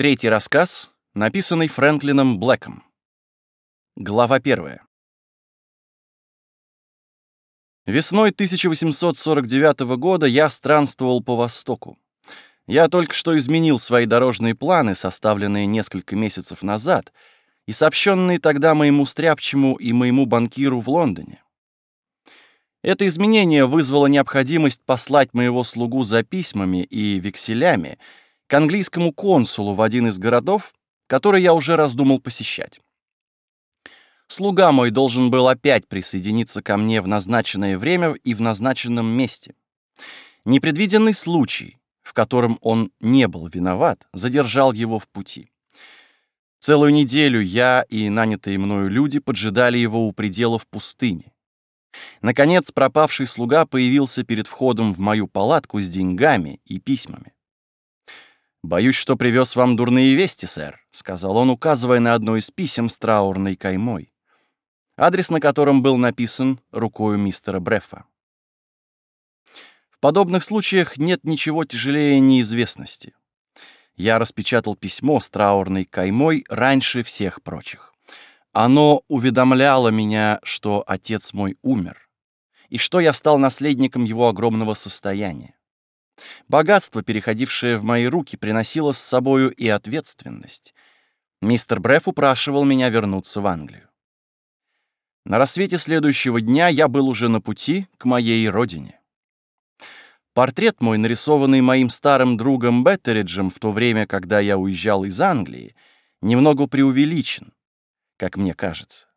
Третий рассказ, написанный Фрэнклином Блэком. Глава первая. Весной 1849 года я странствовал по Востоку. Я только что изменил свои дорожные планы, составленные несколько месяцев назад, и сообщенные тогда моему стряпчему и моему банкиру в Лондоне. Это изменение вызвало необходимость послать моего слугу за письмами и векселями к английскому консулу в один из городов, который я уже раздумал посещать. Слуга мой должен был опять присоединиться ко мне в назначенное время и в назначенном месте. Непредвиденный случай, в котором он не был виноват, задержал его в пути. Целую неделю я и нанятые мною люди поджидали его у пределов пустыни. Наконец, пропавший слуга появился перед входом в мою палатку с деньгами и письмами. «Боюсь, что привез вам дурные вести, сэр», — сказал он, указывая на одно из писем с траурной каймой, адрес на котором был написан рукой мистера Брефа. В подобных случаях нет ничего тяжелее неизвестности. Я распечатал письмо с траурной каймой раньше всех прочих. Оно уведомляло меня, что отец мой умер, и что я стал наследником его огромного состояния. Богатство, переходившее в мои руки, приносило с собою и ответственность. Мистер Бреф упрашивал меня вернуться в Англию. На рассвете следующего дня я был уже на пути к моей родине. Портрет мой, нарисованный моим старым другом Беттериджем в то время, когда я уезжал из Англии, немного преувеличен как мне кажется.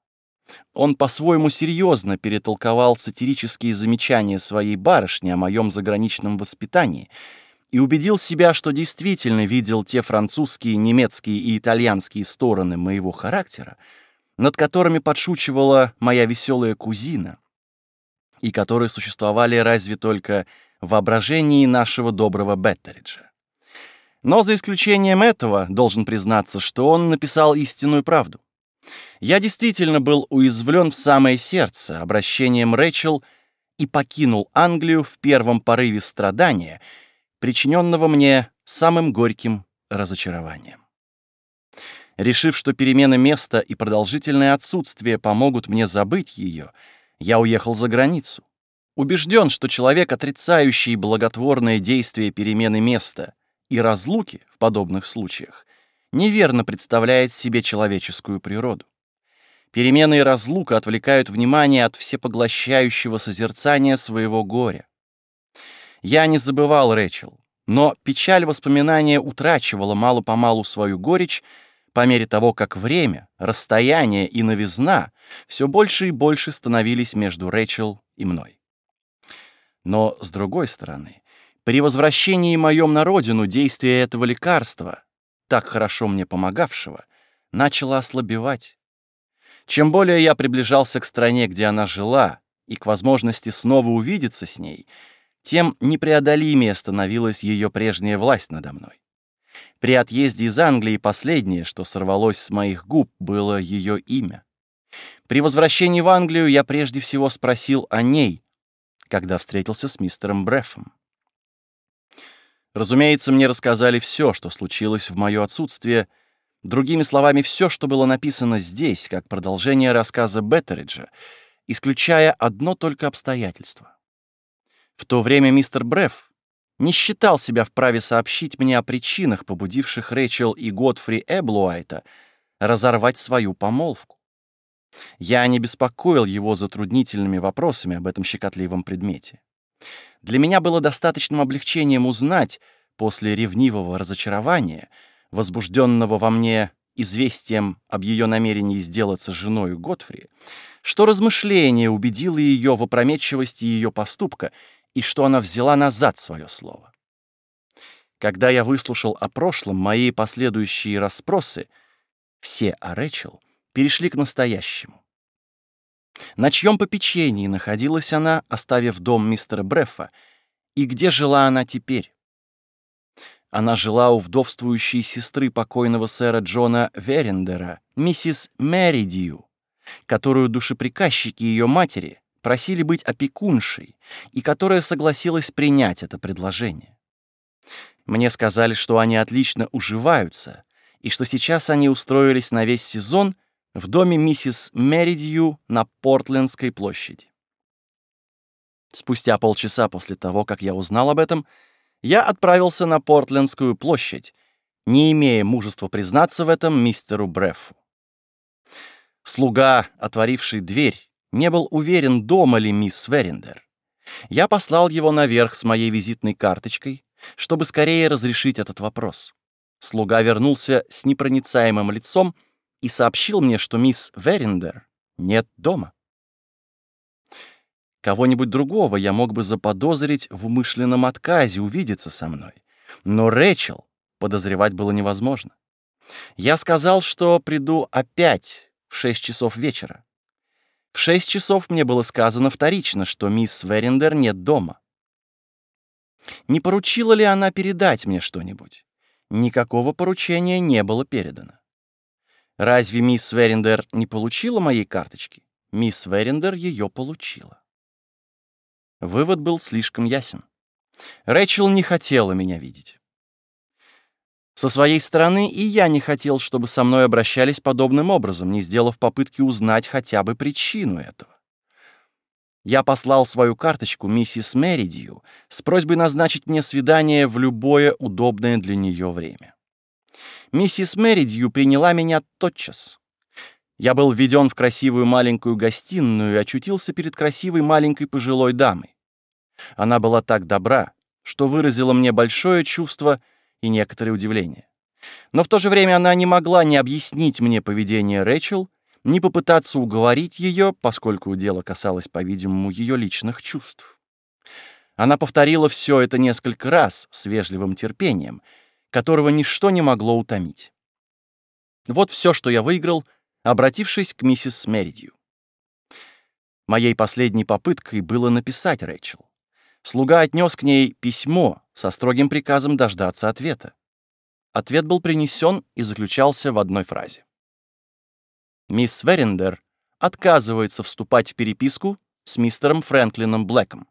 Он по-своему серьезно перетолковал сатирические замечания своей барышни о моем заграничном воспитании и убедил себя, что действительно видел те французские, немецкие и итальянские стороны моего характера, над которыми подшучивала моя веселая кузина, и которые существовали разве только в воображении нашего доброго Беттериджа. Но за исключением этого, должен признаться, что он написал истинную правду. Я действительно был уязвлен в самое сердце обращением Рэчел и покинул Англию в первом порыве страдания, причиненного мне самым горьким разочарованием. Решив, что перемена места и продолжительное отсутствие помогут мне забыть ее, я уехал за границу. Убежден, что человек, отрицающий благотворное действие перемены места и разлуки в подобных случаях, неверно представляет себе человеческую природу. Перемены и разлука отвлекают внимание от всепоглощающего созерцания своего горя. Я не забывал Рэчел, но печаль воспоминания утрачивала мало-помалу свою горечь по мере того, как время, расстояние и новизна все больше и больше становились между Рэчел и мной. Но, с другой стороны, при возвращении моем на родину действие этого лекарства, так хорошо мне помогавшего, начало ослабевать. Чем более я приближался к стране, где она жила, и к возможности снова увидеться с ней, тем непреодолимее становилась ее прежняя власть надо мной. При отъезде из Англии последнее, что сорвалось с моих губ, было ее имя. При возвращении в Англию я прежде всего спросил о ней, когда встретился с мистером Брефом. Разумеется, мне рассказали все, что случилось в мое отсутствие — Другими словами, все, что было написано здесь, как продолжение рассказа Беттериджа, исключая одно только обстоятельство. В то время мистер Бреф не считал себя вправе сообщить мне о причинах, побудивших Рэйчел и Годфри Эблуайта разорвать свою помолвку. Я не беспокоил его затруднительными вопросами об этом щекотливом предмете. Для меня было достаточным облегчением узнать, после ревнивого разочарования — возбужденного во мне известием об ее намерении сделаться женой Готфри, что размышление убедило ее в опрометчивости ее поступка и что она взяла назад свое слово. Когда я выслушал о прошлом, мои последующие расспросы, все о Рэчел, перешли к настоящему. На чьем попечении находилась она, оставив дом мистера Бреффа, и где жила она теперь? Она жила у вдовствующей сестры покойного сэра Джона Верендера, миссис Мэридью, которую душеприказчики ее матери просили быть опекуншей и которая согласилась принять это предложение. Мне сказали, что они отлично уживаются, и что сейчас они устроились на весь сезон в доме миссис Меридью на Портлендской площади. Спустя полчаса после того, как я узнал об этом, я отправился на Портлендскую площадь, не имея мужества признаться в этом мистеру Бреффу. Слуга, отворивший дверь, не был уверен, дома ли мисс Верендер. Я послал его наверх с моей визитной карточкой, чтобы скорее разрешить этот вопрос. Слуга вернулся с непроницаемым лицом и сообщил мне, что мисс Верендер нет дома. Кого-нибудь другого я мог бы заподозрить в умышленном отказе увидеться со мной. Но Рэчел подозревать было невозможно. Я сказал, что приду опять в шесть часов вечера. В шесть часов мне было сказано вторично, что мисс Верендер нет дома. Не поручила ли она передать мне что-нибудь? Никакого поручения не было передано. Разве мисс Верендер не получила моей карточки? Мисс Верендер ее получила. Вывод был слишком ясен. Рэчел не хотела меня видеть. Со своей стороны и я не хотел, чтобы со мной обращались подобным образом, не сделав попытки узнать хотя бы причину этого. Я послал свою карточку миссис Меридью с просьбой назначить мне свидание в любое удобное для нее время. Миссис Меридью приняла меня тотчас. Я был введен в красивую маленькую гостиную и очутился перед красивой маленькой пожилой дамой. Она была так добра, что выразила мне большое чувство и некоторое удивление. Но в то же время она не могла не объяснить мне поведение Рэчел, ни попытаться уговорить ее, поскольку дело касалось, по-видимому, ее личных чувств. Она повторила все это несколько раз с вежливым терпением, которого ничто не могло утомить. Вот все, что я выиграл — обратившись к миссис Меридью. Моей последней попыткой было написать Рэйчел. Слуга отнес к ней письмо со строгим приказом дождаться ответа. Ответ был принесен и заключался в одной фразе. Мисс Верендер отказывается вступать в переписку с мистером Фрэнклином Блэком.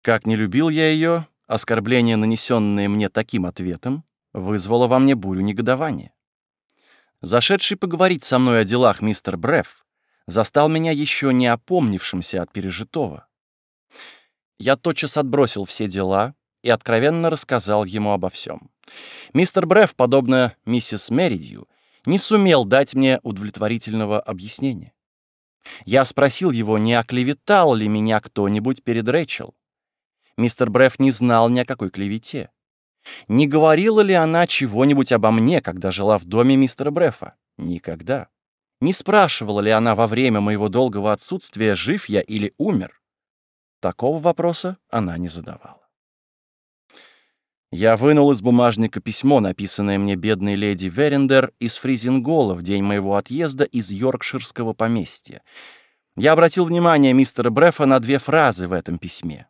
Как не любил я ее, оскорбление, нанесенное мне таким ответом, вызвало во мне бурю негодования. Зашедший поговорить со мной о делах мистер Бреф застал меня еще не опомнившимся от пережитого. Я тотчас отбросил все дела и откровенно рассказал ему обо всем. Мистер Бреф, подобно миссис Меридью, не сумел дать мне удовлетворительного объяснения. Я спросил его, не оклеветал ли меня кто-нибудь перед Рэчел. Мистер Бреф не знал ни о какой клевете. Не говорила ли она чего-нибудь обо мне, когда жила в доме мистера Брефа? Никогда. Не спрашивала ли она во время моего долгого отсутствия, жив я или умер? Такого вопроса она не задавала. Я вынул из бумажника письмо, написанное мне бедной леди Верендер из Фризингола в день моего отъезда из Йоркширского поместья. Я обратил внимание мистера Брефа на две фразы в этом письме.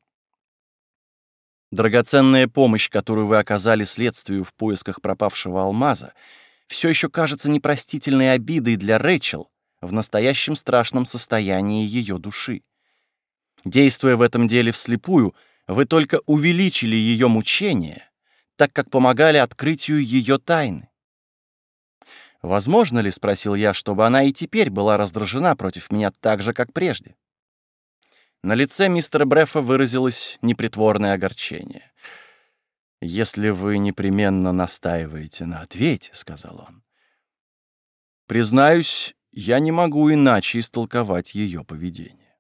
Драгоценная помощь, которую вы оказали следствию в поисках пропавшего алмаза, все еще кажется непростительной обидой для Рэчел в настоящем страшном состоянии ее души. Действуя в этом деле вслепую, вы только увеличили ее мучения, так как помогали открытию ее тайны. «Возможно ли, — спросил я, — чтобы она и теперь была раздражена против меня так же, как прежде?» На лице мистера Брефа выразилось непритворное огорчение. «Если вы непременно настаиваете на ответе», — сказал он, — «признаюсь, я не могу иначе истолковать ее поведение».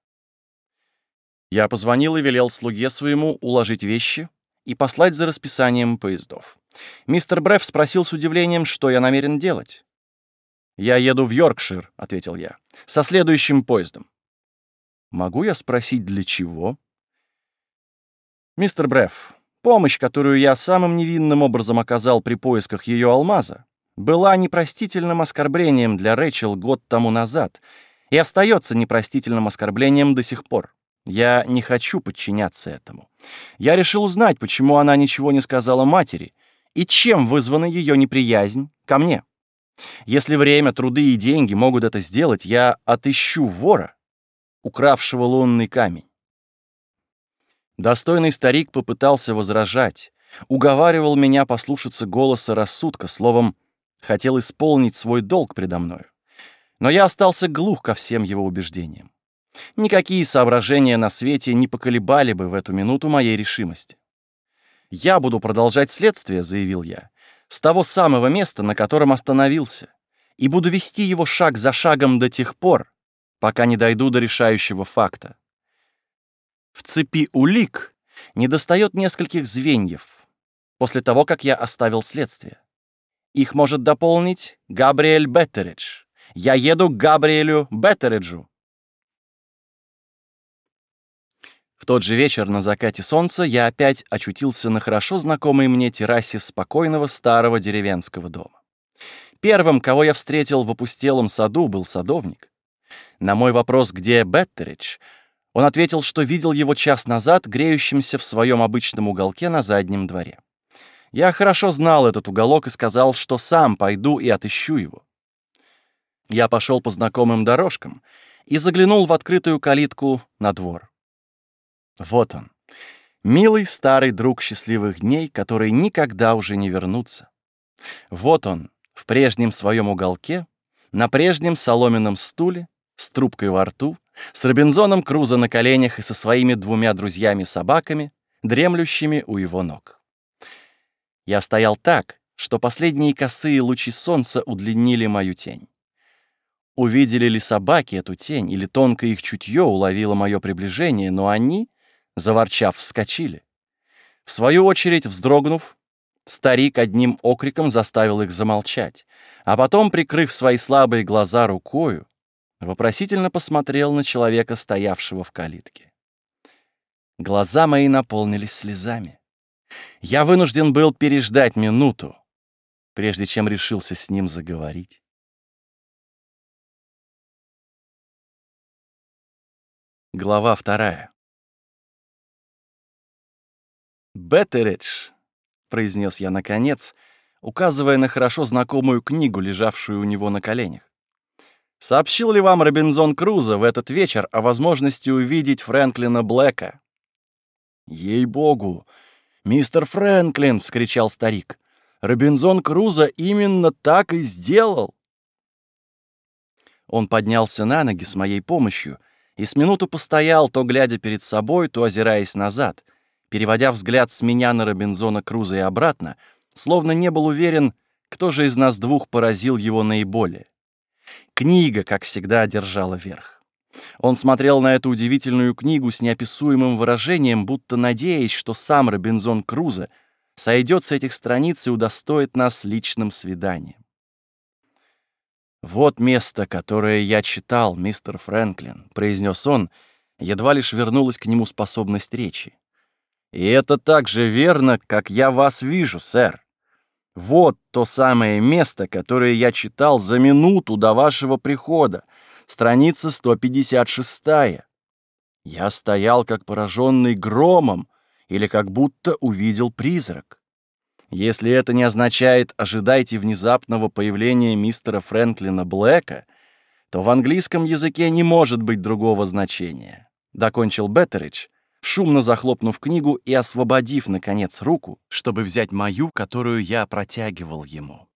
Я позвонил и велел слуге своему уложить вещи и послать за расписанием поездов. Мистер Бреф спросил с удивлением, что я намерен делать. «Я еду в Йоркшир», — ответил я, — «со следующим поездом». Могу я спросить, для чего? Мистер Бреф, помощь, которую я самым невинным образом оказал при поисках ее алмаза, была непростительным оскорблением для Рэчел год тому назад и остается непростительным оскорблением до сих пор. Я не хочу подчиняться этому. Я решил узнать, почему она ничего не сказала матери и чем вызвана ее неприязнь ко мне. Если время, труды и деньги могут это сделать, я отыщу вора укравшего лунный камень. Достойный старик попытался возражать, уговаривал меня послушаться голоса рассудка, словом, хотел исполнить свой долг предо мною. Но я остался глух ко всем его убеждениям. Никакие соображения на свете не поколебали бы в эту минуту моей решимости. «Я буду продолжать следствие», — заявил я, — «с того самого места, на котором остановился, и буду вести его шаг за шагом до тех пор, пока не дойду до решающего факта. В цепи улик недостает нескольких звеньев после того, как я оставил следствие. Их может дополнить Габриэль Беттеридж. Я еду к Габриэлю Беттериджу. В тот же вечер на закате солнца я опять очутился на хорошо знакомой мне террасе спокойного старого деревенского дома. Первым, кого я встретил в опустелом саду, был садовник. На мой вопрос, где Беттеридж, он ответил, что видел его час назад греющимся в своем обычном уголке на заднем дворе. Я хорошо знал этот уголок и сказал, что сам пойду и отыщу его. Я пошел по знакомым дорожкам и заглянул в открытую калитку на двор. Вот он, милый старый друг счастливых дней, который никогда уже не вернутся. Вот он, в прежнем своем уголке, на прежнем соломенном стуле, с трубкой во рту, с Робинзоном Крузо на коленях и со своими двумя друзьями-собаками, дремлющими у его ног. Я стоял так, что последние косые лучи солнца удлинили мою тень. Увидели ли собаки эту тень, или тонко их чутье уловило мое приближение, но они заворчав, вскочили. В свою очередь, вздрогнув, старик одним окриком заставил их замолчать, а потом, прикрыв свои слабые глаза рукою, вопросительно посмотрел на человека, стоявшего в калитке. Глаза мои наполнились слезами. Я вынужден был переждать минуту, прежде чем решился с ним заговорить. Глава вторая. «Беттеридж», — произнес я наконец, указывая на хорошо знакомую книгу, лежавшую у него на коленях. «Сообщил ли вам Робинзон Крузо в этот вечер о возможности увидеть Фрэнклина Блэка?» «Ей-богу! Мистер Фрэнклин!» — вскричал старик. «Робинзон Крузо именно так и сделал!» Он поднялся на ноги с моей помощью и с минуту постоял, то глядя перед собой, то озираясь назад — переводя взгляд с меня на Робинзона Круза и обратно, словно не был уверен, кто же из нас двух поразил его наиболее. Книга, как всегда, одержала верх. Он смотрел на эту удивительную книгу с неописуемым выражением, будто надеясь, что сам Робинзон Крузо сойдет с этих страниц и удостоит нас личным свиданием. «Вот место, которое я читал, мистер Фрэнклин», — произнес он, едва лишь вернулась к нему способность речи. И это так же верно, как я вас вижу, сэр. Вот то самое место, которое я читал за минуту до вашего прихода, страница 156. Я стоял как пораженный громом или как будто увидел призрак. Если это не означает «ожидайте внезапного появления мистера Фрэнклина Блэка», то в английском языке не может быть другого значения. Докончил Беттеридж, шумно захлопнув книгу и освободив, наконец, руку, чтобы взять мою, которую я протягивал ему.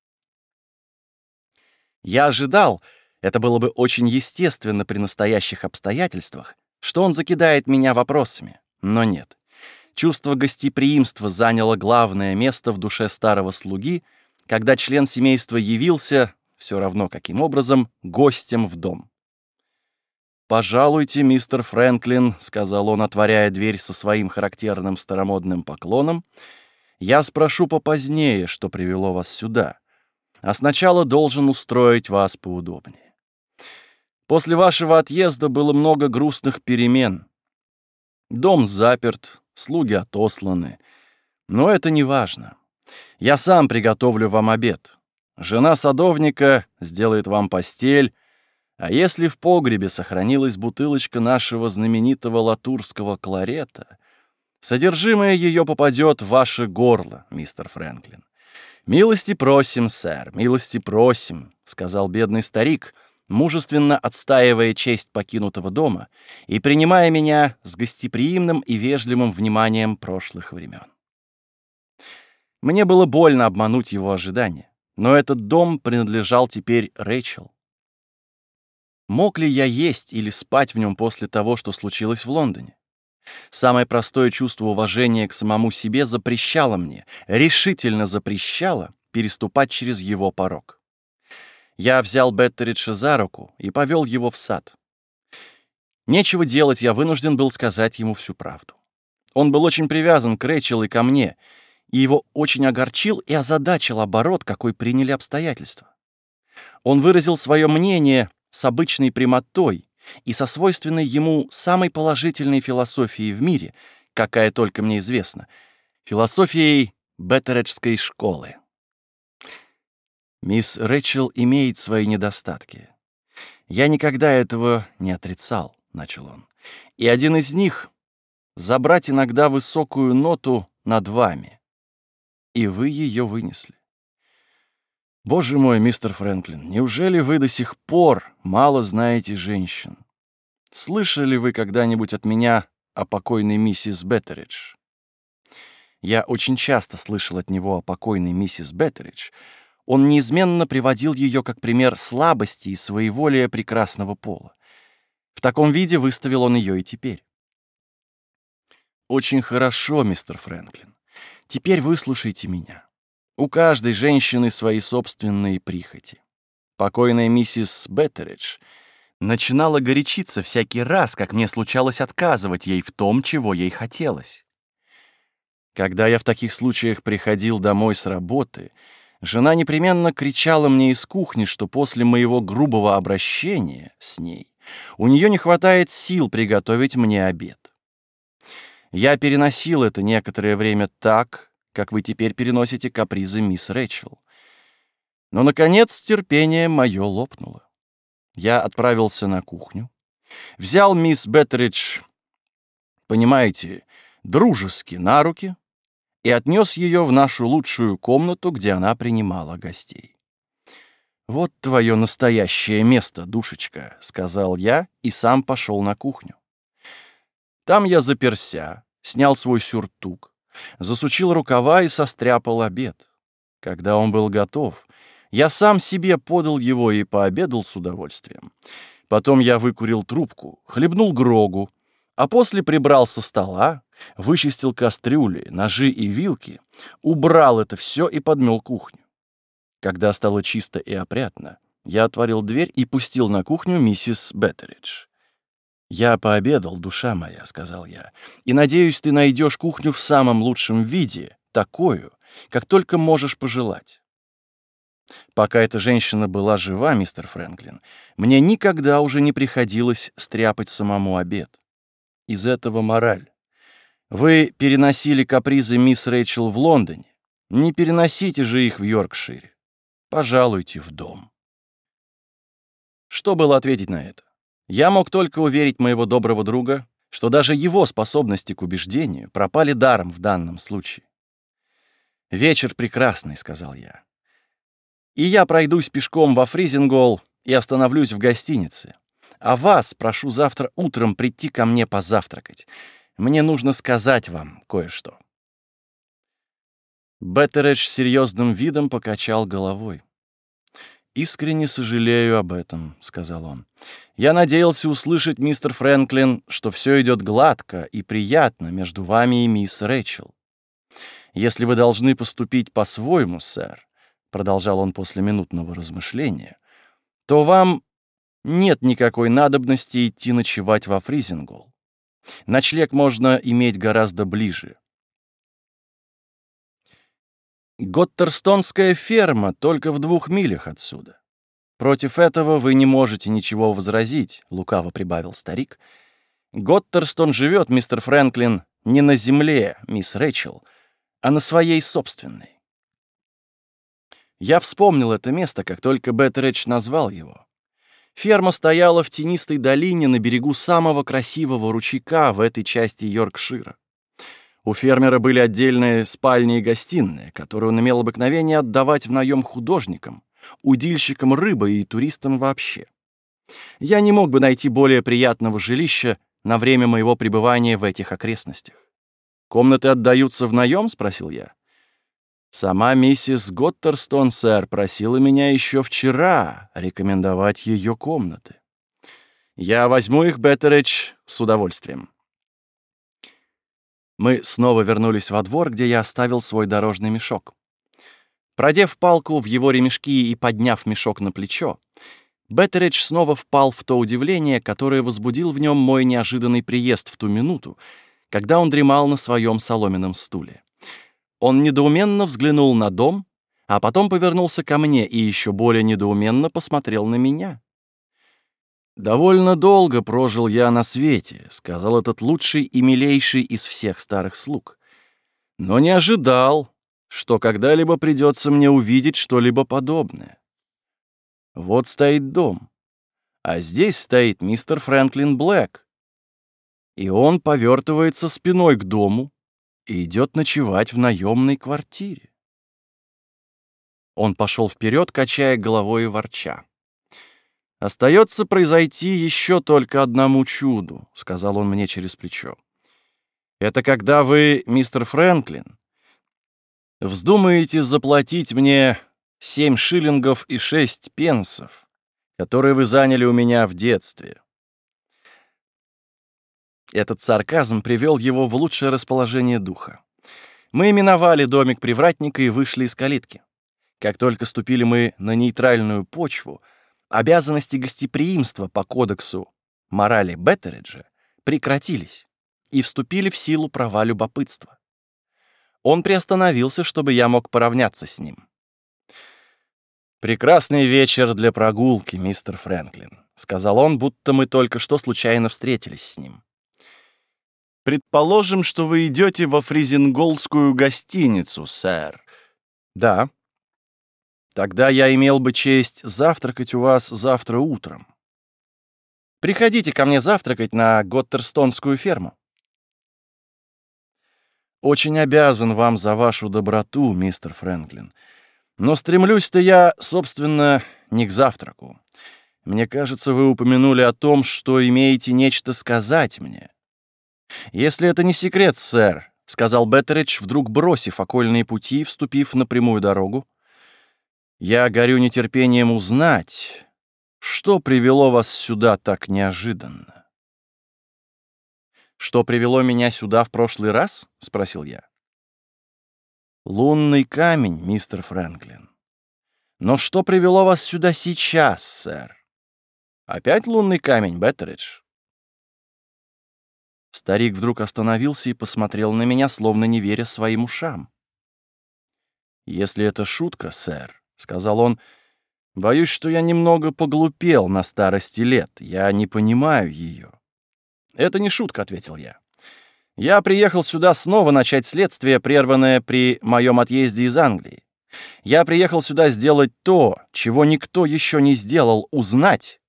Я ожидал, это было бы очень естественно при настоящих обстоятельствах, что он закидает меня вопросами, но нет. Чувство гостеприимства заняло главное место в душе старого слуги, когда член семейства явился, все равно каким образом, гостем в дом. «Пожалуйте, мистер Фрэнклин», — сказал он, отворяя дверь со своим характерным старомодным поклоном. «Я спрошу попозднее, что привело вас сюда, а сначала должен устроить вас поудобнее. После вашего отъезда было много грустных перемен. Дом заперт, слуги отосланы, но это не важно. Я сам приготовлю вам обед. Жена садовника сделает вам постель, а если в погребе сохранилась бутылочка нашего знаменитого латурского кларета, содержимое ее попадет в ваше горло, мистер Фрэнклин. «Милости просим, сэр, милости просим», — сказал бедный старик, мужественно отстаивая честь покинутого дома и принимая меня с гостеприимным и вежливым вниманием прошлых времен. Мне было больно обмануть его ожидания, но этот дом принадлежал теперь Рэйчел. Мог ли я есть или спать в нем после того, что случилось в Лондоне? Самое простое чувство уважения к самому себе запрещало мне, решительно запрещало переступать через его порог. Я взял Беттериджа за руку и повел его в сад. Нечего делать, я вынужден был сказать ему всю правду. Он был очень привязан к Рэчел и ко мне, и его очень огорчил и озадачил оборот, какой приняли обстоятельства. Он выразил свое мнение с обычной прямотой и со свойственной ему самой положительной философией в мире, какая только мне известна, философией Беттереджской школы. Мисс Рэчел имеет свои недостатки. Я никогда этого не отрицал, — начал он. И один из них — забрать иногда высокую ноту над вами. И вы ее вынесли. Боже мой, мистер Фрэнклин, неужели вы до сих пор мало знаете женщин? Слышали вы когда-нибудь от меня о покойной миссис Беттеридж? Я очень часто слышал от него о покойной миссис Беттеридж, он неизменно приводил ее как пример слабости и своеволия прекрасного пола. В таком виде выставил он ее и теперь. «Очень хорошо, мистер Фрэнклин. Теперь выслушайте меня. У каждой женщины свои собственные прихоти. Покойная миссис Беттеридж начинала горячиться всякий раз, как мне случалось отказывать ей в том, чего ей хотелось. Когда я в таких случаях приходил домой с работы — Жена непременно кричала мне из кухни, что после моего грубого обращения с ней у нее не хватает сил приготовить мне обед. Я переносил это некоторое время так, как вы теперь переносите капризы мисс Рэчел. Но, наконец, терпение мое лопнуло. Я отправился на кухню, взял мисс Беттеридж, понимаете, дружески на руки — и отнес ее в нашу лучшую комнату, где она принимала гостей. «Вот твое настоящее место, душечка», — сказал я и сам пошел на кухню. Там я заперся, снял свой сюртук, засучил рукава и состряпал обед. Когда он был готов, я сам себе подал его и пообедал с удовольствием. Потом я выкурил трубку, хлебнул грогу, а после прибрал со стола, вычистил кастрюли, ножи и вилки, убрал это все и подмел кухню. Когда стало чисто и опрятно, я отворил дверь и пустил на кухню миссис Беттеридж. «Я пообедал, душа моя», — сказал я, «и надеюсь, ты найдешь кухню в самом лучшем виде, такую, как только можешь пожелать». Пока эта женщина была жива, мистер Фрэнклин, мне никогда уже не приходилось стряпать самому обед из этого мораль. Вы переносили капризы мисс Рэйчел в Лондоне. Не переносите же их в Йоркшире. Пожалуйте в дом. Что было ответить на это? Я мог только уверить моего доброго друга, что даже его способности к убеждению пропали даром в данном случае. «Вечер прекрасный», — сказал я. «И я пройдусь пешком во Фризингол и остановлюсь в гостинице. А вас прошу завтра утром прийти ко мне позавтракать. Мне нужно сказать вам кое-что». Беттередж серьезным видом покачал головой. «Искренне сожалею об этом», — сказал он. «Я надеялся услышать, мистер Фрэнклин, что все идет гладко и приятно между вами и мисс Рэчел. Если вы должны поступить по-своему, сэр», — продолжал он после минутного размышления, «то вам нет никакой надобности идти ночевать во Фризингол. Ночлег можно иметь гораздо ближе. Готтерстонская ферма только в двух милях отсюда. Против этого вы не можете ничего возразить, лукаво прибавил старик. Готтерстон живет, мистер Фрэнклин, не на земле, мисс Рэчел, а на своей собственной. Я вспомнил это место, как только Беттеридж назвал его. Ферма стояла в тенистой долине на берегу самого красивого ручейка в этой части Йоркшира. У фермера были отдельные спальни и гостиные, которые он имел обыкновение отдавать в наем художникам, удильщикам рыбы и туристам вообще. Я не мог бы найти более приятного жилища на время моего пребывания в этих окрестностях. «Комнаты отдаются в наем?» — спросил я. Сама миссис Готтерстон, сэр, просила меня еще вчера рекомендовать ее комнаты. Я возьму их, Беттеридж, с удовольствием. Мы снова вернулись во двор, где я оставил свой дорожный мешок. Продев палку в его ремешки и подняв мешок на плечо, Беттеридж снова впал в то удивление, которое возбудил в нем мой неожиданный приезд в ту минуту, когда он дремал на своем соломенном стуле. Он недоуменно взглянул на дом, а потом повернулся ко мне и еще более недоуменно посмотрел на меня. «Довольно долго прожил я на свете», — сказал этот лучший и милейший из всех старых слуг. «Но не ожидал, что когда-либо придется мне увидеть что-либо подобное. Вот стоит дом, а здесь стоит мистер Фрэнклин Блэк, и он повертывается спиной к дому, и идет ночевать в наемной квартире. Он пошел вперед, качая головой и ворча. «Остается произойти еще только одному чуду», — сказал он мне через плечо. «Это когда вы, мистер Фрэнклин, вздумаете заплатить мне семь шиллингов и шесть пенсов, которые вы заняли у меня в детстве. Этот сарказм привел его в лучшее расположение духа. Мы именовали домик привратника и вышли из калитки. Как только ступили мы на нейтральную почву, обязанности гостеприимства по кодексу морали Беттериджа прекратились и вступили в силу права любопытства. Он приостановился, чтобы я мог поравняться с ним. «Прекрасный вечер для прогулки, мистер Фрэнклин», — сказал он, будто мы только что случайно встретились с ним. Предположим, что вы идете во Фризинголскую гостиницу, сэр. Да. Тогда я имел бы честь завтракать у вас завтра утром. Приходите ко мне завтракать на Готтерстонскую ферму. Очень обязан вам за вашу доброту, мистер Фрэнклин. Но стремлюсь-то я, собственно, не к завтраку. Мне кажется, вы упомянули о том, что имеете нечто сказать мне. «Если это не секрет, сэр», — сказал Беттеридж, вдруг бросив окольные пути и вступив на прямую дорогу, «я горю нетерпением узнать, что привело вас сюда так неожиданно». «Что привело меня сюда в прошлый раз?» — спросил я. «Лунный камень, мистер Фрэнклин. Но что привело вас сюда сейчас, сэр?» «Опять лунный камень, Беттеридж?» Старик вдруг остановился и посмотрел на меня, словно не веря своим ушам. «Если это шутка, сэр», — сказал он, — «боюсь, что я немного поглупел на старости лет. Я не понимаю ее». «Это не шутка», — ответил я. «Я приехал сюда снова начать следствие, прерванное при моем отъезде из Англии. Я приехал сюда сделать то, чего никто еще не сделал, узнать,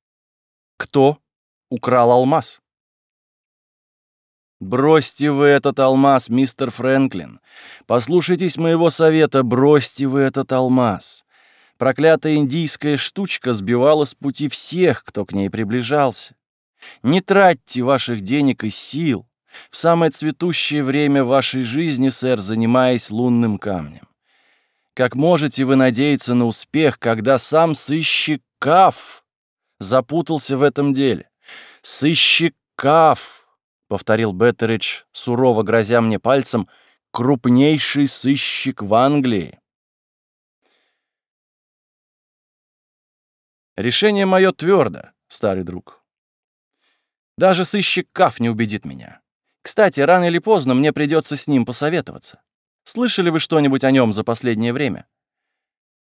кто украл алмаз». «Бросьте вы этот алмаз, мистер Фрэнклин. Послушайтесь моего совета, бросьте вы этот алмаз. Проклятая индийская штучка сбивала с пути всех, кто к ней приближался. Не тратьте ваших денег и сил в самое цветущее время вашей жизни, сэр, занимаясь лунным камнем. Как можете вы надеяться на успех, когда сам сыщик Каф запутался в этом деле? Сыщик Каф!» повторил Беттеридж, сурово грозя мне пальцем, крупнейший сыщик в Англии. Решение мое твердо, старый друг. Даже сыщик Каф не убедит меня. Кстати, рано или поздно мне придется с ним посоветоваться. Слышали вы что-нибудь о нем за последнее время?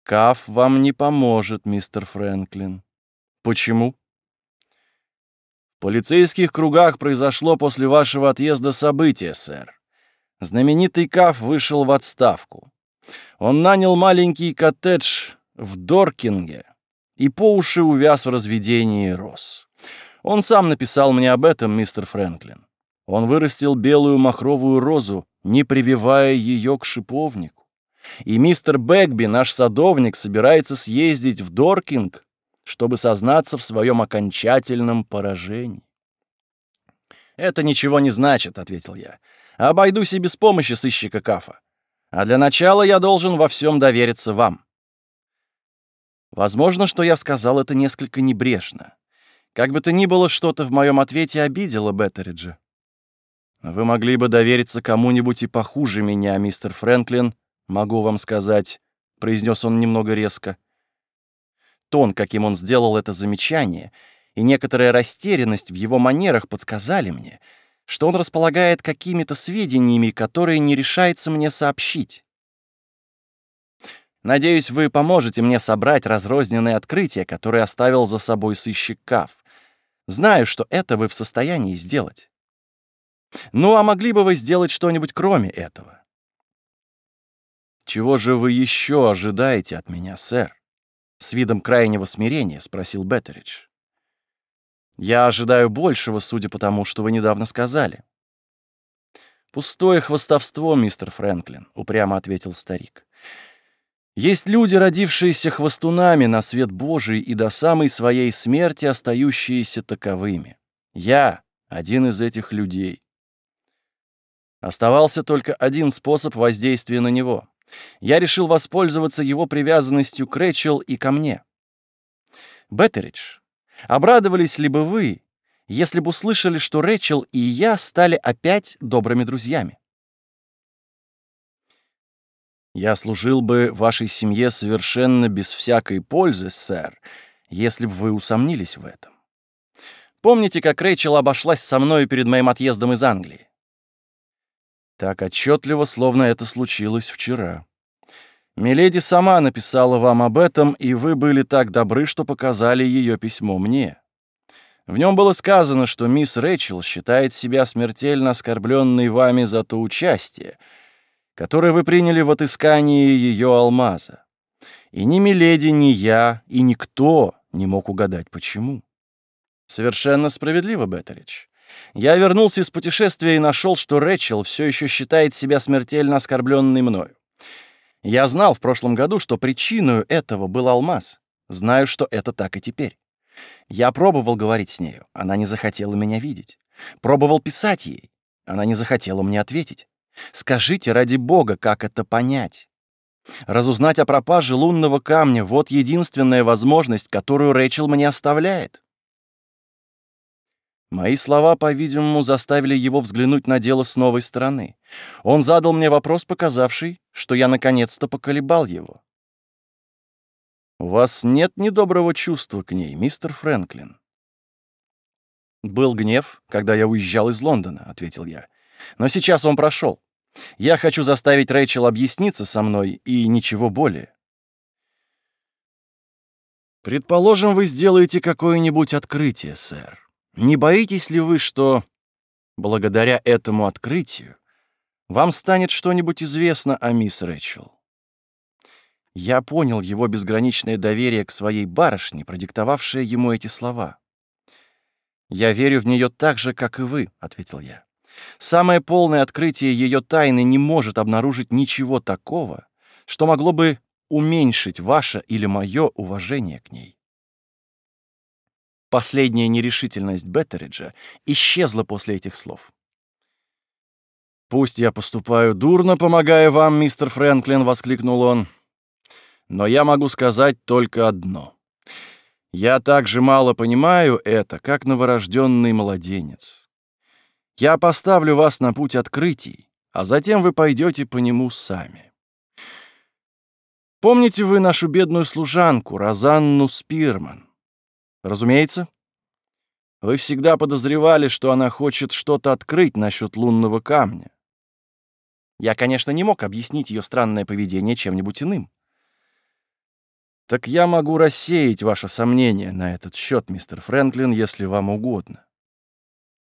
Каф вам не поможет, мистер Фрэнклин. Почему? полицейских кругах произошло после вашего отъезда событие, сэр. Знаменитый Каф вышел в отставку. Он нанял маленький коттедж в Доркинге и по уши увяз в разведении роз. Он сам написал мне об этом, мистер Фрэнклин. Он вырастил белую махровую розу, не прививая ее к шиповнику. И мистер Бэгби, наш садовник, собирается съездить в Доркинг чтобы сознаться в своем окончательном поражении. «Это ничего не значит», — ответил я. «Обойдусь и без помощи сыщика Кафа. А для начала я должен во всем довериться вам. Возможно, что я сказал это несколько небрежно. Как бы то ни было, что-то в моем ответе обидело Беттериджа. Вы могли бы довериться кому-нибудь и похуже меня, мистер Фрэнклин, могу вам сказать, произнес он немного резко. Тон, каким он сделал это замечание, и некоторая растерянность в его манерах подсказали мне, что он располагает какими-то сведениями, которые не решается мне сообщить. Надеюсь, вы поможете мне собрать разрозненные открытия, которые оставил за собой сыщик Каф. Знаю, что это вы в состоянии сделать. Ну, а могли бы вы сделать что-нибудь кроме этого? Чего же вы еще ожидаете от меня, сэр? С видом крайнего смирения спросил Беттеридж. Я ожидаю большего, судя по тому, что вы недавно сказали. Пустое хвостовство, мистер Фрэнклин, упрямо ответил старик. Есть люди, родившиеся хвостунами на свет Божий и до самой своей смерти остающиеся таковыми. Я один из этих людей. Оставался только один способ воздействия на него. Я решил воспользоваться его привязанностью к Рэчел и ко мне. Беттеридж, обрадовались ли бы вы, если бы услышали, что Рэчел и я стали опять добрыми друзьями? Я служил бы вашей семье совершенно без всякой пользы, сэр, если бы вы усомнились в этом. Помните, как Рэйчел обошлась со мной перед моим отъездом из Англии? Так отчетливо, словно это случилось вчера. Миледи сама написала вам об этом, и вы были так добры, что показали ее письмо мне. В нем было сказано, что мисс Рэчел считает себя смертельно оскорбленной вами за то участие, которое вы приняли в отыскании ее алмаза. И ни Миледи, ни я, и никто не мог угадать, почему. Совершенно справедливо, Беттерич. Я вернулся из путешествия и нашел, что Рэчел все еще считает себя смертельно оскорбленной мною. Я знал в прошлом году, что причиной этого был алмаз. Знаю, что это так и теперь. Я пробовал говорить с нею, она не захотела меня видеть. Пробовал писать ей, она не захотела мне ответить. Скажите, ради бога, как это понять? Разузнать о пропаже лунного камня — вот единственная возможность, которую Рэчел мне оставляет. Мои слова, по-видимому, заставили его взглянуть на дело с новой стороны. Он задал мне вопрос, показавший, что я наконец-то поколебал его. «У вас нет недоброго чувства к ней, мистер Фрэнклин?» «Был гнев, когда я уезжал из Лондона», — ответил я. «Но сейчас он прошел. Я хочу заставить Рэйчел объясниться со мной и ничего более». «Предположим, вы сделаете какое-нибудь открытие, сэр. Не боитесь ли вы, что благодаря этому открытию вам станет что-нибудь известно о мисс Рэчел? Я понял его безграничное доверие к своей барышне, продиктовавшее ему эти слова. «Я верю в нее так же, как и вы», — ответил я. «Самое полное открытие ее тайны не может обнаружить ничего такого, что могло бы уменьшить ваше или мое уважение к ней. Последняя нерешительность Беттериджа исчезла после этих слов. «Пусть я поступаю дурно, помогая вам, мистер Фрэнклин», — воскликнул он, «но я могу сказать только одно. Я так же мало понимаю это, как новорожденный младенец. Я поставлю вас на путь открытий, а затем вы пойдете по нему сами. Помните вы нашу бедную служанку, Розанну Спирман? Разумеется. Вы всегда подозревали, что она хочет что-то открыть насчет лунного камня. Я, конечно, не мог объяснить ее странное поведение чем-нибудь иным. Так я могу рассеять ваше сомнение на этот счет, мистер Фрэнклин, если вам угодно.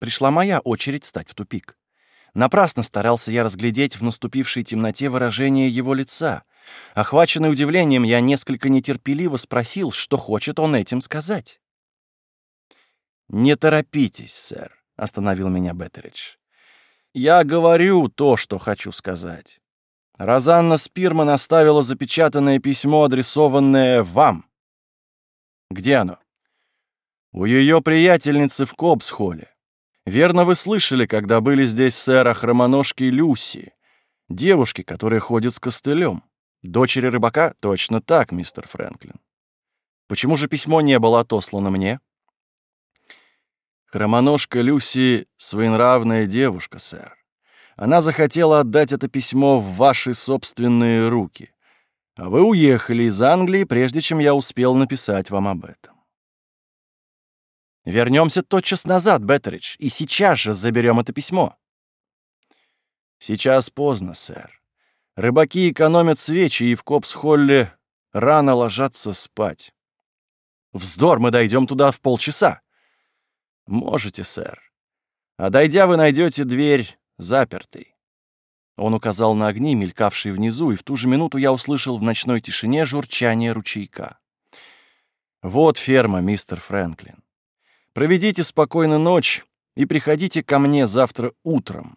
Пришла моя очередь стать в тупик. Напрасно старался я разглядеть в наступившей темноте выражение его лица — Охваченный удивлением, я несколько нетерпеливо спросил, что хочет он этим сказать. «Не торопитесь, сэр», — остановил меня Беттеридж. «Я говорю то, что хочу сказать. Розанна Спирман оставила запечатанное письмо, адресованное вам. Где оно? У ее приятельницы в Кобсхолле. Верно вы слышали, когда были здесь сэр, о Люси, Девушки, которые ходят с костылем. Дочери рыбака? Точно так, мистер Фрэнклин. Почему же письмо не было отослано мне? Хромоножка Люси — своенравная девушка, сэр. Она захотела отдать это письмо в ваши собственные руки. А вы уехали из Англии, прежде чем я успел написать вам об этом. Вернемся тотчас назад, Беттеридж, и сейчас же заберем это письмо. Сейчас поздно, сэр. Рыбаки экономят свечи и в Копс-Холле рано ложатся спать. Вздор, мы дойдем туда в полчаса. Можете, сэр. А дойдя, вы найдете дверь запертой. Он указал на огни, мелькавшие внизу, и в ту же минуту я услышал в ночной тишине журчание ручейка. Вот ферма, мистер Фрэнклин. Проведите спокойно ночь и приходите ко мне завтра утром,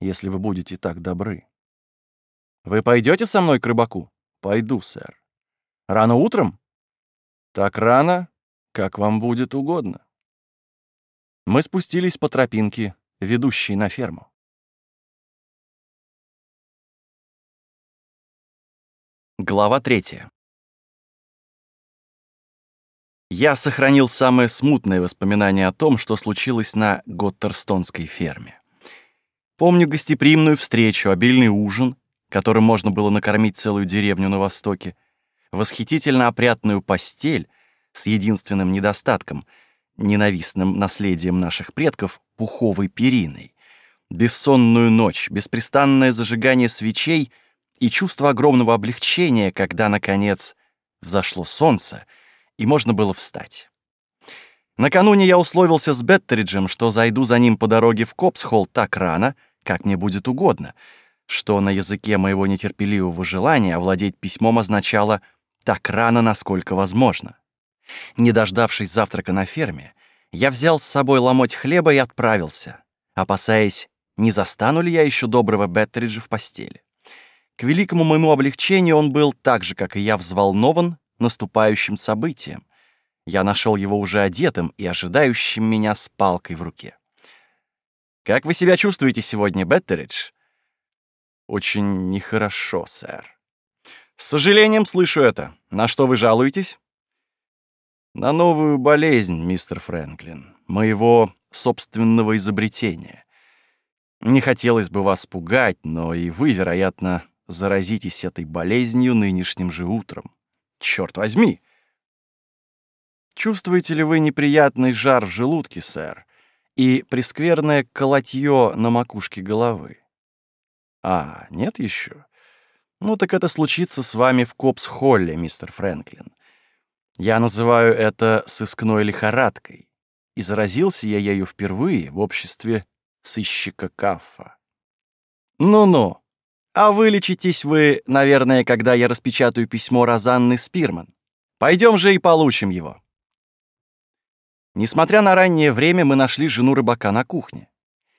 если вы будете так добры. Вы пойдете со мной к рыбаку? Пойду, сэр. Рано утром? Так рано, как вам будет угодно. Мы спустились по тропинке, ведущей на ферму. Глава третья. Я сохранил самое смутное воспоминание о том, что случилось на Готтерстонской ферме. Помню гостеприимную встречу, обильный ужин, которым можно было накормить целую деревню на Востоке, восхитительно опрятную постель с единственным недостатком, ненавистным наследием наших предков, пуховой периной, бессонную ночь, беспрестанное зажигание свечей и чувство огромного облегчения, когда, наконец, взошло солнце, и можно было встать. Накануне я условился с Беттериджем, что зайду за ним по дороге в Копсхолл так рано, как мне будет угодно — что на языке моего нетерпеливого желания овладеть письмом означало «так рано, насколько возможно». Не дождавшись завтрака на ферме, я взял с собой ломоть хлеба и отправился, опасаясь, не застану ли я еще доброго Беттериджа в постели. К великому моему облегчению он был так же, как и я, взволнован наступающим событием. Я нашел его уже одетым и ожидающим меня с палкой в руке. «Как вы себя чувствуете сегодня, Беттеридж?» «Очень нехорошо, сэр». «С сожалением слышу это. На что вы жалуетесь?» «На новую болезнь, мистер Фрэнклин, моего собственного изобретения. Не хотелось бы вас пугать, но и вы, вероятно, заразитесь этой болезнью нынешним же утром. Черт возьми!» «Чувствуете ли вы неприятный жар в желудке, сэр, и прескверное колотье на макушке головы?» А, нет еще? Ну так это случится с вами в Копс-Холле, мистер Фрэнклин. Я называю это сыскной лихорадкой. И заразился я ею впервые в обществе сыщика Каффа. Ну-ну. А вылечитесь вы, наверное, когда я распечатаю письмо Розанны Спирман. Пойдем же и получим его. Несмотря на раннее время, мы нашли жену рыбака на кухне.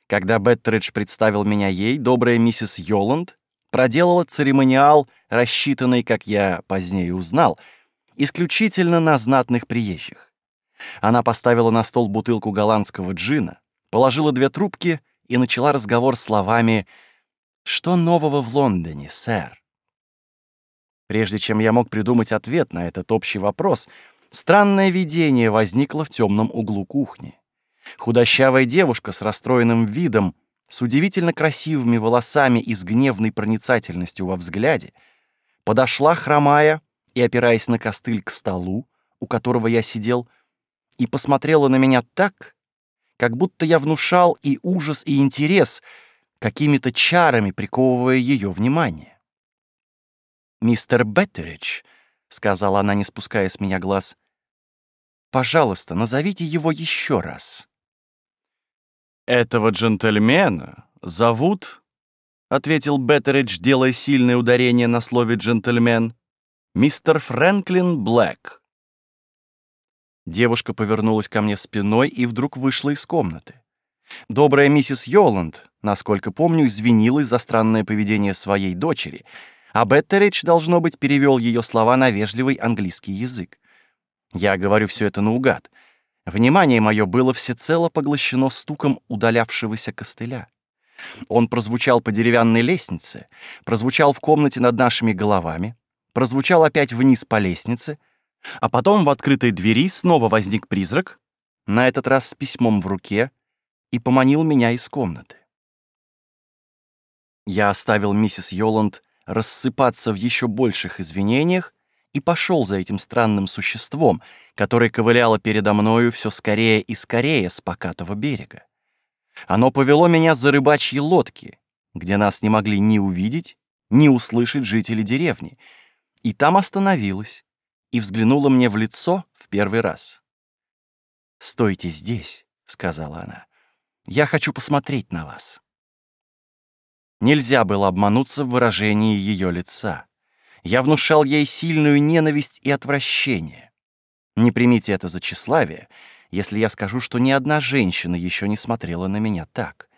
Когда Беттеридж представил меня ей, добрая миссис Йоланд проделала церемониал, рассчитанный, как я позднее узнал, исключительно на знатных приезжих. Она поставила на стол бутылку голландского джина, положила две трубки и начала разговор словами «Что нового в Лондоне, сэр?» Прежде чем я мог придумать ответ на этот общий вопрос, странное видение возникло в темном углу кухни. Худощавая девушка с расстроенным видом, с удивительно красивыми волосами и с гневной проницательностью во взгляде, подошла, хромая и опираясь на костыль к столу, у которого я сидел, и посмотрела на меня так, как будто я внушал и ужас, и интерес, какими-то чарами приковывая ее внимание. «Мистер Беттеридж», — сказала она, не спуская с меня глаз, — «пожалуйста, назовите его еще раз». «Этого джентльмена зовут...» — ответил Беттеридж, делая сильное ударение на слове «джентльмен», «мистер Фрэнклин Блэк». Девушка повернулась ко мне спиной и вдруг вышла из комнаты. Добрая миссис Йоланд, насколько помню, извинилась за странное поведение своей дочери, а Беттеридж, должно быть, перевел ее слова на вежливый английский язык. Я говорю все это наугад — Внимание мое было всецело поглощено стуком удалявшегося костыля. Он прозвучал по деревянной лестнице, прозвучал в комнате над нашими головами, прозвучал опять вниз по лестнице, а потом в открытой двери снова возник призрак, на этот раз с письмом в руке, и поманил меня из комнаты. Я оставил миссис Йоланд рассыпаться в еще больших извинениях и пошел за этим странным существом, которое ковыляло передо мною все скорее и скорее с покатого берега. Оно повело меня за рыбачьи лодки, где нас не могли ни увидеть, ни услышать жители деревни, и там остановилось и взглянула мне в лицо в первый раз. «Стойте здесь», — сказала она. «Я хочу посмотреть на вас». Нельзя было обмануться в выражении ее лица. Я внушал ей сильную ненависть и отвращение. Не примите это за тщеславие, если я скажу, что ни одна женщина еще не смотрела на меня так.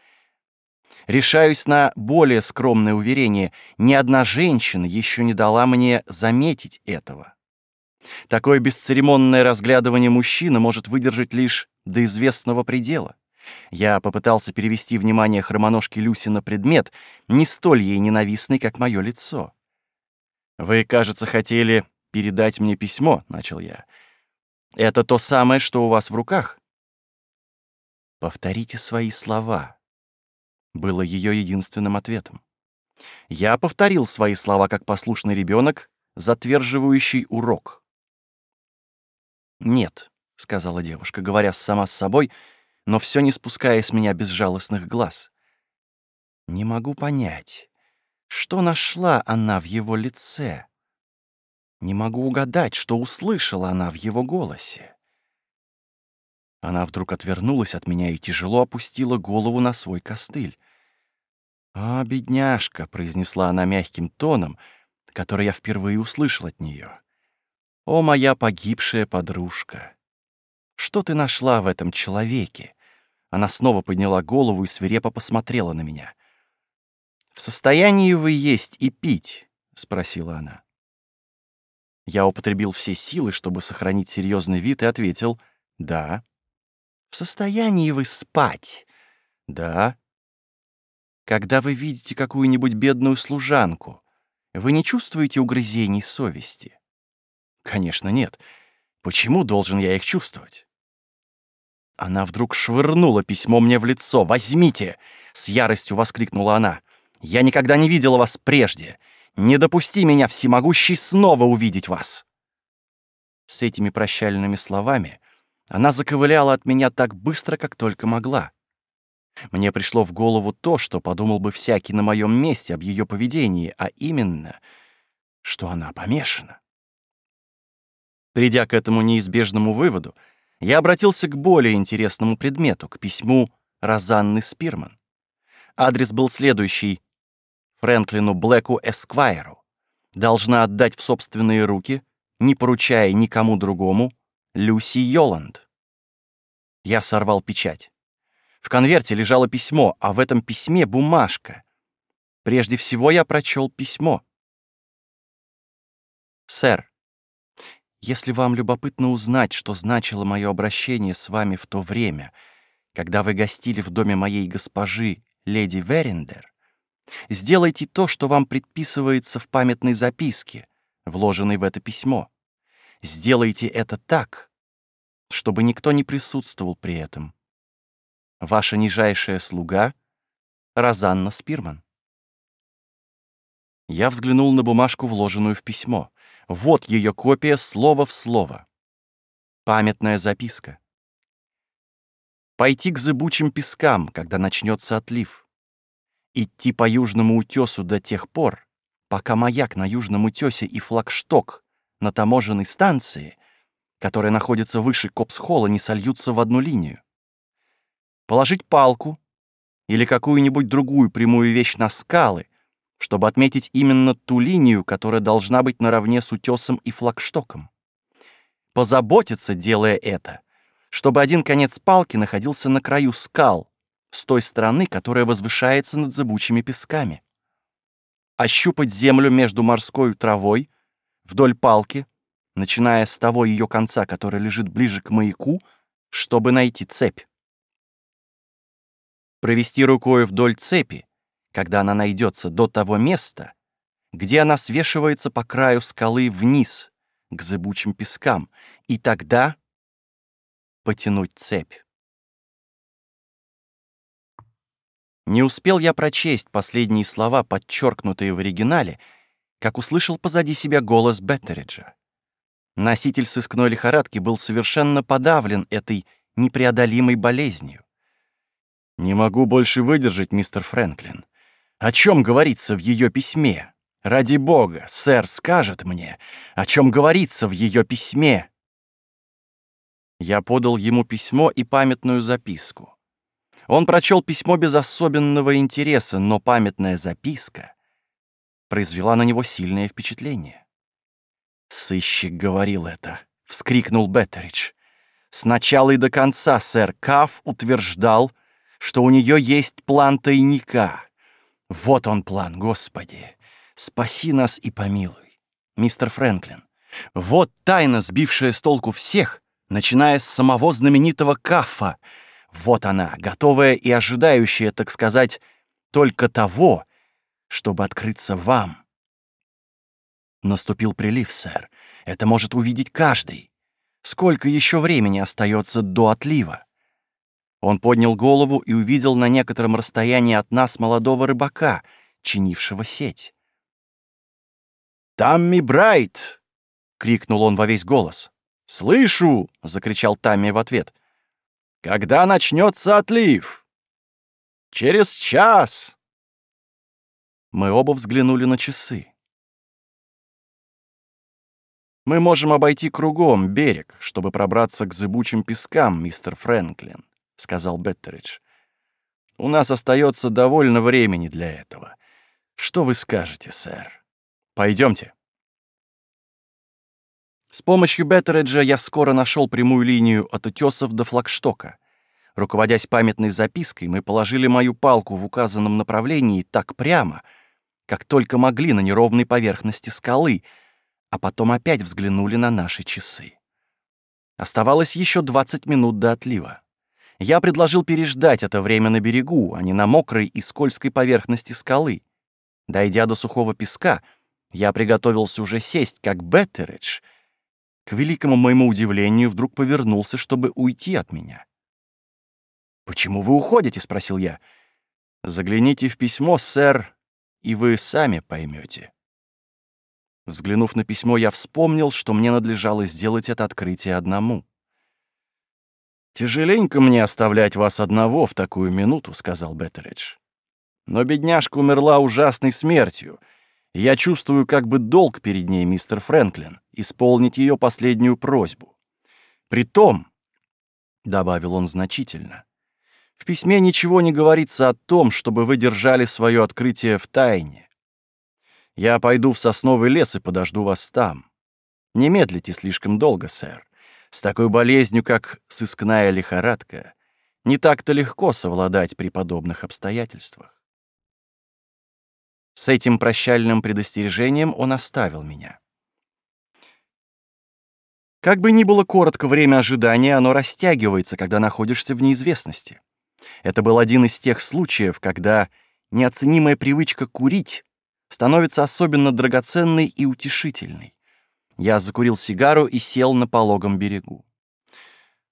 Решаюсь на более скромное уверение, ни одна женщина еще не дала мне заметить этого. Такое бесцеремонное разглядывание мужчины может выдержать лишь до известного предела. Я попытался перевести внимание хромоножки Люси на предмет, не столь ей ненавистный, как мое лицо. «Вы, кажется, хотели передать мне письмо», — начал я. «Это то самое, что у вас в руках?» «Повторите свои слова», — было ее единственным ответом. Я повторил свои слова как послушный ребенок, затверживающий урок. «Нет», — сказала девушка, говоря сама с собой, но все не спуская с меня безжалостных глаз. «Не могу понять, что нашла она в его лице? Не могу угадать, что услышала она в его голосе. Она вдруг отвернулась от меня и тяжело опустила голову на свой костыль. «А, бедняжка», — произнесла она мягким тоном, который я впервые услышал от нее. «О, моя погибшая подружка! Что ты нашла в этом человеке?» Она снова подняла голову и свирепо посмотрела на меня. «В состоянии вы есть и пить?» — спросила она. Я употребил все силы, чтобы сохранить серьезный вид, и ответил «да». «В состоянии вы спать?» «да». «Когда вы видите какую-нибудь бедную служанку, вы не чувствуете угрызений совести?» «Конечно, нет. Почему должен я их чувствовать?» Она вдруг швырнула письмо мне в лицо. «Возьмите!» — с яростью воскликнула она. Я никогда не видела вас прежде. Не допусти меня, всемогущий, снова увидеть вас!» С этими прощальными словами она заковыляла от меня так быстро, как только могла. Мне пришло в голову то, что подумал бы всякий на моем месте об ее поведении, а именно, что она помешана. Придя к этому неизбежному выводу, я обратился к более интересному предмету, к письму Розанны Спирман. Адрес был следующий Фрэнклину Блэку Эсквайру, должна отдать в собственные руки, не поручая никому другому, Люси Йоланд. Я сорвал печать. В конверте лежало письмо, а в этом письме бумажка. Прежде всего я прочел письмо. «Сэр, если вам любопытно узнать, что значило мое обращение с вами в то время, когда вы гостили в доме моей госпожи, леди Верендер, Сделайте то, что вам предписывается в памятной записке, вложенной в это письмо. Сделайте это так, чтобы никто не присутствовал при этом. Ваша нижайшая слуга — Розанна Спирман. Я взглянул на бумажку, вложенную в письмо. Вот ее копия слово в слово. Памятная записка. Пойти к зыбучим пескам, когда начнется отлив идти по южному утесу до тех пор, пока маяк на южном утесе и флагшток на таможенной станции, которая находится выше Копсхола, не сольются в одну линию. Положить палку или какую-нибудь другую прямую вещь на скалы, чтобы отметить именно ту линию, которая должна быть наравне с утесом и флагштоком. Позаботиться, делая это, чтобы один конец палки находился на краю скал, с той стороны, которая возвышается над зыбучими песками. Ощупать землю между морской травой, вдоль палки, начиная с того ее конца, который лежит ближе к маяку, чтобы найти цепь. провести рукой вдоль цепи, когда она найдется до того места, где она свешивается по краю скалы вниз, к зыбучим пескам, и тогда потянуть цепь. Не успел я прочесть последние слова, подчеркнутые в оригинале, как услышал позади себя голос Беттериджа. Носитель сыскной лихорадки был совершенно подавлен этой непреодолимой болезнью. «Не могу больше выдержать, мистер Фрэнклин. О чем говорится в ее письме? Ради бога, сэр скажет мне, о чем говорится в ее письме». Я подал ему письмо и памятную записку. Он прочел письмо без особенного интереса, но памятная записка произвела на него сильное впечатление. «Сыщик говорил это», — вскрикнул Беттеридж. «Сначала и до конца сэр Каф утверждал, что у нее есть план тайника. Вот он план, Господи! Спаси нас и помилуй, мистер Фрэнклин. Вот тайна, сбившая с толку всех, начиная с самого знаменитого Кафа. Вот она, готовая и ожидающая, так сказать, только того, чтобы открыться вам. Наступил прилив, сэр. Это может увидеть каждый. Сколько еще времени остается до отлива? Он поднял голову и увидел на некотором расстоянии от нас молодого рыбака, чинившего сеть. «Тамми Брайт!» — крикнул он во весь голос. «Слышу!» — закричал Тамми в ответ. «Когда начнется отлив?» «Через час!» Мы оба взглянули на часы. Мы можем обойти кругом берег, чтобы пробраться к зыбучим пескам, мистер Фрэнклин, сказал Беттеридж. У нас остается довольно времени для этого. Что вы скажете, сэр? Пойдемте. С помощью Беттериджа я скоро нашел прямую линию от утесов до флагштока. Руководясь памятной запиской, мы положили мою палку в указанном направлении так прямо, как только могли на неровной поверхности скалы — а потом опять взглянули на наши часы. Оставалось еще 20 минут до отлива. Я предложил переждать это время на берегу, а не на мокрой и скользкой поверхности скалы. Дойдя до сухого песка, я приготовился уже сесть, как Беттеридж. К великому моему удивлению, вдруг повернулся, чтобы уйти от меня. «Почему вы уходите?» — спросил я. «Загляните в письмо, сэр, и вы сами поймете. Взглянув на письмо, я вспомнил, что мне надлежало сделать это открытие одному. «Тяжеленько мне оставлять вас одного в такую минуту», — сказал Беттеридж. «Но бедняжка умерла ужасной смертью, я чувствую как бы долг перед ней, мистер Фрэнклин, исполнить ее последнюю просьбу. Притом, — добавил он значительно, — в письме ничего не говорится о том, чтобы вы держали свое открытие в тайне. Я пойду в сосновый лес и подожду вас там. Не медлите слишком долго, сэр. С такой болезнью, как сыскная лихорадка, не так-то легко совладать при подобных обстоятельствах. С этим прощальным предостережением он оставил меня. Как бы ни было коротко время ожидания, оно растягивается, когда находишься в неизвестности. Это был один из тех случаев, когда неоценимая привычка курить становится особенно драгоценной и утешительной. Я закурил сигару и сел на пологом берегу.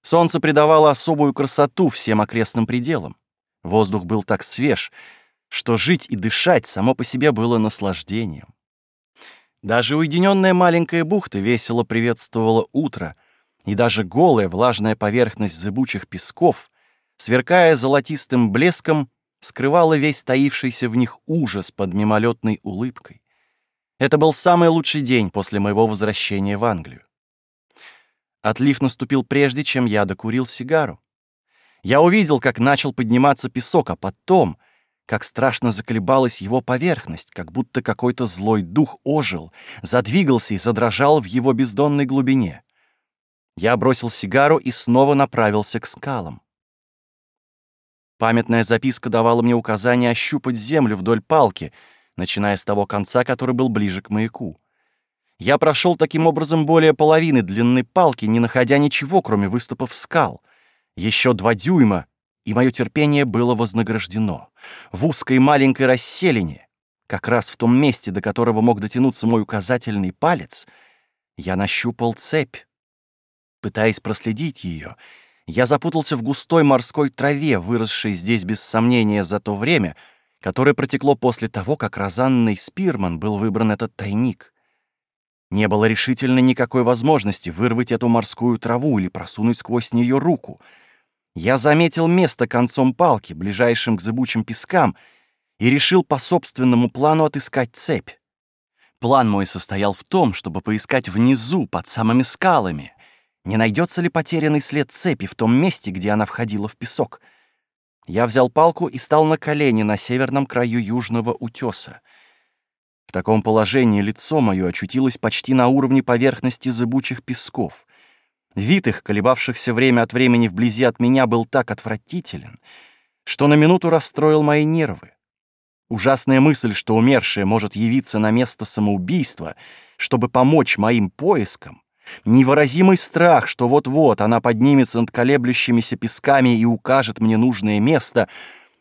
Солнце придавало особую красоту всем окрестным пределам. Воздух был так свеж, что жить и дышать само по себе было наслаждением. Даже уединенная маленькая бухта весело приветствовала утро, и даже голая влажная поверхность зыбучих песков, сверкая золотистым блеском, скрывала весь таившийся в них ужас под мимолетной улыбкой. Это был самый лучший день после моего возвращения в Англию. Отлив наступил прежде, чем я докурил сигару. Я увидел, как начал подниматься песок, а потом, как страшно заколебалась его поверхность, как будто какой-то злой дух ожил, задвигался и задрожал в его бездонной глубине. Я бросил сигару и снова направился к скалам. Памятная записка давала мне указание ощупать землю вдоль палки, начиная с того конца, который был ближе к маяку. Я прошел таким образом более половины длины палки, не находя ничего, кроме выступов скал. Еще два дюйма, и мое терпение было вознаграждено. В узкой маленькой расселине, как раз в том месте, до которого мог дотянуться мой указательный палец, я нащупал цепь. Пытаясь проследить ее, я запутался в густой морской траве, выросшей здесь без сомнения за то время, которое протекло после того, как Розанной Спирман был выбран этот тайник. Не было решительно никакой возможности вырвать эту морскую траву или просунуть сквозь нее руку. Я заметил место концом палки, ближайшим к зыбучим пескам, и решил по собственному плану отыскать цепь. План мой состоял в том, чтобы поискать внизу, под самыми скалами, не найдется ли потерянный след цепи в том месте, где она входила в песок. Я взял палку и стал на колени на северном краю южного утеса. В таком положении лицо мое очутилось почти на уровне поверхности зыбучих песков. Вид их, колебавшихся время от времени вблизи от меня, был так отвратителен, что на минуту расстроил мои нервы. Ужасная мысль, что умершая может явиться на место самоубийства, чтобы помочь моим поискам, невыразимый страх, что вот-вот она поднимется над колеблющимися песками и укажет мне нужное место,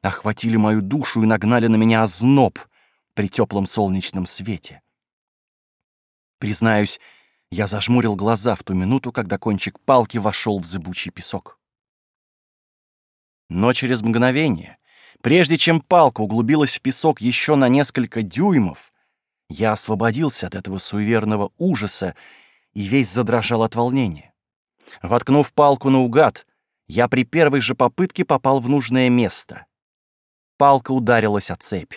охватили мою душу и нагнали на меня озноб — при теплом солнечном свете. Признаюсь, я зажмурил глаза в ту минуту, когда кончик палки вошел в зыбучий песок. Но через мгновение, прежде чем палка углубилась в песок еще на несколько дюймов, я освободился от этого суеверного ужаса и весь задрожал от волнения. Воткнув палку наугад, я при первой же попытке попал в нужное место. Палка ударилась о цепь.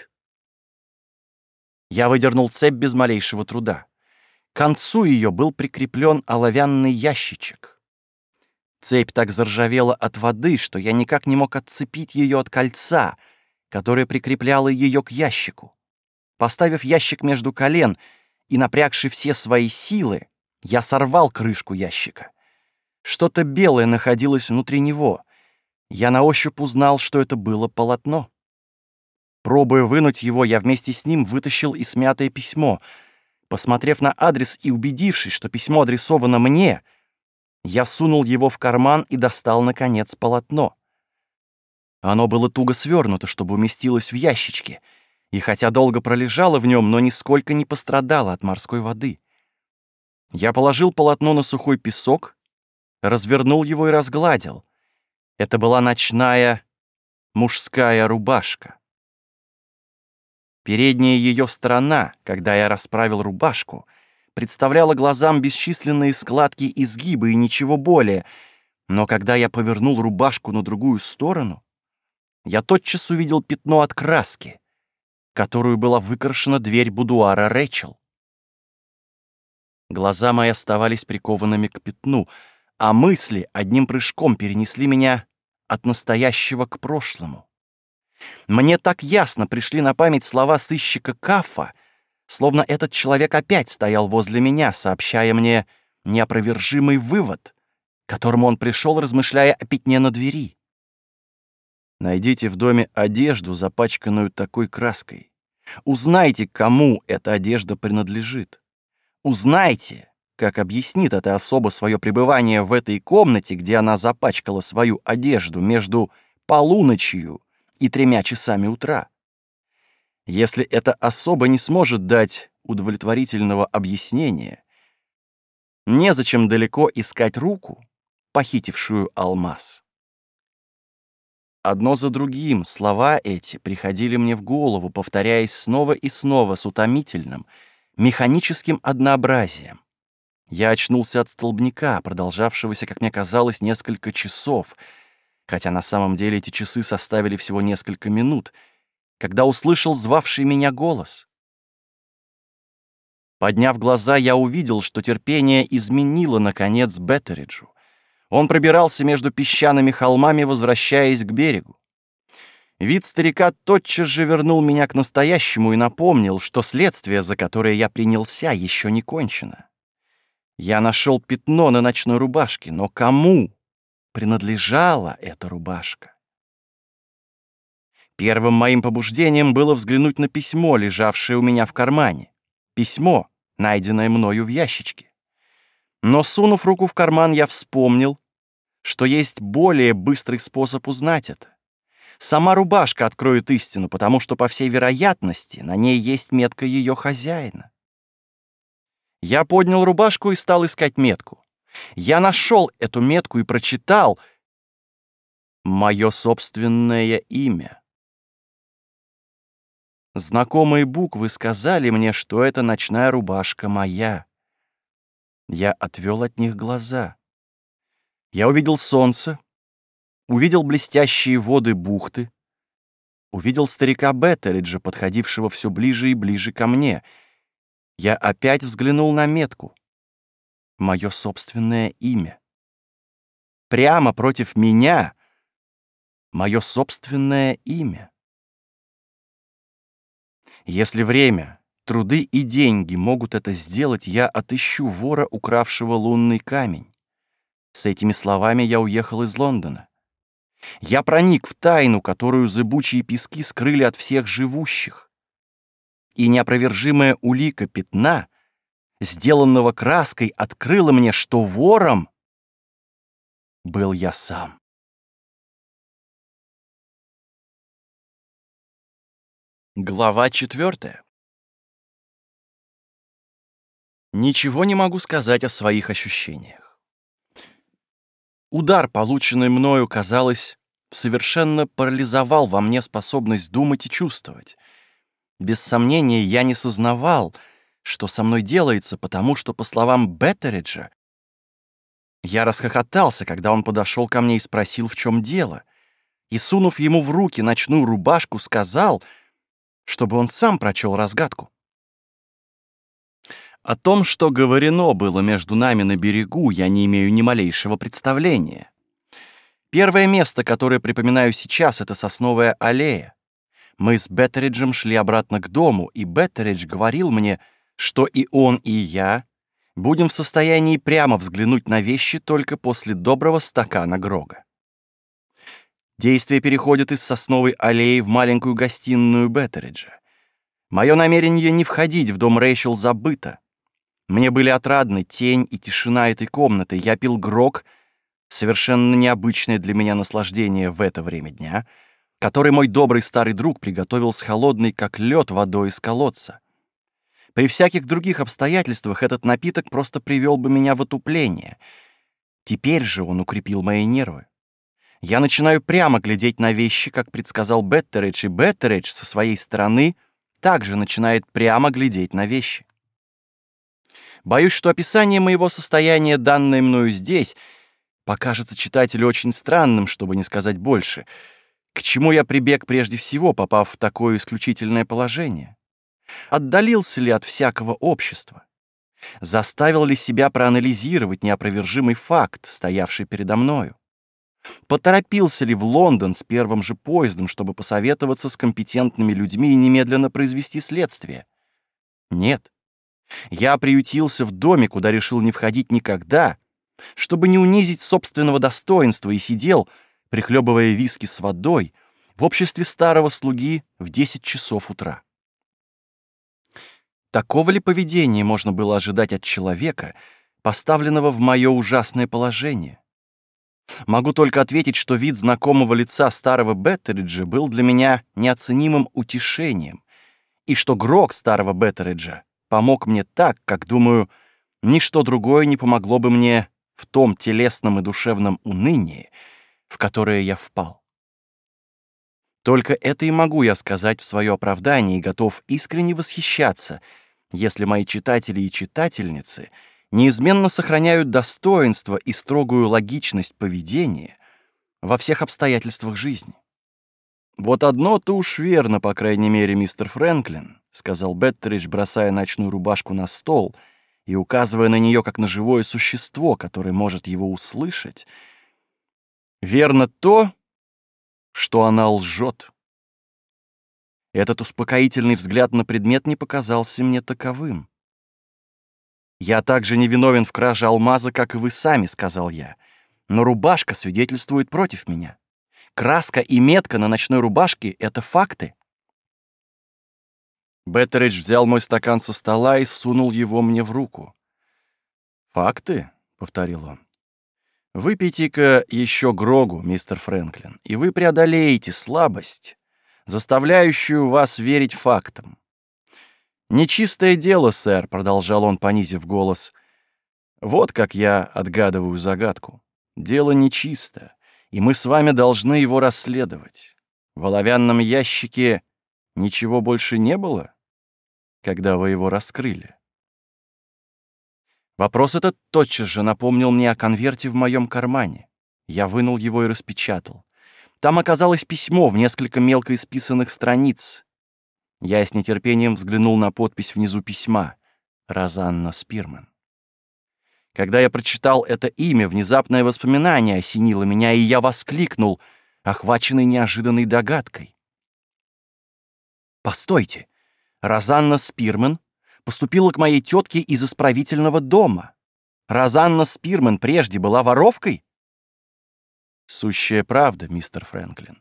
Я выдернул цепь без малейшего труда. К концу ее был прикреплен оловянный ящичек. Цепь так заржавела от воды, что я никак не мог отцепить ее от кольца, которое прикрепляло ее к ящику. Поставив ящик между колен и напрягши все свои силы, я сорвал крышку ящика. Что-то белое находилось внутри него. Я на ощупь узнал, что это было полотно. Пробуя вынуть его, я вместе с ним вытащил и смятое письмо. Посмотрев на адрес и убедившись, что письмо адресовано мне, я сунул его в карман и достал, наконец, полотно. Оно было туго свернуто, чтобы уместилось в ящичке, и хотя долго пролежало в нем, но нисколько не пострадало от морской воды. Я положил полотно на сухой песок, развернул его и разгладил. Это была ночная мужская рубашка. Передняя ее сторона, когда я расправил рубашку, представляла глазам бесчисленные складки и изгибы и ничего более, но когда я повернул рубашку на другую сторону, я тотчас увидел пятно от краски, которую была выкрашена дверь будуара Рэчел. Глаза мои оставались прикованными к пятну, а мысли одним прыжком перенесли меня от настоящего к прошлому. Мне так ясно пришли на память слова сыщика Кафа, словно этот человек опять стоял возле меня, сообщая мне неопровержимый вывод, к которому он пришел, размышляя о пятне на двери. Найдите в доме одежду, запачканную такой краской. Узнайте, кому эта одежда принадлежит. Узнайте, как объяснит эта особа свое пребывание в этой комнате, где она запачкала свою одежду между полуночью и тремя часами утра. Если эта особа не сможет дать удовлетворительного объяснения, незачем далеко искать руку, похитившую алмаз. Одно за другим слова эти приходили мне в голову, повторяясь снова и снова с утомительным, механическим однообразием. Я очнулся от столбняка, продолжавшегося, как мне казалось, несколько часов — хотя на самом деле эти часы составили всего несколько минут, когда услышал звавший меня голос. Подняв глаза, я увидел, что терпение изменило, наконец, Беттериджу. Он пробирался между песчаными холмами, возвращаясь к берегу. Вид старика тотчас же вернул меня к настоящему и напомнил, что следствие, за которое я принялся, еще не кончено. Я нашел пятно на ночной рубашке, но кому? принадлежала эта рубашка. Первым моим побуждением было взглянуть на письмо, лежавшее у меня в кармане. Письмо, найденное мною в ящичке. Но, сунув руку в карман, я вспомнил, что есть более быстрый способ узнать это. Сама рубашка откроет истину, потому что, по всей вероятности, на ней есть метка ее хозяина. Я поднял рубашку и стал искать метку. Я нашел эту метку и прочитал мое собственное имя. Знакомые буквы сказали мне, что эта ночная рубашка моя. Я отвел от них глаза. Я увидел солнце, увидел блестящие воды бухты, увидел старика Беттериджа, подходившего все ближе и ближе ко мне. Я опять взглянул на метку. Мое собственное имя. Прямо против меня мое собственное имя. Если время, труды и деньги могут это сделать, я отыщу вора, укравшего лунный камень. С этими словами я уехал из Лондона. Я проник в тайну, которую зыбучие пески скрыли от всех живущих. И неопровержимая улика пятна, сделанного краской, открыла мне, что вором был я сам. Глава четвертая. Ничего не могу сказать о своих ощущениях. Удар, полученный мною, казалось, совершенно парализовал во мне способность думать и чувствовать. Без сомнения, я не сознавал, что со мной делается, потому что, по словам Беттериджа, я расхохотался, когда он подошел ко мне и спросил, в чем дело, и, сунув ему в руки ночную рубашку, сказал — чтобы он сам прочел разгадку. О том, что говорено было между нами на берегу, я не имею ни малейшего представления. Первое место, которое припоминаю сейчас, это сосновая аллея. Мы с Беттериджем шли обратно к дому, и Беттеридж говорил мне, что и он, и я будем в состоянии прямо взглянуть на вещи только после доброго стакана Грога. Действие переходит из сосновой аллеи в маленькую гостиную Беттериджа. Мое намерение не входить в дом Рэйчел забыто. Мне были отрадны тень и тишина этой комнаты. Я пил грог, совершенно необычное для меня наслаждение в это время дня, который мой добрый старый друг приготовил с холодной, как лед, водой из колодца. При всяких других обстоятельствах этот напиток просто привел бы меня в отупление. Теперь же он укрепил мои нервы. Я начинаю прямо глядеть на вещи, как предсказал Беттеридж, и Беттеридж со своей стороны также начинает прямо глядеть на вещи. Боюсь, что описание моего состояния, данное мною здесь, покажется читателю очень странным, чтобы не сказать больше. К чему я прибег прежде всего, попав в такое исключительное положение? Отдалился ли от всякого общества? Заставил ли себя проанализировать неопровержимый факт, стоявший передо мною? Поторопился ли в Лондон с первым же поездом, чтобы посоветоваться с компетентными людьми и немедленно произвести следствие? Нет. Я приютился в доме, куда решил не входить никогда, чтобы не унизить собственного достоинства и сидел, прихлебывая виски с водой, в обществе старого слуги в 10 часов утра. Такого ли поведения можно было ожидать от человека, поставленного в мое ужасное положение? Могу только ответить, что вид знакомого лица старого Беттериджа был для меня неоценимым утешением, и что грок старого Беттериджа помог мне так, как, думаю, ничто другое не помогло бы мне в том телесном и душевном унынии, в которое я впал. Только это и могу я сказать в свое оправдание и готов искренне восхищаться, если мои читатели и читательницы — неизменно сохраняют достоинство и строгую логичность поведения во всех обстоятельствах жизни. «Вот одно-то уж верно, по крайней мере, мистер Фрэнклин», — сказал Беттеридж, бросая ночную рубашку на стол и указывая на нее как на живое существо, которое может его услышать. «Верно то, что она лжет». Этот успокоительный взгляд на предмет не показался мне таковым. «Я также не виновен в краже алмаза, как и вы сами», — сказал я. «Но рубашка свидетельствует против меня. Краска и метка на ночной рубашке — это факты». Беттеридж взял мой стакан со стола и сунул его мне в руку. «Факты?» — повторил он. Выпейте-ка еще Грогу, мистер Фрэнклин, и вы преодолеете слабость, заставляющую вас верить фактам. «Нечистое дело, сэр», — продолжал он, понизив голос. «Вот как я отгадываю загадку. Дело нечисто, и мы с вами должны его расследовать. В оловянном ящике ничего больше не было, когда вы его раскрыли?» Вопрос этот тотчас же напомнил мне о конверте в моем кармане. Я вынул его и распечатал. Там оказалось письмо в несколько мелко исписанных страниц. Я с нетерпением взглянул на подпись внизу письма. Розанна Спирман. Когда я прочитал это имя, внезапное воспоминание осенило меня, и я воскликнул, охваченный неожиданной догадкой. «Постойте! Розанна Спирман поступила к моей тетке из исправительного дома. Розанна Спирман прежде была воровкой? Сущая правда, мистер Фрэнклин.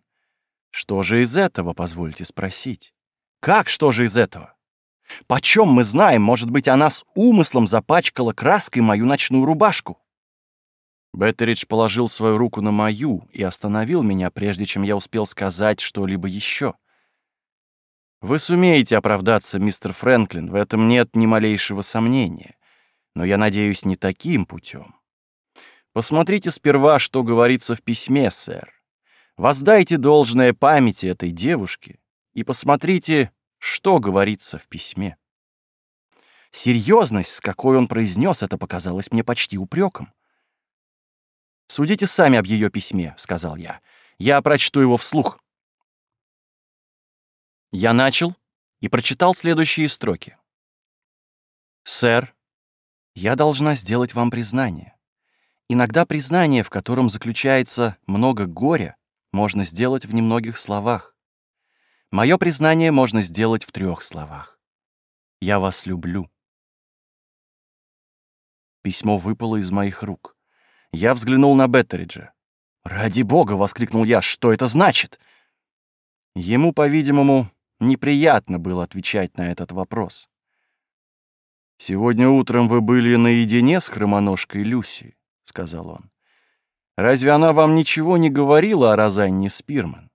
Что же из этого, позвольте спросить? Как что же из этого? Почем мы знаем, может быть, она с умыслом запачкала краской мою ночную рубашку? Беттеридж положил свою руку на мою и остановил меня, прежде чем я успел сказать что-либо еще. Вы сумеете оправдаться, мистер Фрэнклин, в этом нет ни малейшего сомнения. Но я надеюсь, не таким путем. Посмотрите сперва, что говорится в письме, сэр. Воздайте должное памяти этой девушки и посмотрите, что говорится в письме. Серьезность, с какой он произнес это, показалась мне почти упреком. «Судите сами об ее письме», — сказал я. «Я прочту его вслух». Я начал и прочитал следующие строки. «Сэр, я должна сделать вам признание. Иногда признание, в котором заключается много горя, можно сделать в немногих словах. Мое признание можно сделать в трех словах. Я вас люблю». Письмо выпало из моих рук. Я взглянул на Беттериджа. «Ради бога!» — воскликнул я. «Что это значит?» Ему, по-видимому, Неприятно было отвечать на этот вопрос. «Сегодня утром вы были наедине с хромоножкой Люси», — сказал он. «Разве она вам ничего не говорила о Розанне Спирман?»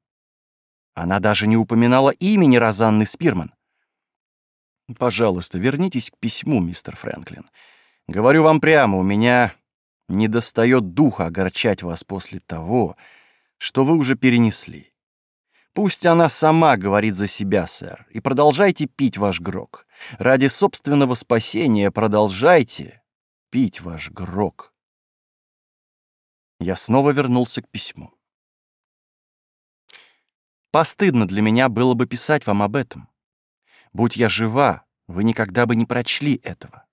Она даже не упоминала имени Розанны Спирман. «Пожалуйста, вернитесь к письму, мистер Фрэнклин. Говорю вам прямо, у меня не достает духа огорчать вас после того, что вы уже перенесли. Пусть она сама говорит за себя, сэр, и продолжайте пить ваш грок. Ради собственного спасения продолжайте пить ваш грок. Я снова вернулся к письму. Постыдно для меня было бы писать вам об этом. Будь я жива, вы никогда бы не прочли этого.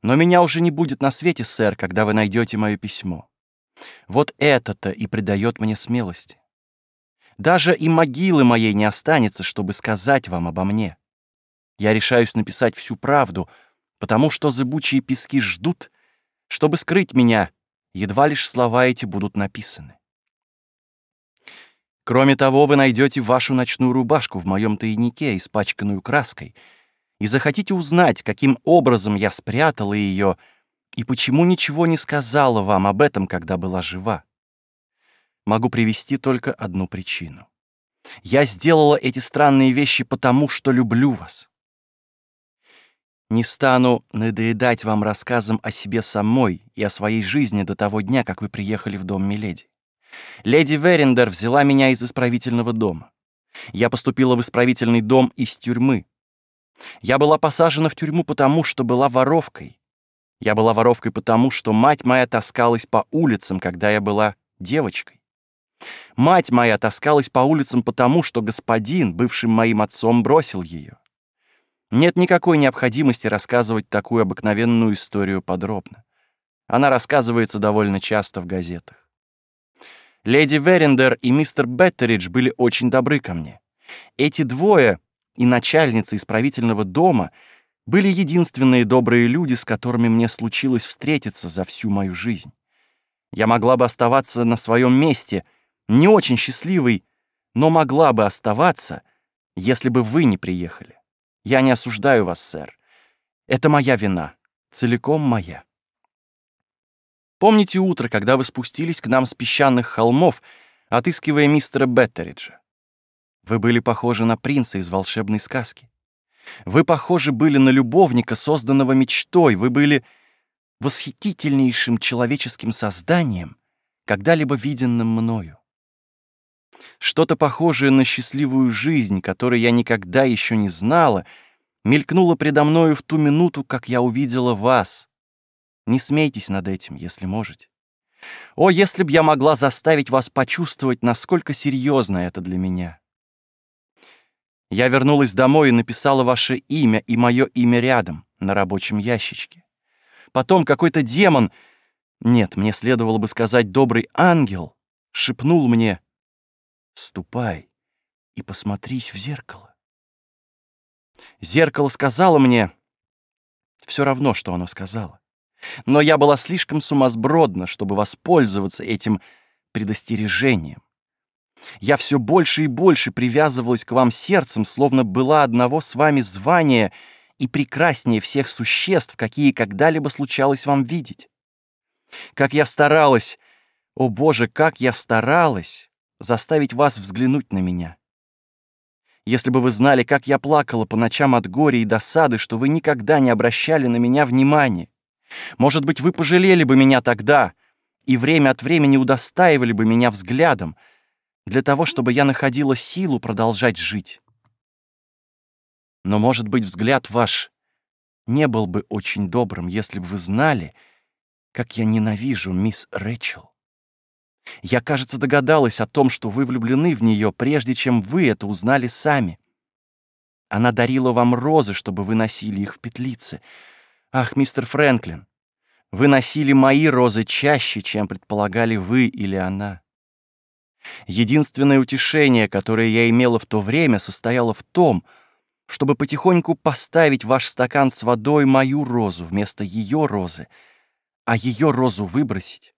Но меня уже не будет на свете, сэр, когда вы найдете мое письмо. Вот это-то и придает мне смелости. Даже и могилы моей не останется, чтобы сказать вам обо мне. Я решаюсь написать всю правду, потому что зыбучие пески ждут, чтобы скрыть меня, едва лишь слова эти будут написаны. Кроме того, вы найдете вашу ночную рубашку в моем тайнике, испачканную краской, и захотите узнать, каким образом я спрятала ее и почему ничего не сказала вам об этом, когда была жива могу привести только одну причину. Я сделала эти странные вещи потому, что люблю вас. Не стану надоедать вам рассказом о себе самой и о своей жизни до того дня, как вы приехали в дом Миледи. Леди Верендер взяла меня из исправительного дома. Я поступила в исправительный дом из тюрьмы. Я была посажена в тюрьму потому, что была воровкой. Я была воровкой потому, что мать моя таскалась по улицам, когда я была девочкой. Мать моя таскалась по улицам потому, что господин, бывшим моим отцом, бросил ее. Нет никакой необходимости рассказывать такую обыкновенную историю подробно. Она рассказывается довольно часто в газетах. Леди Верендер и мистер Беттеридж были очень добры ко мне. Эти двое и начальница исправительного дома были единственные добрые люди, с которыми мне случилось встретиться за всю мою жизнь. Я могла бы оставаться на своем месте — не очень счастливой, но могла бы оставаться, если бы вы не приехали. Я не осуждаю вас, сэр. Это моя вина, целиком моя. Помните утро, когда вы спустились к нам с песчаных холмов, отыскивая мистера Беттериджа? Вы были похожи на принца из волшебной сказки. Вы похожи были на любовника, созданного мечтой. Вы были восхитительнейшим человеческим созданием, когда-либо виденным мною. Что-то похожее на счастливую жизнь, которой я никогда еще не знала, мелькнуло предо мною в ту минуту, как я увидела вас. Не смейтесь над этим, если можете. О, если б я могла заставить вас почувствовать, насколько серьезно это для меня. Я вернулась домой и написала ваше имя и мое имя рядом, на рабочем ящичке. Потом какой-то демон, нет, мне следовало бы сказать добрый ангел, шепнул мне «Ступай и посмотрись в зеркало». Зеркало сказало мне, все равно, что оно сказала. Но я была слишком сумасбродна, чтобы воспользоваться этим предостережением. Я все больше и больше привязывалась к вам сердцем, словно была одного с вами звания и прекраснее всех существ, какие когда-либо случалось вам видеть. Как я старалась, о Боже, как я старалась заставить вас взглянуть на меня. Если бы вы знали, как я плакала по ночам от горя и досады, что вы никогда не обращали на меня внимания. Может быть, вы пожалели бы меня тогда и время от времени удостаивали бы меня взглядом, для того, чтобы я находила силу продолжать жить. Но, может быть, взгляд ваш не был бы очень добрым, если бы вы знали, как я ненавижу мисс Рэчел. Я, кажется, догадалась о том, что вы влюблены в нее, прежде чем вы это узнали сами. Она дарила вам розы, чтобы вы носили их в петлице. Ах, мистер Фрэнклин, вы носили мои розы чаще, чем предполагали вы или она. Единственное утешение, которое я имела в то время, состояло в том, чтобы потихоньку поставить ваш стакан с водой мою розу вместо ее розы, а ее розу выбросить.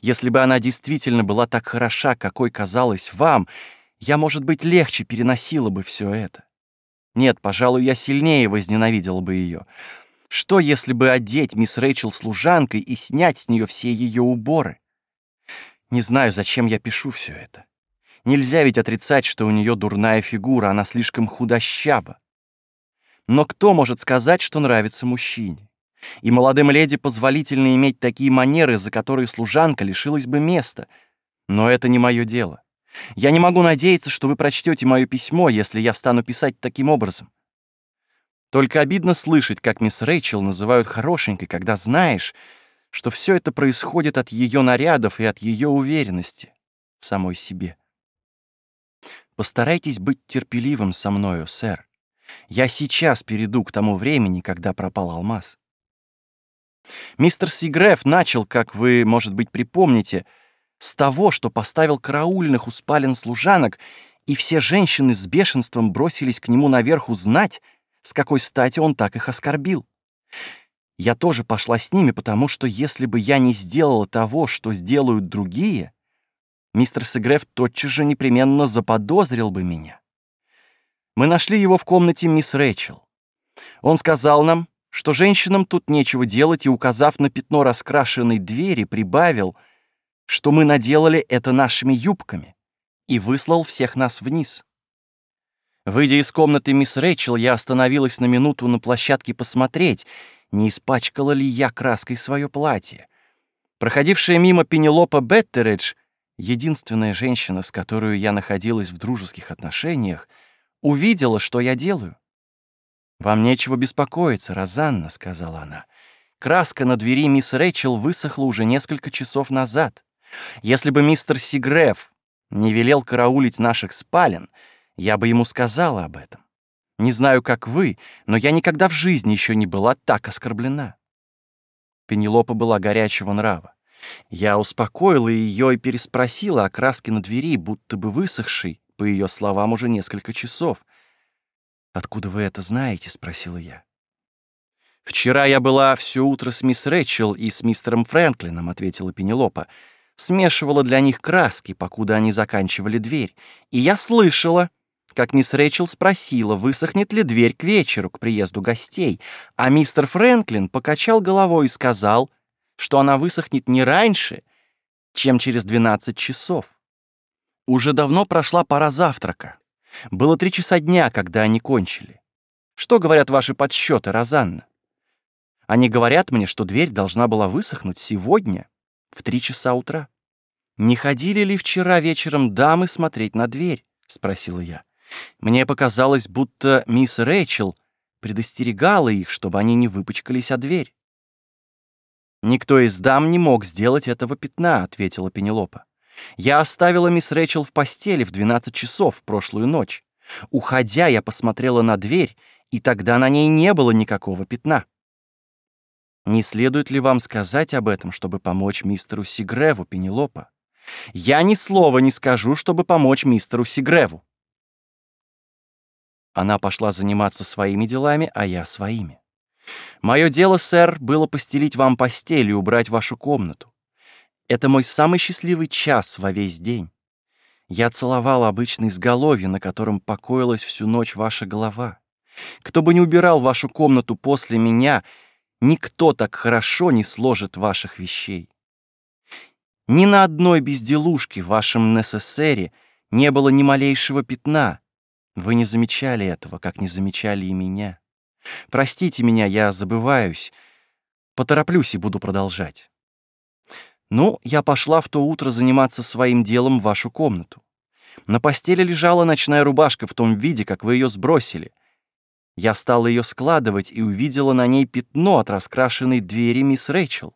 Если бы она действительно была так хороша, какой казалась вам, я, может быть, легче переносила бы все это. Нет, пожалуй, я сильнее возненавидела бы ее. Что, если бы одеть мисс Рэйчел служанкой и снять с нее все ее уборы? Не знаю, зачем я пишу все это. Нельзя ведь отрицать, что у нее дурная фигура, она слишком худощава. Но кто может сказать, что нравится мужчине? И молодым леди позволительно иметь такие манеры, за которые служанка лишилась бы места. Но это не мое дело. Я не могу надеяться, что вы прочтете мое письмо, если я стану писать таким образом. Только обидно слышать, как мисс Рэйчел называют хорошенькой, когда знаешь, что все это происходит от ее нарядов и от ее уверенности в самой себе. Постарайтесь быть терпеливым со мною, сэр. Я сейчас перейду к тому времени, когда пропал алмаз. Мистер Сигреф начал, как вы, может быть, припомните, с того, что поставил караульных у спален служанок, и все женщины с бешенством бросились к нему наверх узнать, с какой стати он так их оскорбил. Я тоже пошла с ними, потому что если бы я не сделала того, что сделают другие, мистер Сегреф тотчас же непременно заподозрил бы меня. Мы нашли его в комнате мисс Рэйчел. Он сказал нам, что женщинам тут нечего делать, и, указав на пятно раскрашенной двери, прибавил, что мы наделали это нашими юбками, и выслал всех нас вниз. Выйдя из комнаты мисс Рэйчел, я остановилась на минуту на площадке посмотреть, не испачкала ли я краской свое платье. Проходившая мимо Пенелопа Беттередж, единственная женщина, с которой я находилась в дружеских отношениях, увидела, что я делаю. «Вам нечего беспокоиться, Розанна», — сказала она. «Краска на двери мисс Рэйчел высохла уже несколько часов назад. Если бы мистер Сигреф не велел караулить наших спален, я бы ему сказала об этом. Не знаю, как вы, но я никогда в жизни еще не была так оскорблена». Пенелопа была горячего нрава. Я успокоила ее и переспросила о краске на двери, будто бы высохшей, по ее словам, уже несколько часов. «Откуда вы это знаете?» — спросила я. «Вчера я была все утро с мисс Рэчел и с мистером Фрэнклином», — ответила Пенелопа. «Смешивала для них краски, покуда они заканчивали дверь. И я слышала, как мисс Рэчел спросила, высохнет ли дверь к вечеру, к приезду гостей, а мистер Фрэнклин покачал головой и сказал, что она высохнет не раньше, чем через 12 часов. Уже давно прошла пора завтрака. Было три часа дня, когда они кончили. Что говорят ваши подсчеты, Розанна? Они говорят мне, что дверь должна была высохнуть сегодня в три часа утра. «Не ходили ли вчера вечером дамы смотреть на дверь?» — спросила я. Мне показалось, будто мисс Рэйчел предостерегала их, чтобы они не выпачкались о дверь. «Никто из дам не мог сделать этого пятна», — ответила Пенелопа. «Я оставила мисс Рэйчел в постели в 12 часов прошлую ночь. Уходя, я посмотрела на дверь, и тогда на ней не было никакого пятна». «Не следует ли вам сказать об этом, чтобы помочь мистеру Сигреву, Пенелопа?» Я ни слова не скажу, чтобы помочь мистеру Сигреву. Она пошла заниматься своими делами, а я своими. Мое дело, сэр, было постелить вам постель и убрать вашу комнату. Это мой самый счастливый час во весь день. Я целовал обычный изголовье, на котором покоилась всю ночь ваша голова. Кто бы ни убирал вашу комнату после меня, никто так хорошо не сложит ваших вещей. Ни на одной безделушке в вашем НССРе не было ни малейшего пятна. Вы не замечали этого, как не замечали и меня. Простите меня, я забываюсь. Потороплюсь и буду продолжать. Ну, я пошла в то утро заниматься своим делом в вашу комнату. На постели лежала ночная рубашка в том виде, как вы ее сбросили. Я стала ее складывать и увидела на ней пятно от раскрашенной двери мисс Рэйчел.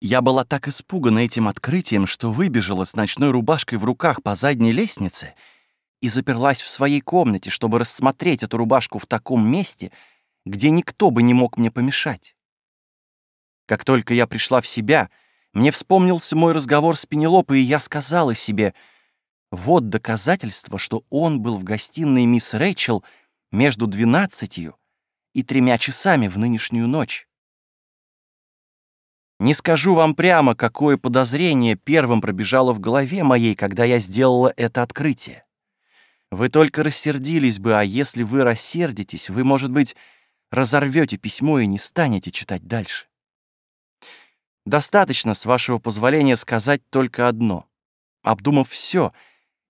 Я была так испугана этим открытием, что выбежала с ночной рубашкой в руках по задней лестнице и заперлась в своей комнате, чтобы рассмотреть эту рубашку в таком месте, где никто бы не мог мне помешать. Как только я пришла в себя, мне вспомнился мой разговор с Пенелопой, и я сказала себе, вот доказательство, что он был в гостиной мисс Рэйчел между двенадцатью и тремя часами в нынешнюю ночь. Не скажу вам прямо, какое подозрение первым пробежало в голове моей, когда я сделала это открытие. Вы только рассердились бы, а если вы рассердитесь, вы, может быть, разорвете письмо и не станете читать дальше. Достаточно, с вашего позволения, сказать только одно. Обдумав все,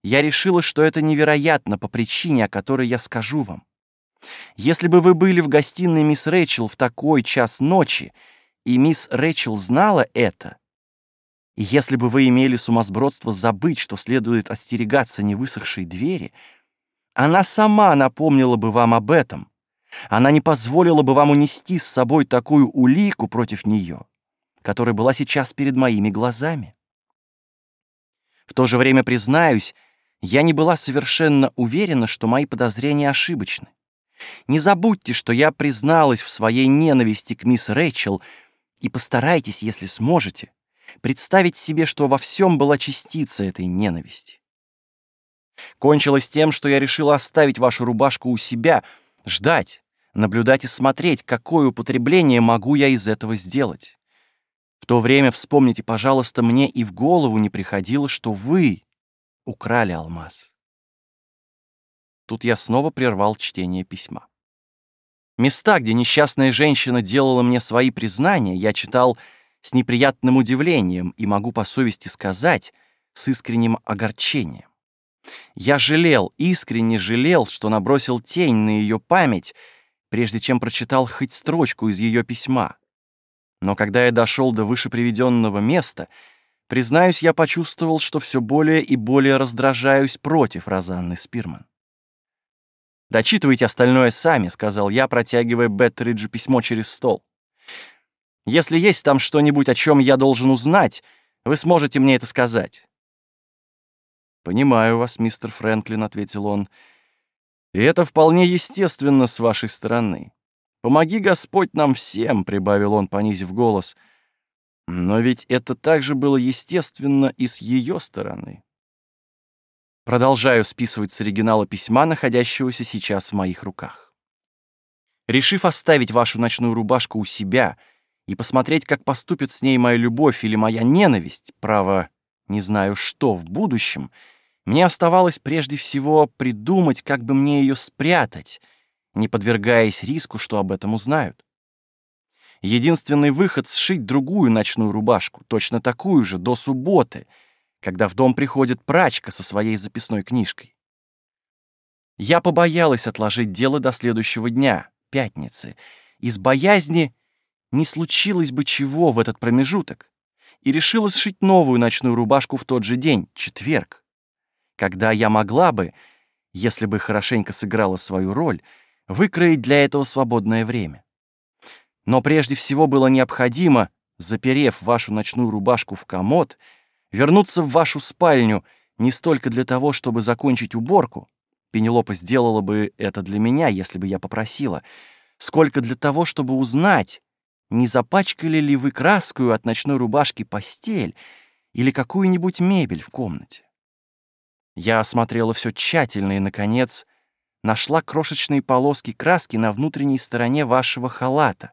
я решила, что это невероятно по причине, о которой я скажу вам. Если бы вы были в гостиной мисс Рэйчел в такой час ночи, и мисс Рэчел знала это, и если бы вы имели сумасбродство забыть, что следует остерегаться невысохшей двери, она сама напомнила бы вам об этом. Она не позволила бы вам унести с собой такую улику против нее, которая была сейчас перед моими глазами. В то же время, признаюсь, я не была совершенно уверена, что мои подозрения ошибочны. Не забудьте, что я призналась в своей ненависти к мисс Рэйчел — и постарайтесь, если сможете, представить себе, что во всем была частица этой ненависти. Кончилось тем, что я решила оставить вашу рубашку у себя, ждать, наблюдать и смотреть, какое употребление могу я из этого сделать. В то время, вспомните, пожалуйста, мне и в голову не приходило, что вы украли алмаз. Тут я снова прервал чтение письма. Места, где несчастная женщина делала мне свои признания, я читал с неприятным удивлением и могу по совести сказать с искренним огорчением. Я жалел, искренне жалел, что набросил тень на ее память, прежде чем прочитал хоть строчку из ее письма. Но когда я дошел до вышеприведенного места, признаюсь, я почувствовал, что все более и более раздражаюсь против Розанны Спирман. «Дочитывайте остальное сами», — сказал я, протягивая Беттериджу письмо через стол. «Если есть там что-нибудь, о чем я должен узнать, вы сможете мне это сказать». «Понимаю вас, мистер Фрэнклин», — ответил он. «И это вполне естественно с вашей стороны. Помоги Господь нам всем», — прибавил он, понизив голос. «Но ведь это также было естественно и с ее стороны». Продолжаю списывать с оригинала письма, находящегося сейчас в моих руках. Решив оставить вашу ночную рубашку у себя и посмотреть, как поступит с ней моя любовь или моя ненависть, право, не знаю что, в будущем, мне оставалось прежде всего придумать, как бы мне ее спрятать, не подвергаясь риску, что об этом узнают. Единственный выход — сшить другую ночную рубашку, точно такую же, до субботы, когда в дом приходит прачка со своей записной книжкой. Я побоялась отложить дело до следующего дня, пятницы, из боязни не случилось бы чего в этот промежуток, и решила сшить новую ночную рубашку в тот же день, четверг, когда я могла бы, если бы хорошенько сыграла свою роль, выкроить для этого свободное время. Но прежде всего было необходимо, заперев вашу ночную рубашку в комод, вернуться в вашу спальню не столько для того, чтобы закончить уборку, Пенелопа сделала бы это для меня, если бы я попросила, сколько для того, чтобы узнать, не запачкали ли вы краскую от ночной рубашки постель или какую-нибудь мебель в комнате. Я осмотрела все тщательно и, наконец, нашла крошечные полоски краски на внутренней стороне вашего халата.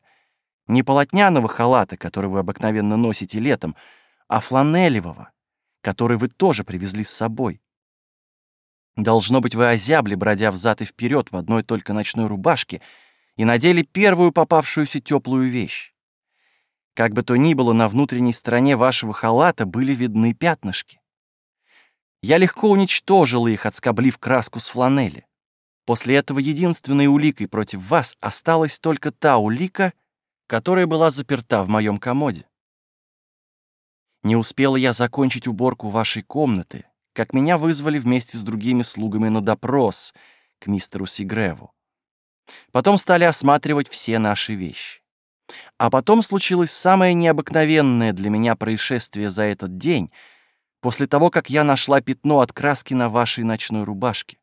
Не полотняного халата, который вы обыкновенно носите летом, а фланелевого, который вы тоже привезли с собой. Должно быть, вы озябли, бродя взад и вперед в одной только ночной рубашке, и надели первую попавшуюся теплую вещь. Как бы то ни было, на внутренней стороне вашего халата были видны пятнышки. Я легко уничтожила их, отскоблив краску с фланели. После этого единственной уликой против вас осталась только та улика, которая была заперта в моем комоде. Не успела я закончить уборку вашей комнаты, как меня вызвали вместе с другими слугами на допрос к мистеру Сигреву. Потом стали осматривать все наши вещи. А потом случилось самое необыкновенное для меня происшествие за этот день, после того, как я нашла пятно от краски на вашей ночной рубашке.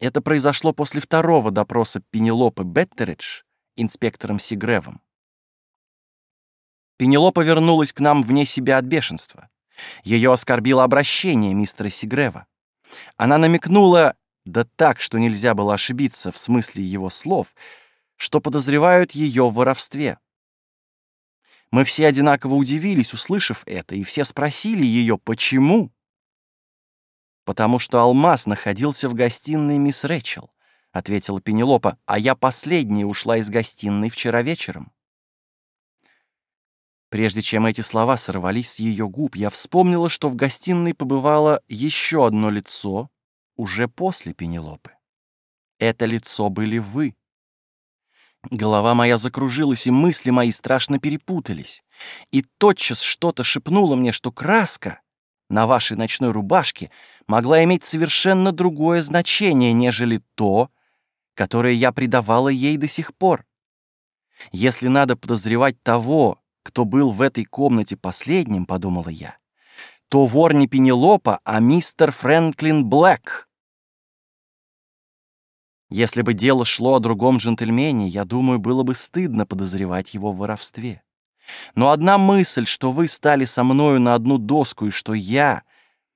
Это произошло после второго допроса Пенелопы Беттеридж инспектором Сигревом. Пенелопа вернулась к нам вне себя от бешенства. Ее оскорбило обращение мистера Сигрева. Она намекнула, да так, что нельзя было ошибиться в смысле его слов, что подозревают ее в воровстве. Мы все одинаково удивились, услышав это, и все спросили ее, почему. «Потому что алмаз находился в гостиной мисс Рэчел», — ответила Пенелопа, «а я последняя ушла из гостиной вчера вечером». Прежде чем эти слова сорвались с ее губ, я вспомнила, что в гостиной побывало еще одно лицо уже после Пенелопы. Это лицо были вы. Голова моя закружилась, и мысли мои страшно перепутались. И тотчас что-то шепнуло мне, что краска на вашей ночной рубашке могла иметь совершенно другое значение, нежели то, которое я придавала ей до сих пор. Если надо подозревать того, кто был в этой комнате последним, подумала я, то вор не Пенелопа, а мистер Фрэнклин Блэк. Если бы дело шло о другом джентльмене, я думаю, было бы стыдно подозревать его в воровстве. Но одна мысль, что вы стали со мною на одну доску и что я,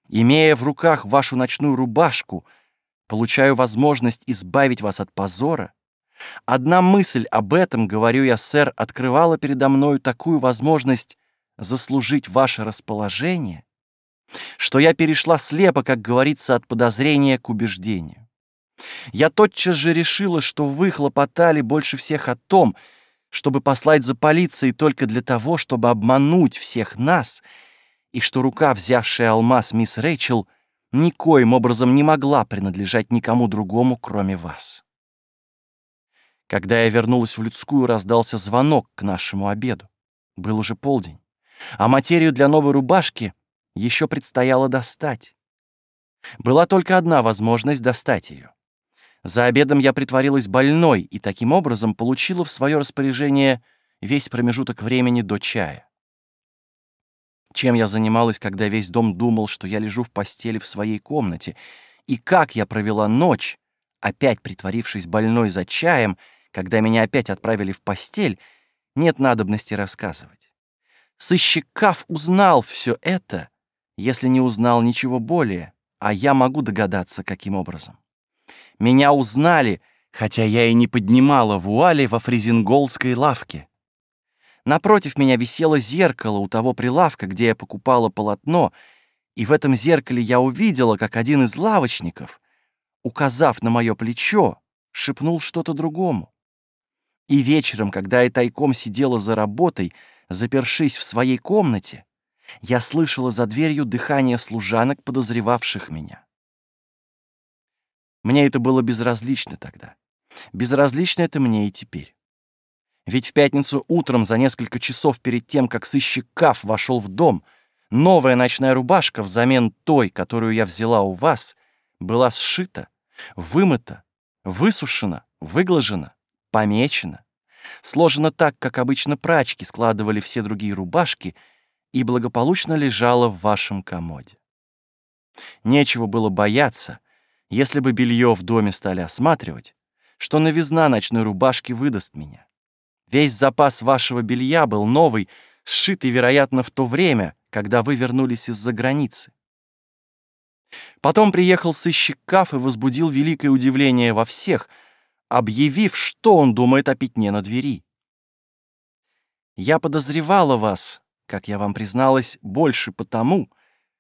имея в руках вашу ночную рубашку, получаю возможность избавить вас от позора, Одна мысль об этом, говорю я, сэр, открывала передо мною такую возможность заслужить ваше расположение, что я перешла слепо, как говорится, от подозрения к убеждению. Я тотчас же решила, что вы хлопотали больше всех о том, чтобы послать за полицией только для того, чтобы обмануть всех нас, и что рука, взявшая алмаз мисс Рэйчел, никоим образом не могла принадлежать никому другому, кроме вас. Когда я вернулась в людскую, раздался звонок к нашему обеду. Был уже полдень. А материю для новой рубашки еще предстояло достать. Была только одна возможность достать ее. За обедом я притворилась больной и таким образом получила в свое распоряжение весь промежуток времени до чая. Чем я занималась, когда весь дом думал, что я лежу в постели в своей комнате, и как я провела ночь, опять притворившись больной за чаем — когда меня опять отправили в постель, нет надобности рассказывать. Сыщик Каф узнал все это, если не узнал ничего более, а я могу догадаться, каким образом. Меня узнали, хотя я и не поднимала вуали во фрезинголской лавке. Напротив меня висело зеркало у того прилавка, где я покупала полотно, и в этом зеркале я увидела, как один из лавочников, указав на мое плечо, шепнул что-то другому. И вечером, когда я тайком сидела за работой, запершись в своей комнате, я слышала за дверью дыхание служанок, подозревавших меня. Мне это было безразлично тогда. Безразлично это мне и теперь. Ведь в пятницу утром, за несколько часов перед тем, как сыщик Каф вошел в дом, новая ночная рубашка взамен той, которую я взяла у вас, была сшита, вымыта, высушена, выглажена, помечена, сложена так, как обычно прачки складывали все другие рубашки, и благополучно лежала в вашем комоде. Нечего было бояться, если бы белье в доме стали осматривать, что новизна ночной рубашки выдаст меня. Весь запас вашего белья был новый, сшитый, вероятно, в то время, когда вы вернулись из-за границы. Потом приехал сыщик Каф и возбудил великое удивление во всех, объявив, что он думает о пятне на двери. Я подозревала вас, как я вам призналась, больше потому,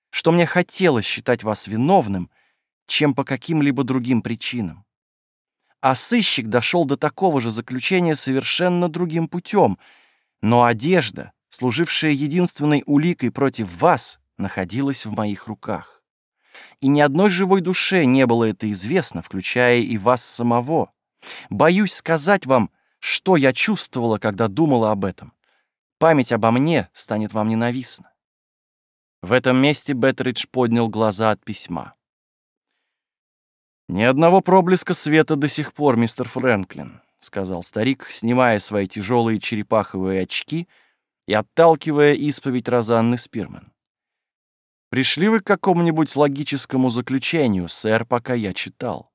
что мне хотелось считать вас виновным, чем по каким-либо другим причинам. А сыщик дошел до такого же заключения совершенно другим путем. Но одежда, служившая единственной уликой против вас, находилась в моих руках. И ни одной живой душе не было это известно, включая и вас самого. Боюсь сказать вам, что я чувствовала, когда думала об этом. Память обо мне станет вам ненавистна. В этом месте Беттеридж поднял глаза от письма. «Ни одного проблеска света до сих пор, мистер Фрэнклин», — сказал старик, снимая свои тяжелые черепаховые очки и отталкивая исповедь Розанны Спирман. «Пришли вы к какому-нибудь логическому заключению, сэр, пока я читал?»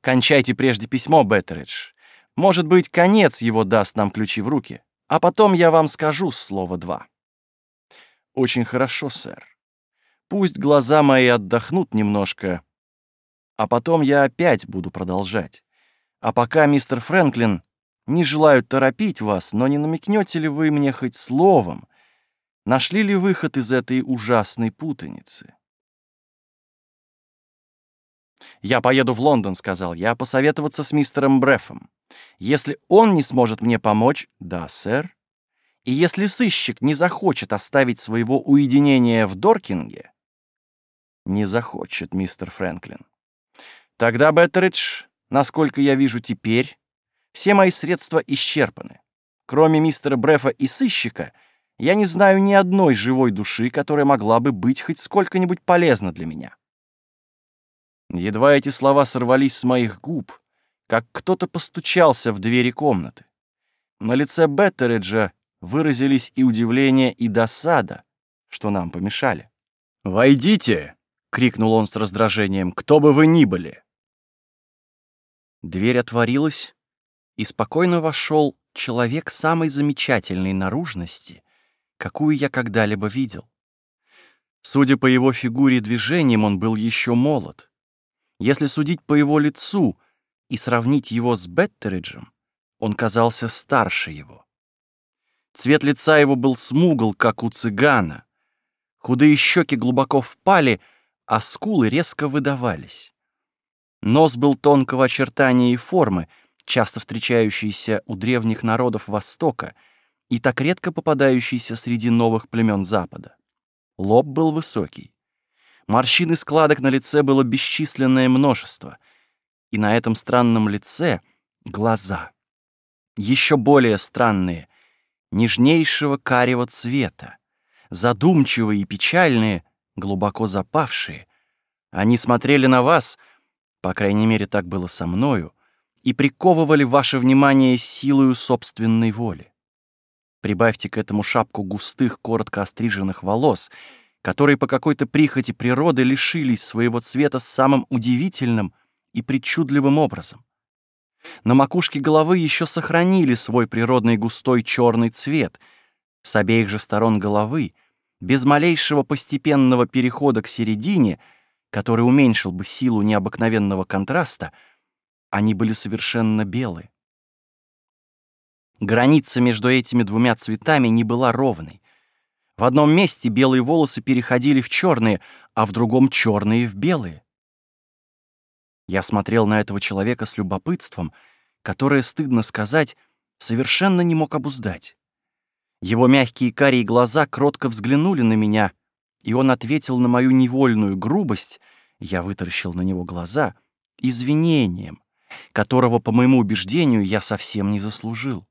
«Кончайте прежде письмо, Беттеридж. Может быть, конец его даст нам ключи в руки, а потом я вам скажу слово два». «Очень хорошо, сэр. Пусть глаза мои отдохнут немножко, а потом я опять буду продолжать. А пока, мистер Фрэнклин, не желаю торопить вас, но не намекнете ли вы мне хоть словом, нашли ли выход из этой ужасной путаницы? «Я поеду в Лондон», — сказал я, — «посоветоваться с мистером Брефом. Если он не сможет мне помочь...» «Да, сэр». «И если сыщик не захочет оставить своего уединения в Доркинге...» «Не захочет, мистер Фрэнклин. Тогда, Беттеридж, насколько я вижу теперь, все мои средства исчерпаны. Кроме мистера Брефа и сыщика, я не знаю ни одной живой души, которая могла бы быть хоть сколько-нибудь полезна для меня. Едва эти слова сорвались с моих губ, как кто-то постучался в двери комнаты. На лице Беттериджа выразились и удивление, и досада, что нам помешали. «Войдите!» — крикнул он с раздражением. «Кто бы вы ни были!» Дверь отворилась, и спокойно вошел человек самой замечательной наружности, какую я когда-либо видел. Судя по его фигуре и движениям, он был еще молод. Если судить по его лицу и сравнить его с Беттериджем, он казался старше его. Цвет лица его был смугл, как у цыгана. Худые щеки глубоко впали, а скулы резко выдавались. Нос был тонкого очертания и формы, часто встречающийся у древних народов Востока и так редко попадающийся среди новых племен Запада. Лоб был высокий. Морщин и складок на лице было бесчисленное множество. И на этом странном лице глаза. Еще более странные, нежнейшего карего цвета, задумчивые и печальные, глубоко запавшие. Они смотрели на вас — по крайней мере, так было со мною, и приковывали ваше внимание силою собственной воли. Прибавьте к этому шапку густых, коротко остриженных волос, которые по какой-то прихоти природы лишились своего цвета самым удивительным и причудливым образом. На макушке головы еще сохранили свой природный густой черный цвет. С обеих же сторон головы, без малейшего постепенного перехода к середине — который уменьшил бы силу необыкновенного контраста, они были совершенно белые. Граница между этими двумя цветами не была ровной. В одном месте белые волосы переходили в черные, а в другом черные в белые. Я смотрел на этого человека с любопытством, которое, стыдно сказать, совершенно не мог обуздать. Его мягкие карие глаза кротко взглянули на меня, и он ответил на мою невольную грубость, я вытаращил на него глаза, извинением, которого, по моему убеждению, я совсем не заслужил.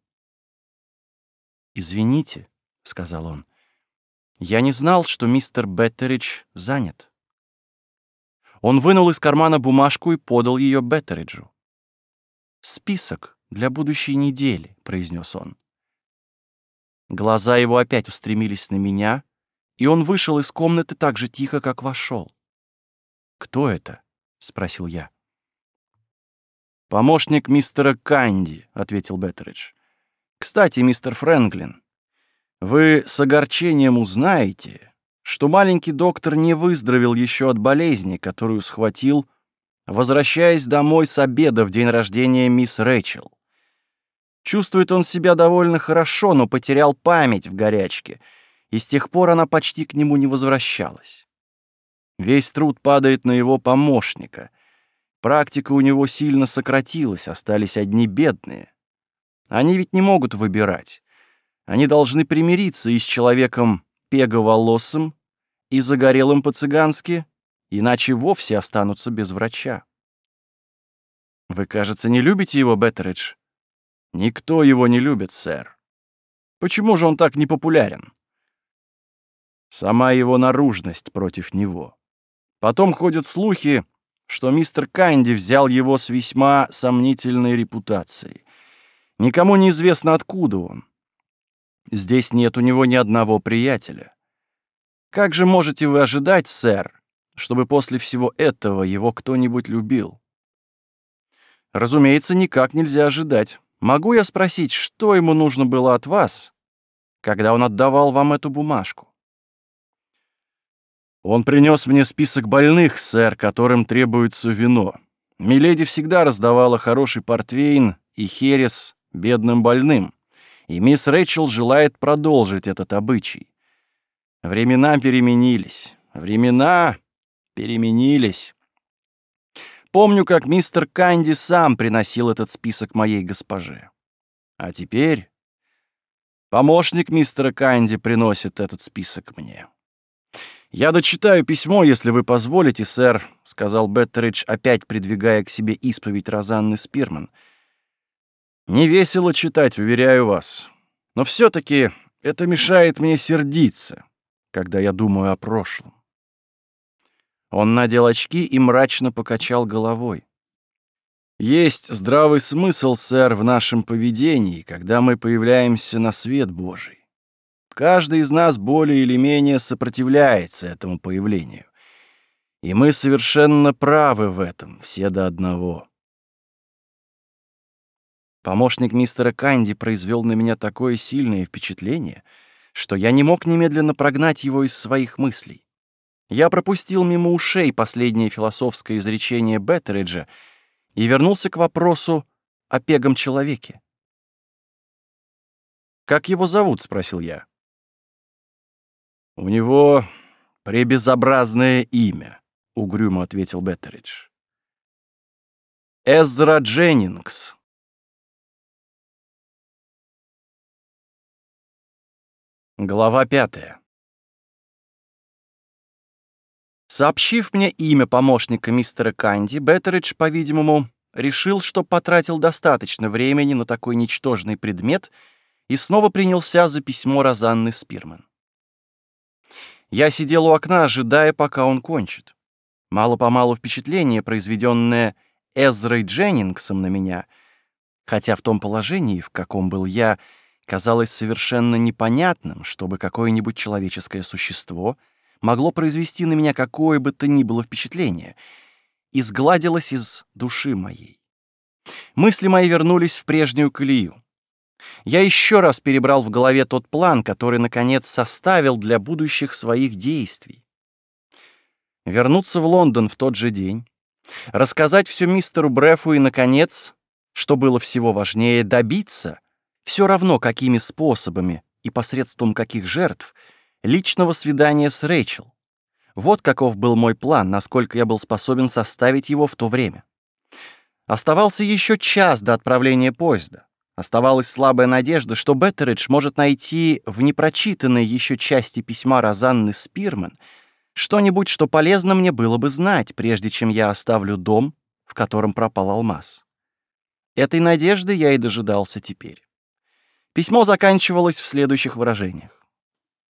«Извините», — сказал он, — «я не знал, что мистер Беттеридж занят». Он вынул из кармана бумажку и подал ее Беттериджу. «Список для будущей недели», — произнес он. Глаза его опять устремились на меня, и он вышел из комнаты так же тихо, как вошел. «Кто это?» — спросил я. «Помощник мистера Канди», — ответил Беттеридж. «Кстати, мистер Фрэнклин, вы с огорчением узнаете, что маленький доктор не выздоровел еще от болезни, которую схватил, возвращаясь домой с обеда в день рождения мисс Рэйчел. Чувствует он себя довольно хорошо, но потерял память в горячке, и с тех пор она почти к нему не возвращалась. Весь труд падает на его помощника. Практика у него сильно сократилась, остались одни бедные. Они ведь не могут выбирать. Они должны примириться и с человеком пеговолосым, и загорелым по-цыгански, иначе вовсе останутся без врача. Вы, кажется, не любите его, Беттеридж? Никто его не любит, сэр. Почему же он так непопулярен? Сама его наружность против него. Потом ходят слухи, что мистер Канди взял его с весьма сомнительной репутацией. Никому не известно, откуда он. Здесь нет у него ни одного приятеля. Как же можете вы ожидать, сэр, чтобы после всего этого его кто-нибудь любил? Разумеется, никак нельзя ожидать. Могу я спросить, что ему нужно было от вас, когда он отдавал вам эту бумажку? Он принес мне список больных, сэр, которым требуется вино. Миледи всегда раздавала хороший портвейн и херес бедным больным, и мисс Рэйчел желает продолжить этот обычай. Времена переменились. Времена переменились. Помню, как мистер Канди сам приносил этот список моей госпоже. А теперь помощник мистера Канди приносит этот список мне. «Я дочитаю письмо, если вы позволите, сэр», — сказал Беттеридж, опять придвигая к себе исповедь Розанны Спирман. «Не весело читать, уверяю вас. Но все таки это мешает мне сердиться, когда я думаю о прошлом. Он надел очки и мрачно покачал головой. Есть здравый смысл, сэр, в нашем поведении, когда мы появляемся на свет Божий. Каждый из нас более или менее сопротивляется этому появлению. И мы совершенно правы в этом, все до одного. Помощник мистера Канди произвел на меня такое сильное впечатление, что я не мог немедленно прогнать его из своих мыслей. Я пропустил мимо ушей последнее философское изречение Беттериджа и вернулся к вопросу о пегом человеке. «Как его зовут?» — спросил я. «У него пребезобразное имя», — угрюмо ответил Беттеридж. «Эзра Дженнингс». Глава пятая. Сообщив мне имя помощника мистера Канди, Беттеридж, по-видимому, решил, что потратил достаточно времени на такой ничтожный предмет и снова принялся за письмо Розанны Спирман. Я сидел у окна, ожидая, пока он кончит. Мало-помалу впечатление, произведенное Эзрой Дженнингсом на меня, хотя в том положении, в каком был я, казалось совершенно непонятным, чтобы какое-нибудь человеческое существо — могло произвести на меня какое бы то ни было впечатление, и сгладилось из души моей. Мысли мои вернулись в прежнюю колею. Я еще раз перебрал в голове тот план, который, наконец, составил для будущих своих действий. Вернуться в Лондон в тот же день, рассказать все мистеру Брефу и, наконец, что было всего важнее, добиться, все равно какими способами и посредством каких жертв — личного свидания с Рэйчел. Вот каков был мой план, насколько я был способен составить его в то время. Оставался еще час до отправления поезда. Оставалась слабая надежда, что Беттеридж может найти в непрочитанной еще части письма Розанны Спирман что-нибудь, что полезно мне было бы знать, прежде чем я оставлю дом, в котором пропал алмаз. Этой надежды я и дожидался теперь. Письмо заканчивалось в следующих выражениях.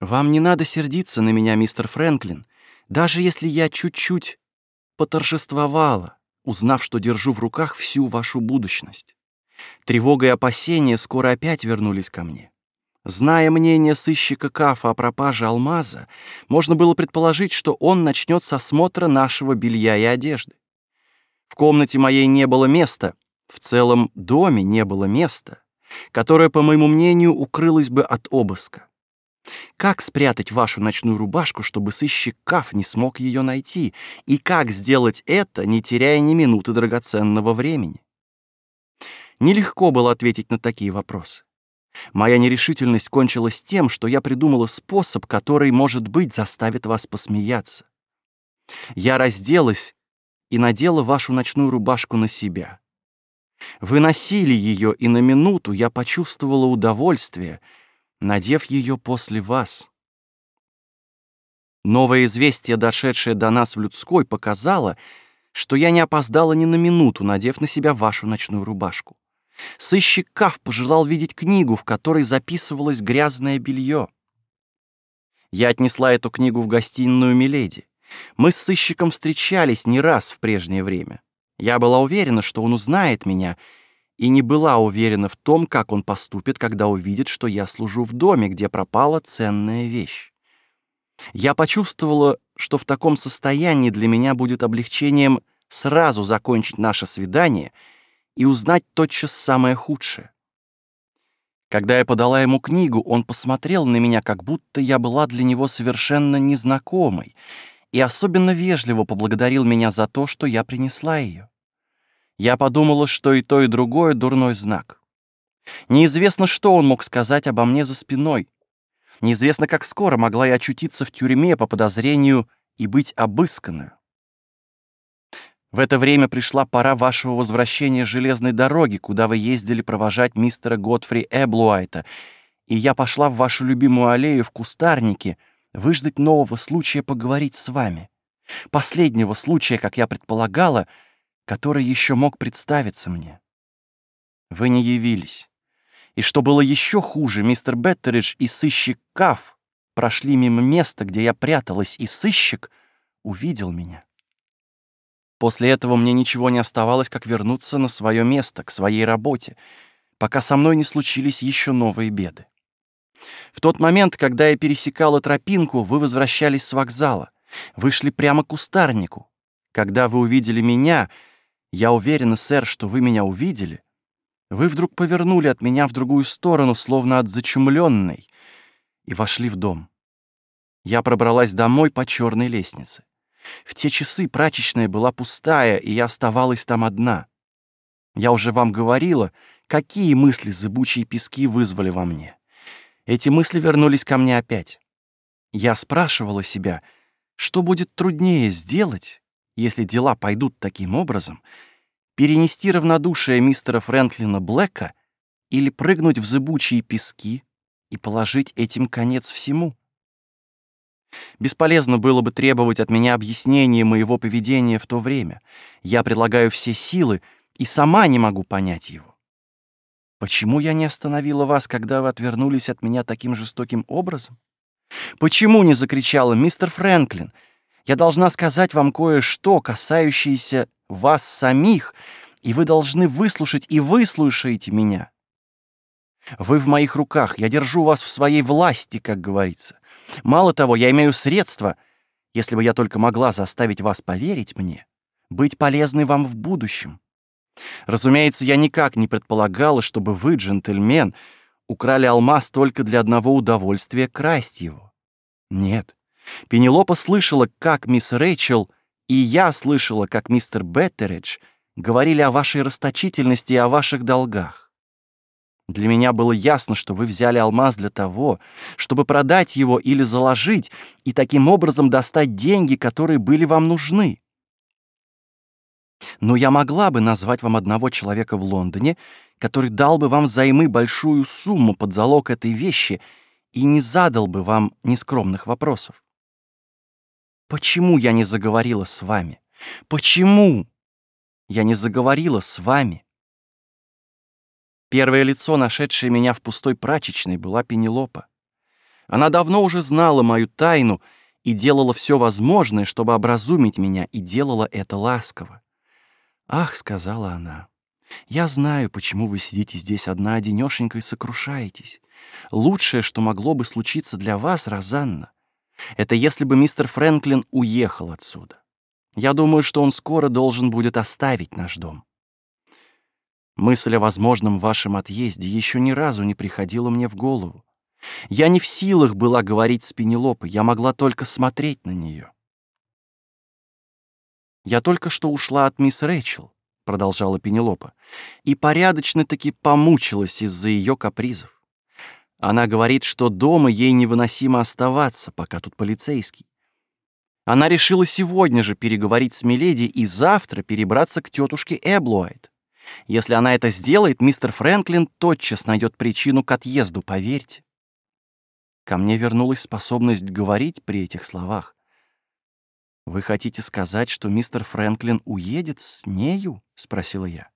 «Вам не надо сердиться на меня, мистер Фрэнклин, даже если я чуть-чуть поторжествовала, узнав, что держу в руках всю вашу будущность. Тревога и опасения скоро опять вернулись ко мне. Зная мнение сыщика Кафа о пропаже алмаза, можно было предположить, что он начнет с осмотра нашего белья и одежды. В комнате моей не было места, в целом доме не было места, которое, по моему мнению, укрылось бы от обыска. Как спрятать вашу ночную рубашку, чтобы сыщик Каф не смог ее найти? И как сделать это, не теряя ни минуты драгоценного времени? Нелегко было ответить на такие вопросы. Моя нерешительность кончилась тем, что я придумала способ, который, может быть, заставит вас посмеяться. Я разделась и надела вашу ночную рубашку на себя. Вы носили ее, и на минуту я почувствовала удовольствие — надев ее после вас. Новое известие, дошедшее до нас в людской, показало, что я не опоздала ни на минуту, надев на себя вашу ночную рубашку. Сыщик Каф пожелал видеть книгу, в которой записывалось грязное белье. Я отнесла эту книгу в гостиную Миледи. Мы с сыщиком встречались не раз в прежнее время. Я была уверена, что он узнает меня — и не была уверена в том, как он поступит, когда увидит, что я служу в доме, где пропала ценная вещь. Я почувствовала, что в таком состоянии для меня будет облегчением сразу закончить наше свидание и узнать тотчас самое худшее. Когда я подала ему книгу, он посмотрел на меня, как будто я была для него совершенно незнакомой, и особенно вежливо поблагодарил меня за то, что я принесла ее. Я подумала, что и то, и другое — дурной знак. Неизвестно, что он мог сказать обо мне за спиной. Неизвестно, как скоро могла я очутиться в тюрьме по подозрению и быть обысканную. В это время пришла пора вашего возвращения с железной дороги, куда вы ездили провожать мистера Готфри Эблуайта, и я пошла в вашу любимую аллею в кустарнике выждать нового случая поговорить с вами. Последнего случая, как я предполагала — который еще мог представиться мне. Вы не явились. И что было еще хуже, мистер Беттеридж и сыщик Каф прошли мимо места, где я пряталась, и сыщик увидел меня. После этого мне ничего не оставалось, как вернуться на свое место, к своей работе, пока со мной не случились еще новые беды. В тот момент, когда я пересекала тропинку, вы возвращались с вокзала, вышли прямо к кустарнику. Когда вы увидели меня, я уверена, сэр, что вы меня увидели. Вы вдруг повернули от меня в другую сторону, словно от зачумленной, и вошли в дом. Я пробралась домой по черной лестнице. В те часы прачечная была пустая, и я оставалась там одна. Я уже вам говорила, какие мысли зыбучие пески вызвали во мне. Эти мысли вернулись ко мне опять. Я спрашивала себя, что будет труднее сделать, если дела пойдут таким образом, перенести равнодушие мистера Фрэнклина Блэка или прыгнуть в зыбучие пески и положить этим конец всему. Бесполезно было бы требовать от меня объяснения моего поведения в то время. Я прилагаю все силы и сама не могу понять его. Почему я не остановила вас, когда вы отвернулись от меня таким жестоким образом? Почему не закричала мистер Фрэнклин — я должна сказать вам кое-что, касающееся вас самих, и вы должны выслушать и выслушаете меня. Вы в моих руках, я держу вас в своей власти, как говорится. Мало того, я имею средства, если бы я только могла заставить вас поверить мне, быть полезной вам в будущем. Разумеется, я никак не предполагала, чтобы вы, джентльмен, украли алмаз только для одного удовольствия красть его. Нет, Пенелопа слышала, как мисс Рэйчел, и я слышала, как мистер Беттеридж говорили о вашей расточительности и о ваших долгах. Для меня было ясно, что вы взяли алмаз для того, чтобы продать его или заложить и таким образом достать деньги, которые были вам нужны. Но я могла бы назвать вам одного человека в Лондоне, который дал бы вам взаймы большую сумму под залог этой вещи и не задал бы вам нескромных вопросов. Почему я не заговорила с вами? Почему я не заговорила с вами? Первое лицо, нашедшее меня в пустой прачечной, была Пенелопа. Она давно уже знала мою тайну и делала все возможное, чтобы образумить меня, и делала это ласково. «Ах», — сказала она, — «я знаю, почему вы сидите здесь одна одинёшенька и сокрушаетесь. Лучшее, что могло бы случиться для вас, Розанна, это если бы мистер Фрэнклин уехал отсюда. Я думаю, что он скоро должен будет оставить наш дом. Мысль о возможном вашем отъезде еще ни разу не приходила мне в голову. Я не в силах была говорить с Пенелопой, я могла только смотреть на нее. «Я только что ушла от мисс Рэйчел», — продолжала Пенелопа, «и порядочно-таки помучилась из-за ее капризов. Она говорит, что дома ей невыносимо оставаться, пока тут полицейский. Она решила сегодня же переговорить с Миледи и завтра перебраться к тетушке Эблуайт. Если она это сделает, мистер Фрэнклин тотчас найдет причину к отъезду, поверьте. Ко мне вернулась способность говорить при этих словах. «Вы хотите сказать, что мистер Фрэнклин уедет с нею?» — спросила я.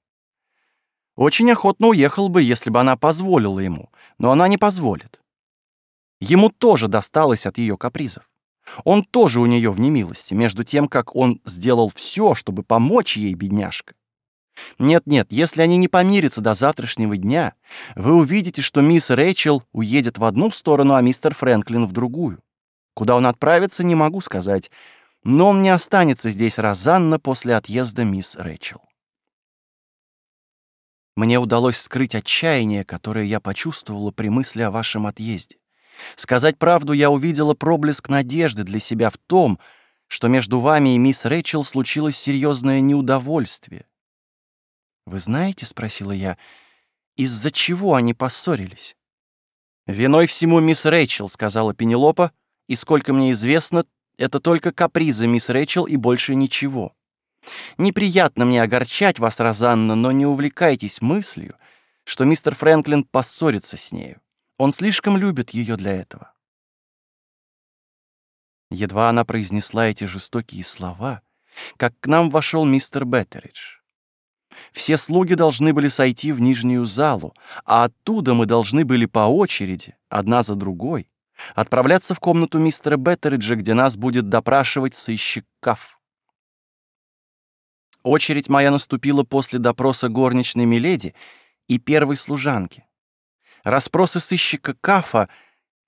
Очень охотно уехал бы, если бы она позволила ему, но она не позволит. Ему тоже досталось от ее капризов. Он тоже у нее в немилости, между тем, как он сделал все, чтобы помочь ей, бедняжка. Нет-нет, если они не помирятся до завтрашнего дня, вы увидите, что мисс Рэйчел уедет в одну сторону, а мистер Фрэнклин в другую. Куда он отправится, не могу сказать, но он не останется здесь разанно после отъезда мисс Рэйчел. Мне удалось скрыть отчаяние, которое я почувствовала при мысли о вашем отъезде. Сказать правду, я увидела проблеск надежды для себя в том, что между вами и мисс Рэйчел случилось серьезное неудовольствие. «Вы знаете, — спросила я, — из-за чего они поссорились?» «Виной всему мисс Рэйчел», — сказала Пенелопа, «и, сколько мне известно, это только капризы мисс Рэйчел и больше ничего. Неприятно мне огорчать вас, Розанна, но не увлекайтесь мыслью, что мистер Фрэнклин поссорится с нею. Он слишком любит ее для этого. Едва она произнесла эти жестокие слова, как к нам вошел мистер Беттеридж. Все слуги должны были сойти в нижнюю залу, а оттуда мы должны были по очереди, одна за другой, отправляться в комнату мистера Беттериджа, где нас будет допрашивать сыщик Каф. Очередь моя наступила после допроса горничной Миледи и первой служанки. Распросы сыщика Кафа,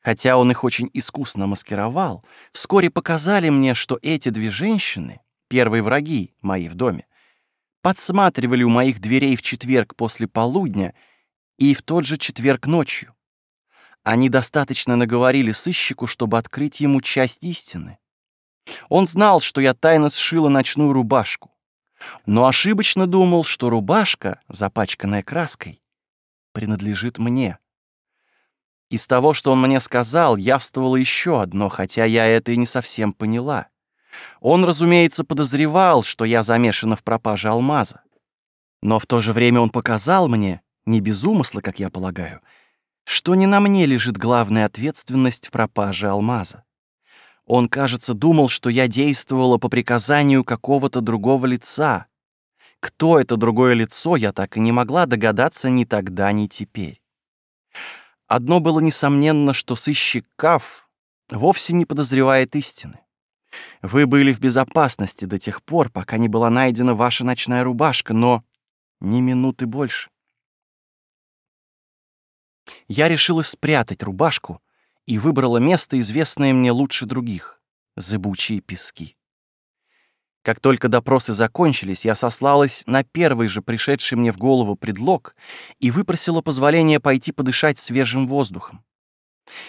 хотя он их очень искусно маскировал, вскоре показали мне, что эти две женщины, первые враги мои в доме, подсматривали у моих дверей в четверг после полудня и в тот же четверг ночью. Они достаточно наговорили сыщику, чтобы открыть ему часть истины. Он знал, что я тайно сшила ночную рубашку, но ошибочно думал, что рубашка, запачканная краской, принадлежит мне. Из того, что он мне сказал, явствовало еще одно, хотя я это и не совсем поняла. Он, разумеется, подозревал, что я замешана в пропаже алмаза. Но в то же время он показал мне, не без умысла, как я полагаю, что не на мне лежит главная ответственность в пропаже алмаза. Он, кажется, думал, что я действовала по приказанию какого-то другого лица. Кто это другое лицо, я так и не могла догадаться ни тогда, ни теперь. Одно было несомненно, что сыщик Каф вовсе не подозревает истины. Вы были в безопасности до тех пор, пока не была найдена ваша ночная рубашка, но ни минуты больше. Я решила спрятать рубашку и выбрала место, известное мне лучше других — зыбучие пески. Как только допросы закончились, я сослалась на первый же пришедший мне в голову предлог и выпросила позволения пойти подышать свежим воздухом.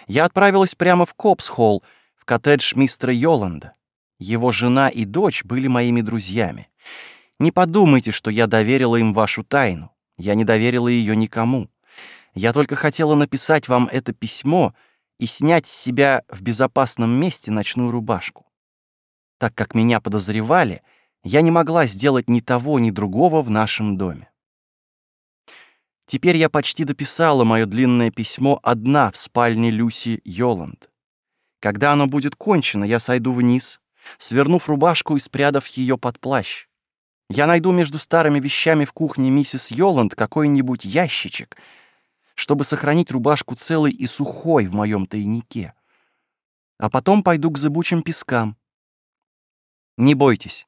Я отправилась прямо в Копс-холл, в коттедж мистера Йоланда. Его жена и дочь были моими друзьями. Не подумайте, что я доверила им вашу тайну. Я не доверила ее никому. Я только хотела написать вам это письмо и снять с себя в безопасном месте ночную рубашку. Так как меня подозревали, Я не могла сделать ни того, ни другого в нашем доме. Теперь я почти дописала мое длинное письмо одна в спальне Люси Йоланд. Когда оно будет кончено, я сойду вниз, свернув рубашку и спрятав ее под плащ. Я найду между старыми вещами в кухне миссис Йоланд какой-нибудь ящичек, чтобы сохранить рубашку целой и сухой в моем тайнике. А потом пойду к зыбучим пескам. Не бойтесь,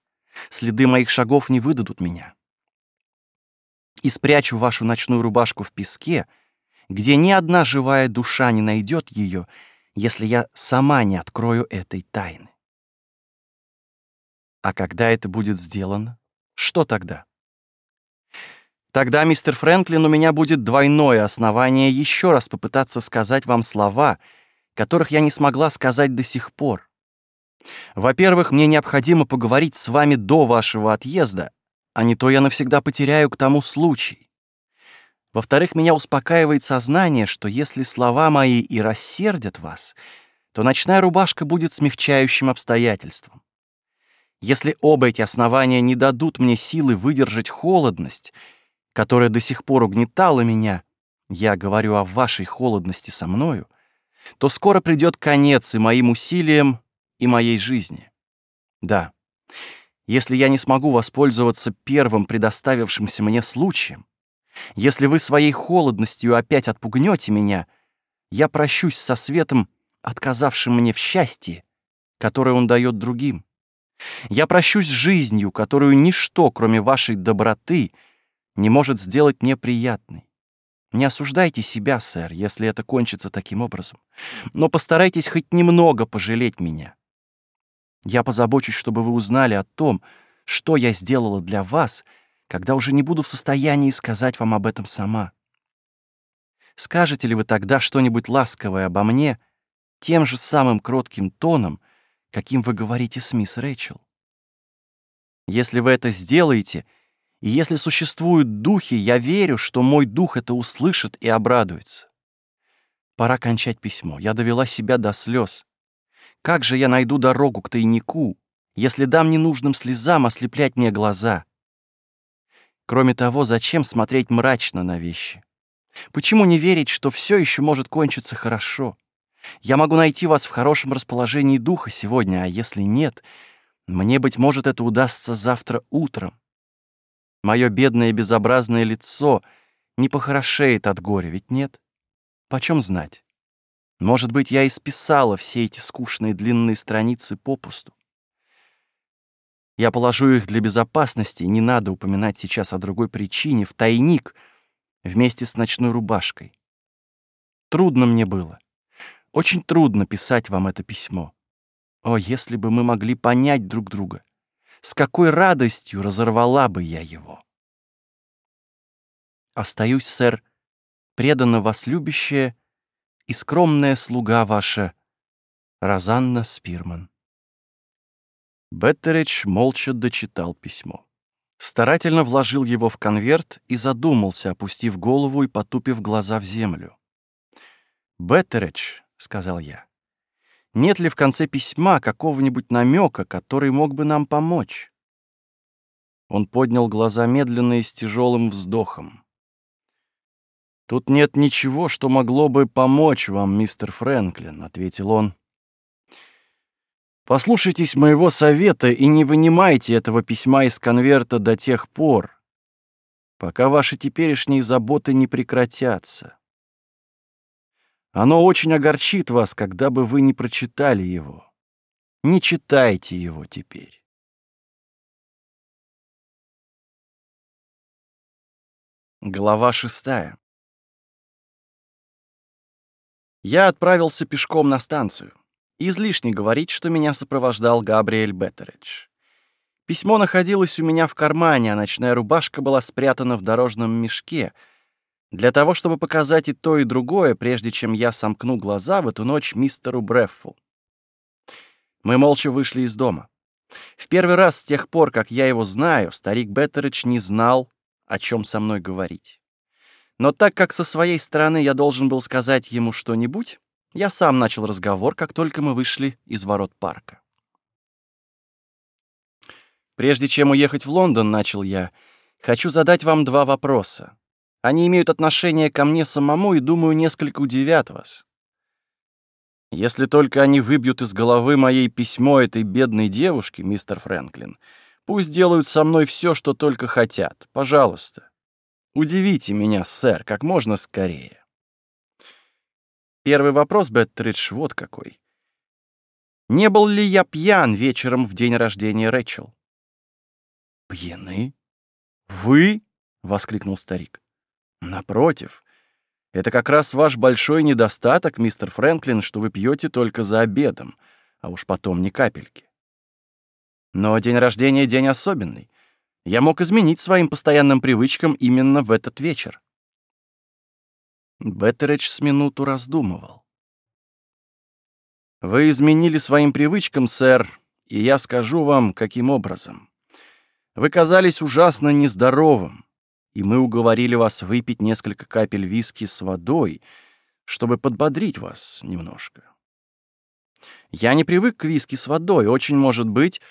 следы моих шагов не выдадут меня и спрячу вашу ночную рубашку в песке, где ни одна живая душа не найдет ее, если я сама не открою этой тайны. А когда это будет сделано, что тогда? Тогда, мистер Фрэнклин, у меня будет двойное основание еще раз попытаться сказать вам слова, которых я не смогла сказать до сих пор. Во-первых, мне необходимо поговорить с вами до вашего отъезда а не то я навсегда потеряю к тому случай. Во-вторых, меня успокаивает сознание, что если слова мои и рассердят вас, то ночная рубашка будет смягчающим обстоятельством. Если оба эти основания не дадут мне силы выдержать холодность, которая до сих пор угнетала меня, я говорю о вашей холодности со мною, то скоро придет конец и моим усилиям, и моей жизни. Да, если я не смогу воспользоваться первым предоставившимся мне случаем, если вы своей холодностью опять отпугнете меня, я прощусь со светом, отказавшим мне в счастье, которое он дает другим. Я прощусь с жизнью, которую ничто, кроме вашей доброты, не может сделать мне приятной. Не осуждайте себя, сэр, если это кончится таким образом, но постарайтесь хоть немного пожалеть меня. Я позабочусь, чтобы вы узнали о том, что я сделала для вас, когда уже не буду в состоянии сказать вам об этом сама. Скажете ли вы тогда что-нибудь ласковое обо мне тем же самым кротким тоном, каким вы говорите с мисс Рэйчел? Если вы это сделаете, и если существуют духи, я верю, что мой дух это услышит и обрадуется. Пора кончать письмо. Я довела себя до слез. Как же я найду дорогу к тайнику, если дам ненужным слезам ослеплять мне глаза? Кроме того, зачем смотреть мрачно на вещи? Почему не верить, что все еще может кончиться хорошо? Я могу найти вас в хорошем расположении духа сегодня, а если нет, мне, быть может, это удастся завтра утром. Мое бедное безобразное лицо не похорошеет от горя, ведь нет? Почем знать? Может быть, я исписала все эти скучные длинные страницы попусту. Я положу их для безопасности, не надо упоминать сейчас о другой причине, в тайник вместе с ночной рубашкой. Трудно мне было. Очень трудно писать вам это письмо. О, если бы мы могли понять друг друга, с какой радостью разорвала бы я его. Остаюсь, сэр, преданно вас любящая и скромная слуга ваша Розанна Спирман. Беттеридж молча дочитал письмо. Старательно вложил его в конверт и задумался, опустив голову и потупив глаза в землю. «Беттеридж», — сказал я, — «нет ли в конце письма какого-нибудь намека, который мог бы нам помочь?» Он поднял глаза медленно и с тяжелым вздохом. «Тут нет ничего, что могло бы помочь вам, мистер Фрэнклин», — ответил он. «Послушайтесь моего совета и не вынимайте этого письма из конверта до тех пор, пока ваши теперешние заботы не прекратятся. Оно очень огорчит вас, когда бы вы не прочитали его. Не читайте его теперь». Глава шестая. Я отправился пешком на станцию. Излишне говорить, что меня сопровождал Габриэль Беттеридж. Письмо находилось у меня в кармане, а ночная рубашка была спрятана в дорожном мешке, для того, чтобы показать и то, и другое, прежде чем я сомкну глаза в эту ночь мистеру Бреффу. Мы молча вышли из дома. В первый раз с тех пор, как я его знаю, старик Беттеридж не знал, о чем со мной говорить. Но так как со своей стороны я должен был сказать ему что-нибудь, я сам начал разговор, как только мы вышли из ворот парка. Прежде чем уехать в Лондон, начал я, хочу задать вам два вопроса. Они имеют отношение ко мне самому и, думаю, несколько удивят вас. Если только они выбьют из головы моей письмо этой бедной девушки, мистер Фрэнклин, пусть делают со мной все, что только хотят. Пожалуйста. Удивите меня, сэр, как можно скорее. Первый вопрос, Беттридж, вот какой. Не был ли я пьян вечером в день рождения Рэчел? «Пьяны? Вы?» — воскликнул старик. «Напротив, это как раз ваш большой недостаток, мистер Фрэнклин, что вы пьете только за обедом, а уж потом ни капельки. Но день рождения — день особенный. Я мог изменить своим постоянным привычкам именно в этот вечер. Беттеридж с минуту раздумывал. «Вы изменили своим привычкам, сэр, и я скажу вам, каким образом. Вы казались ужасно нездоровым, и мы уговорили вас выпить несколько капель виски с водой, чтобы подбодрить вас немножко. Я не привык к виски с водой, очень может быть...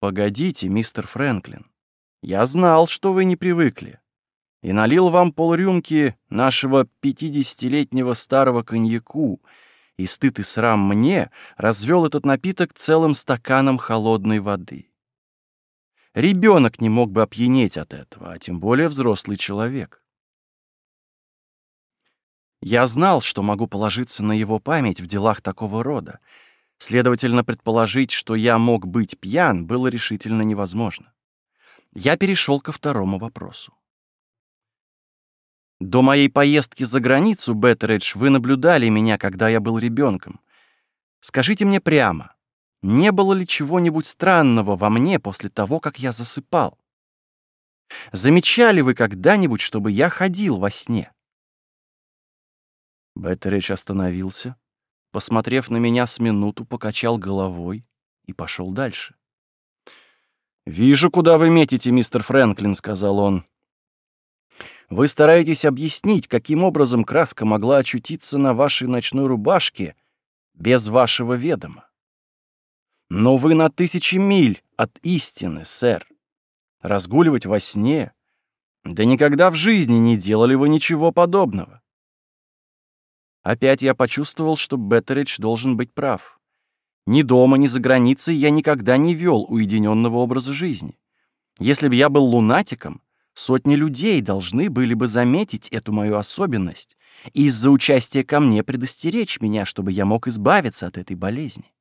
Погодите, мистер Фрэнклин. Я знал, что вы не привыкли. И налил вам полрюмки нашего пятидесятилетнего старого коньяку, и стыд и срам мне развел этот напиток целым стаканом холодной воды. Ребенок не мог бы опьянеть от этого, а тем более взрослый человек. Я знал, что могу положиться на его память в делах такого рода. Следовательно, предположить, что я мог быть пьян, было решительно невозможно. Я перешел ко второму вопросу. До моей поездки за границу, Беттеридж, вы наблюдали меня, когда я был ребенком. Скажите мне прямо, не было ли чего-нибудь странного во мне после того, как я засыпал? Замечали вы когда-нибудь, чтобы я ходил во сне? Беттеридж остановился, посмотрев на меня с минуту, покачал головой и пошел дальше. «Вижу, куда вы метите, мистер Фрэнклин», — сказал он. «Вы стараетесь объяснить, каким образом краска могла очутиться на вашей ночной рубашке без вашего ведома. Но вы на тысячи миль от истины, сэр. Разгуливать во сне? Да никогда в жизни не делали вы ничего подобного. Опять я почувствовал, что Беттеридж должен быть прав. Ни дома, ни за границей я никогда не вел уединенного образа жизни. Если бы я был лунатиком, сотни людей должны были бы заметить эту мою особенность и из-за участия ко мне предостеречь меня, чтобы я мог избавиться от этой болезни.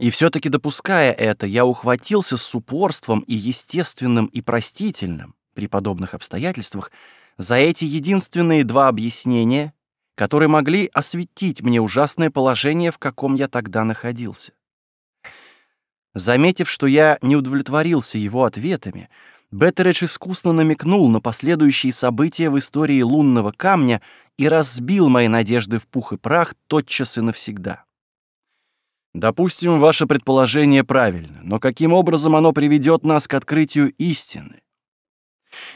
И все-таки допуская это, я ухватился с упорством и естественным, и простительным при подобных обстоятельствах за эти единственные два объяснения, которые могли осветить мне ужасное положение, в каком я тогда находился. Заметив, что я не удовлетворился его ответами, Беттередж искусно намекнул на последующие события в истории лунного камня и разбил мои надежды в пух и прах тотчас и навсегда. Допустим, ваше предположение правильно, но каким образом оно приведет нас к открытию истины?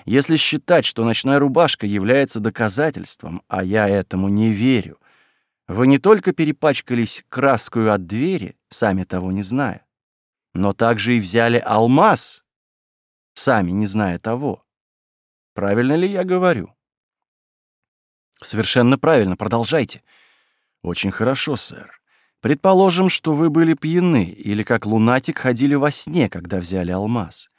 Если считать, что ночная рубашка является доказательством, а я этому не верю, вы не только перепачкались краскою от двери, сами того не зная, но также и взяли алмаз, сами не зная того. Правильно ли я говорю? Совершенно правильно, продолжайте. Очень хорошо, сэр. Предположим, что вы были пьяны или как лунатик ходили во сне, когда взяли алмаз.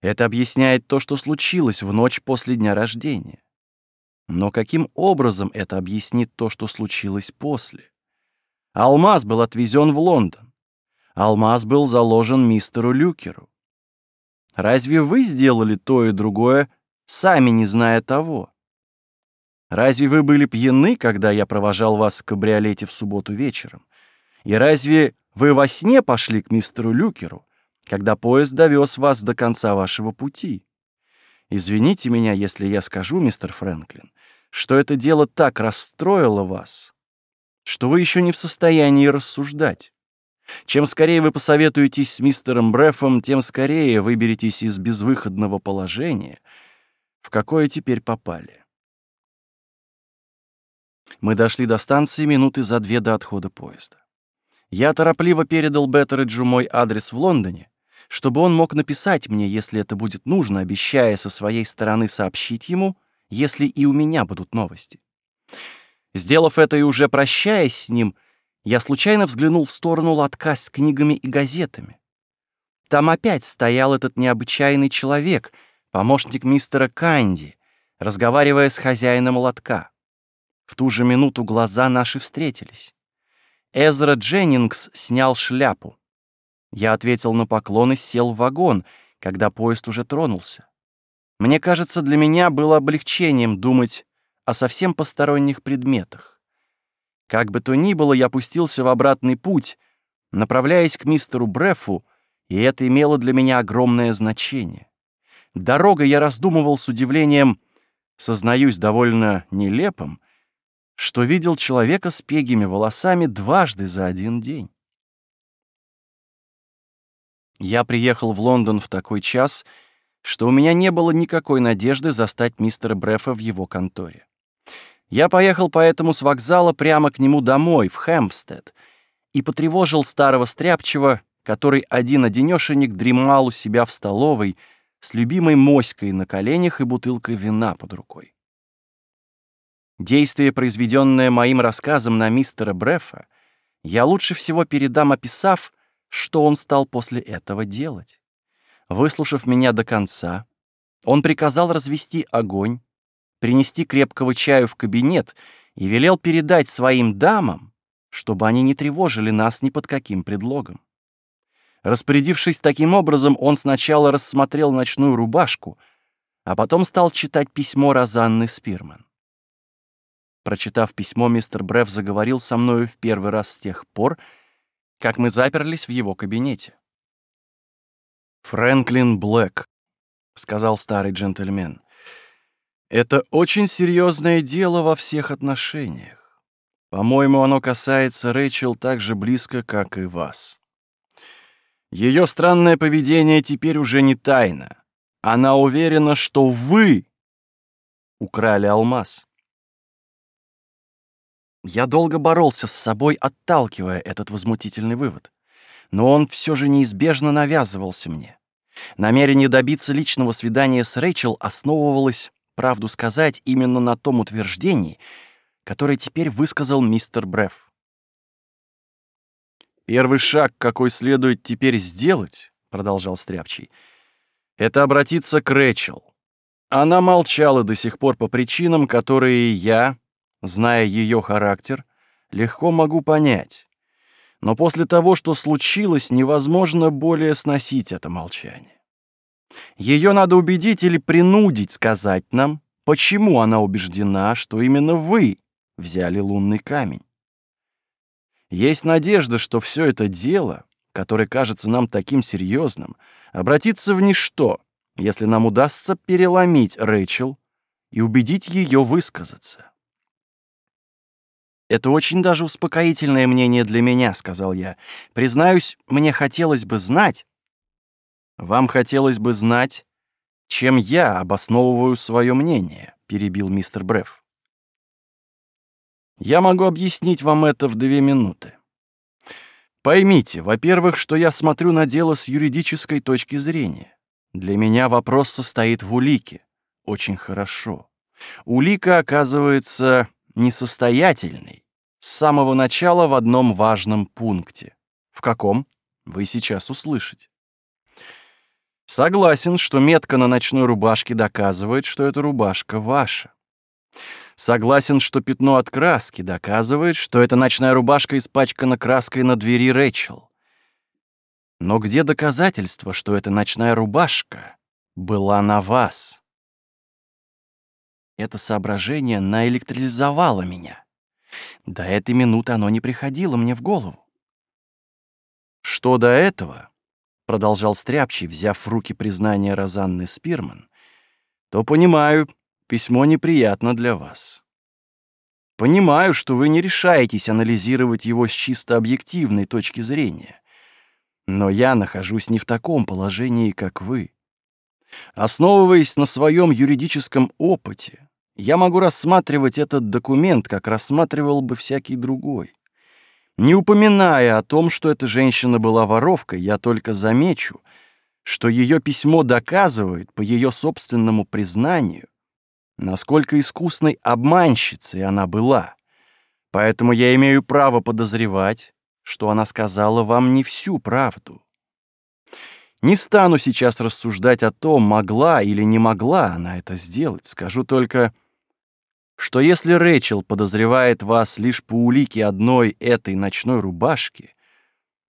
Это объясняет то, что случилось в ночь после дня рождения. Но каким образом это объяснит то, что случилось после? Алмаз был отвезен в Лондон. Алмаз был заложен мистеру Люкеру. Разве вы сделали то и другое, сами не зная того? Разве вы были пьяны, когда я провожал вас в кабриолете в субботу вечером? И разве вы во сне пошли к мистеру Люкеру, когда поезд довез вас до конца вашего пути? Извините меня, если я скажу, мистер Фрэнклин, что это дело так расстроило вас, что вы еще не в состоянии рассуждать. Чем скорее вы посоветуетесь с мистером Брефом, тем скорее выберетесь из безвыходного положения, в какое теперь попали. Мы дошли до станции минуты за две до отхода поезда. Я торопливо передал Беттериджу мой адрес в Лондоне, чтобы он мог написать мне, если это будет нужно, обещая со своей стороны сообщить ему, если и у меня будут новости. Сделав это и уже прощаясь с ним, я случайно взглянул в сторону лотка с книгами и газетами. Там опять стоял этот необычайный человек, помощник мистера Канди, разговаривая с хозяином лотка. В ту же минуту глаза наши встретились. Эзра Дженнингс снял шляпу. Я ответил на поклон и сел в вагон, когда поезд уже тронулся. Мне кажется, для меня было облегчением думать о совсем посторонних предметах. Как бы то ни было, я пустился в обратный путь, направляясь к мистеру Брефу, и это имело для меня огромное значение. Дорога я раздумывал с удивлением, сознаюсь, довольно нелепым, что видел человека с пегими волосами дважды за один день. Я приехал в Лондон в такой час, что у меня не было никакой надежды застать мистера Брефа в его конторе. Я поехал поэтому с вокзала прямо к нему домой, в Хэмпстед, и потревожил старого стряпчего, который один-одинёшенек дремал у себя в столовой с любимой моськой на коленях и бутылкой вина под рукой. Действие, произведённое моим рассказом на мистера Брефа, я лучше всего передам, описав, что он стал после этого делать. Выслушав меня до конца, он приказал развести огонь, принести крепкого чаю в кабинет и велел передать своим дамам, чтобы они не тревожили нас ни под каким предлогом. Распорядившись таким образом, он сначала рассмотрел ночную рубашку, а потом стал читать письмо Розанны Спирман. Прочитав письмо, мистер Бреф заговорил со мною в первый раз с тех пор, как мы заперлись в его кабинете. «Фрэнклин Блэк», — сказал старый джентльмен, — «это очень серьезное дело во всех отношениях. По-моему, оно касается Рэйчел так же близко, как и вас. Ее странное поведение теперь уже не тайна. Она уверена, что вы украли алмаз. Я долго боролся с собой, отталкивая этот возмутительный вывод. Но он все же неизбежно навязывался мне. Намерение добиться личного свидания с Рэйчел основывалось, правду сказать, именно на том утверждении, которое теперь высказал мистер Бреф. Первый шаг, какой следует теперь сделать, продолжал Стряпчий, это обратиться к Рэчел. Она молчала до сих пор по причинам, которые я, зная ее характер, легко могу понять. Но после того, что случилось, невозможно более сносить это молчание. Ее надо убедить или принудить сказать нам, почему она убеждена, что именно вы взяли лунный камень. Есть надежда, что все это дело, которое кажется нам таким серьезным, обратится в ничто, если нам удастся переломить Рэйчел и убедить ее высказаться. «Это очень даже успокоительное мнение для меня», — сказал я. «Признаюсь, мне хотелось бы знать...» «Вам хотелось бы знать, чем я обосновываю свое мнение», — перебил мистер Бреф. Я могу объяснить вам это в две минуты. Поймите, во-первых, что я смотрю на дело с юридической точки зрения. Для меня вопрос состоит в улике. Очень хорошо. Улика оказывается несостоятельной с самого начала в одном важном пункте. В каком? Вы сейчас услышите. Согласен, что метка на ночной рубашке доказывает, что эта рубашка ваша. Согласен, что пятно от краски доказывает, что эта ночная рубашка испачкана краской на двери Рэчел. Но где доказательства, что эта ночная рубашка была на вас? Это соображение наэлектризовало меня. До этой минуты оно не приходило мне в голову. Что до этого, продолжал Стряпчий, взяв в руки признание Розанны Спирман, то понимаю, письмо неприятно для вас. Понимаю, что вы не решаетесь анализировать его с чисто объективной точки зрения. Но я нахожусь не в таком положении, как вы. Основываясь на своем юридическом опыте, я могу рассматривать этот документ, как рассматривал бы всякий другой. Не упоминая о том, что эта женщина была воровкой, я только замечу, что ее письмо доказывает, по ее собственному признанию, насколько искусной обманщицей она была. Поэтому я имею право подозревать, что она сказала вам не всю правду. Не стану сейчас рассуждать о том, могла или не могла она это сделать. Скажу только, что если Рэчел подозревает вас лишь по улике одной этой ночной рубашки,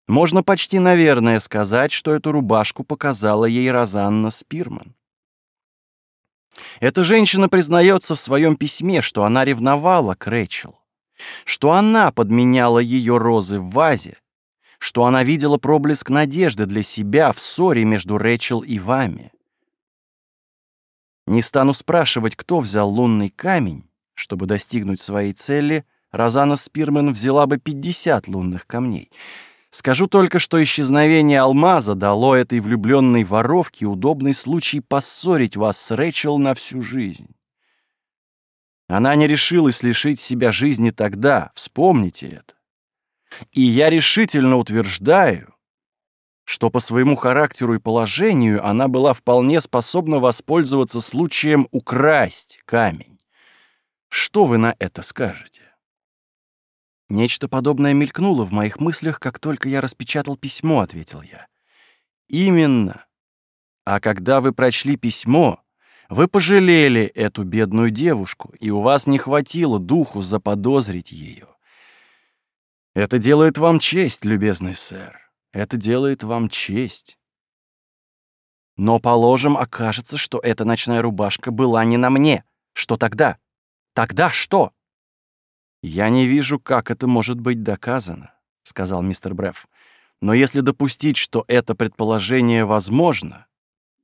можно почти, наверное, сказать, что эту рубашку показала ей Розанна Спирман. Эта женщина признается в своем письме, что она ревновала к Рэчел, что она подменяла ее розы в вазе, что она видела проблеск надежды для себя в ссоре между Рэчел и вами. Не стану спрашивать, кто взял лунный камень, чтобы достигнуть своей цели, Розана Спирман взяла бы 50 лунных камней — Скажу только, что исчезновение алмаза дало этой влюбленной воровке удобный случай поссорить вас с Рэчел на всю жизнь. Она не решилась лишить себя жизни тогда, вспомните это. И я решительно утверждаю, что по своему характеру и положению она была вполне способна воспользоваться случаем украсть камень. Что вы на это скажете? Нечто подобное мелькнуло в моих мыслях, как только я распечатал письмо, ответил я. Именно. А когда вы прочли письмо, вы пожалели эту бедную девушку, и у вас не хватило духу заподозрить ее. Это делает вам честь, любезный сэр. Это делает вам честь. Но, положим, окажется, что эта ночная рубашка была не на мне. Что тогда? Тогда что? «Я не вижу, как это может быть доказано», — сказал мистер Бреф. «Но если допустить, что это предположение возможно,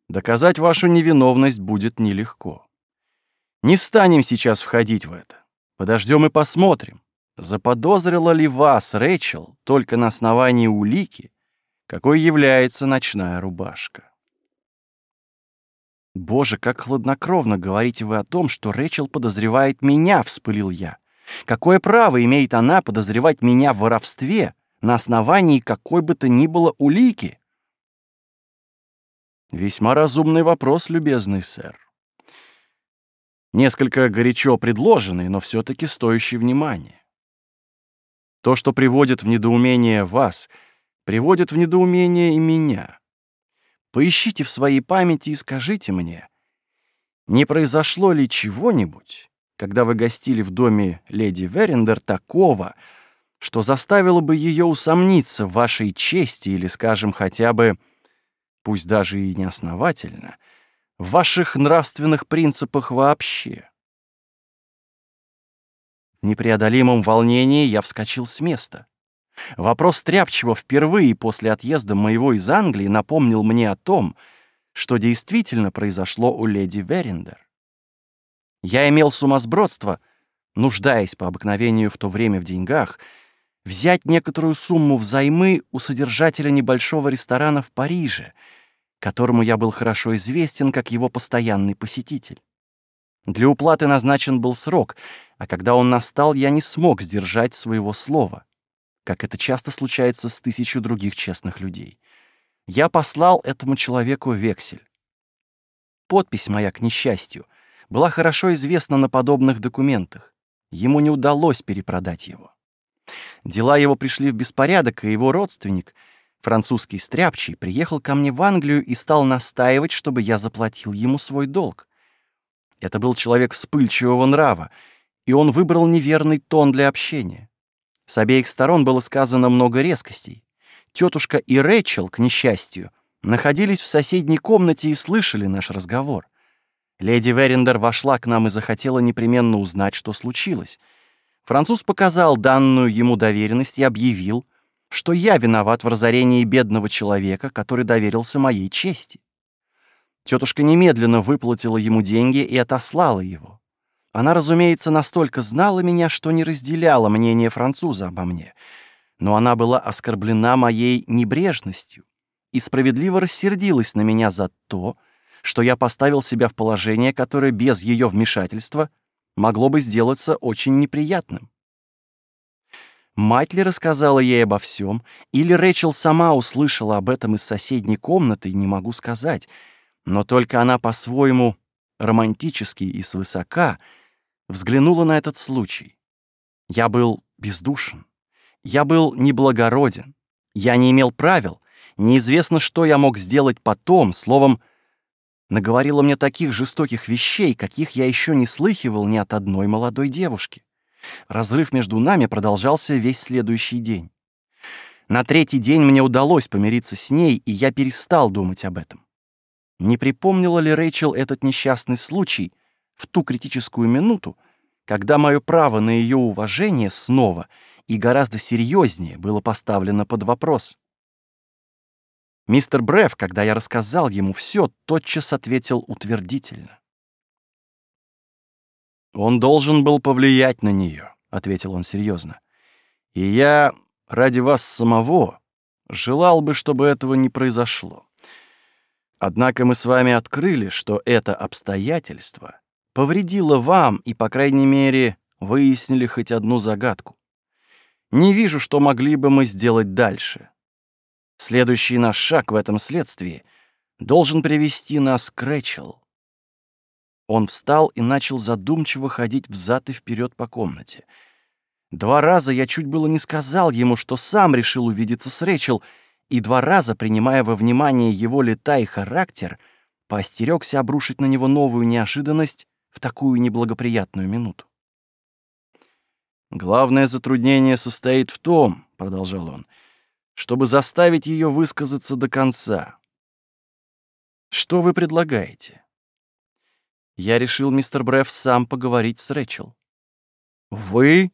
доказать вашу невиновность будет нелегко. Не станем сейчас входить в это. Подождем и посмотрим, заподозрила ли вас Рэчел только на основании улики, какой является ночная рубашка. «Боже, как хладнокровно говорите вы о том, что Рэчел подозревает меня!» — вспылил я. Какое право имеет она подозревать меня в воровстве на основании какой бы то ни было улики? Весьма разумный вопрос, любезный сэр. Несколько горячо предложенный, но все-таки стоящий внимания. То, что приводит в недоумение вас, приводит в недоумение и меня. Поищите в своей памяти и скажите мне, не произошло ли чего-нибудь, когда вы гостили в доме леди Верендер, такого, что заставило бы ее усомниться в вашей чести или, скажем, хотя бы, пусть даже и неосновательно, в ваших нравственных принципах вообще. В непреодолимом волнении я вскочил с места. Вопрос Тряпчего впервые после отъезда моего из Англии напомнил мне о том, что действительно произошло у леди Верендер. Я имел сумасбродство, нуждаясь по обыкновению в то время в деньгах, взять некоторую сумму взаймы у содержателя небольшого ресторана в Париже, которому я был хорошо известен как его постоянный посетитель. Для уплаты назначен был срок, а когда он настал, я не смог сдержать своего слова, как это часто случается с тысячу других честных людей. Я послал этому человеку вексель. Подпись моя, к несчастью — была хорошо известна на подобных документах. Ему не удалось перепродать его. Дела его пришли в беспорядок, и его родственник, французский стряпчий, приехал ко мне в Англию и стал настаивать, чтобы я заплатил ему свой долг. Это был человек вспыльчивого нрава, и он выбрал неверный тон для общения. С обеих сторон было сказано много резкостей. Тетушка и Рэчел, к несчастью, находились в соседней комнате и слышали наш разговор. Леди Верендер вошла к нам и захотела непременно узнать, что случилось. Француз показал данную ему доверенность и объявил, что я виноват в разорении бедного человека, который доверился моей чести. Тетушка немедленно выплатила ему деньги и отослала его. Она, разумеется, настолько знала меня, что не разделяла мнение француза обо мне, но она была оскорблена моей небрежностью и справедливо рассердилась на меня за то, что я поставил себя в положение, которое без ее вмешательства могло бы сделаться очень неприятным. Мать ли рассказала ей обо всем, или Рэчел сама услышала об этом из соседней комнаты, не могу сказать, но только она по-своему романтически и свысока взглянула на этот случай. Я был бездушен, я был неблагороден, я не имел правил, неизвестно, что я мог сделать потом, словом, наговорила мне таких жестоких вещей, каких я еще не слыхивал ни от одной молодой девушки. Разрыв между нами продолжался весь следующий день. На третий день мне удалось помириться с ней, и я перестал думать об этом. Не припомнила ли Рэйчел этот несчастный случай в ту критическую минуту, когда мое право на ее уважение снова и гораздо серьезнее было поставлено под вопрос? Мистер Бреф, когда я рассказал ему все, тотчас ответил утвердительно. «Он должен был повлиять на нее», — ответил он серьезно. «И я ради вас самого желал бы, чтобы этого не произошло. Однако мы с вами открыли, что это обстоятельство повредило вам и, по крайней мере, выяснили хоть одну загадку. Не вижу, что могли бы мы сделать дальше. Следующий наш шаг в этом следствии должен привести нас к Рэчел. Он встал и начал задумчиво ходить взад и вперед по комнате. Два раза я чуть было не сказал ему, что сам решил увидеться с Рэчел, и два раза, принимая во внимание его лета и характер, поостерегся обрушить на него новую неожиданность в такую неблагоприятную минуту. «Главное затруднение состоит в том, — продолжал он, — чтобы заставить ее высказаться до конца. Что вы предлагаете?» я решил, мистер Бреф, сам поговорить с Рэчел. «Вы?»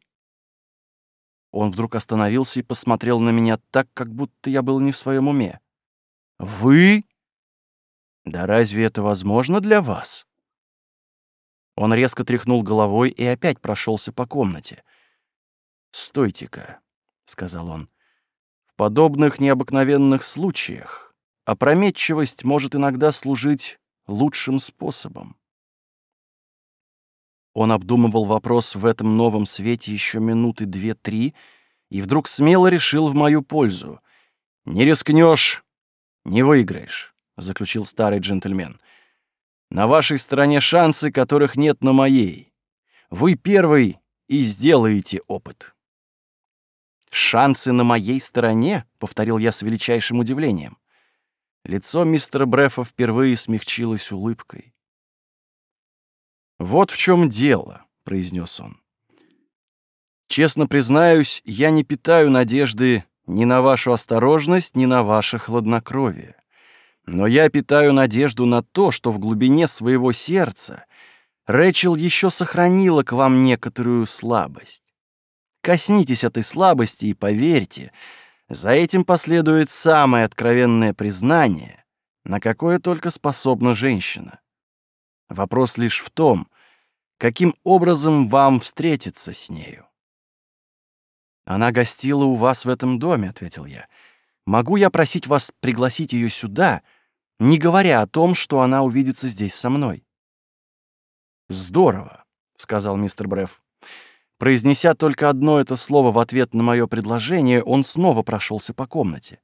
Он вдруг остановился и посмотрел на меня так, как будто я был не в своем уме. «Вы? Да разве это возможно для вас?» Он резко тряхнул головой и опять прошелся по комнате. «Стойте-ка», — сказал он. «В подобных необыкновенных случаях опрометчивость может иногда служить лучшим способом. Он обдумывал вопрос в этом новом свете еще минуты две-три и вдруг смело решил в мою пользу. «Не рискнешь, не выиграешь», — заключил старый джентльмен. «На вашей стороне шансы, которых нет на моей. Вы первый и сделаете опыт». «Шансы на моей стороне?» — повторил я с величайшим удивлением. Лицо мистера Брефа впервые смягчилось улыбкой. «Вот в чем дело», — произнес он. «Честно признаюсь, я не питаю надежды ни на вашу осторожность, ни на ваше хладнокровие. Но я питаю надежду на то, что в глубине своего сердца Рэчел еще сохранила к вам некоторую слабость. Коснитесь этой слабости и поверьте, за этим последует самое откровенное признание, на какое только способна женщина. Вопрос лишь в том, каким образом вам встретиться с нею. «Она гостила у вас в этом доме», — ответил я. «Могу я просить вас пригласить ее сюда, не говоря о том, что она увидится здесь со мной?» «Здорово», — сказал мистер Бреф. Произнеся только одно это слово в ответ на мое предложение, он снова прошелся по комнате.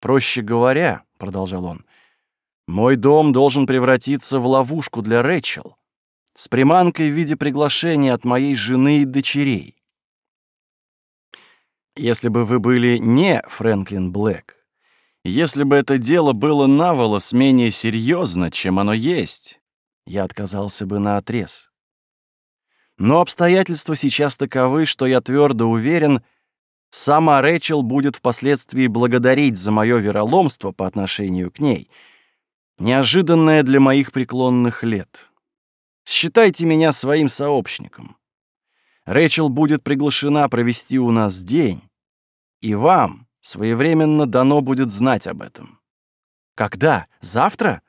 «Проще говоря», — продолжал он, — «мой дом должен превратиться в ловушку для Рэчел, с приманкой в виде приглашения от моей жены и дочерей. Если бы вы были не Фрэнклин Блэк, если бы это дело было наволос менее серьезно, чем оно есть, я отказался бы на отрез. Но обстоятельства сейчас таковы, что я твердо уверен, сама Рэчел будет впоследствии благодарить за мое вероломство по отношению к ней, неожиданное для моих преклонных лет. Считайте меня своим сообщником. Рэчел будет приглашена провести у нас день, и вам своевременно дано будет знать об этом. Когда? Завтра?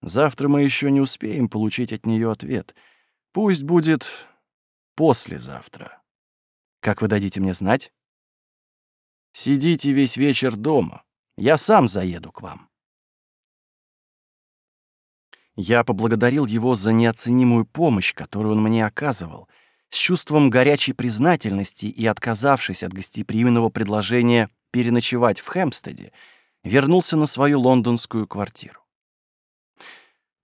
Завтра мы еще не успеем получить от нее ответ. Пусть будет послезавтра. Как вы дадите мне знать? Сидите весь вечер дома. Я сам заеду к вам. Я поблагодарил его за неоценимую помощь, которую он мне оказывал, с чувством горячей признательности и отказавшись от гостеприимного предложения переночевать в Хэмпстеде, вернулся на свою лондонскую квартиру.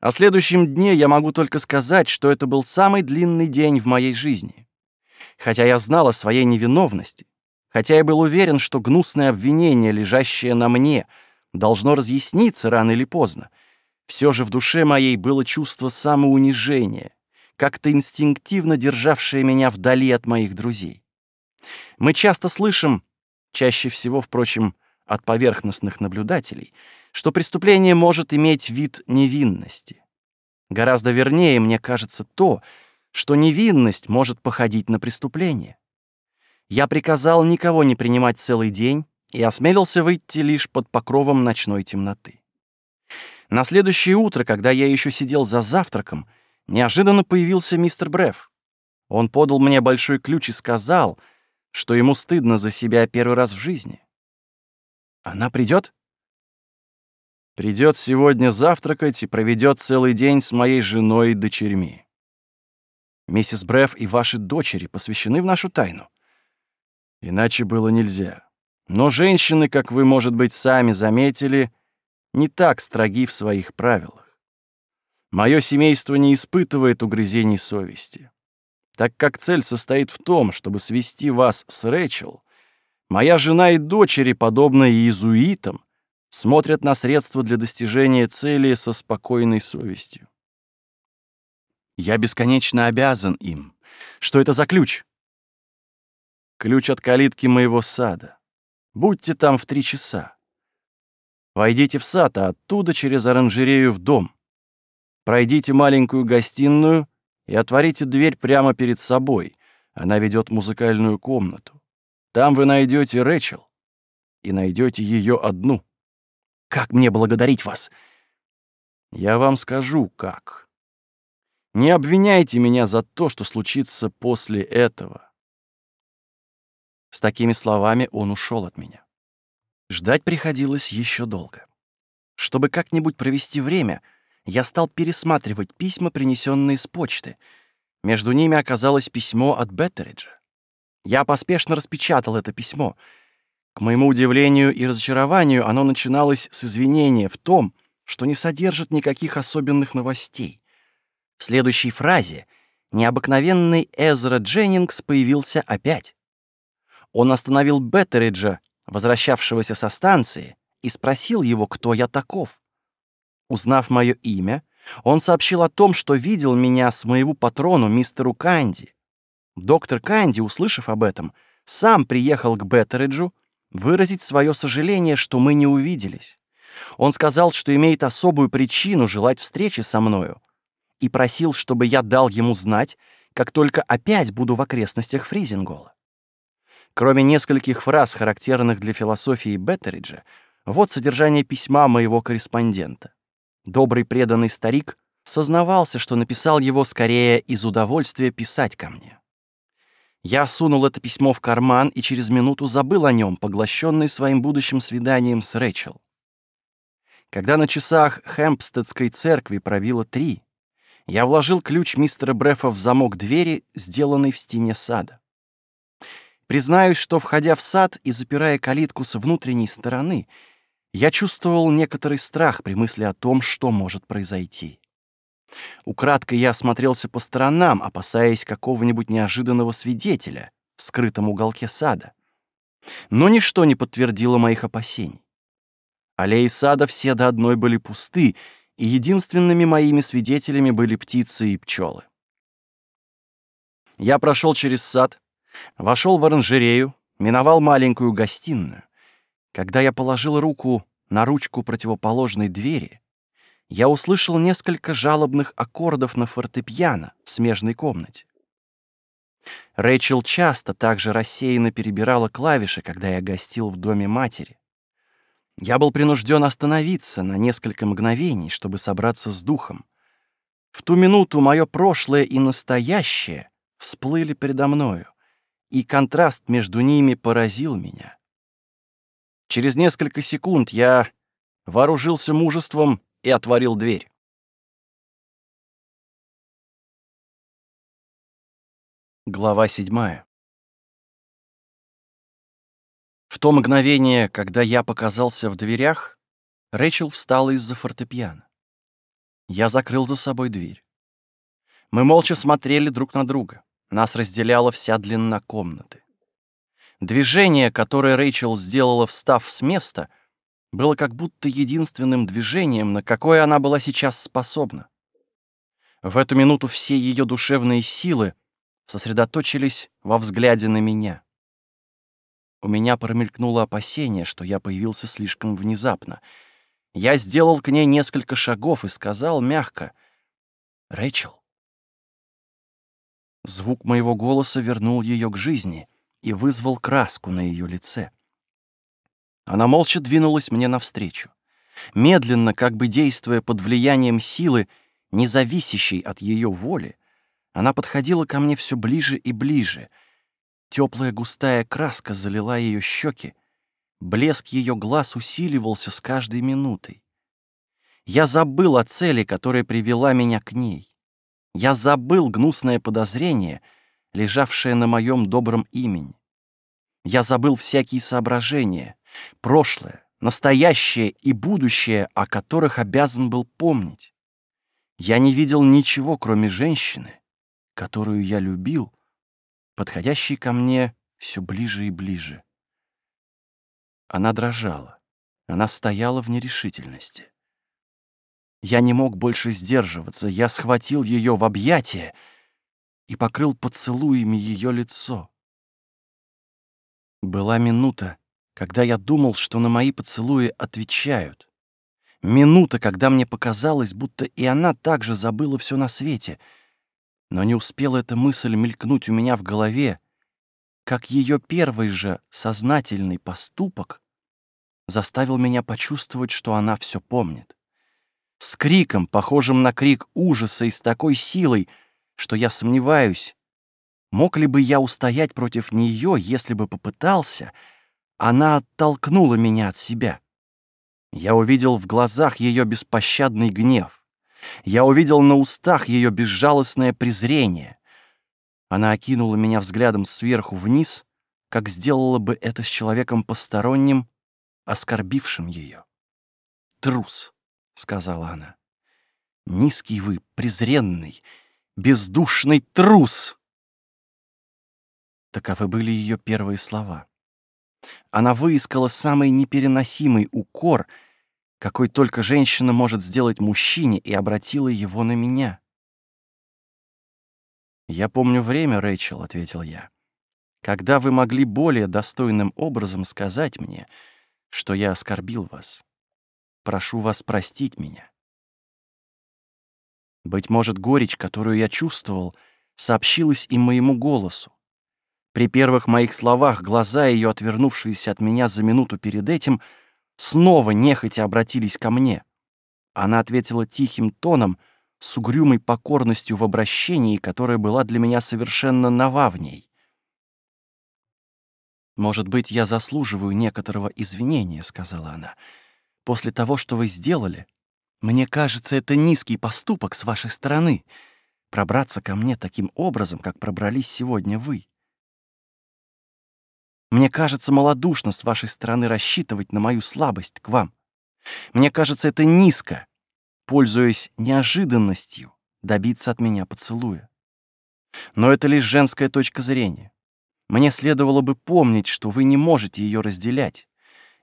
О следующем дне я могу только сказать, что это был самый длинный день в моей жизни. Хотя я знал о своей невиновности, хотя я был уверен, что гнусное обвинение, лежащее на мне, должно разъясниться рано или поздно, все же в душе моей было чувство самоунижения, как-то инстинктивно державшее меня вдали от моих друзей. Мы часто слышим, чаще всего, впрочем, от поверхностных наблюдателей, что преступление может иметь вид невинности. Гораздо вернее, мне кажется, то, что невинность может походить на преступление. Я приказал никого не принимать целый день и осмелился выйти лишь под покровом ночной темноты. На следующее утро, когда я еще сидел за завтраком, неожиданно появился мистер Бреф. Он подал мне большой ключ и сказал, что ему стыдно за себя первый раз в жизни. Она придет? Придет сегодня завтракать и проведет целый день с моей женой и дочерьми. Миссис Бреф и ваши дочери посвящены в нашу тайну. Иначе было нельзя. Но женщины, как вы, может быть, сами заметили, — не так строги в своих правилах. Мое семейство не испытывает угрызений совести. Так как цель состоит в том, чтобы свести вас с Рэчел, моя жена и дочери, подобно иезуитам, смотрят на средства для достижения цели со спокойной совестью. Я бесконечно обязан им. Что это за ключ? Ключ от калитки моего сада. Будьте там в три часа. Войдите в сад, а оттуда через оранжерею в дом. Пройдите маленькую гостиную и отворите дверь прямо перед собой. Она ведет в музыкальную комнату. Там вы найдете Рэчел и найдете ее одну. Как мне благодарить вас? Я вам скажу, как. Не обвиняйте меня за то, что случится после этого. С такими словами он ушел от меня. Ждать приходилось еще долго. Чтобы как-нибудь провести время, я стал пересматривать письма, принесенные с почты. Между ними оказалось письмо от Беттериджа. Я поспешно распечатал это письмо. К моему удивлению и разочарованию оно начиналось с извинения в том, что не содержит никаких особенных новостей. В следующей фразе необыкновенный Эзра Дженнингс появился опять. Он остановил Беттериджа возвращавшегося со станции, и спросил его, кто я таков. Узнав мое имя, он сообщил о том, что видел меня с моего патрону мистеру Канди. Доктор Канди, услышав об этом, сам приехал к Беттериджу выразить свое сожаление, что мы не увиделись. Он сказал, что имеет особую причину желать встречи со мною и просил, чтобы я дал ему знать, как только опять буду в окрестностях Фризингола. Кроме нескольких фраз, характерных для философии Беттериджа, вот содержание письма моего корреспондента. Добрый преданный старик сознавался, что написал его скорее из удовольствия писать ко мне. Я сунул это письмо в карман и через минуту забыл о нем, поглощенный своим будущим свиданием с Рэчел. Когда на часах Хэмпстедской церкви пробило три, я вложил ключ мистера Брефа в замок двери, сделанный в стене сада. Признаюсь, что, входя в сад и запирая калитку с внутренней стороны, я чувствовал некоторый страх при мысли о том, что может произойти. Украдкой я осмотрелся по сторонам, опасаясь какого-нибудь неожиданного свидетеля в скрытом уголке сада. Но ничто не подтвердило моих опасений. Аллеи сада все до одной были пусты, и единственными моими свидетелями были птицы и пчелы. Я прошел через сад, Вошел в оранжерею, миновал маленькую гостиную. Когда я положил руку на ручку противоположной двери, я услышал несколько жалобных аккордов на фортепиано в смежной комнате. Рэйчел часто также рассеянно перебирала клавиши, когда я гостил в доме матери. Я был принужден остановиться на несколько мгновений, чтобы собраться с духом. В ту минуту мое прошлое и настоящее всплыли передо мною и контраст между ними поразил меня. Через несколько секунд я вооружился мужеством и отворил дверь. Глава седьмая. В то мгновение, когда я показался в дверях, Рэчел встала из-за фортепиано. Я закрыл за собой дверь. Мы молча смотрели друг на друга. Нас разделяла вся длина комнаты. Движение, которое Рэйчел сделала, встав с места, было как будто единственным движением, на какое она была сейчас способна. В эту минуту все ее душевные силы сосредоточились во взгляде на меня. У меня промелькнуло опасение, что я появился слишком внезапно. Я сделал к ней несколько шагов и сказал мягко «Рэйчел». Звук моего голоса вернул ее к жизни и вызвал краску на ее лице. Она молча двинулась мне навстречу. Медленно, как бы действуя под влиянием силы, не зависящей от ее воли, она подходила ко мне все ближе и ближе. Теплая густая краска залила ее щеки. Блеск ее глаз усиливался с каждой минутой. Я забыл о цели, которая привела меня к ней. Я забыл гнусное подозрение, лежавшее на моем добром имени. Я забыл всякие соображения, прошлое, настоящее и будущее, о которых обязан был помнить. Я не видел ничего, кроме женщины, которую я любил, подходящей ко мне все ближе и ближе. Она дрожала. Она стояла в нерешительности. Я не мог больше сдерживаться. Я схватил ее в объятия и покрыл поцелуями ее лицо. Была минута, когда я думал, что на мои поцелуи отвечают. Минута, когда мне показалось, будто и она также забыла все на свете — но не успела эта мысль мелькнуть у меня в голове, как ее первый же сознательный поступок заставил меня почувствовать, что она все помнит. С криком, похожим на крик ужаса и с такой силой, что я сомневаюсь, мог ли бы я устоять против нее, если бы попытался, она оттолкнула меня от себя. Я увидел в глазах ее беспощадный гнев. Я увидел на устах ее безжалостное презрение. Она окинула меня взглядом сверху вниз, как сделала бы это с человеком посторонним, оскорбившим ее. «Трус», — сказала она. «Низкий вы, презренный, бездушный трус!» Таковы были ее первые слова. Она выискала самый непереносимый укор — какой только женщина может сделать мужчине, и обратила его на меня. «Я помню время, Рэйчел», — ответил я, «когда вы могли более достойным образом сказать мне, что я оскорбил вас. Прошу вас простить меня». Быть может, горечь, которую я чувствовал, сообщилась и моему голосу. При первых моих словах глаза ее, отвернувшиеся от меня за минуту перед этим, — снова нехотя обратились ко мне. Она ответила тихим тоном, с угрюмой покорностью в обращении, которая была для меня совершенно нова в ней. «Может быть, я заслуживаю некоторого извинения», — сказала она. «После того, что вы сделали, мне кажется, это низкий поступок с вашей стороны — пробраться ко мне таким образом, как пробрались сегодня вы. Мне кажется малодушно с вашей стороны рассчитывать на мою слабость к вам. Мне кажется, это низко, пользуясь неожиданностью, добиться от меня поцелуя. Но это лишь женская точка зрения. Мне следовало бы помнить, что вы не можете ее разделять.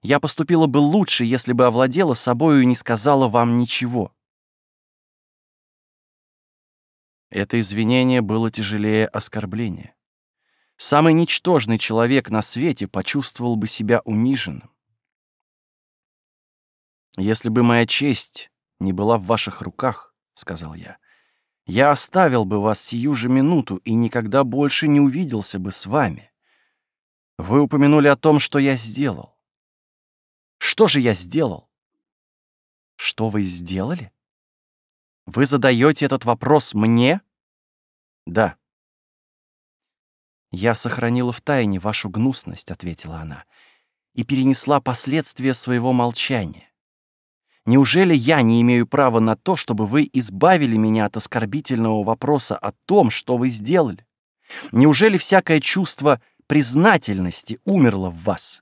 Я поступила бы лучше, если бы овладела собою и не сказала вам ничего. Это извинение было тяжелее оскорбления. Самый ничтожный человек на свете почувствовал бы себя униженным. «Если бы моя честь не была в ваших руках, — сказал я, — я оставил бы вас сию же минуту и никогда больше не увиделся бы с вами. Вы упомянули о том, что я сделал. Что же я сделал? Что вы сделали? Вы задаете этот вопрос мне? Да. «Я сохранила в тайне вашу гнусность», — ответила она, «и перенесла последствия своего молчания. Неужели я не имею права на то, чтобы вы избавили меня от оскорбительного вопроса о том, что вы сделали? Неужели всякое чувство признательности умерло в вас?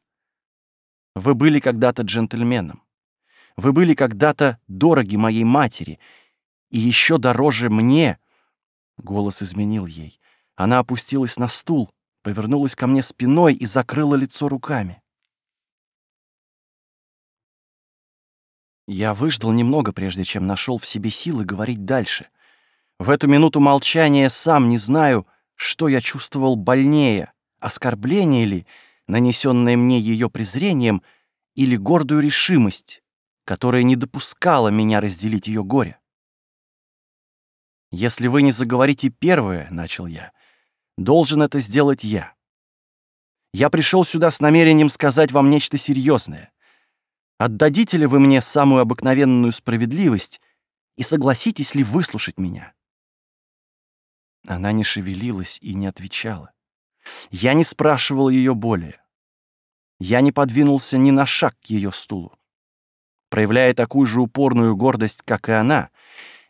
Вы были когда-то джентльменом. Вы были когда-то дороги моей матери, и еще дороже мне. Голос изменил ей. Она опустилась на стул, повернулась ко мне спиной и закрыла лицо руками. Я выждал немного, прежде чем нашел в себе силы говорить дальше. В эту минуту молчания сам не знаю, что я чувствовал больнее, оскорбление ли, нанесенное мне ее презрением, или гордую решимость, которая не допускала меня разделить ее горе. «Если вы не заговорите первое, — начал я, — должен это сделать я. Я пришел сюда с намерением сказать вам нечто серьезное. Отдадите ли вы мне самую обыкновенную справедливость и согласитесь ли выслушать меня?» Она не шевелилась и не отвечала. Я не спрашивал ее более. Я не подвинулся ни на шаг к ее стулу. Проявляя такую же упорную гордость, как и она,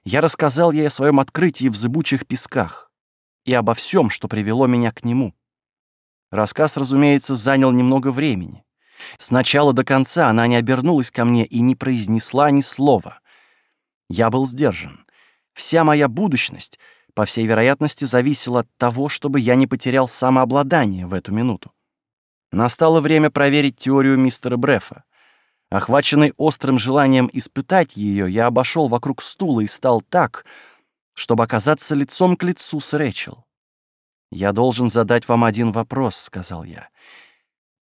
я рассказал ей о своем открытии в зыбучих песках и обо всем, что привело меня к нему. Рассказ, разумеется, занял немного времени. С начала до конца она не обернулась ко мне и не произнесла ни слова. Я был сдержан. Вся моя будущность, по всей вероятности, зависела от того, чтобы я не потерял самообладание в эту минуту. Настало время проверить теорию мистера Брефа. Охваченный острым желанием испытать ее, я обошел вокруг стула и стал так, чтобы оказаться лицом к лицу с Рэчел. «Я должен задать вам один вопрос», — сказал я.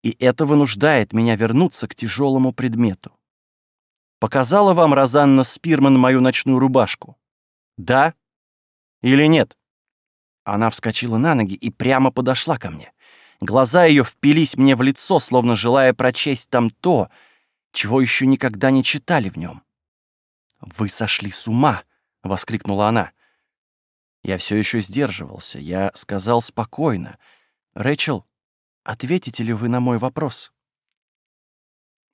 «И это вынуждает меня вернуться к тяжелому предмету. Показала вам Розанна Спирман мою ночную рубашку? Да или нет?» Она вскочила на ноги и прямо подошла ко мне. Глаза ее впились мне в лицо, словно желая прочесть там то, чего еще никогда не читали в нем. «Вы сошли с ума!» — воскликнула она. Я все еще сдерживался. Я сказал спокойно. «Рэчел, ответите ли вы на мой вопрос?»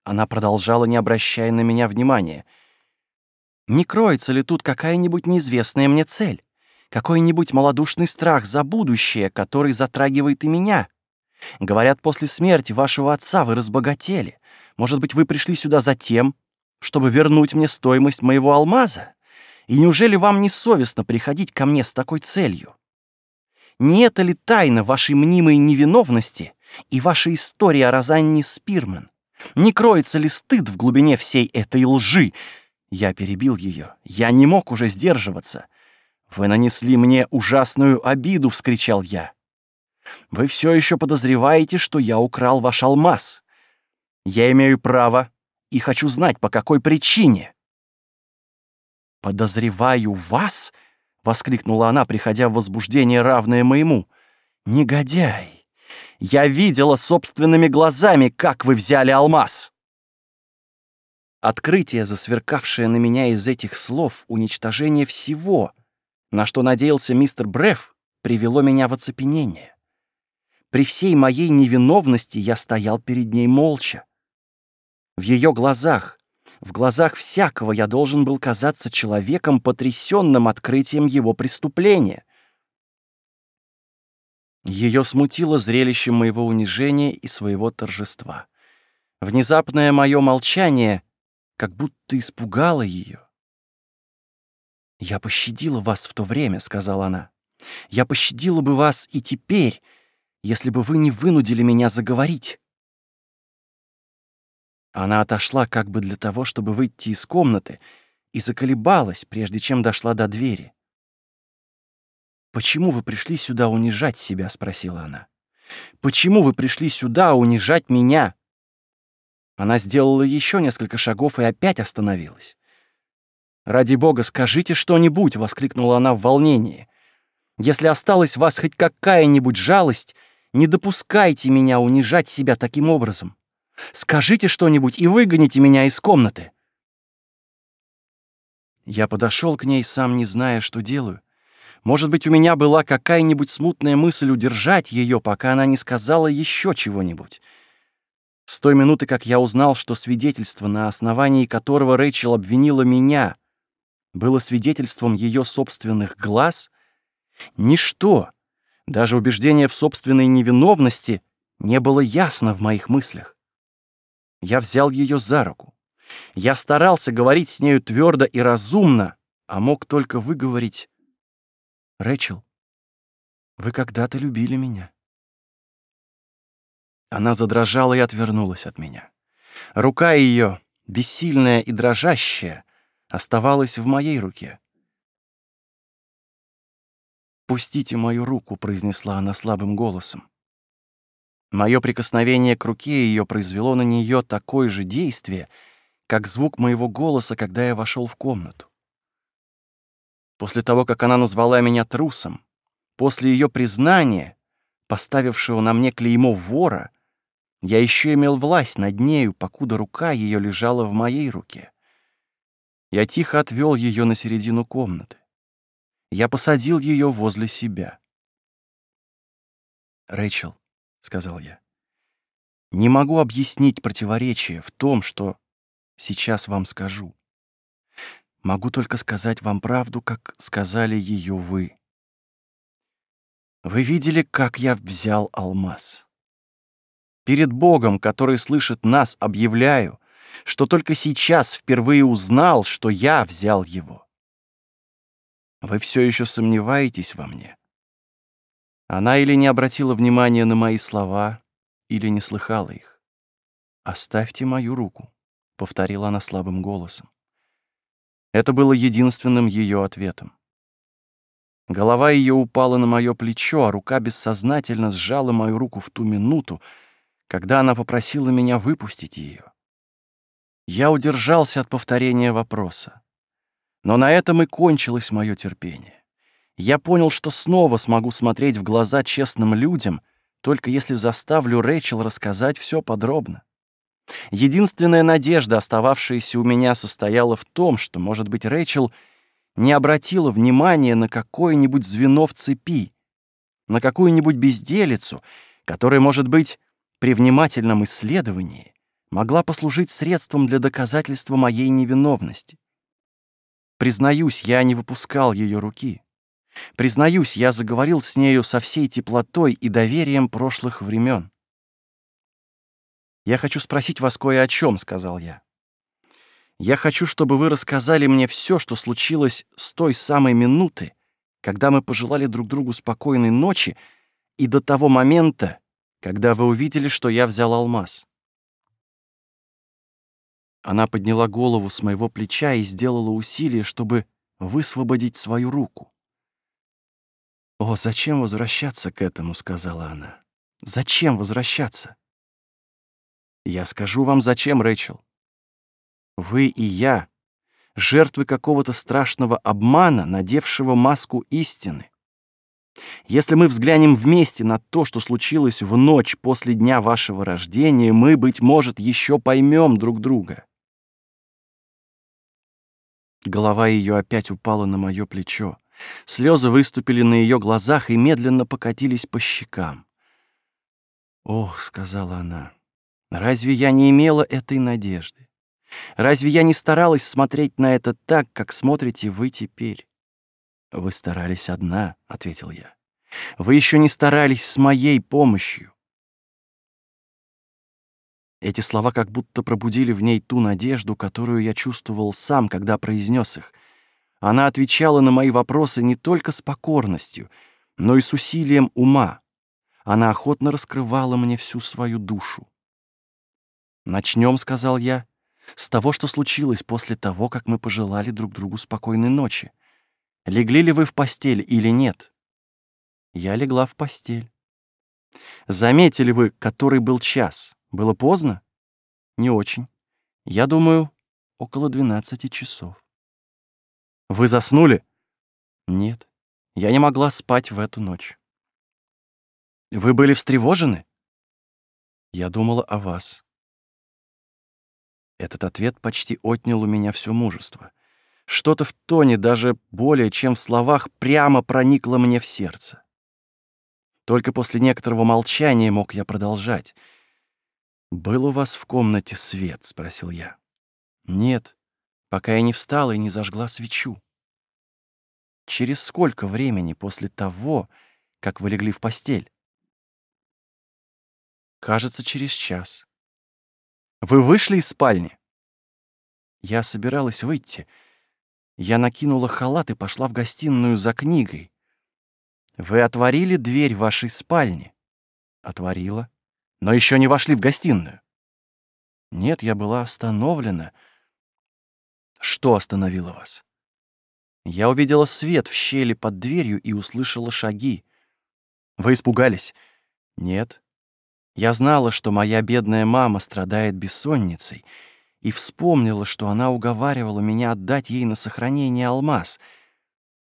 Она продолжала, не обращая на меня внимания. «Не кроется ли тут какая-нибудь неизвестная мне цель? Какой-нибудь малодушный страх за будущее, который затрагивает и меня?» Говорят, после смерти вашего отца вы разбогатели. Может быть, вы пришли сюда за тем, чтобы вернуть мне стоимость моего алмаза? И неужели вам не совестно приходить ко мне с такой целью? Не это ли тайна вашей мнимой невиновности и вашей истории о Розанне Спирмен? Не кроется ли стыд в глубине всей этой лжи? Я перебил ее. Я не мог уже сдерживаться. «Вы нанесли мне ужасную обиду!» — вскричал я. Вы все еще подозреваете, что я украл ваш алмаз. Я имею право и хочу знать, по какой причине. «Подозреваю вас?» — воскликнула она, приходя в возбуждение, равное моему. «Негодяй! Я видела собственными глазами, как вы взяли алмаз!» Открытие, засверкавшее на меня из этих слов, уничтожение всего, на что надеялся мистер Бреф, привело меня в оцепенение. При всей моей невиновности я стоял перед ней молча. В ее глазах, в глазах всякого я должен был казаться человеком, потрясенным открытием его преступления. Ее смутило зрелище моего унижения и своего торжества. Внезапное мое молчание как будто испугало ее. «Я пощадила вас в то время», — сказала она. «Я пощадила бы вас и теперь, если бы вы не вынудили меня заговорить». Она отошла как бы для того, чтобы выйти из комнаты, и заколебалась, прежде чем дошла до двери. «Почему вы пришли сюда унижать себя?» — спросила она. «Почему вы пришли сюда унижать меня?» Она сделала еще несколько шагов и опять остановилась. «Ради бога, скажите что-нибудь!» — воскликнула она в волнении. «Если осталась в вас хоть какая-нибудь жалость, не допускайте меня унижать себя таким образом. Скажите что-нибудь и выгоните меня из комнаты. Я подошел к ней, сам не зная, что делаю. Может быть, у меня была какая-нибудь смутная мысль удержать ее, пока она не сказала еще чего-нибудь. С той минуты, как я узнал, что свидетельство, на основании которого Рэйчел обвинила меня, было свидетельством ее собственных глаз, ничто, Даже убеждение в собственной невиновности не было ясно в моих мыслях. Я взял ее за руку. Я старался говорить с нею твердо и разумно, а мог только выговорить «Рэчел, вы когда-то любили меня». Она задрожала и отвернулась от меня. Рука ее, бессильная и дрожащая, оставалась в моей руке. «Пустите мою руку», — произнесла она слабым голосом. Мое прикосновение к руке ее произвело на нее такое же действие, как звук моего голоса, когда я вошел в комнату. После того, как она назвала меня трусом, после ее признания, поставившего на мне клеймо вора, я еще имел власть над нею, покуда рука ее лежала в моей руке. Я тихо отвел ее на середину комнаты. Я посадил ее возле себя. «Рэйчел», — сказал я, — «не могу объяснить противоречие в том, что сейчас вам скажу. Могу только сказать вам правду, как сказали ее вы. Вы видели, как я взял алмаз. Перед Богом, который слышит нас, объявляю, что только сейчас впервые узнал, что я взял его. Вы все еще сомневаетесь во мне? Она или не обратила внимания на мои слова, или не слыхала их. «Оставьте мою руку», — повторила она слабым голосом. Это было единственным ее ответом. Голова ее упала на мое плечо, а рука бессознательно сжала мою руку в ту минуту, когда она попросила меня выпустить ее. Я удержался от повторения вопроса. Но на этом и кончилось мое терпение. Я понял, что снова смогу смотреть в глаза честным людям, только если заставлю Рэйчел рассказать все подробно. Единственная надежда, остававшаяся у меня, состояла в том, что, может быть, Рэйчел не обратила внимания на какое-нибудь звено в цепи, на какую-нибудь безделицу, которая, может быть, при внимательном исследовании могла послужить средством для доказательства моей невиновности. Признаюсь, я не выпускал ее руки. Признаюсь, я заговорил с нею со всей теплотой и доверием прошлых времен. «Я хочу спросить вас кое о чем», — сказал я. «Я хочу, чтобы вы рассказали мне все, что случилось с той самой минуты, когда мы пожелали друг другу спокойной ночи, и до того момента, когда вы увидели, что я взял алмаз». Она подняла голову с моего плеча и сделала усилие, чтобы высвободить свою руку. «О, зачем возвращаться к этому?» — сказала она. «Зачем возвращаться?» Я скажу вам, зачем, Рэйчел. Вы и я — жертвы какого-то страшного обмана, надевшего маску истины. Если мы взглянем вместе на то, что случилось в ночь после дня вашего рождения, мы, быть может, еще поймем друг друга. Голова ее опять упала на мое плечо. Слезы выступили на ее глазах и медленно покатились по щекам. «Ох», — сказала она, Разве я не имела этой надежды? Разве я не старалась смотреть на это так, как смотрите вы теперь? Вы старались одна, ответил я. Вы еще не старались с моей помощью. Эти слова как будто пробудили в ней ту надежду, которую я чувствовал сам, когда произнес их. Она отвечала на мои вопросы не только с покорностью, но и с усилием ума. Она охотно раскрывала мне всю свою душу. «Начнем», — сказал я, — «с того, что случилось после того, как мы пожелали друг другу спокойной ночи. Легли ли вы в постель или нет?» Я легла в постель. «Заметили вы, который был час? Было поздно?» «Не очень. Я думаю, около двенадцати часов». «Вы заснули?» «Нет, я не могла спать в эту ночь». «Вы были встревожены?» «Я думала о вас». Этот ответ почти отнял у меня все мужество. Что-то в тоне, даже более, чем в словах, прямо проникло мне в сердце. Только после некоторого молчания мог я продолжать. «Был у вас в комнате свет?» — спросил я. «Нет, пока я не встала и не зажгла свечу». Через сколько времени после того, как вы легли в постель? Кажется, через час. Вы вышли из спальни? Я собиралась выйти. Я накинула халат и пошла в гостиную за книгой. Вы отворили дверь вашей спальни? Отворила. Но еще не вошли в гостиную. Нет, я была остановлена. Что остановило вас? Я увидела свет в щели под дверью и услышала шаги. Вы испугались? Нет. Я знала, что моя бедная мама страдает бессонницей, и вспомнила, что она уговаривала меня отдать ей на сохранение алмаз.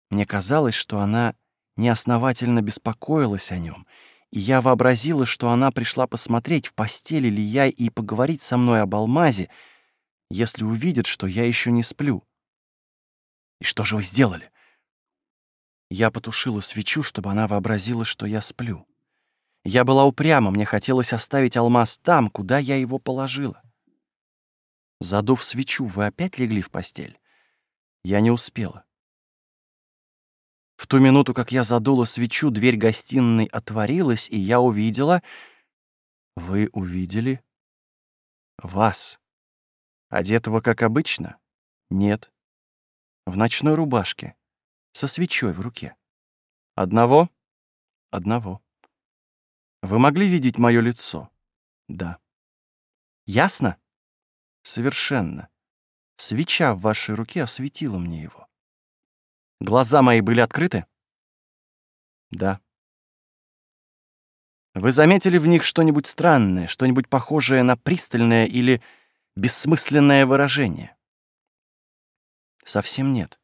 Мне казалось, что она неосновательно беспокоилась о нем, я вообразила, что она пришла посмотреть, в постели ли я, и поговорить со мной об алмазе, если увидит, что я еще не сплю. И что же вы сделали? Я потушила свечу, чтобы она вообразила, что я сплю. Я была упряма, мне хотелось оставить алмаз там, куда я его положила. Задув свечу, вы опять легли в постель? Я не успела. В ту минуту, как я задула свечу, дверь гостиной отворилась, и я увидела... Вы увидели? Вас. Одетого, как обычно? Нет. В ночной рубашке, со свечой в руке. Одного? Одного. Вы могли видеть мое лицо? Да. Ясно? Совершенно. Свеча в вашей руке осветила мне его. Глаза мои были открыты? Да. Вы заметили в них что-нибудь странное, что-нибудь похожее на пристальное или бессмысленное выражение? Совсем нет.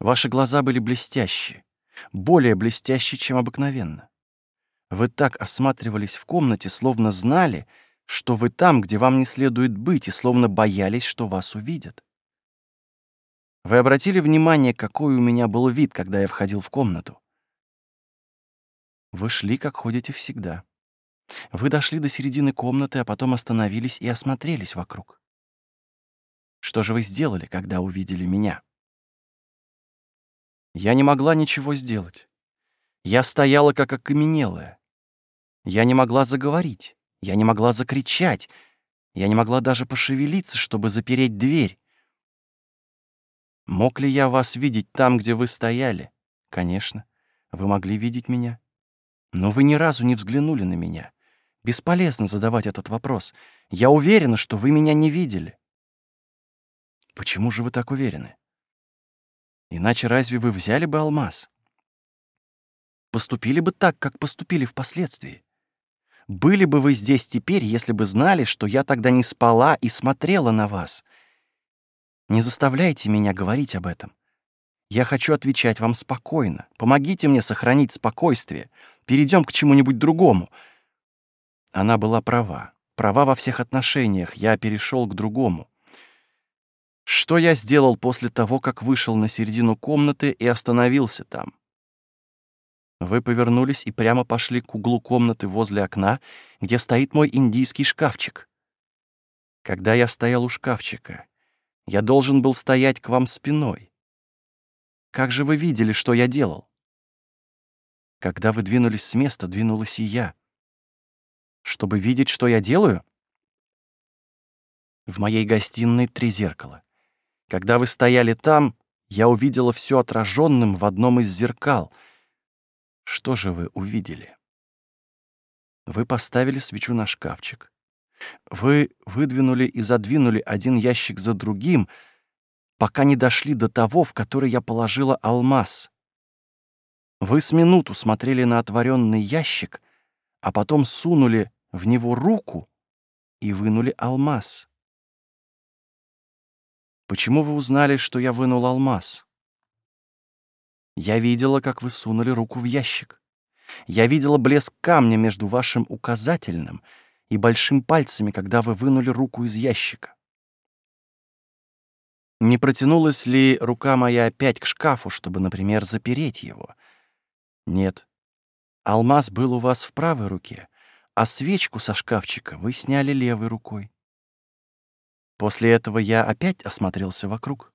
Ваши глаза были блестящие, более блестящие, чем обыкновенно. Вы так осматривались в комнате, словно знали, что вы там, где вам не следует быть, и словно боялись, что вас увидят. Вы обратили внимание, какой у меня был вид, когда я входил в комнату? Вы шли, как ходите всегда. Вы дошли до середины комнаты, а потом остановились и осмотрелись вокруг. Что же вы сделали, когда увидели меня? Я не могла ничего сделать. Я стояла, как окаменелая. Я не могла заговорить, я не могла закричать, я не могла даже пошевелиться, чтобы запереть дверь. Мог ли я вас видеть там, где вы стояли? Конечно, вы могли видеть меня. Но вы ни разу не взглянули на меня. Бесполезно задавать этот вопрос. Я уверена, что вы меня не видели. Почему же вы так уверены? Иначе разве вы взяли бы алмаз? Поступили бы так, как поступили впоследствии. Были бы вы здесь теперь, если бы знали, что я тогда не спала и смотрела на вас. Не заставляйте меня говорить об этом. Я хочу отвечать вам спокойно. Помогите мне сохранить спокойствие. Перейдем к чему-нибудь другому. Она была права. Права во всех отношениях. Я перешел к другому. Что я сделал после того, как вышел на середину комнаты и остановился там? Вы повернулись и прямо пошли к углу комнаты возле окна, где стоит мой индийский шкафчик. Когда я стоял у шкафчика, я должен был стоять к вам спиной. Как же вы видели, что я делал? Когда вы двинулись с места, двинулась и я. Чтобы видеть, что я делаю? В моей гостиной три зеркала. Когда вы стояли там, я увидела все отраженным в одном из зеркал — что же вы увидели? Вы поставили свечу на шкафчик. Вы выдвинули и задвинули один ящик за другим, пока не дошли до того, в который я положила алмаз. Вы с минуту смотрели на отворенный ящик, а потом сунули в него руку и вынули алмаз. Почему вы узнали, что я вынул алмаз? Я видела, как вы сунули руку в ящик. Я видела блеск камня между вашим указательным и большим пальцами, когда вы вынули руку из ящика. Не протянулась ли рука моя опять к шкафу, чтобы, например, запереть его? Нет. Алмаз был у вас в правой руке, а свечку со шкафчика вы сняли левой рукой. После этого я опять осмотрелся вокруг.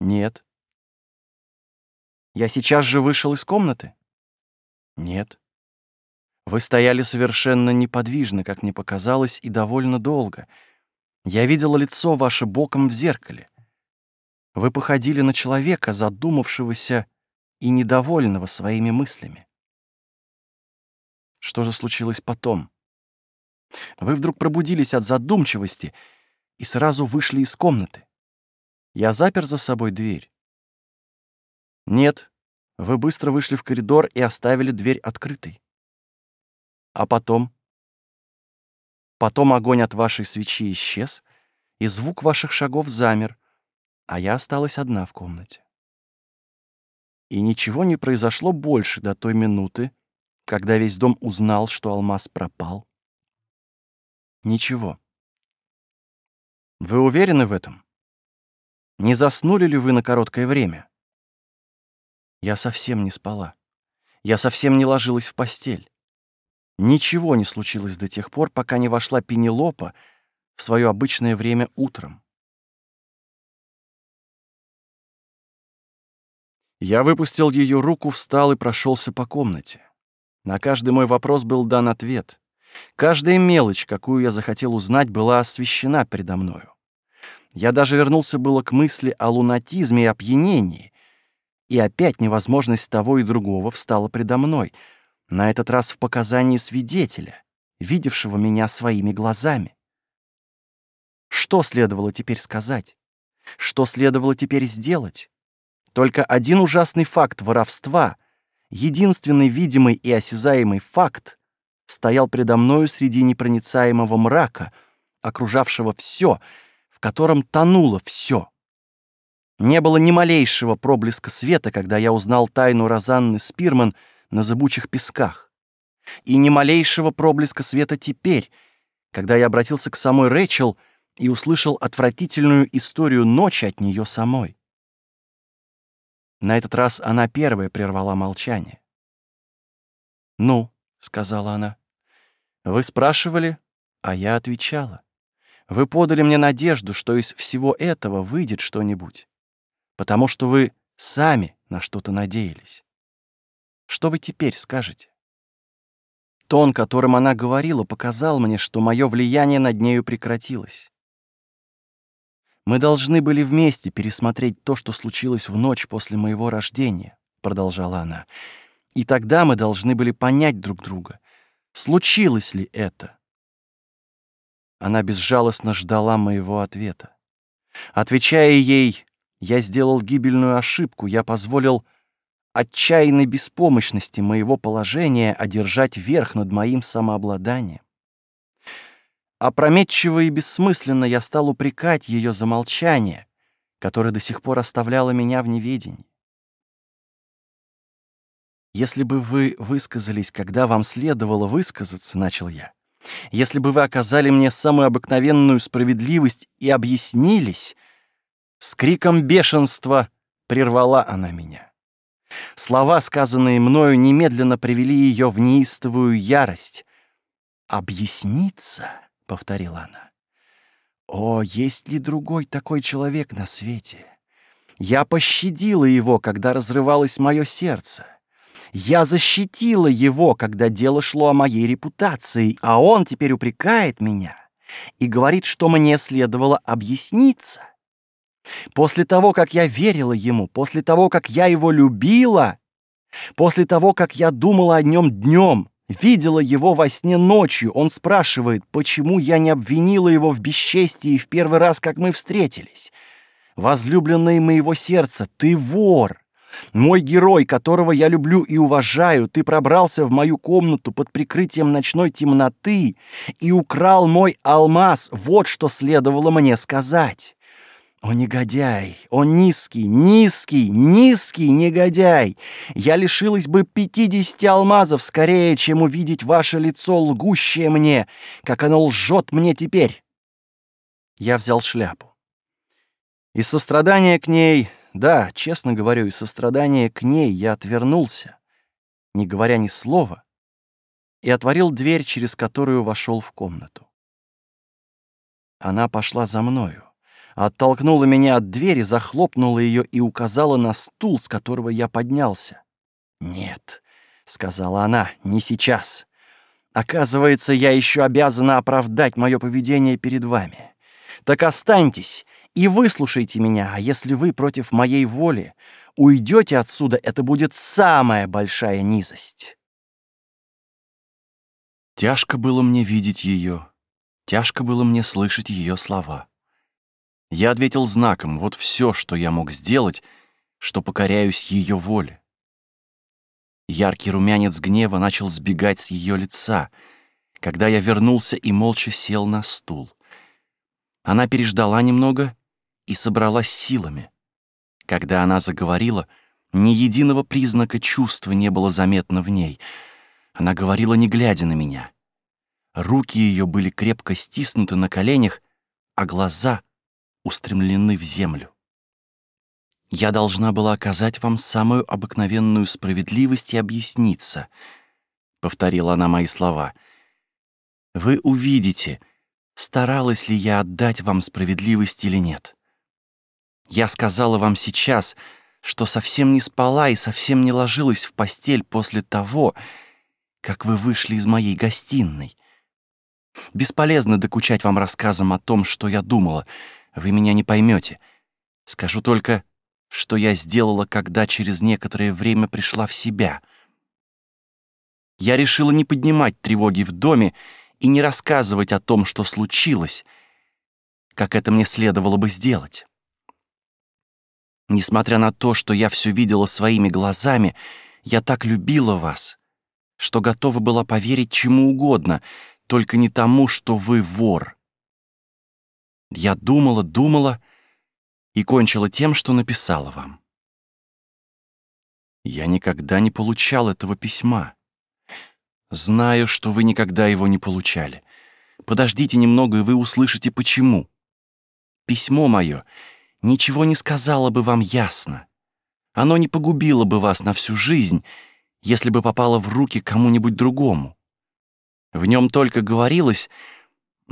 Нет. Я сейчас же вышел из комнаты. Нет. Вы стояли совершенно неподвижно, как мне показалось, и довольно долго. Я видела лицо ваше боком в зеркале. Вы походили на человека, задумавшегося и недовольного своими мыслями. Что же случилось потом? Вы вдруг пробудились от задумчивости и сразу вышли из комнаты. Я запер за собой дверь. Нет, вы быстро вышли в коридор и оставили дверь открытой. А потом? Потом огонь от вашей свечи исчез, и звук ваших шагов замер, а я осталась одна в комнате. И ничего не произошло больше до той минуты, когда весь дом узнал, что алмаз пропал. Ничего. Вы уверены в этом? Не заснули ли вы на короткое время? Я совсем не спала. Я совсем не ложилась в постель. Ничего не случилось до тех пор, пока не вошла Пенелопа в свое обычное время утром. Я выпустил ее руку, встал и прошелся по комнате. На каждый мой вопрос был дан ответ. Каждая мелочь, какую я захотел узнать, была освещена передо мною. Я даже вернулся было к мысли о лунатизме и опьянении, и опять невозможность того и другого встала предо мной, на этот раз в показании свидетеля, видевшего меня своими глазами. Что следовало теперь сказать? Что следовало теперь сделать? Только один ужасный факт воровства, единственный видимый и осязаемый факт, стоял предо мною среди непроницаемого мрака, окружавшего все, в котором тонуло все. Не было ни малейшего проблеска света, когда я узнал тайну Розанны Спирман на зыбучих песках. И ни малейшего проблеска света теперь, когда я обратился к самой Рэчел и услышал отвратительную историю ночи от нее самой. На этот раз она первая прервала молчание. «Ну», — сказала она, — «вы спрашивали, а я отвечала. Вы подали мне надежду, что из всего этого выйдет что-нибудь, потому что вы сами на что-то надеялись. Что вы теперь скажете?» Тон, которым она говорила, показал мне, что мое влияние над нею прекратилось. Мы должны были вместе пересмотреть то, что случилось в ночь после моего рождения, продолжала она. И тогда мы должны были понять друг друга, случилось ли это. Она безжалостно ждала моего ответа. Отвечая ей, я сделал гибельную ошибку, я позволил отчаянной беспомощности моего положения одержать верх над моим самообладанием. Опрометчиво и бессмысленно я стал упрекать ее за молчание, которое до сих пор оставляло меня в неведении. «Если бы вы высказались, когда вам следовало высказаться, — начал я, — если бы вы оказали мне самую обыкновенную справедливость и объяснились, с криком бешенства прервала она меня. Слова, сказанные мною, немедленно привели ее в неистовую ярость. «Объясниться?» — повторила она. «О, есть ли другой такой человек на свете? Я пощадила его, когда разрывалось мое сердце. Я защитила его, когда дело шло о моей репутации, а он теперь упрекает меня и говорит, что мне следовало объясниться. После того, как я верила ему, после того, как я его любила, после того, как я думала о нем днем, Видела его во сне ночью. Он спрашивает, почему я не обвинила его в бесчестии в первый раз, как мы встретились. Возлюбленный моего сердца, ты вор. Мой герой, которого я люблю и уважаю, ты пробрался в мою комнату под прикрытием ночной темноты и украл мой алмаз. Вот что следовало мне сказать. О, негодяй! О, низкий, низкий, низкий негодяй! Я лишилась бы пятидесяти алмазов скорее, чем увидеть ваше лицо, лгущее мне, как оно лжет мне теперь. Я взял шляпу. Из сострадания к ней, да, честно говорю, из сострадания к ней я отвернулся, не говоря ни слова, и отворил дверь, через которую вошел в комнату. Она пошла за мною оттолкнула меня от двери, захлопнула ее и указала на стул, с которого я поднялся. «Нет, — сказала она, — «не сейчас. Оказывается, я еще обязана оправдать мое поведение перед вами. Так останьтесь и выслушайте меня, а если вы против моей воли уйдете отсюда, это будет самая большая низость». Тяжко было мне видеть ее, тяжко было мне слышать ее слова. Я ответил знаком, вот все, что я мог сделать, что покоряюсь ее воле. Яркий румянец гнева начал сбегать с ее лица, когда я вернулся и молча сел на стул. Она переждала немного и собралась силами. Когда она заговорила, ни единого признака чувства не было заметно в ней. Она говорила, не глядя на меня. Руки ее были крепко стиснуты на коленях, а глаза устремлены в землю. Я должна была оказать вам самую обыкновенную справедливость и объясниться, — повторила она мои слова. Вы увидите, старалась ли я отдать вам справедливость или нет. Я сказала вам сейчас, что совсем не спала и совсем не ложилась в постель после того, как вы вышли из моей гостиной. Бесполезно докучать вам рассказом о том, что я думала. Вы меня не поймете. Скажу только, что я сделала, когда через некоторое время пришла в себя. Я решила не поднимать тревоги в доме и не рассказывать о том, что случилось, как это мне следовало бы сделать. Несмотря на то, что я все видела своими глазами, я так любила вас, что готова была поверить чему угодно, только не тому, что вы вор. Я думала, думала и кончила тем, что написала вам. Я никогда не получал этого письма. Знаю, что вы никогда его не получали. Подождите немного, и вы услышите, почему. Письмо мое ничего не сказало бы вам ясно. Оно не погубило бы вас на всю жизнь, если бы попало в руки кому-нибудь другому. В нем только говорилось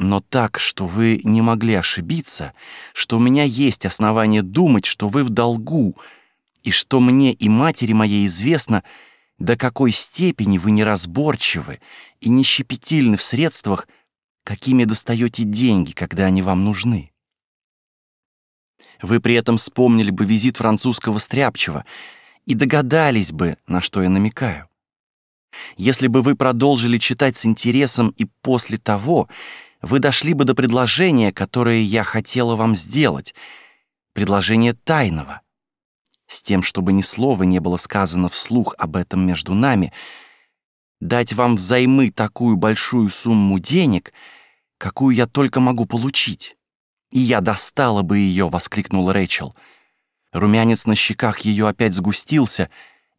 но так, что вы не могли ошибиться, что у меня есть основания думать, что вы в долгу, и что мне и матери моей известно, до какой степени вы неразборчивы и нещепетильны в средствах, какими достаете деньги, когда они вам нужны. Вы при этом вспомнили бы визит французского стряпчего и догадались бы, на что я намекаю. Если бы вы продолжили читать с интересом и после того, вы дошли бы до предложения, которое я хотела вам сделать, предложение тайного, с тем, чтобы ни слова не было сказано вслух об этом между нами, дать вам взаймы такую большую сумму денег, какую я только могу получить. И я достала бы ее, воскликнул Рэчел. Румянец на щеках ее опять сгустился,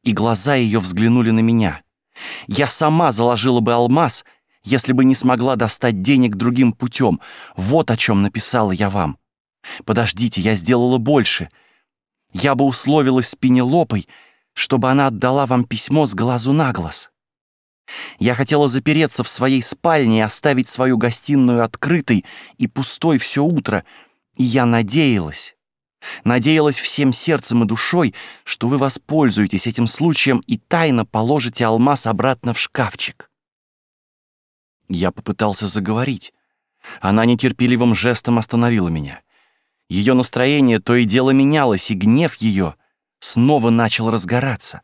и глаза ее взглянули на меня. Я сама заложила бы алмаз — если бы не смогла достать денег другим путем. Вот о чем написала я вам. Подождите, я сделала больше. Я бы условилась с Пенелопой, чтобы она отдала вам письмо с глазу на глаз. Я хотела запереться в своей спальне и оставить свою гостиную открытой и пустой все утро, и я надеялась, надеялась всем сердцем и душой, что вы воспользуетесь этим случаем и тайно положите алмаз обратно в шкафчик. Я попытался заговорить. Она нетерпеливым жестом остановила меня. Ее настроение то и дело менялось, и гнев ее снова начал разгораться.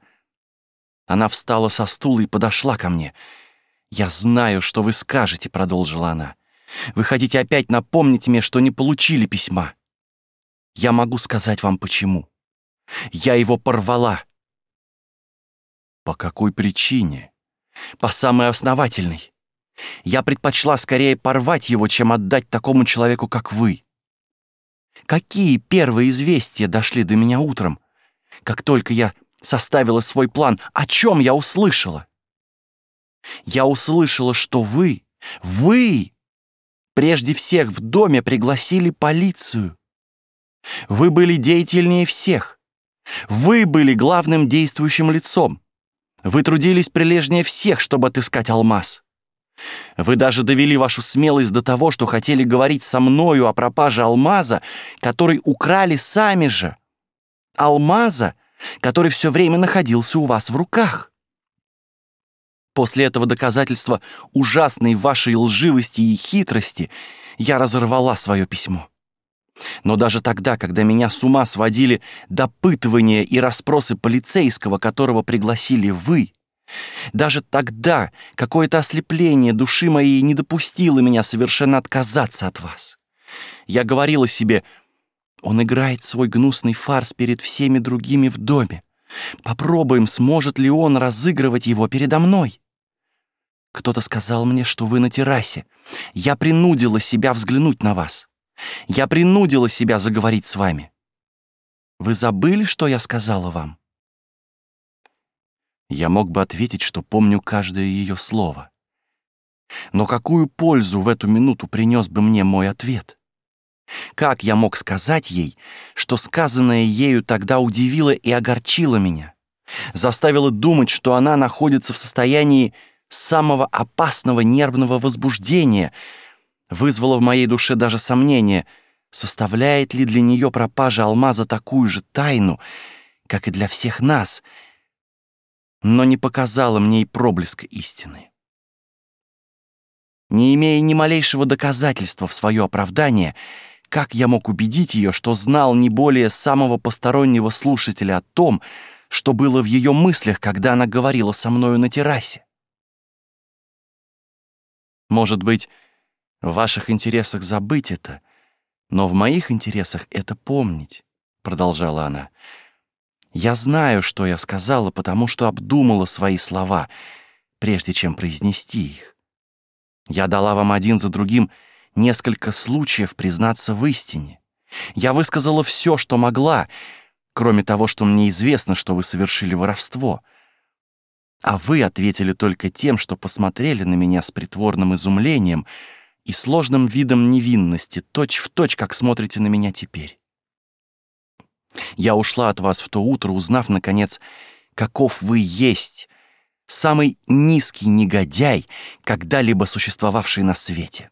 Она встала со стула и подошла ко мне. «Я знаю, что вы скажете», — продолжила она. «Вы хотите опять напомнить мне, что не получили письма. Я могу сказать вам, почему. Я его порвала». «По какой причине?» «По самой основательной. Я предпочла скорее порвать его, чем отдать такому человеку, как вы. Какие первые известия дошли до меня утром? Как только я составила свой план, о чем я услышала? Я услышала, что вы, вы, прежде всех в доме пригласили полицию. Вы были деятельнее всех. Вы были главным действующим лицом. Вы трудились прилежнее всех, чтобы отыскать алмаз. Вы даже довели вашу смелость до того, что хотели говорить со мною о пропаже алмаза, который украли сами же. Алмаза, который все время находился у вас в руках. После этого доказательства ужасной вашей лживости и хитрости я разорвала свое письмо. Но даже тогда, когда меня с ума сводили допытывания и расспросы полицейского, которого пригласили вы, даже тогда какое-то ослепление души моей не допустило меня совершенно отказаться от вас. Я говорила себе, он играет свой гнусный фарс перед всеми другими в доме. Попробуем, сможет ли он разыгрывать его передо мной. Кто-то сказал мне, что вы на террасе. Я принудила себя взглянуть на вас. Я принудила себя заговорить с вами. Вы забыли, что я сказала вам? Я мог бы ответить, что помню каждое ее слово. Но какую пользу в эту минуту принес бы мне мой ответ? Как я мог сказать ей, что сказанное ею тогда удивило и огорчило меня, заставило думать, что она находится в состоянии самого опасного нервного возбуждения, вызвало в моей душе даже сомнение, составляет ли для нее пропажа алмаза такую же тайну, как и для всех нас, но не показала мне и проблеска истины. Не имея ни малейшего доказательства в свое оправдание, как я мог убедить ее, что знал не более самого постороннего слушателя о том, что было в ее мыслях, когда она говорила со мною на террасе? Может быть, в ваших интересах забыть это, но в моих интересах это помнить, продолжала она. Я знаю, что я сказала, потому что обдумала свои слова, прежде чем произнести их. Я дала вам один за другим несколько случаев признаться в истине. Я высказала все, что могла, кроме того, что мне известно, что вы совершили воровство — а вы ответили только тем, что посмотрели на меня с притворным изумлением и сложным видом невинности, точь в точь, как смотрите на меня теперь. Я ушла от вас в то утро, узнав, наконец, каков вы есть, самый низкий негодяй, когда-либо существовавший на свете.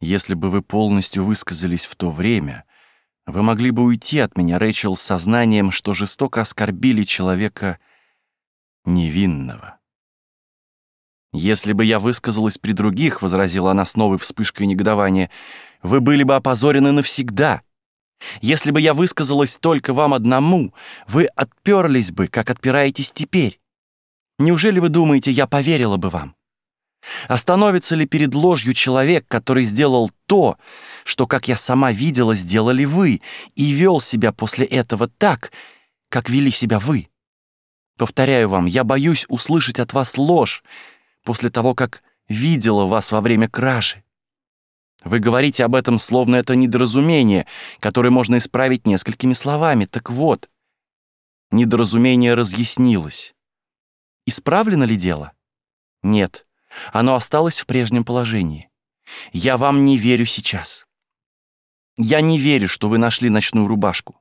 Если бы вы полностью высказались в то время, вы могли бы уйти от меня, Рэйчел, с сознанием, что жестоко оскорбили человека — невинного. «Если бы я высказалась при других», — возразила она с новой вспышкой негодования, «вы были бы опозорены навсегда. Если бы я высказалась только вам одному, вы отперлись бы, как отпираетесь теперь. Неужели вы думаете, я поверила бы вам? Остановится ли перед ложью человек, который сделал то, что, как я сама видела, сделали вы, и вел себя после этого так, как вели себя вы? Повторяю вам, я боюсь услышать от вас ложь после того, как видела вас во время кражи. Вы говорите об этом, словно это недоразумение, которое можно исправить несколькими словами. Так вот, недоразумение разъяснилось. Исправлено ли дело? Нет, оно осталось в прежнем положении. Я вам не верю сейчас. Я не верю, что вы нашли ночную рубашку.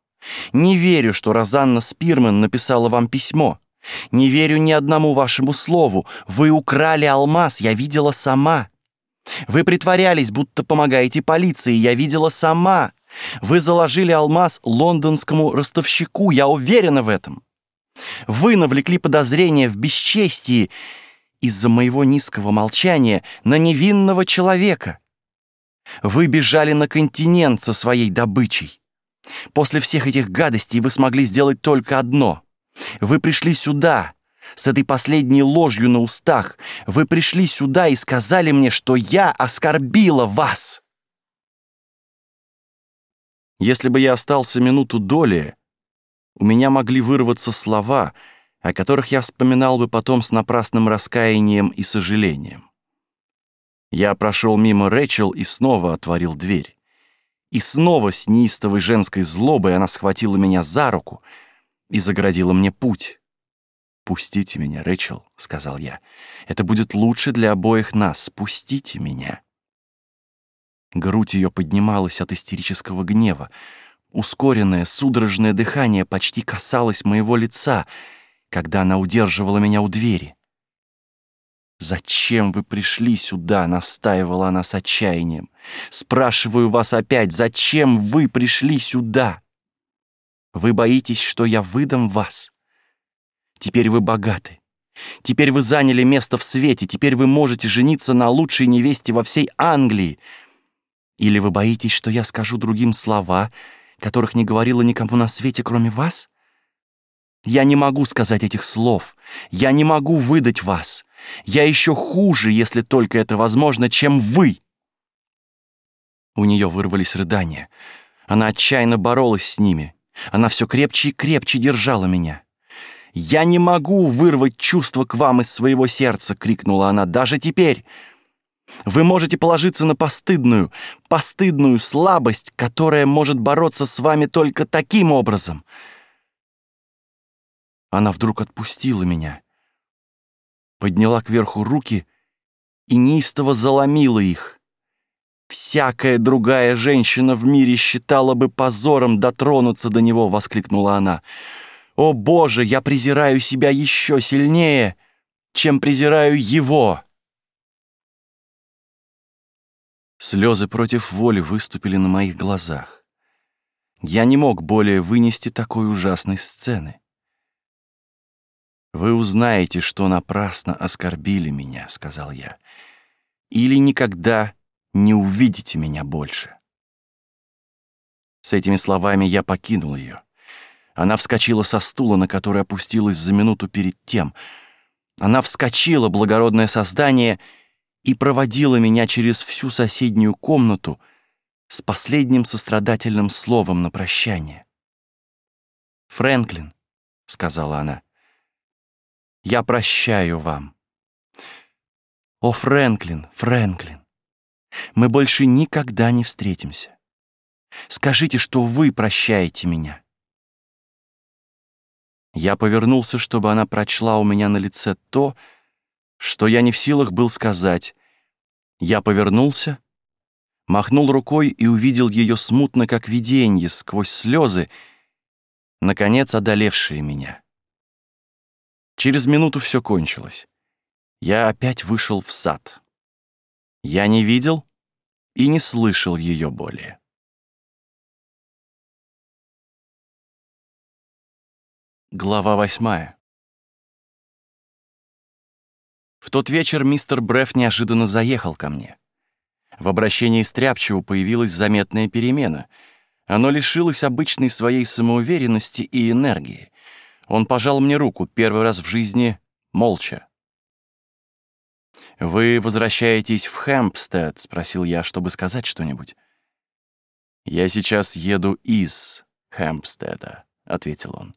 Не верю, что Розанна Спирман написала вам письмо. Не верю ни одному вашему слову. Вы украли алмаз, я видела сама. Вы притворялись, будто помогаете полиции, я видела сама. Вы заложили алмаз лондонскому ростовщику, я уверена в этом. Вы навлекли подозрения в бесчестии из-за моего низкого молчания на невинного человека. Вы бежали на континент со своей добычей. После всех этих гадостей вы смогли сделать только одно — вы пришли сюда, с этой последней ложью на устах. Вы пришли сюда и сказали мне, что я оскорбила вас. Если бы я остался минуту доли, у меня могли вырваться слова, о которых я вспоминал бы потом с напрасным раскаянием и сожалением. Я прошел мимо Рэчел и снова отворил дверь. И снова с неистовой женской злобой она схватила меня за руку — и загородила мне путь. «Пустите меня, Рэчел», — сказал я. «Это будет лучше для обоих нас. Пустите меня». Грудь ее поднималась от истерического гнева. Ускоренное, судорожное дыхание почти касалось моего лица, когда она удерживала меня у двери. «Зачем вы пришли сюда?» — настаивала она с отчаянием. «Спрашиваю вас опять, зачем вы пришли сюда?» Вы боитесь, что я выдам вас. Теперь вы богаты. Теперь вы заняли место в свете, теперь вы можете жениться на лучшей невесте во всей Англии. Или вы боитесь, что я скажу другим слова, которых не говорила никому на свете, кроме вас? Я не могу сказать этих слов. Я не могу выдать вас. Я еще хуже, если только это возможно, чем вы. У нее вырвались рыдания. Она отчаянно боролась с ними. Она все крепче и крепче держала меня. «Я не могу вырвать чувство к вам из своего сердца!» — крикнула она. «Даже теперь! Вы можете положиться на постыдную, постыдную слабость, которая может бороться с вами только таким образом!» Она вдруг отпустила меня, подняла кверху руки и неистово заломила их. «Всякая другая женщина в мире считала бы позором дотронуться до него!» — воскликнула она. «О, Боже, я презираю себя еще сильнее, чем презираю его!» Слезы против воли выступили на моих глазах. Я не мог более вынести такой ужасной сцены. «Вы узнаете, что напрасно оскорбили меня», — сказал я, «или никогда не увидите меня больше». С этими словами я покинул ее. Она вскочила со стула, на который опустилась за минуту перед тем. Она вскочила, благородное создание, и проводила меня через всю соседнюю комнату с последним сострадательным словом на прощание. «Фрэнклин», — сказала она, — «я прощаю вам». «О, Фрэнклин, Фрэнклин, мы больше никогда не встретимся. Скажите, что вы прощаете меня». Я повернулся, чтобы она прочла у меня на лице то, что я не в силах был сказать. Я повернулся, махнул рукой и увидел ее смутно, как виденье, сквозь слезы, наконец одолевшие меня. Через минуту все кончилось. Я опять вышел в сад. Я не видел и не слышал ее более. Глава восьмая. В тот вечер мистер Бреф неожиданно заехал ко мне. В обращении Стряпчеву появилась заметная перемена. Оно лишилось обычной своей самоуверенности и энергии. Он пожал мне руку первый раз в жизни молча. «Вы возвращаетесь в Хэмпстед?» — спросил я, чтобы сказать что-нибудь. «Я сейчас еду из Хэмпстеда», — ответил он.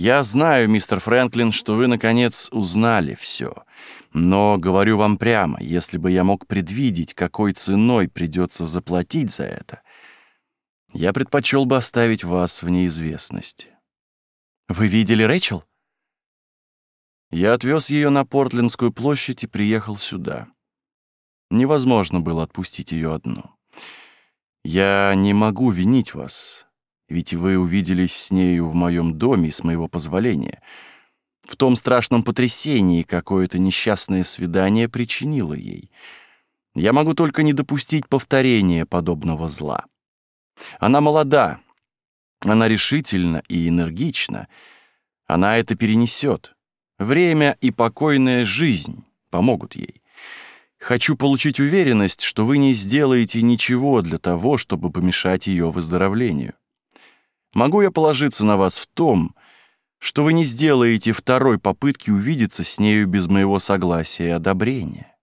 Я знаю, мистер Фрэнклин, что вы, наконец, узнали все. Но говорю вам прямо, если бы я мог предвидеть, какой ценой придется заплатить за это, я предпочел бы оставить вас в неизвестности. Вы видели Рэйчел? Я отвез ее на Портлендскую площадь и приехал сюда. Невозможно было отпустить ее одну. Я не могу винить вас. Ведь вы увиделись с нею в моем доме с моего позволения. В том страшном потрясении какое-то несчастное свидание причинило ей. Я могу только не допустить повторения подобного зла. Она молода, она решительна и энергична. Она это перенесет. Время и покойная жизнь помогут ей. Хочу получить уверенность, что вы не сделаете ничего для того, чтобы помешать ее выздоровлению. Могу я положиться на вас в том, что вы не сделаете второй попытки увидеться с нею без моего согласия и одобрения?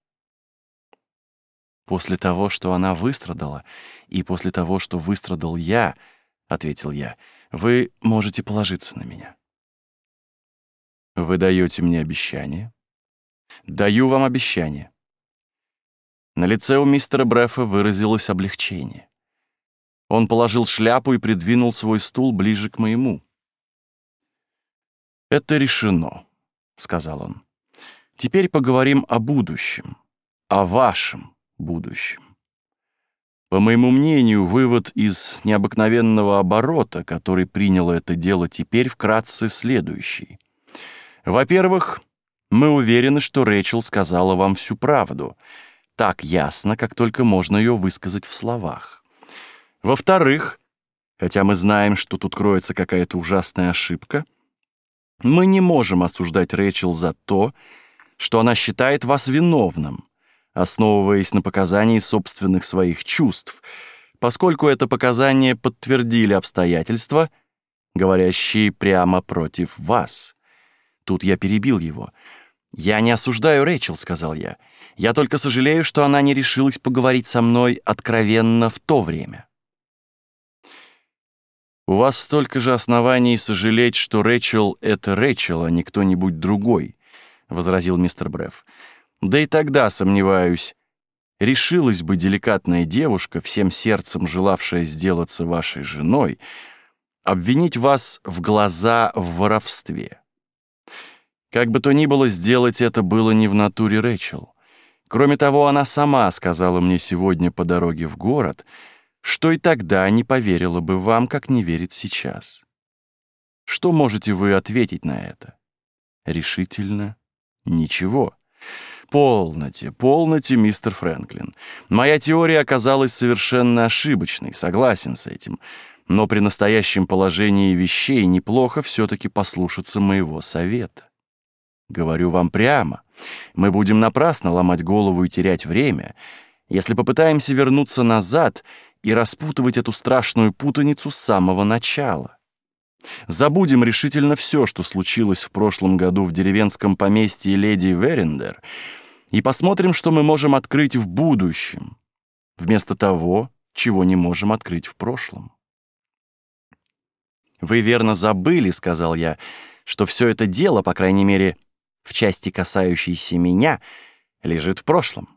После того, что она выстрадала, и после того, что выстрадал я, — ответил я, — вы можете положиться на меня. Вы даете мне обещание? Даю вам обещание. На лице у мистера Брефа выразилось облегчение. Он положил шляпу и придвинул свой стул ближе к моему. «Это решено», — сказал он. «Теперь поговорим о будущем, о вашем будущем. По моему мнению, вывод из необыкновенного оборота, который приняло это дело теперь, вкратце следующий. Во-первых, мы уверены, что Рэйчел сказала вам всю правду, так ясно, как только можно ее высказать в словах. Во-вторых, хотя мы знаем, что тут кроется какая-то ужасная ошибка, Мы не можем осуждать Рэйчел за то, что она считает вас виновным, основываясь на показании собственных своих чувств, поскольку это показания подтвердили обстоятельства, говорящие прямо против вас. Тут я перебил его. «Я не осуждаю Рэйчел», — сказал я. «Я только сожалею, что она не решилась поговорить со мной откровенно в то время». «У вас столько же оснований сожалеть, что Рэйчел — это Рэйчел, а не кто-нибудь другой», — возразил мистер Бреф. «Да и тогда, сомневаюсь, решилась бы деликатная девушка, всем сердцем желавшая сделаться вашей женой, обвинить вас в глаза в воровстве. Как бы то ни было, сделать это было не в натуре Рэчел. Кроме того, она сама сказала мне сегодня по дороге в город, что и тогда не поверила бы вам, как не верит сейчас. Что можете вы ответить на это? Решительно ничего. Полноте, полноте, мистер Фрэнклин. Моя теория оказалась совершенно ошибочной, согласен с этим. Но при настоящем положении вещей неплохо все-таки послушаться моего совета. Говорю вам прямо, мы будем напрасно ломать голову и терять время, если попытаемся вернуться назад и распутывать эту страшную путаницу с самого начала. Забудем решительно все, что случилось в прошлом году в деревенском поместье леди Верендер, и посмотрим, что мы можем открыть в будущем, вместо того, чего не можем открыть в прошлом. «Вы верно забыли, — сказал я, — что все это дело, по крайней мере, в части, касающейся меня, лежит в прошлом.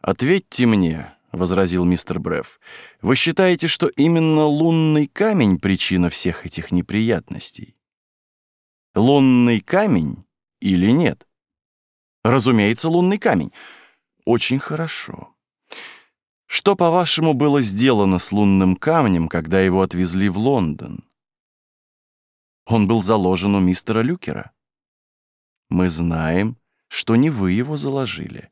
«Ответьте мне», — возразил мистер Бреф, — «вы считаете, что именно лунный камень — причина всех этих неприятностей? Лунный камень или нет?» «Разумеется, лунный камень. Очень хорошо. Что, по-вашему, было сделано с лунным камнем, когда его отвезли в Лондон?» Он был заложен у мистера Люкера. Мы знаем, что не вы его заложили.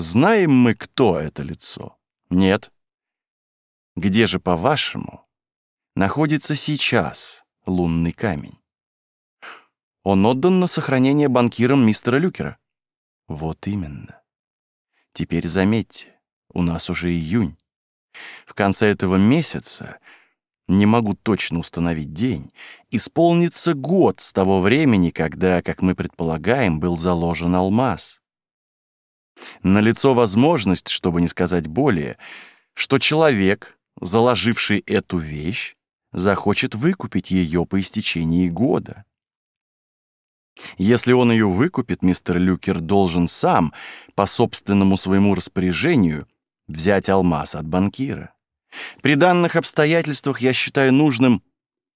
Знаем мы, кто это лицо? Нет. Где же, по-вашему, находится сейчас лунный камень? Он отдан на сохранение банкирам мистера Люкера. Вот именно. Теперь заметьте, у нас уже июнь. В конце этого месяца не могу точно установить день, исполнится год с того времени, когда, как мы предполагаем, был заложен алмаз. Налицо возможность, чтобы не сказать более, что человек, заложивший эту вещь, захочет выкупить ее по истечении года. Если он ее выкупит, мистер Люкер должен сам, по собственному своему распоряжению, взять алмаз от банкира. При данных обстоятельствах я считаю нужным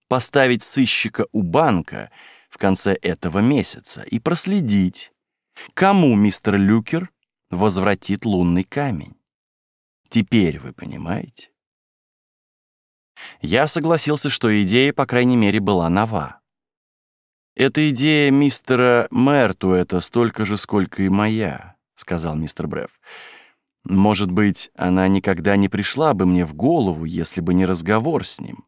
поставить сыщика у банка в конце этого месяца и проследить, кому мистер Люкер возвратит лунный камень. Теперь вы понимаете? Я согласился, что идея, по крайней мере, была нова. «Эта идея мистера Мертуэта столько же, сколько и моя», — сказал мистер Бреф. Может быть, она никогда не пришла бы мне в голову, если бы не разговор с ним.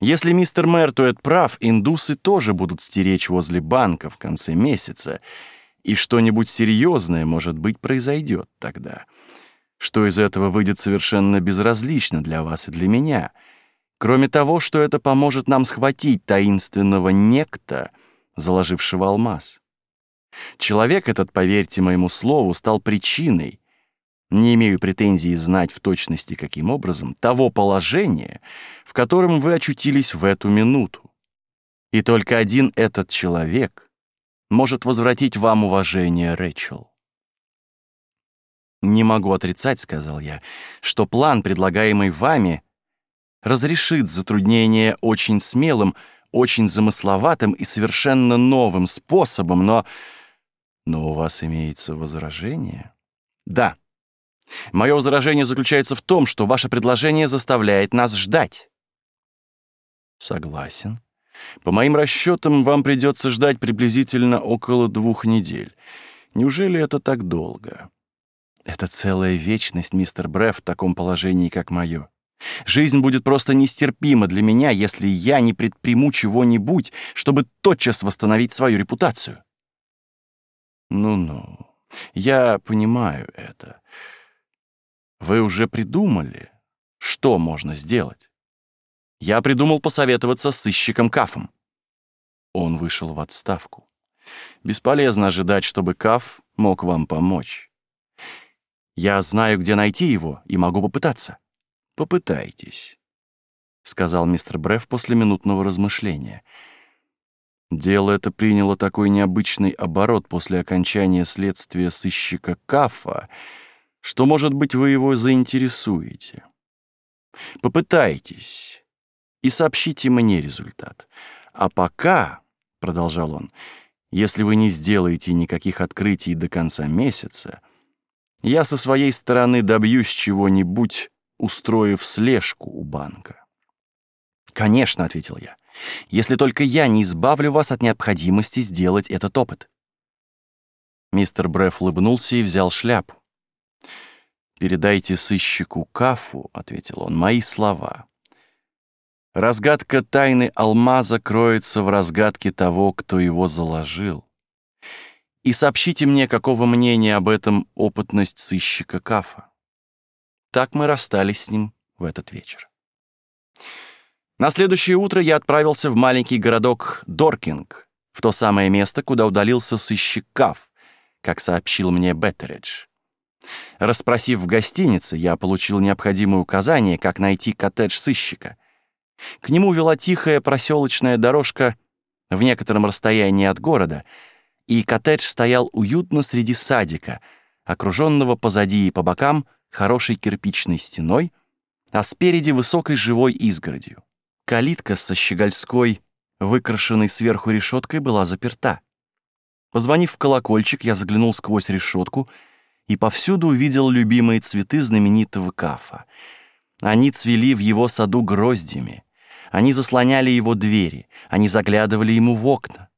Если мистер Мертуэт прав, индусы тоже будут стеречь возле банка в конце месяца, и что-нибудь серьезное, может быть, произойдет тогда. Что из этого выйдет совершенно безразлично для вас и для меня. Кроме того, что это поможет нам схватить таинственного некто, заложившего алмаз. Человек этот, поверьте моему слову, стал причиной, не имею претензий знать в точности, каким образом, того положения, в котором вы очутились в эту минуту. И только один этот человек может возвратить вам уважение, Рэчел. «Не могу отрицать», — сказал я, — «что план, предлагаемый вами, разрешит затруднение очень смелым, очень замысловатым и совершенно новым способом, но... Но у вас имеется возражение?» «Да», Мое возражение заключается в том, что ваше предложение заставляет нас ждать. Согласен. По моим расчетам, вам придется ждать приблизительно около двух недель. Неужели это так долго? Это целая вечность, мистер Бреф, в таком положении, как мое. Жизнь будет просто нестерпима для меня, если я не предприму чего-нибудь, чтобы тотчас восстановить свою репутацию. Ну-ну, я понимаю это. Вы уже придумали, что можно сделать? Я придумал посоветоваться с сыщиком Кафом. Он вышел в отставку. Бесполезно ожидать, чтобы Каф мог вам помочь. Я знаю, где найти его, и могу попытаться. Попытайтесь, — сказал мистер Бреф после минутного размышления. Дело это приняло такой необычный оборот после окончания следствия сыщика Кафа, что, может быть, вы его заинтересуете. Попытайтесь и сообщите мне результат. А пока, — продолжал он, — если вы не сделаете никаких открытий до конца месяца, я со своей стороны добьюсь чего-нибудь устроив слежку у банка. «Конечно», — ответил я, — «если только я не избавлю вас от необходимости сделать этот опыт». Мистер Бреф улыбнулся и взял шляпу. «Передайте сыщику Кафу», — ответил он, — «мои слова. Разгадка тайны алмаза кроется в разгадке того, кто его заложил. И сообщите мне, какого мнения об этом опытность сыщика Кафа. Так мы расстались с ним в этот вечер. На следующее утро я отправился в маленький городок Доркинг, в то самое место, куда удалился сыщик Каф, как сообщил мне Беттеридж. Распросив в гостинице, я получил необходимые указания, как найти коттедж сыщика. К нему вела тихая проселочная дорожка в некотором расстоянии от города, и коттедж стоял уютно среди садика, окруженного позади и по бокам хорошей кирпичной стеной, а спереди высокой живой изгородью. Калитка со щегольской, выкрашенной сверху решеткой, была заперта. Позвонив в колокольчик, я заглянул сквозь решетку и повсюду увидел любимые цветы знаменитого кафа. Они цвели в его саду гроздями. Они заслоняли его двери, они заглядывали ему в окна.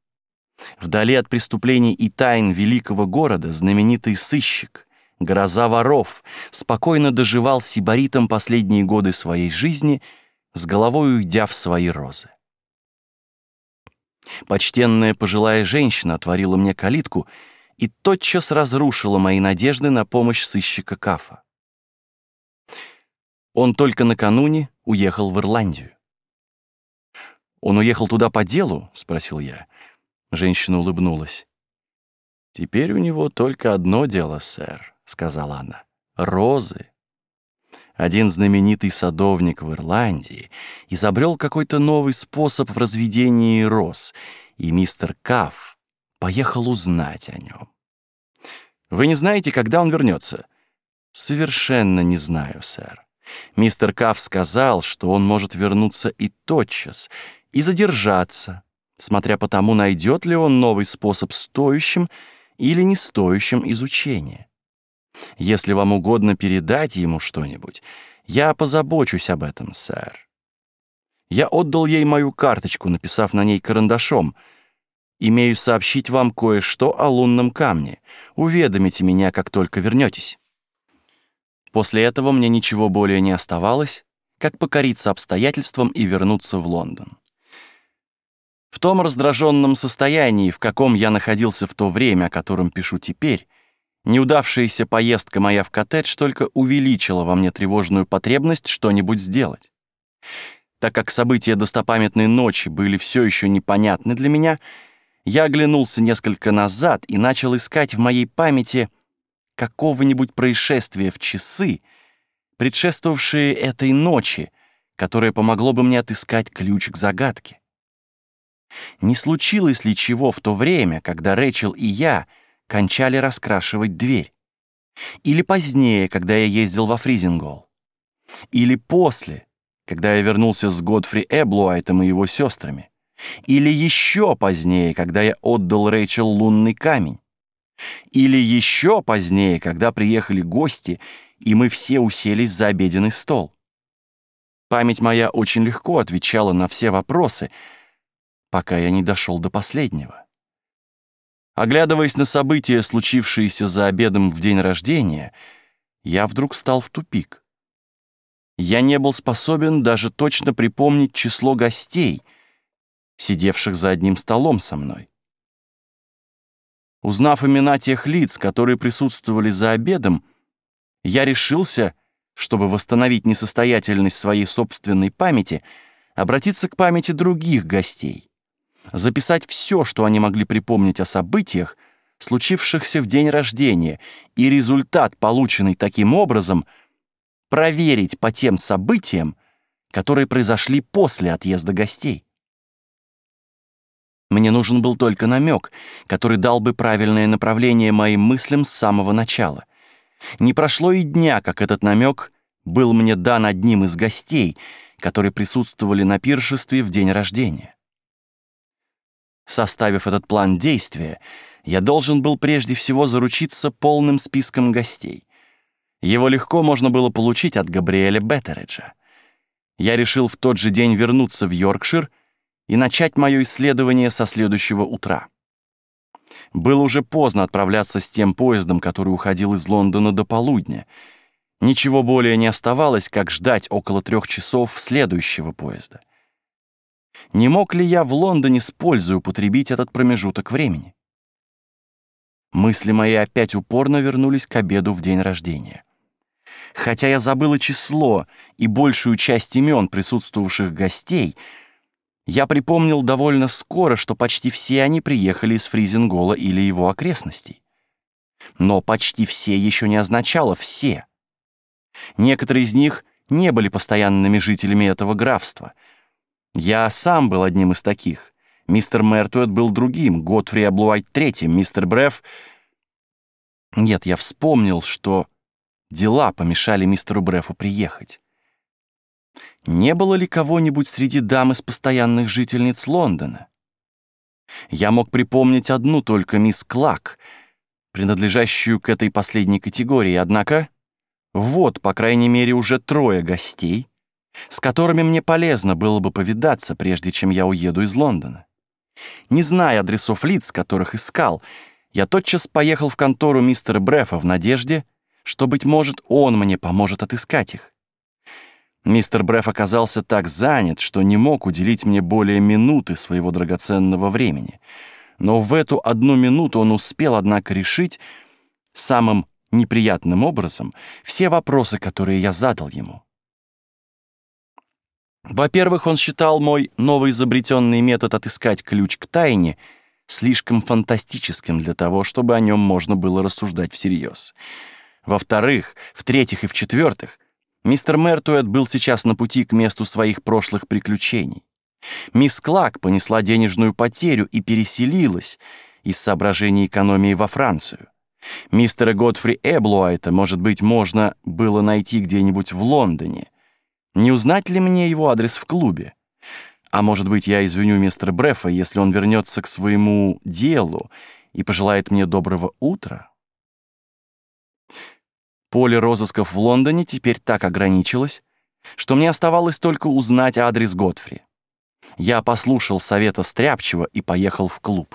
Вдали от преступлений и тайн великого города знаменитый сыщик, гроза воров, спокойно доживал сибаритом последние годы своей жизни, с головой уйдя в свои розы. Почтенная пожилая женщина отворила мне калитку и тотчас разрушила мои надежды на помощь сыщика Кафа. Он только накануне уехал в Ирландию. «Он уехал туда по делу?» — спросил я. Женщина улыбнулась. «Теперь у него только одно дело, сэр сказала она. Розы. Один знаменитый садовник в Ирландии изобрел какой-то новый способ в разведении роз, и мистер Каф поехал узнать о нем. Вы не знаете, когда он вернется? Совершенно не знаю, сэр. Мистер Каф сказал, что он может вернуться и тотчас, и задержаться, смотря по тому, найдет ли он новый способ стоящим или не стоящим изучения. Если вам угодно передать ему что-нибудь, я позабочусь об этом, сэр. Я отдал ей мою карточку, написав на ней карандашом. Имею сообщить вам кое-что о лунном камне. Уведомите меня, как только вернетесь. После этого мне ничего более не оставалось, как покориться обстоятельствам и вернуться в Лондон. В том раздраженном состоянии, в каком я находился в то время, о котором пишу теперь, Неудавшаяся поездка моя в коттедж только увеличила во мне тревожную потребность что-нибудь сделать. Так как события достопамятной ночи были все еще непонятны для меня, я оглянулся несколько назад и начал искать в моей памяти какого-нибудь происшествия в часы, предшествовавшие этой ночи, которое помогло бы мне отыскать ключ к загадке. Не случилось ли чего в то время, когда Рэчел и я — кончали раскрашивать дверь. Или позднее, когда я ездил во Фризингол. Или после, когда я вернулся с Годфри Эблуайтом и его сестрами. Или еще позднее, когда я отдал Рэйчел лунный камень. Или еще позднее, когда приехали гости, и мы все уселись за обеденный стол. Память моя очень легко отвечала на все вопросы, пока я не дошел до последнего. Оглядываясь на события, случившиеся за обедом в день рождения, я вдруг стал в тупик. я не был способен даже точно припомнить число гостей, сидевших за одним столом со мной. Узнав имена тех лиц, которые присутствовали за обедом, я решился, чтобы восстановить несостоятельность своей собственной памяти, обратиться к памяти других гостей, записать все, что они могли припомнить о событиях, случившихся в день рождения, и результат, полученный таким образом, проверить по тем событиям, которые произошли после отъезда гостей. Мне нужен был только намек, который дал бы правильное направление моим мыслям с самого начала. Не прошло и дня, как этот намек был мне дан одним из гостей, которые присутствовали на пиршестве в день рождения. Составив этот план действия, я должен был прежде всего заручиться полным списком гостей. Его легко можно было получить от Габриэля Беттереджа. Я решил в тот же день вернуться в Йоркшир и начать мое исследование со следующего утра. Было уже поздно отправляться с тем поездом, который уходил из Лондона до полудня. Ничего более не оставалось, как ждать около трех часов следующего поезда. Не мог ли я в Лондоне с пользой употребить этот промежуток времени? Мысли мои опять упорно вернулись к обеду в день рождения. Хотя я забыла число и большую часть имен присутствовавших гостей — я припомнил довольно скоро, что почти все они приехали из Фризингола или его окрестностей. Но почти все еще не означало «все». Некоторые из них не были постоянными жителями этого графства. Я сам был одним из таких. Мистер Мертуэт был другим, Готфри Аблуайт третьим, мистер Бреф... Нет, я вспомнил, что дела помешали мистеру Брефу приехать не было ли кого-нибудь среди дам из постоянных жительниц Лондона. Я мог припомнить одну только мисс Клак, принадлежащую к этой последней категории, однако вот, по крайней мере, уже трое гостей, с которыми мне полезно было бы повидаться, прежде чем я уеду из Лондона. Не зная адресов лиц, которых искал, я тотчас поехал в контору мистера Брефа в надежде, что, быть может, он мне поможет отыскать их. Мистер Бреф оказался так занят, что не мог уделить мне более минуты своего драгоценного времени. Но в эту одну минуту он успел, однако, решить самым неприятным образом все вопросы, которые я задал ему. Во-первых, он считал мой новоизобретенный метод отыскать ключ к тайне слишком фантастическим для того, чтобы о нем можно было рассуждать всерьез. Во-вторых, в-третьих и в-четвертых, Мистер Мертуэт был сейчас на пути к месту своих прошлых приключений. Мисс Клак понесла денежную потерю и переселилась из соображений экономии во Францию. Мистера Годфри Эблуайта, может быть, можно было найти где-нибудь в Лондоне. Не узнать ли мне его адрес в клубе? А может быть, я извиню мистера Брефа, если он вернется к своему делу и пожелает мне доброго утра? Поле розысков в Лондоне теперь так ограничилось, что мне оставалось только узнать адрес Готфри. Я послушал совета Стряпчего и поехал в клуб.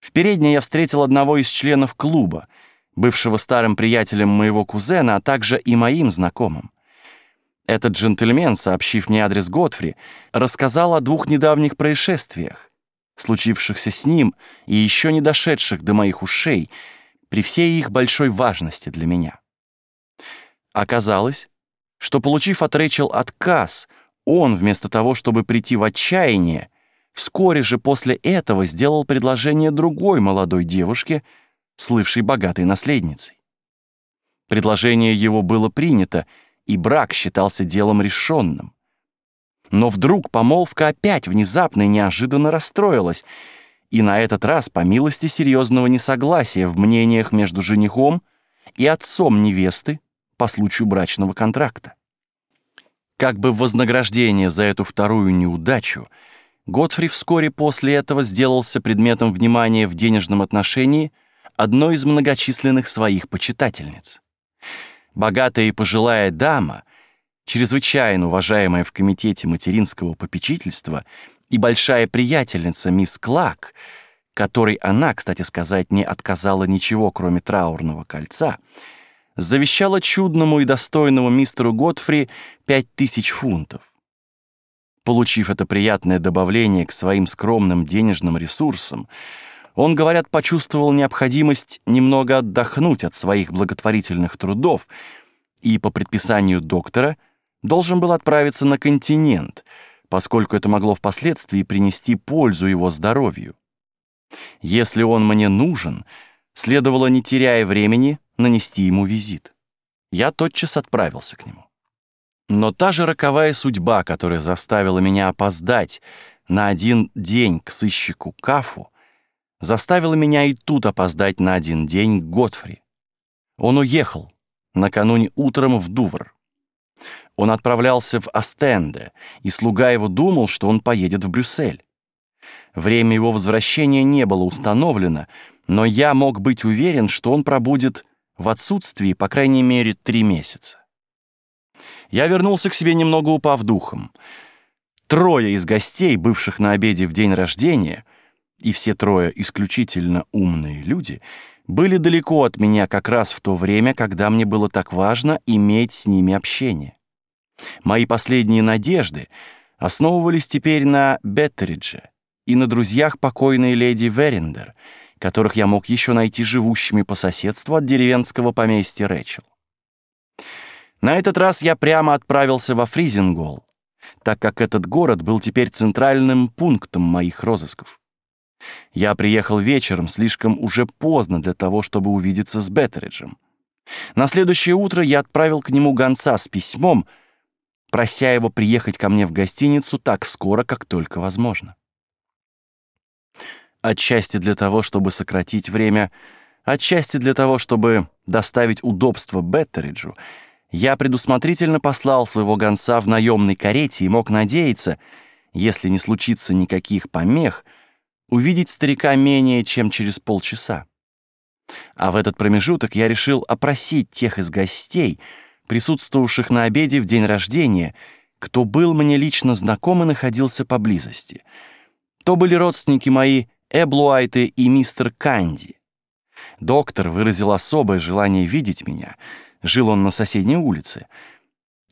В передней я встретил одного из членов клуба, бывшего старым приятелем моего кузена, а также и моим знакомым. Этот джентльмен, сообщив мне адрес Готфри, рассказал о двух недавних происшествиях, случившихся с ним и еще не дошедших до моих ушей — при всей их большой важности для меня. Оказалось, что, получив от Рэйчел отказ, он, вместо того, чтобы прийти в отчаяние, вскоре же после этого сделал предложение другой молодой девушке, слывшей богатой наследницей. Предложение его было принято, и брак считался делом решенным. Но вдруг помолвка опять внезапно и неожиданно расстроилась — и на этот раз по милости серьезного несогласия в мнениях между женихом и отцом невесты по случаю брачного контракта. Как бы в вознаграждение за эту вторую неудачу, Готфри вскоре после этого сделался предметом внимания в денежном отношении одной из многочисленных своих почитательниц. Богатая и пожилая дама, чрезвычайно уважаемая в Комитете материнского попечительства, и большая приятельница мисс Клак, которой она, кстати сказать, не отказала ничего, кроме траурного кольца, завещала чудному и достойному мистеру Готфри пять тысяч фунтов. Получив это приятное добавление к своим скромным денежным ресурсам, он, говорят, почувствовал необходимость немного отдохнуть от своих благотворительных трудов и по предписанию доктора должен был отправиться на континент, поскольку это могло впоследствии принести пользу его здоровью. Если он мне нужен, следовало, не теряя времени, нанести ему визит. Я тотчас отправился к нему. Но та же роковая судьба, которая заставила меня опоздать на один день к сыщику Кафу, заставила меня и тут опоздать на один день к Готфри. Он уехал накануне утром в Дувр. Он отправлялся в Астенде, и слуга его думал, что он поедет в Брюссель. Время его возвращения не было установлено, но я мог быть уверен, что он пробудет в отсутствии, по крайней мере, три месяца. Я вернулся к себе немного упав духом. Трое из гостей, бывших на обеде в день рождения, и все трое исключительно умные люди, были далеко от меня как раз в то время, когда мне было так важно иметь с ними общение. Мои последние надежды основывались теперь на Беттеридже и на друзьях покойной леди Верендер, которых я мог еще найти живущими по соседству от деревенского поместья Рэчел. На этот раз я прямо отправился во Фризингол, так как этот город был теперь центральным пунктом моих розысков. Я приехал вечером слишком уже поздно для того, чтобы увидеться с Беттериджем. На следующее утро я отправил к нему гонца с письмом, прося его приехать ко мне в гостиницу так скоро, как только возможно. Отчасти для того, чтобы сократить время, отчасти для того, чтобы доставить удобство Беттериджу — я предусмотрительно послал своего гонца в наемной карете и мог надеяться, если не случится никаких помех, увидеть старика менее чем через полчаса. А в этот промежуток я решил опросить тех из гостей, присутствовавших на обеде в день рождения, кто был мне лично знаком и находился поблизости. То были родственники мои Эблуайты и мистер Канди. Доктор выразил особое желание видеть меня — Жил он на соседней улице.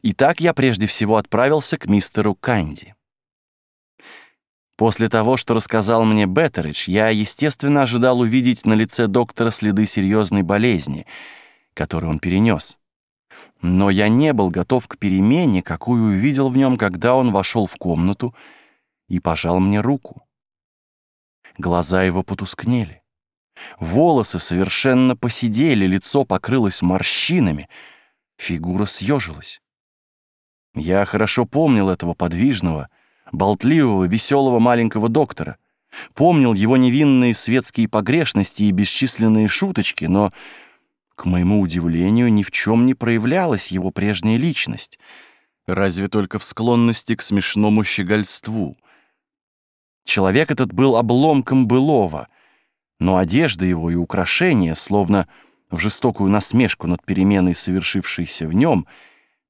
И так я прежде всего отправился к мистеру Канди. После того, что рассказал мне Беттеридж, я, естественно, ожидал увидеть на лице доктора следы серьезной болезни, которую он перенес. Но я не был готов к перемене, какую увидел в нем, когда он вошел в комнату и пожал мне руку. Глаза его потускнели. Волосы совершенно посидели, лицо покрылось морщинами, фигура съежилась. Я хорошо помнил этого подвижного, болтливого, веселого маленького доктора. Помнил его невинные светские погрешности и бесчисленные шуточки, но, к моему удивлению, ни в чем не проявлялась его прежняя личность, разве только в склонности к смешному щегольству. Человек этот был обломком былого, но одежда его и украшения, словно в жестокую насмешку над переменой, совершившейся в нем,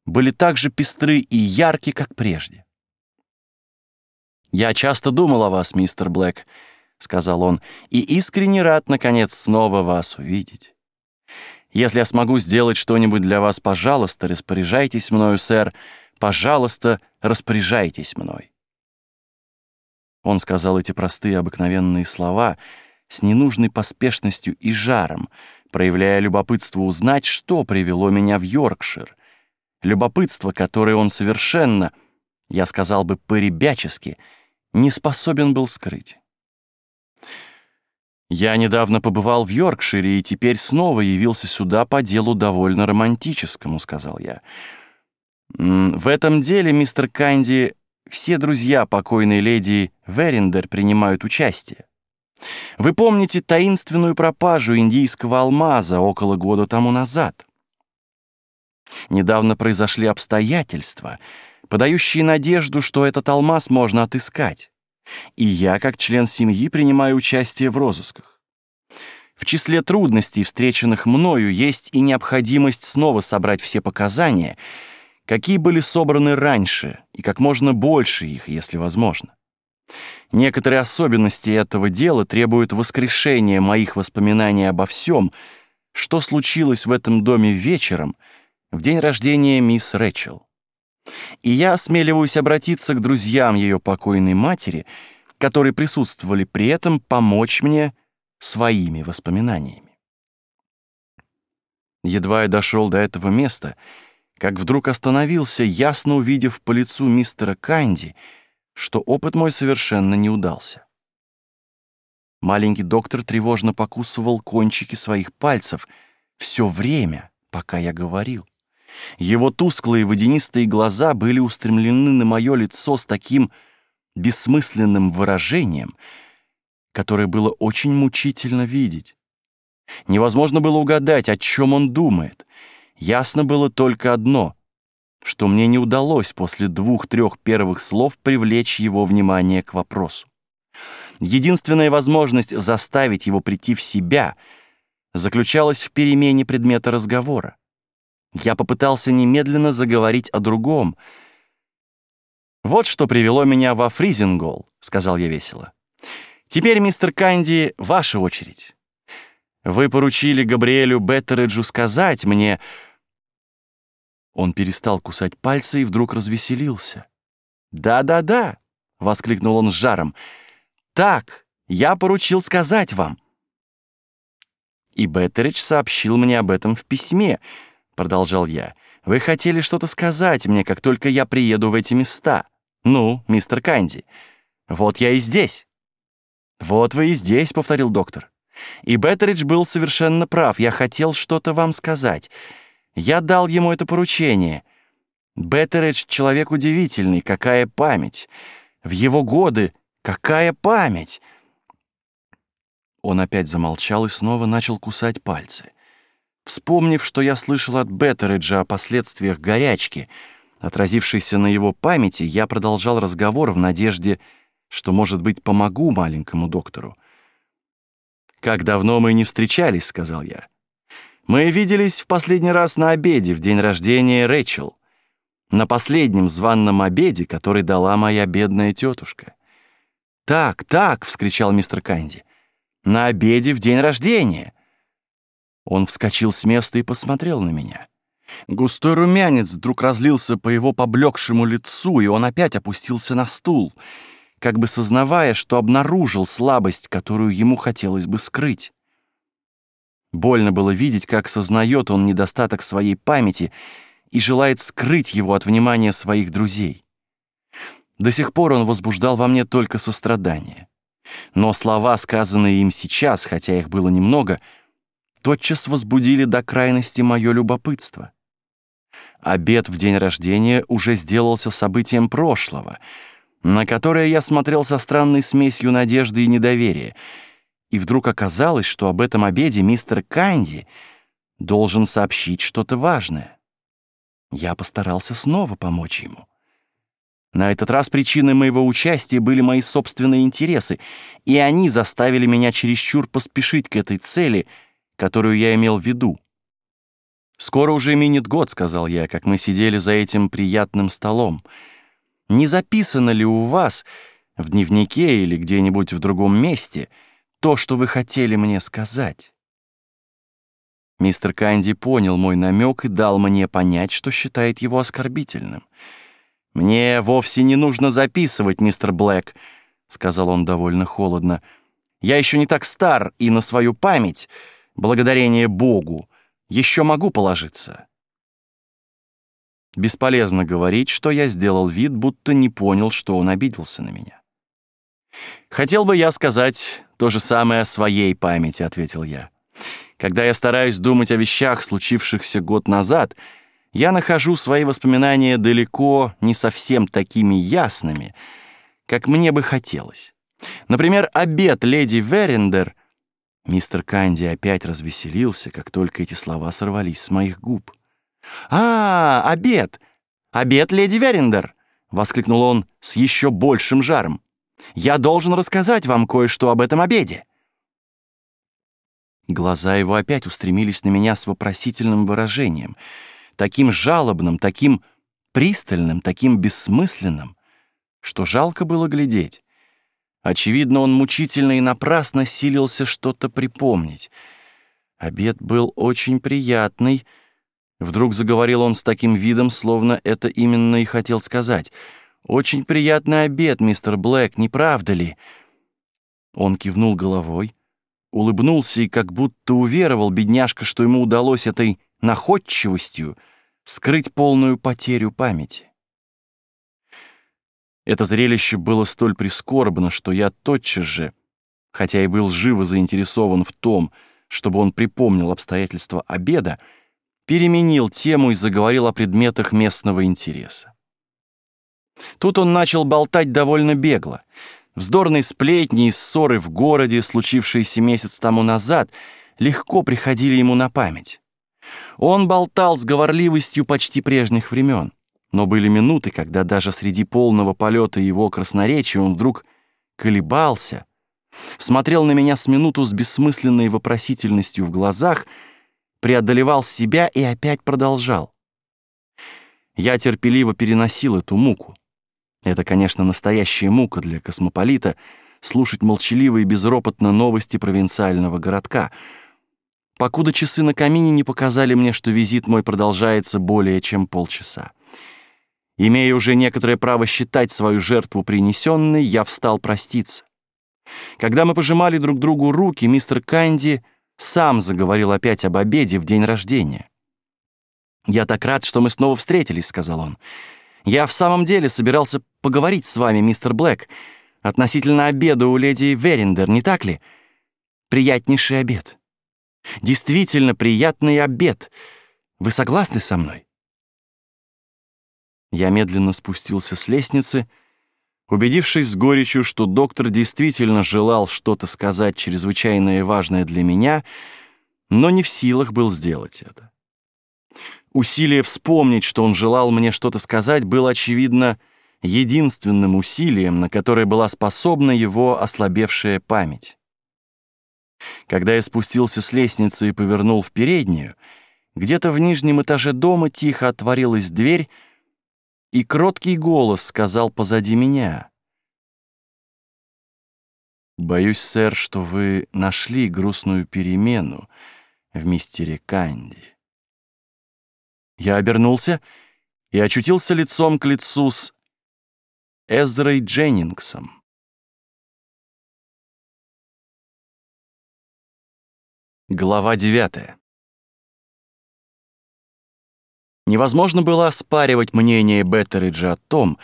были так же пестры и ярки, как прежде. «Я часто думал о вас, мистер Блэк», — сказал он, «и искренне рад, наконец, снова вас увидеть. Если я смогу сделать что-нибудь для вас, пожалуйста, распоряжайтесь мною, сэр, пожалуйста, распоряжайтесь мной». Он сказал эти простые обыкновенные слова — с ненужной поспешностью и жаром, проявляя любопытство узнать, что привело меня в Йоркшир. Любопытство, которое он совершенно, я сказал бы по-ребячески, не способен был скрыть. Я недавно побывал в Йоркшире и теперь снова явился сюда по делу довольно романтическому, сказал я. В этом деле, мистер Канди, все друзья покойной леди Верендер принимают участие. Вы помните таинственную пропажу индийского алмаза около года тому назад? Недавно произошли обстоятельства, подающие надежду, что этот алмаз можно отыскать. И я, как член семьи, принимаю участие в розысках. В числе трудностей, встреченных мною, есть и необходимость снова собрать все показания, какие были собраны раньше, и как можно больше их, если возможно. Некоторые особенности этого дела требуют воскрешения моих воспоминаний обо всем, что случилось в этом доме вечером в день рождения мисс Рэчел. И я осмеливаюсь обратиться к друзьям ее покойной матери, которые присутствовали при этом, помочь мне своими воспоминаниями. Едва я дошел до этого места, как вдруг остановился, ясно увидев по лицу мистера Канди, что опыт мой совершенно не удался. Маленький доктор тревожно покусывал кончики своих пальцев все время, пока я говорил. Его тусклые водянистые глаза были устремлены на мое лицо с таким бессмысленным выражением, которое было очень мучительно видеть. Невозможно было угадать, о чем он думает. Ясно было только одно, что мне не удалось после двух-трех первых слов привлечь его внимание к вопросу. Единственная возможность заставить его прийти в себя заключалась в перемене предмета разговора. Я попытался немедленно заговорить о другом. «Вот что привело меня во Фризингол», — сказал я весело. «Теперь, мистер Канди, ваша очередь. Вы поручили Габриэлю Беттереджу сказать мне...» Он перестал кусать пальцы и вдруг развеселился. «Да-да-да!» — воскликнул он с жаром. «Так, я поручил сказать вам». И Беттеридж сообщил мне об этом в письме —— продолжал я. «Вы хотели что-то сказать мне, как только я приеду в эти места. Ну, мистер Канди, вот я и здесь». «Вот вы и здесь», — повторил доктор. И Беттеридж был совершенно прав. Я хотел что-то вам сказать. Я дал ему это поручение. Беттеридж — человек удивительный. Какая память! В его годы какая память! Он опять замолчал и снова начал кусать пальцы. Вспомнив, что я слышал от Беттереджа о последствиях горячки, отразившейся на его памяти, я продолжал разговор в надежде, что, может быть, помогу маленькому доктору. «Как давно мы не встречались», — сказал я. «Мы виделись в последний раз на обеде в день рождения Рэчел, на последнем званном обеде, который дала моя бедная тетушка». «Так, так!» — вскричал мистер Канди. «На обеде в день рождения!» Он вскочил с места и посмотрел на меня. Густой румянец вдруг разлился по его поблекшему лицу, и он опять опустился на стул, как бы сознавая, что обнаружил слабость, которую ему хотелось бы скрыть. Больно было видеть, как сознает он недостаток своей памяти и желает скрыть его от внимания своих друзей. До сих пор он возбуждал во мне только сострадание. Но слова, сказанные им сейчас, хотя их было немного, — тотчас возбудили до крайности мое любопытство. Обед в день рождения уже сделался событием прошлого, на которое я смотрел со странной смесью надежды и недоверия, и вдруг оказалось, что об этом обеде мистер Канди должен сообщить что-то важное. Я постарался снова помочь ему. На этот раз причиной моего участия были мои собственные интересы, и они заставили меня чересчур поспешить к этой цели — которую я имел в виду. «Скоро уже минет год», — сказал я, как мы сидели за этим приятным столом. «Не записано ли у вас в дневнике или где-нибудь в другом месте то, что вы хотели мне сказать?» Мистер Канди понял мой намек и дал мне понять, что считает его оскорбительным. «Мне вовсе не нужно записывать, мистер Блэк», — сказал он довольно холодно. «Я еще не так стар и на свою память...» благодарение Богу, еще могу положиться. Бесполезно говорить, что я сделал вид, будто не понял, что он обиделся на меня. «Хотел бы я сказать то же самое о своей памяти», — ответил я. «Когда я стараюсь думать о вещах, случившихся год назад, я нахожу свои воспоминания далеко не совсем такими ясными, как мне бы хотелось. Например, обед леди Верендер — Мистер Канди опять развеселился, как только эти слова сорвались с моих губ. «А, обед! Обед, леди Верендер!» — воскликнул он с еще большим жаром. «Я должен рассказать вам кое-что об этом обеде!» Глаза его опять устремились на меня с вопросительным выражением, таким жалобным, таким пристальным, таким бессмысленным, что жалко было глядеть. Очевидно, он мучительно и напрасно силился что-то припомнить. Обед был очень приятный. Вдруг заговорил он с таким видом, словно это именно и хотел сказать. «Очень приятный обед, мистер Блэк, не правда ли?» Он кивнул головой, улыбнулся и как будто уверовал, бедняжка, что ему удалось этой находчивостью скрыть полную потерю памяти. Это зрелище было столь прискорбно, что я тотчас же, хотя и был живо заинтересован в том, чтобы он припомнил обстоятельства обеда, переменил тему и заговорил о предметах местного интереса. Тут он начал болтать довольно бегло. Вздорные сплетни и ссоры в городе, случившиеся месяц тому назад, легко приходили ему на память. Он болтал с говорливостью почти прежних времен. Но были минуты, когда даже среди полного полета его красноречия он вдруг колебался, смотрел на меня с минуту с бессмысленной вопросительностью в глазах, преодолевал себя и опять продолжал. Я терпеливо переносил эту муку. Это, конечно, настоящая мука для космополита слушать молчаливо и безропотно новости провинциального городка, покуда часы на камине не показали мне, что визит мой продолжается более чем полчаса. Имея уже некоторое право считать свою жертву принесенной, я встал проститься. Когда мы пожимали друг другу руки, мистер Канди сам заговорил опять об обеде в день рождения. «Я так рад, что мы снова встретились», — сказал он. «Я в самом деле собирался поговорить с вами, мистер Блэк, относительно обеда у леди Верендер, не так ли? Приятнейший обед. Действительно приятный обед. Вы согласны со мной?» Я медленно спустился с лестницы, убедившись с горечью, что доктор действительно желал что-то сказать чрезвычайно и важное для меня, но не в силах был сделать это. Усилие вспомнить, что он желал мне что-то сказать, было, очевидно, единственным усилием, на которое была способна его ослабевшая память. Когда я спустился с лестницы и повернул в переднюю, где-то в нижнем этаже дома тихо отворилась дверь, и кроткий голос сказал позади меня. «Боюсь, сэр, что вы нашли грустную перемену в мистере Канди». Я обернулся и очутился лицом к лицу с Эзрой Дженнингсом. Глава девятая. Невозможно было оспаривать мнение Беттериджа о том,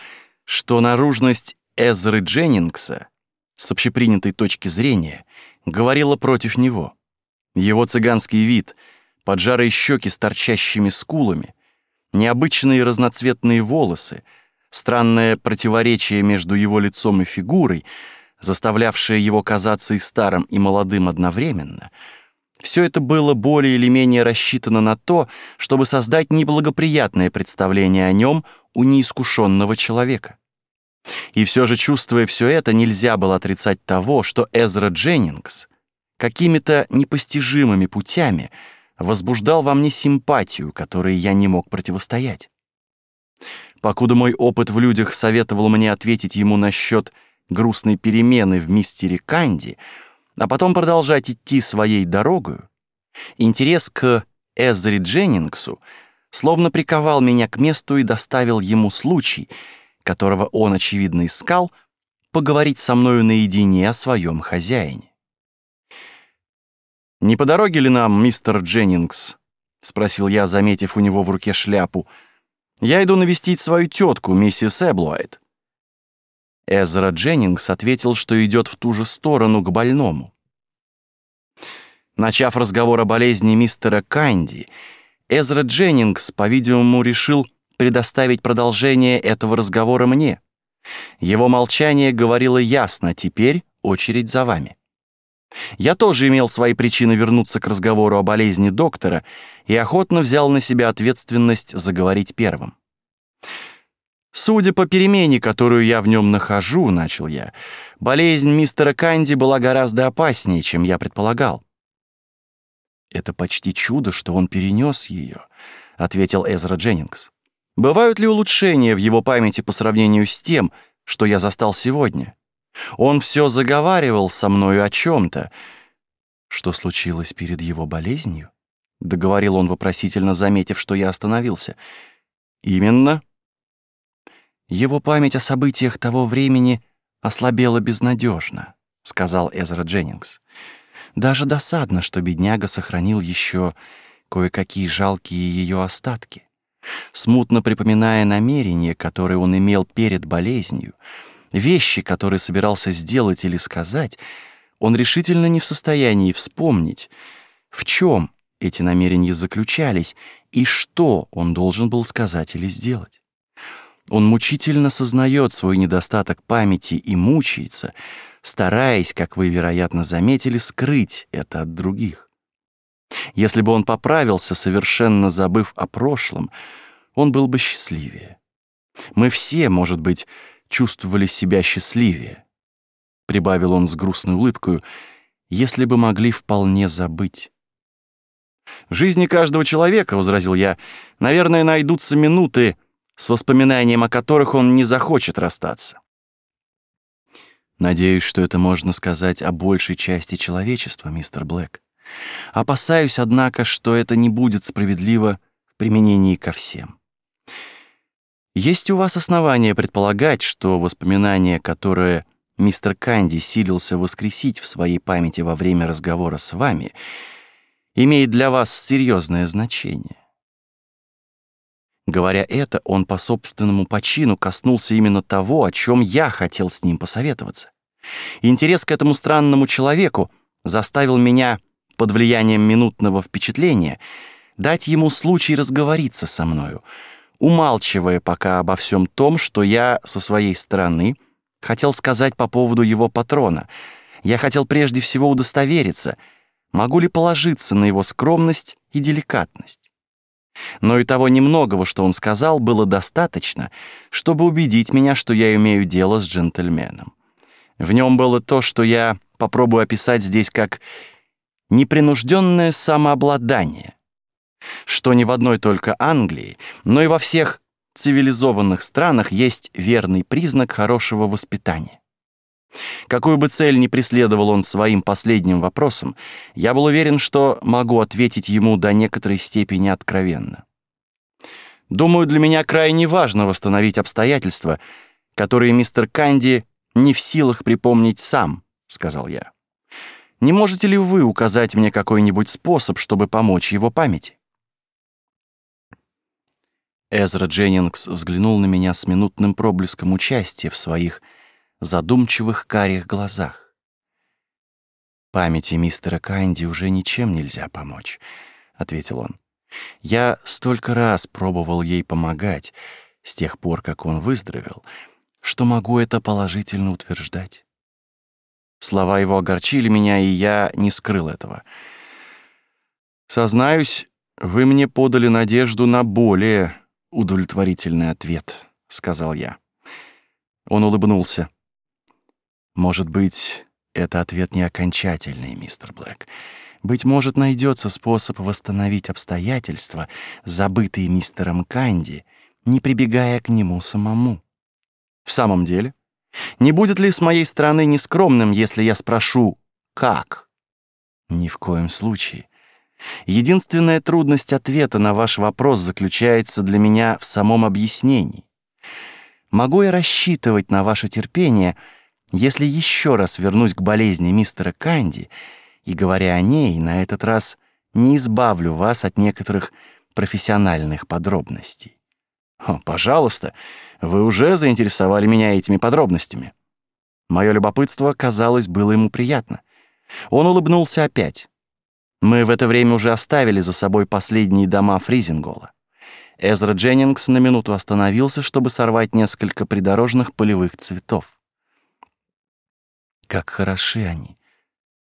что наружность Эзры Дженнингса с общепринятой точки зрения говорила против него. Его цыганский вид, поджарые щеки с торчащими скулами, необычные разноцветные волосы, странное противоречие между его лицом и фигурой, заставлявшее его казаться и старым, и молодым одновременно — все это было более или менее рассчитано на то, чтобы создать неблагоприятное представление о нем у неискушенного человека. И все же, чувствуя все это, нельзя было отрицать того, что Эзра Дженнингс какими-то непостижимыми путями возбуждал во мне симпатию, которой я не мог противостоять. Покуда мой опыт в людях советовал мне ответить ему насчет грустной перемены в мистере Канди — а потом продолжать идти своей дорогой, интерес к Эзри Дженнингсу словно приковал меня к месту и доставил ему случай, которого он, очевидно, искал, поговорить со мною наедине о своем хозяине. «Не по дороге ли нам, мистер Дженнингс?» — спросил я, заметив у него в руке шляпу. «Я иду навестить свою тетку, миссис Эблуайт. Эзра Дженнингс ответил, что идет в ту же сторону к больному. Начав разговор о болезни мистера Канди, Эзра Дженнингс, по-видимому, решил предоставить продолжение этого разговора мне. Его молчание говорило ясно, теперь очередь за вами. Я тоже имел свои причины вернуться к разговору о болезни доктора и охотно взял на себя ответственность заговорить первым. Судя по перемене, которую я в нем нахожу, начал я, болезнь мистера Канди была гораздо опаснее, чем я предполагал. Это почти чудо, что он перенес ее, ответил Эзра Дженнингс. Бывают ли улучшения в его памяти по сравнению с тем, что я застал сегодня? Он все заговаривал со мною о чем-то. Что случилось перед его болезнью? Договорил он вопросительно, заметив, что я остановился. Именно. Его память о событиях того времени ослабела безнадежно, сказал Эзра Дженнингс. Даже досадно, что бедняга сохранил еще кое-какие жалкие ее остатки. Смутно припоминая намерения, которые он имел перед болезнью, вещи, которые собирался сделать или сказать, он решительно не в состоянии вспомнить, в чем эти намерения заключались и что он должен был сказать или сделать. Он мучительно сознает свой недостаток памяти и мучается, стараясь, как вы, вероятно, заметили, скрыть это от других. Если бы он поправился, совершенно забыв о прошлом, он был бы счастливее. Мы все, может быть, чувствовали себя счастливее, прибавил он с грустной улыбкой, если бы могли вполне забыть. В жизни каждого человека, возразил я, наверное, найдутся минуты, с воспоминанием о которых он не захочет расстаться. Надеюсь, что это можно сказать о большей части человечества, мистер Блэк. Опасаюсь, однако, что это не будет справедливо в применении ко всем. Есть у вас основания предполагать, что воспоминания, которые мистер Канди силился воскресить в своей памяти во время разговора с вами, имеет для вас серьезное значение. Говоря это, он по собственному почину коснулся именно того, о чем я хотел с ним посоветоваться. Интерес к этому странному человеку заставил меня, под влиянием минутного впечатления, дать ему случай разговориться со мною, умалчивая пока обо всем том, что я со своей стороны хотел сказать по поводу его патрона. Я хотел прежде всего удостовериться, могу ли положиться на его скромность и деликатность. Но и того немногого, что он сказал, было достаточно, чтобы убедить меня, что я имею дело с джентльменом. В нем было то, что я попробую описать здесь как непринужденное самообладание, что не в одной только Англии, но и во всех цивилизованных странах есть верный признак хорошего воспитания. Какую бы цель ни преследовал он своим последним вопросом, я был уверен, что могу ответить ему до некоторой степени откровенно. Думаю, для меня крайне важно восстановить обстоятельства, которые мистер Канди не в силах припомнить сам, сказал я. Не можете ли вы указать мне какой-нибудь способ, чтобы помочь его памяти? Эзра Дженнингс взглянул на меня с минутным проблеском участия в своих задумчивых карих глазах. «Памяти мистера Кайнди уже ничем нельзя помочь», — ответил он. «Я столько раз пробовал ей помогать с тех пор, как он выздоровел, что могу это положительно утверждать». Слова его огорчили меня, и я не скрыл этого. «Сознаюсь, вы мне подали надежду на более удовлетворительный ответ», — сказал я. Он улыбнулся. Может быть, это ответ не окончательный, мистер Блэк. Быть может, найдется способ восстановить обстоятельства, забытые мистером Канди, не прибегая к нему самому. В самом деле, не будет ли с моей стороны нескромным, если я спрошу «как»? Ни в коем случае. Единственная трудность ответа на ваш вопрос заключается для меня в самом объяснении. Могу я рассчитывать на ваше терпение — если еще раз вернусь к болезни мистера Канди и, говоря о ней, на этот раз не избавлю вас от некоторых профессиональных подробностей. О, пожалуйста, вы уже заинтересовали меня этими подробностями. Мое любопытство, казалось, было ему приятно. Он улыбнулся опять. Мы в это время уже оставили за собой последние дома Фризингола. Эзра Дженнингс на минуту остановился, чтобы сорвать несколько придорожных полевых цветов. Как хороши они,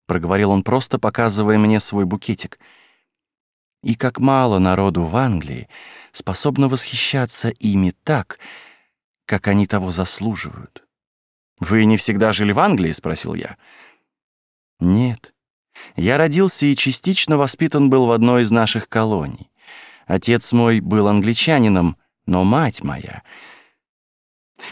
проговорил он просто, показывая мне свой букетик. И как мало народу в Англии способно восхищаться ими так, как они того заслуживают. Вы не всегда жили в Англии, спросил я. Нет. Я родился и частично воспитан был в одной из наших колоний. Отец мой был англичанином, но мать моя...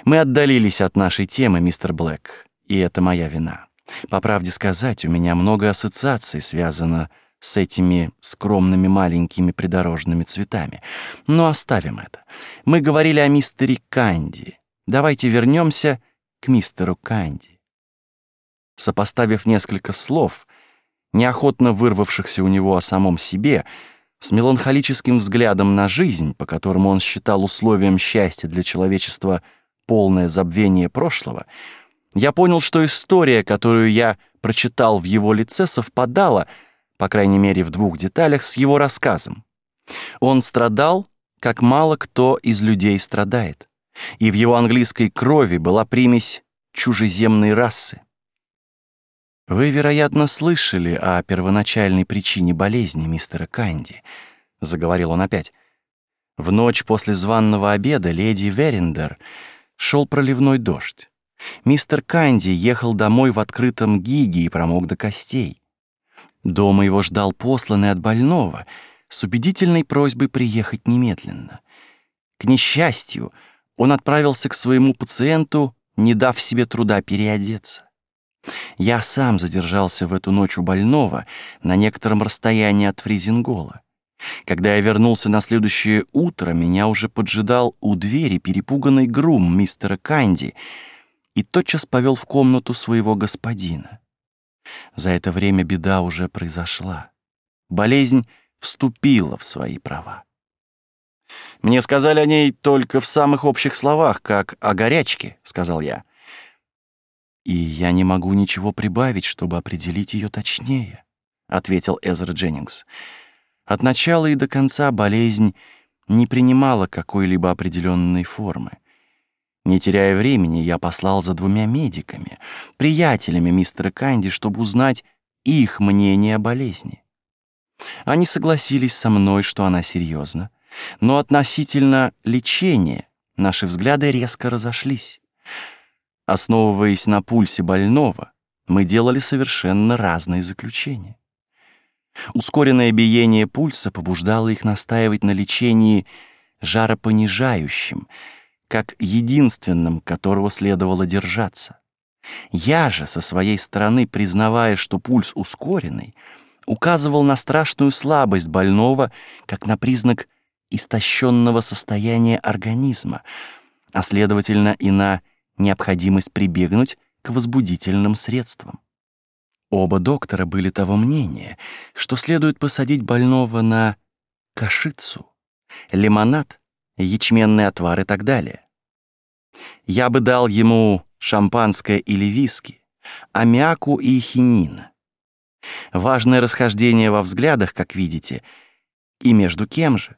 Мы отдалились от нашей темы, мистер Блэк и это моя вина. По правде сказать, у меня много ассоциаций связано с этими скромными маленькими придорожными цветами. Но оставим это. Мы говорили о мистере Канди. Давайте вернемся к мистеру Канди. Сопоставив несколько слов, неохотно вырвавшихся у него о самом себе, с меланхолическим взглядом на жизнь, по которому он считал условием счастья для человечества полное забвение прошлого, я понял, что история, которую я прочитал в его лице, совпадала — по крайней мере в двух деталях, с его рассказом. Он страдал, как мало кто из людей страдает, и в его английской крови была примесь чужеземной расы. «Вы, вероятно, слышали о первоначальной причине болезни мистера Канди», — заговорил он опять. «В ночь после званного обеда леди Верендер шел проливной дождь. Мистер Канди ехал домой в открытом гиге и промок до костей. Дома его ждал посланный от больного с убедительной просьбой приехать немедленно. К несчастью, он отправился к своему пациенту, не дав себе труда переодеться. Я сам задержался в эту ночь у больного на некотором расстоянии от Фризингола. Когда я вернулся на следующее утро, меня уже поджидал у двери перепуганный грум мистера Канди и тотчас повел в комнату своего господина. За это время беда уже произошла. Болезнь вступила в свои права. «Мне сказали о ней только в самых общих словах, как о горячке», — сказал я. «И я не могу ничего прибавить, чтобы определить ее точнее», — ответил Эзра Дженнингс. «От начала и до конца болезнь не принимала какой-либо определенной формы. Не теряя времени, я послал за двумя медиками, приятелями мистера Канди, чтобы узнать их мнение о болезни. Они согласились со мной, что она серьезна, но относительно лечения наши взгляды резко разошлись. Основываясь на пульсе больного, мы делали совершенно разные заключения. Ускоренное биение пульса побуждало их настаивать на лечении жаропонижающим — как единственным, которого следовало держаться. Я же, со своей стороны, признавая, что пульс ускоренный, указывал на страшную слабость больного, как на признак истощенного состояния организма, а, следовательно, и на необходимость прибегнуть к возбудительным средствам. Оба доктора были того мнения, что следует посадить больного на кашицу, лимонад ячменный отвар и так далее. Я бы дал ему шампанское или виски, аммиаку и хинин. Важное расхождение во взглядах, как видите, и между кем же?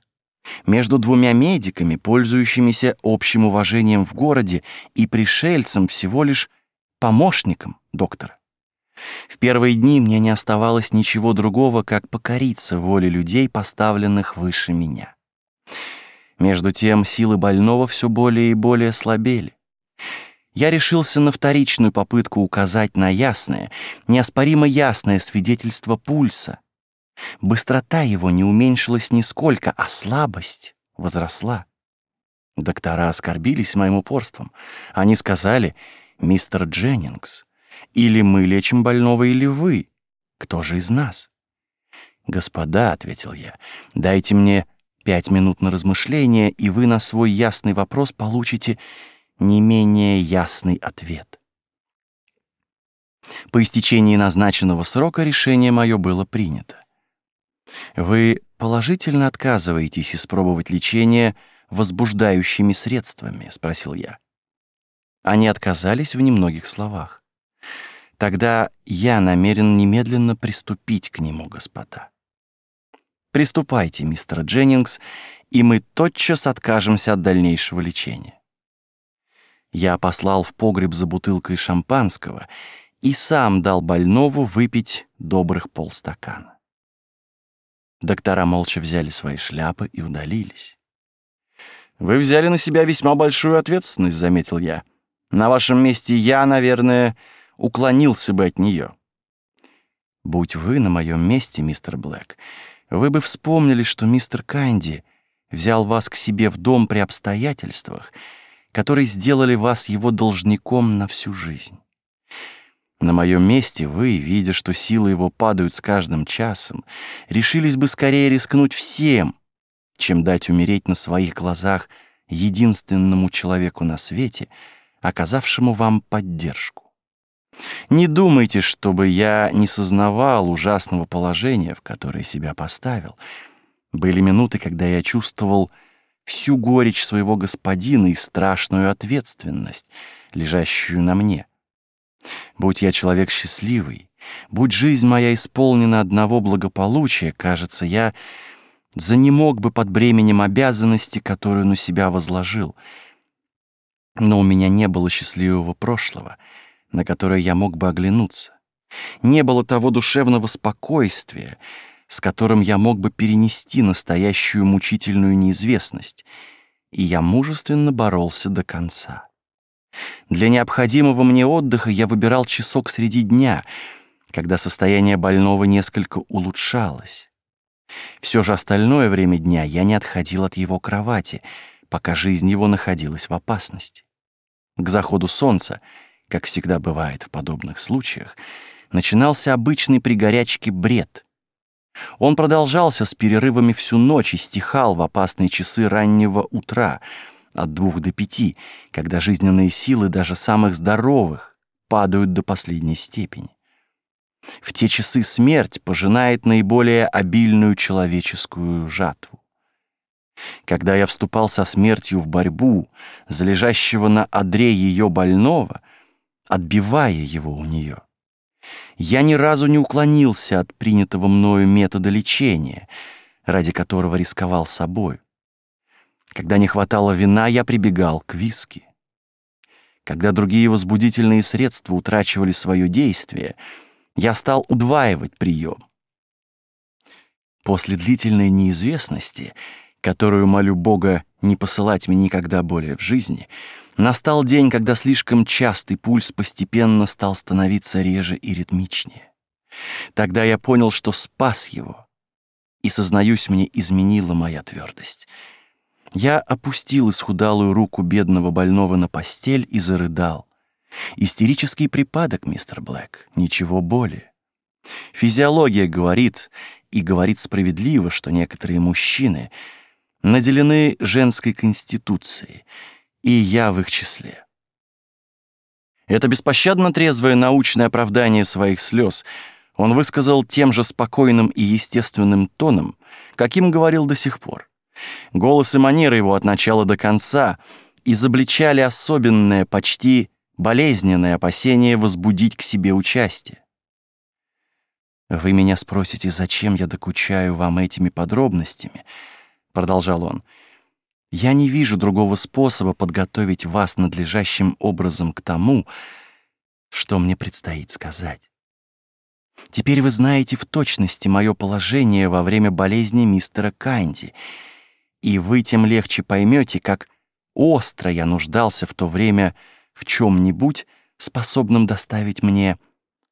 Между двумя медиками, пользующимися общим уважением в городе, и пришельцем всего лишь помощником доктора. В первые дни мне не оставалось ничего другого, как покориться воле людей, поставленных выше меня. Между тем силы больного все более и более слабели. Я решился на вторичную попытку указать на ясное, неоспоримо ясное свидетельство пульса. Быстрота его не уменьшилась нисколько, а слабость возросла. Доктора оскорбились моим упорством. Они сказали, «Мистер Дженнингс, или мы лечим больного, или вы. Кто же из нас?» «Господа», — ответил я, — «дайте мне Пять минут на размышление, и вы на свой ясный вопрос получите не менее ясный ответ. По истечении назначенного срока решение мое было принято. Вы положительно отказываетесь испробовать лечение возбуждающими средствами, спросил я. Они отказались в немногих словах. Тогда я намерен немедленно приступить к нему, господа. Приступайте, мистер Дженнингс, и мы тотчас откажемся от дальнейшего лечения. Я послал в погреб за бутылкой шампанского и сам дал больному выпить добрых полстакана. Доктора молча взяли свои шляпы и удалились. «Вы взяли на себя весьма большую ответственность», — заметил я. «На вашем месте я, наверное, уклонился бы от нее». «Будь вы на моем месте, мистер Блэк, вы бы вспомнили, что мистер Канди взял вас к себе в дом при обстоятельствах, которые сделали вас его должником на всю жизнь. На моем месте вы, видя, что силы его падают с каждым часом, решились бы скорее рискнуть всем, чем дать умереть на своих глазах единственному человеку на свете, оказавшему вам поддержку. Не думайте, чтобы я не сознавал ужасного положения, в которое себя поставил. Были минуты, когда я чувствовал всю горечь своего господина и страшную ответственность, лежащую на мне — Будь я человек счастливый, будь жизнь моя исполнена одного благополучия, кажется, я занемог бы под бременем обязанности, которую на себя возложил. Но у меня не было счастливого прошлого, на которое я мог бы оглянуться. Не было того душевного спокойствия, с которым я мог бы перенести настоящую мучительную неизвестность, и я мужественно боролся до конца. Для необходимого мне отдыха я выбирал часок среди дня, когда состояние больного несколько улучшалось. Все же остальное время дня я не отходил от его кровати, пока жизнь его находилась в опасности. К заходу солнца, как всегда бывает в подобных случаях, начинался обычный при горячке бред. Он продолжался с перерывами всю ночь и стихал в опасные часы раннего утра — от двух до пяти, когда жизненные силы даже самых здоровых падают до последней степени. В те часы смерть пожинает наиболее обильную человеческую жатву. Когда я вступал со смертью в борьбу за лежащего на одре ее больного, отбивая его у нее, я ни разу не уклонился от принятого мною метода лечения, ради которого рисковал собой. Когда не хватало вина, я прибегал к виски. Когда другие возбудительные средства утрачивали свое действие, я стал удваивать прием. После длительной неизвестности, которую молю Бога не посылать мне никогда более в жизни, настал день, когда слишком частый пульс постепенно стал становиться реже и ритмичнее. Тогда я понял, что спас его, и, сознаюсь, мне изменила моя твердость — я опустил исхудалую руку бедного больного на постель и зарыдал. Истерический припадок, мистер Блэк, ничего более. Физиология говорит, и говорит справедливо, что некоторые мужчины наделены женской конституцией, и я в их числе. Это беспощадно трезвое научное оправдание своих слез он высказал тем же спокойным и естественным тоном, каким говорил до сих пор. Голос и манеры его от начала до конца изобличали особенное, почти болезненное опасение возбудить к себе участие. «Вы меня спросите, зачем я докучаю вам этими подробностями?» — продолжал он. «Я не вижу другого способа подготовить вас надлежащим образом к тому, что мне предстоит сказать. Теперь вы знаете в точности мое положение во время болезни мистера Канди — и вы тем легче поймете, как остро я нуждался в то время в чем-нибудь, способном доставить мне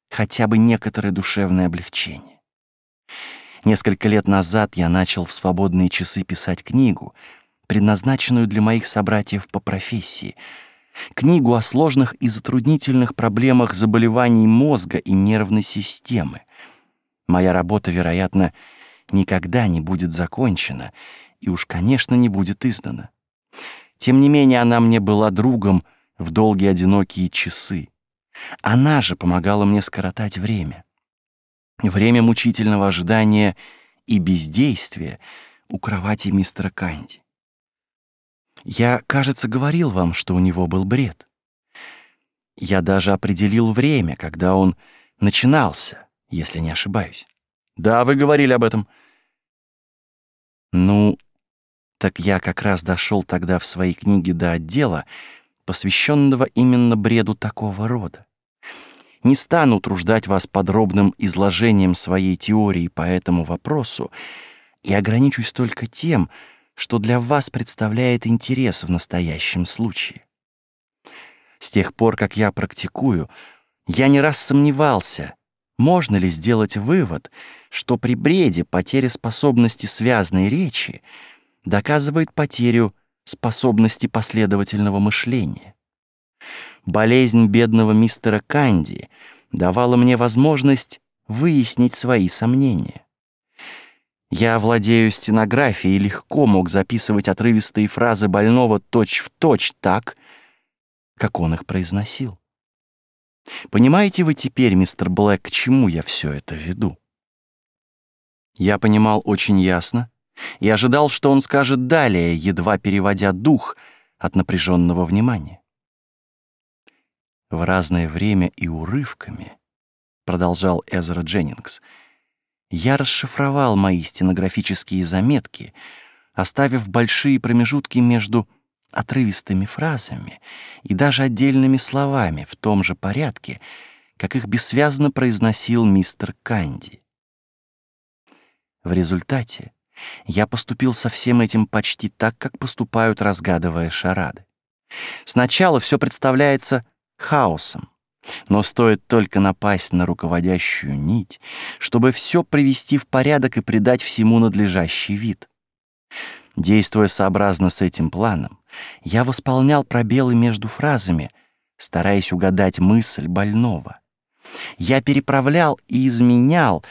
хотя бы некоторое душевное облегчение. Несколько лет назад я начал в свободные часы писать книгу, предназначенную для моих собратьев по профессии, книгу о сложных и затруднительных проблемах заболеваний мозга и нервной системы. Моя работа, вероятно, никогда не будет закончена, и уж, конечно, не будет издана. Тем не менее, она мне была другом в долгие одинокие часы. Она же помогала мне скоротать время. Время мучительного ожидания и бездействия у кровати мистера Канди. Я, кажется, говорил вам, что у него был бред. Я даже определил время, когда он начинался, если не ошибаюсь. Да, вы говорили об этом. Ну, так я как раз дошел тогда в своей книге до отдела, посвященного именно бреду такого рода. Не стану утруждать вас подробным изложением своей теории по этому вопросу и ограничусь только тем, что для вас представляет интерес в настоящем случае. С тех пор, как я практикую, я не раз сомневался, можно ли сделать вывод, что при бреде потеря способности связной речи — доказывает потерю способности последовательного мышления. Болезнь бедного мистера Канди давало мне возможность выяснить свои сомнения. Я владею стенографией и легко мог записывать отрывистые фразы больного точь-в-точь точь так, как он их произносил. Понимаете вы теперь, мистер Блэк, к чему я все это веду? Я понимал очень ясно и ожидал, что он скажет далее, едва переводя дух от напряженного внимания. В разное время и урывками, продолжал Эзра Дженнингс, я расшифровал мои стенографические заметки, оставив большие промежутки между отрывистыми фразами и даже отдельными словами в том же порядке, как их бессвязно произносил мистер Канди. В результате я поступил со всем этим почти так, как поступают, разгадывая шарады. Сначала все представляется хаосом, но стоит только напасть на руководящую нить, чтобы все привести в порядок и придать всему надлежащий вид. Действуя сообразно с этим планом, я восполнял пробелы между фразами, стараясь угадать мысль больного. Я переправлял и изменял,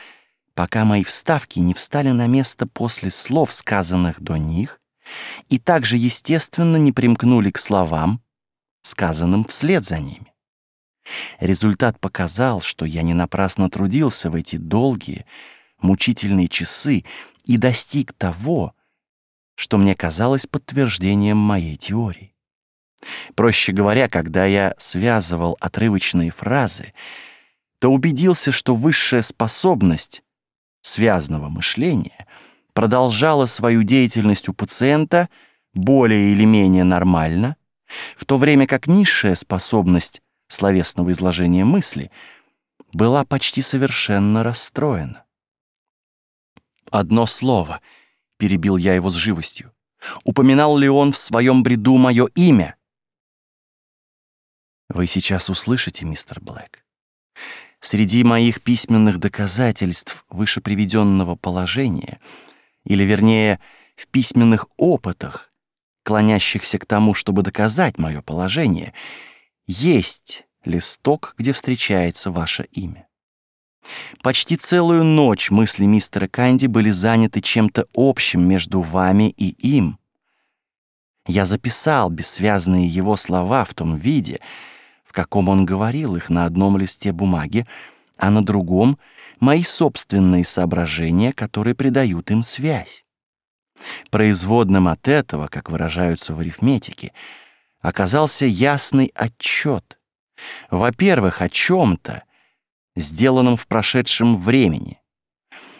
пока мои вставки не встали на место после слов, сказанных до них, и также, естественно, не примкнули к словам, сказанным вслед за ними. Результат показал, что я не напрасно трудился в эти долгие, мучительные часы и достиг того, что мне казалось подтверждением моей теории. Проще говоря, когда я связывал отрывочные фразы, то убедился, что высшая способность связанного мышления продолжала свою деятельность у пациента более или менее нормально, в то время как низшая способность словесного изложения мысли была почти совершенно расстроена. Одно слово — перебил я его с живостью. Упоминал ли он в своем бреду мое имя? Вы сейчас услышите, мистер Блэк. Среди моих письменных доказательств выше приведенного положения, или вернее, в письменных опытах, клонящихся к тому, чтобы доказать мое положение, есть листок, где встречается ваше имя. Почти целую ночь мысли мистера Канди были заняты чем-то общим между вами и им. Я записал бессвязные его слова в том виде, в каком он говорил их на одном листе бумаги, а на другом — мои собственные соображения, которые придают им связь. Производным от этого, как выражаются в арифметике, оказался ясный отчет. Во-первых, о чем-то — сделанном в прошедшем времени.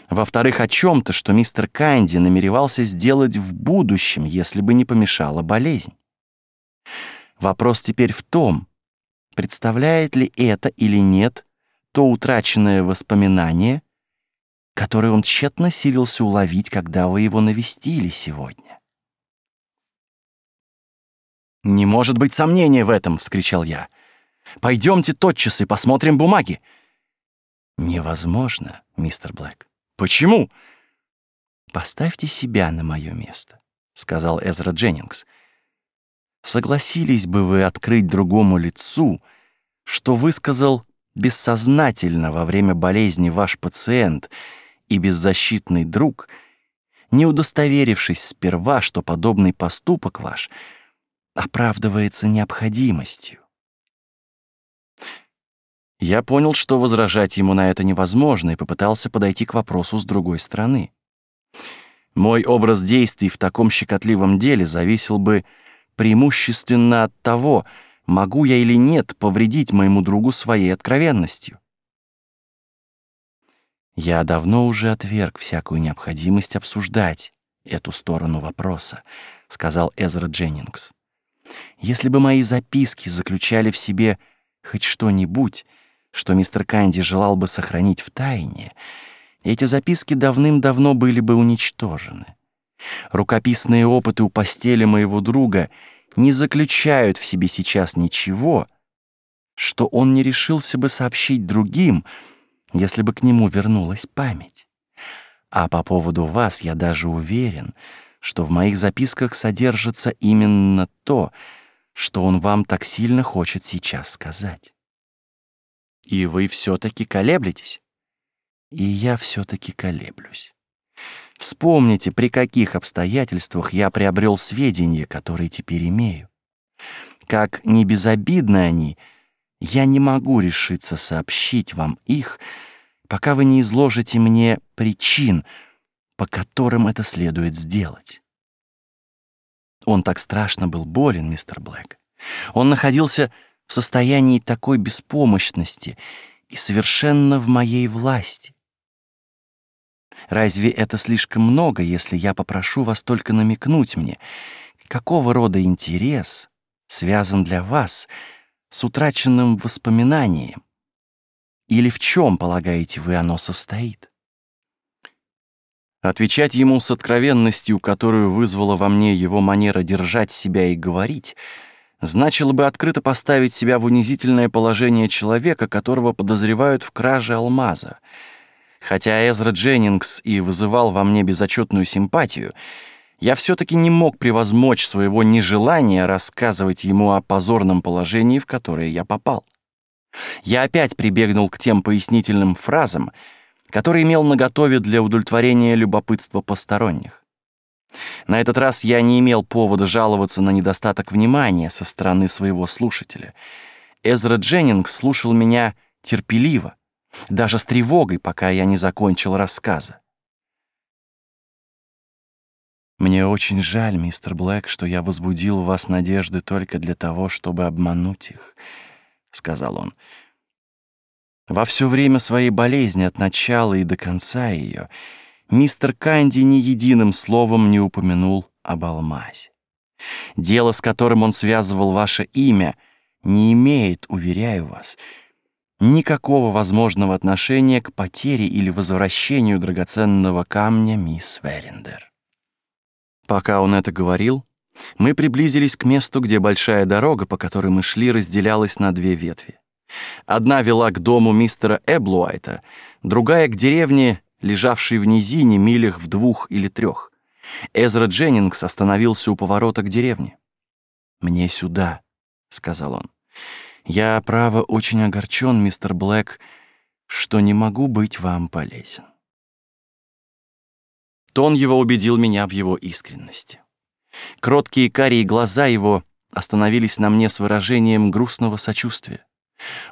Во-вторых, о чем-то, что мистер Канди намеревался сделать в будущем, если бы не помешала болезнь. Вопрос теперь в том, представляет ли это или нет то утраченное воспоминание, которое он тщетно силился уловить, когда вы его навестили сегодня. «Не может быть сомнения в этом!» — вскричал я. «Пойдемте тотчас и посмотрим бумаги. Невозможно, мистер Блэк. Почему? Поставьте себя на мое место, сказал Эзра Дженнингс. Согласились бы вы открыть другому лицу, что высказал бессознательно во время болезни ваш пациент и беззащитный друг, не удостоверившись сперва, что подобный поступок ваш оправдывается необходимостью. Я понял, что возражать ему на это невозможно, и попытался подойти к вопросу с другой стороны. Мой образ действий в таком щекотливом деле зависел бы преимущественно от того, могу я или нет повредить моему другу своей откровенностью. Я давно уже отверг всякую необходимость обсуждать эту сторону вопроса, сказал Эзра Дженнингс. Если бы мои записки заключали в себе хоть что-нибудь, что мистер Канди желал бы сохранить в тайне, эти записки давным-давно были бы уничтожены. Рукописные опыты у постели моего друга не заключают в себе сейчас ничего, что он не решился бы сообщить другим, если бы к нему вернулась память. А по поводу вас я даже уверен, что в моих записках содержится именно то, что он вам так сильно хочет сейчас сказать. И вы все-таки колеблетесь? И я все-таки колеблюсь. Вспомните, при каких обстоятельствах я приобрел сведения, которые теперь имею. Как не безобидны они, я не могу решиться сообщить вам их, пока вы не изложите мне причин, по которым это следует сделать. Он так страшно был болен, мистер Блэк. Он находился в состоянии такой беспомощности и совершенно в моей власти. Разве это слишком много, если я попрошу вас только намекнуть мне, какого рода интерес связан для вас с утраченным воспоминанием? Или в чем, полагаете вы, оно состоит? Отвечать ему с откровенностью, которую вызвала во мне его манера держать себя и говорить, значило бы открыто поставить себя в унизительное положение человека, которого подозревают в краже алмаза. Хотя Эзра Дженнингс и вызывал во мне безотчетную симпатию, я все-таки не мог превозмочь своего нежелания рассказывать ему о позорном положении, в которое я попал. Я опять прибегнул к тем пояснительным фразам, который имел наготове для удовлетворения любопытства посторонних. На этот раз я не имел повода жаловаться на недостаток внимания со стороны своего слушателя. Эзра Дженнингс слушал меня терпеливо, даже с тревогой, пока я не закончил рассказа. «Мне очень жаль, мистер Блэк, что я возбудил в вас надежды только для того, чтобы обмануть их», — сказал он. Во все время своей болезни от начала и до конца ее мистер Канди ни единым словом не упомянул об алмазе. Дело, с которым он связывал ваше имя, не имеет, уверяю вас, никакого возможного отношения к потере или возвращению драгоценного камня мисс Верендер. Пока он это говорил, мы приблизились к месту, где большая дорога, по которой мы шли, разделялась на две ветви. Одна вела к дому мистера Эблуайта, другая — к деревне, лежавшей в низине, милях в двух или трех. Эзра Дженнингс остановился у поворота к деревне. «Мне сюда», — сказал он. «Я, право, очень огорчен, мистер Блэк, что не могу быть вам полезен». Тон его убедил меня в его искренности. Кроткие карие глаза его остановились на мне с выражением грустного сочувствия.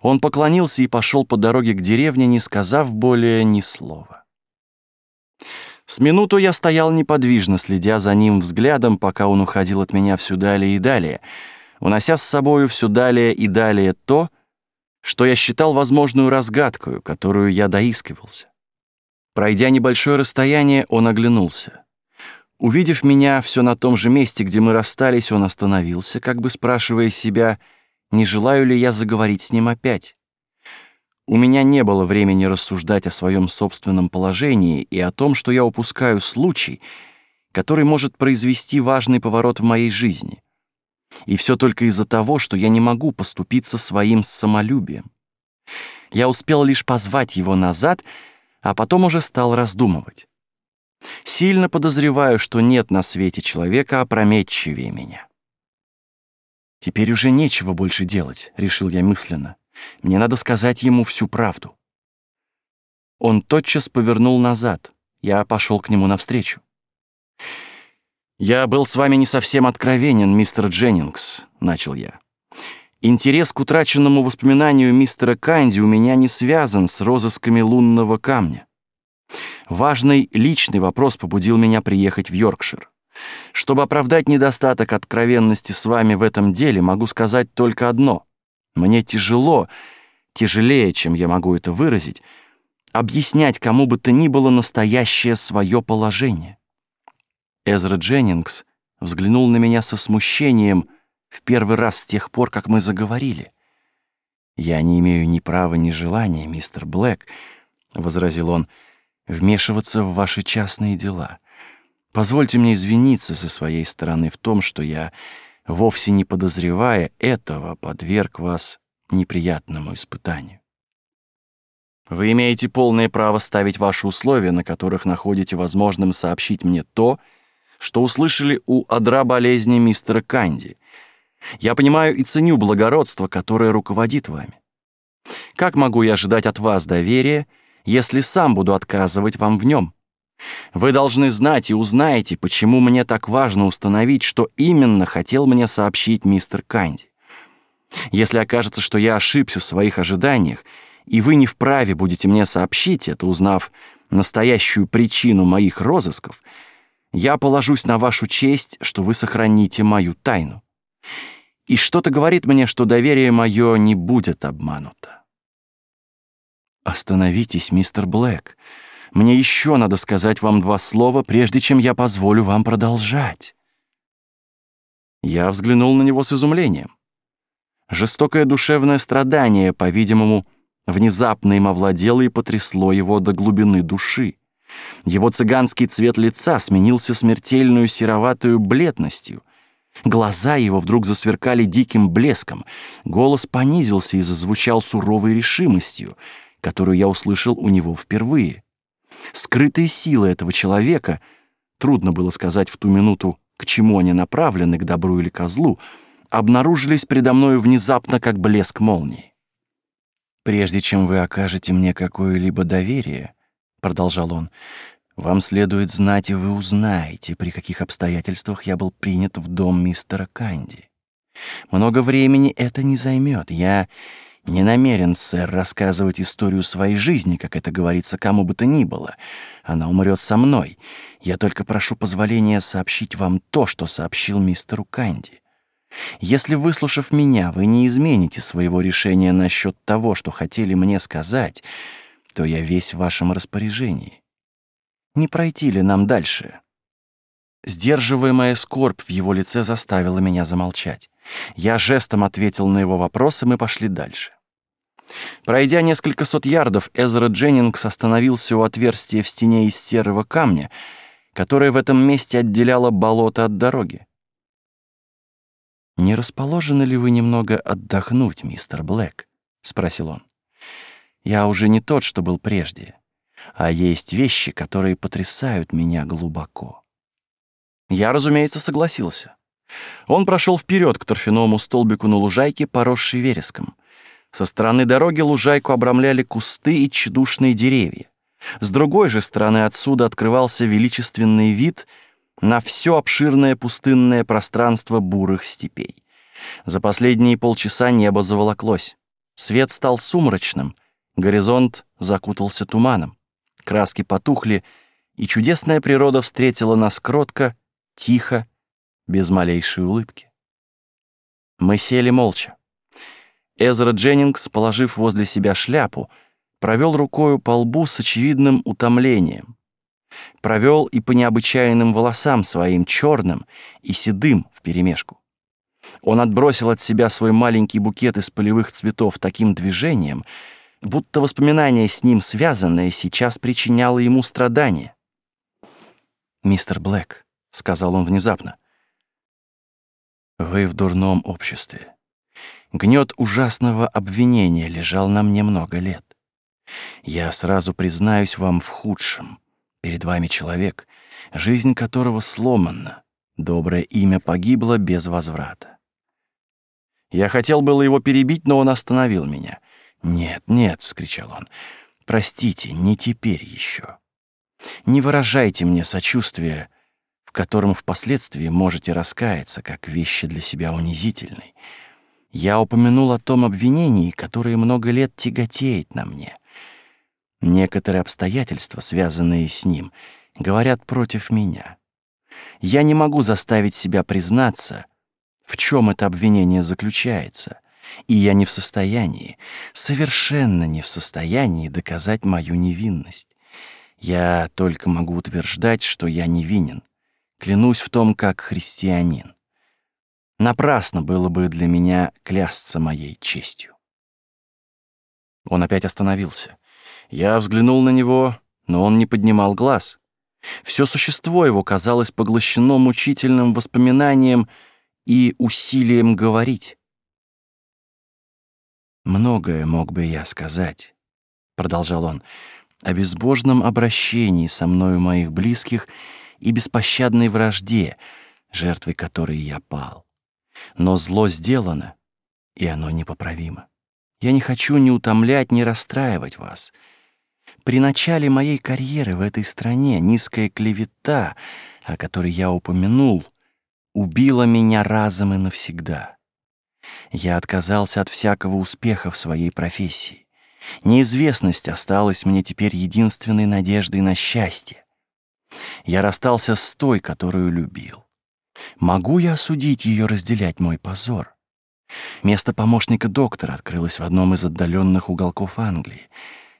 Он поклонился и пошел по дороге к деревне, не сказав более ни слова. С минуту я стоял неподвижно, следя за ним взглядом, пока он уходил от меня все далее и далее, унося с собою все далее и далее то, что я считал возможную разгадкою, которую я доискивался. Пройдя небольшое расстояние, он оглянулся. Увидев меня все на том же месте, где мы расстались, он остановился, как бы спрашивая себя — не желаю ли я заговорить с ним опять. У меня не было времени рассуждать о своем собственном положении и о том, что я упускаю случай, который может произвести важный поворот в моей жизни. И все только из-за того, что я не могу поступиться своим самолюбием. Я успел лишь позвать его назад, а потом уже стал раздумывать. Сильно подозреваю, что нет на свете человека опрометчивее меня. Теперь уже нечего больше делать, решил я мысленно. Мне надо сказать ему всю правду. Он тотчас повернул назад. Я пошел к нему навстречу. «Я был с вами не совсем откровенен, мистер Дженнингс», — начал я. «Интерес к утраченному воспоминанию мистера Канди у меня не связан с розысками лунного камня. Важный личный вопрос побудил меня приехать в Йоркшир. Чтобы оправдать недостаток откровенности с вами в этом деле, могу сказать только одно. Мне тяжело, тяжелее, чем я могу это выразить, объяснять кому бы то ни было настоящее свое положение. Эзра Дженнингс взглянул на меня со смущением в первый раз с тех пор, как мы заговорили. «Я не имею ни права, ни желания, мистер Блэк», — возразил он, — «вмешиваться в ваши частные дела». Позвольте мне извиниться со своей стороны в том, что я, вовсе не подозревая этого, подверг вас неприятному испытанию. Вы имеете полное право ставить ваши условия, на которых находите возможным сообщить мне то, что услышали у адра болезни мистера Канди. Я понимаю и ценю благородство, которое руководит вами. Как могу я ожидать от вас доверия, если сам буду отказывать вам в нем? Вы должны знать и узнаете, почему мне так важно установить, что именно хотел мне сообщить мистер Канди. Если окажется, что я ошибся в своих ожиданиях, и вы не вправе будете мне сообщить это, узнав настоящую причину моих розысков, я положусь на вашу честь, что вы сохраните мою тайну. И что-то говорит мне, что доверие мое не будет обмануто. Остановитесь, мистер Блэк. Мне еще надо сказать вам два слова, прежде чем я позволю вам продолжать. Я взглянул на него с изумлением. Жестокое душевное страдание, по-видимому, внезапно им овладело и потрясло его до глубины души. Его цыганский цвет лица сменился смертельную сероватую бледностью. Глаза его вдруг засверкали диким блеском, голос понизился и зазвучал суровой решимостью, которую я услышал у него впервые. Скрытые силы этого человека, трудно было сказать в ту минуту, к чему они направлены, к добру или козлу, обнаружились предо мною внезапно, как блеск молнии. «Прежде чем вы окажете мне какое-либо доверие», — продолжал он, — «вам следует знать, и вы узнаете, при каких обстоятельствах я был принят в дом мистера Канди. Много времени это не займет. Я не намерен, сэр, рассказывать историю своей жизни, как это говорится кому бы то ни было. Она умрет со мной. Я только прошу позволения сообщить вам то, что сообщил мистеру Канди. Если, выслушав меня, вы не измените своего решения насчет того, что хотели мне сказать, то я весь в вашем распоряжении. Не пройти ли нам дальше?» Сдерживаемая скорбь в его лице заставила меня замолчать. Я жестом ответил на его вопрос, и мы пошли дальше. Пройдя несколько сот ярдов, Эзра Дженнингс остановился у отверстия в стене из серого камня, которое в этом месте отделяло болото от дороги. «Не расположены ли вы немного отдохнуть, мистер Блэк?» — спросил он. «Я уже не тот, что был прежде, а есть вещи, которые потрясают меня глубоко». Я, разумеется, согласился. Он прошел вперед к торфяному столбику на лужайке, поросшей вереском. Со стороны дороги лужайку обрамляли кусты и тщедушные деревья. С другой же стороны отсюда открывался величественный вид — на все обширное пустынное пространство бурых степей. За последние полчаса небо заволоклось. Свет стал сумрачным, горизонт закутался туманом. Краски потухли, и чудесная природа встретила нас кротко, тихо, без малейшей улыбки. Мы сели молча. Эзра Дженнингс, положив возле себя шляпу, провел рукою по лбу с очевидным утомлением провел и по необычайным волосам своим черным и седым вперемешку. Он отбросил от себя свой маленький букет из полевых цветов таким движением, будто воспоминание с ним связанное сейчас причиняло ему страдания. «Мистер Блэк», — сказал он внезапно, — «вы в дурном обществе. Гнет ужасного обвинения лежал на мне много лет. Я сразу признаюсь вам в худшем. Перед вами человек, жизнь которого сломана, доброе имя погибло без возврата. Я хотел было его перебить, но он остановил меня. «Нет, нет», — вскричал он, — «простите, не теперь еще. Не выражайте мне сочувствия, в котором впоследствии можете раскаяться, как вещи для себя унизительной. Я упомянул о том обвинении, которое много лет тяготеет на мне. Некоторые обстоятельства, связанные с ним, говорят против меня. Я не могу заставить себя признаться, в чем это обвинение заключается, и я не в состоянии, совершенно не в состоянии доказать мою невинность. Я только могу утверждать, что я невинен. Клянусь в том, как христианин. Напрасно было бы для меня клясться моей честью. Он опять остановился. Я взглянул на него, но он не поднимал глаз. Все существо его казалось поглощено мучительным воспоминанием и усилием говорить. «Многое мог бы я сказать», — продолжал он, — «о безбожном обращении со мною моих близких и беспощадной вражде, жертвой которой я пал. Но зло сделано, и оно непоправимо. Я не хочу ни утомлять, ни расстраивать вас. При начале моей карьеры в этой стране низкая клевета, о которой я упомянул, убила меня разом и навсегда. Я отказался от всякого успеха в своей профессии. Неизвестность осталась мне теперь единственной надеждой на счастье. Я расстался с той, которую любил. Могу я осудить ее разделять мой позор? Место помощника доктора открылось в одном из отдаленных уголков Англии.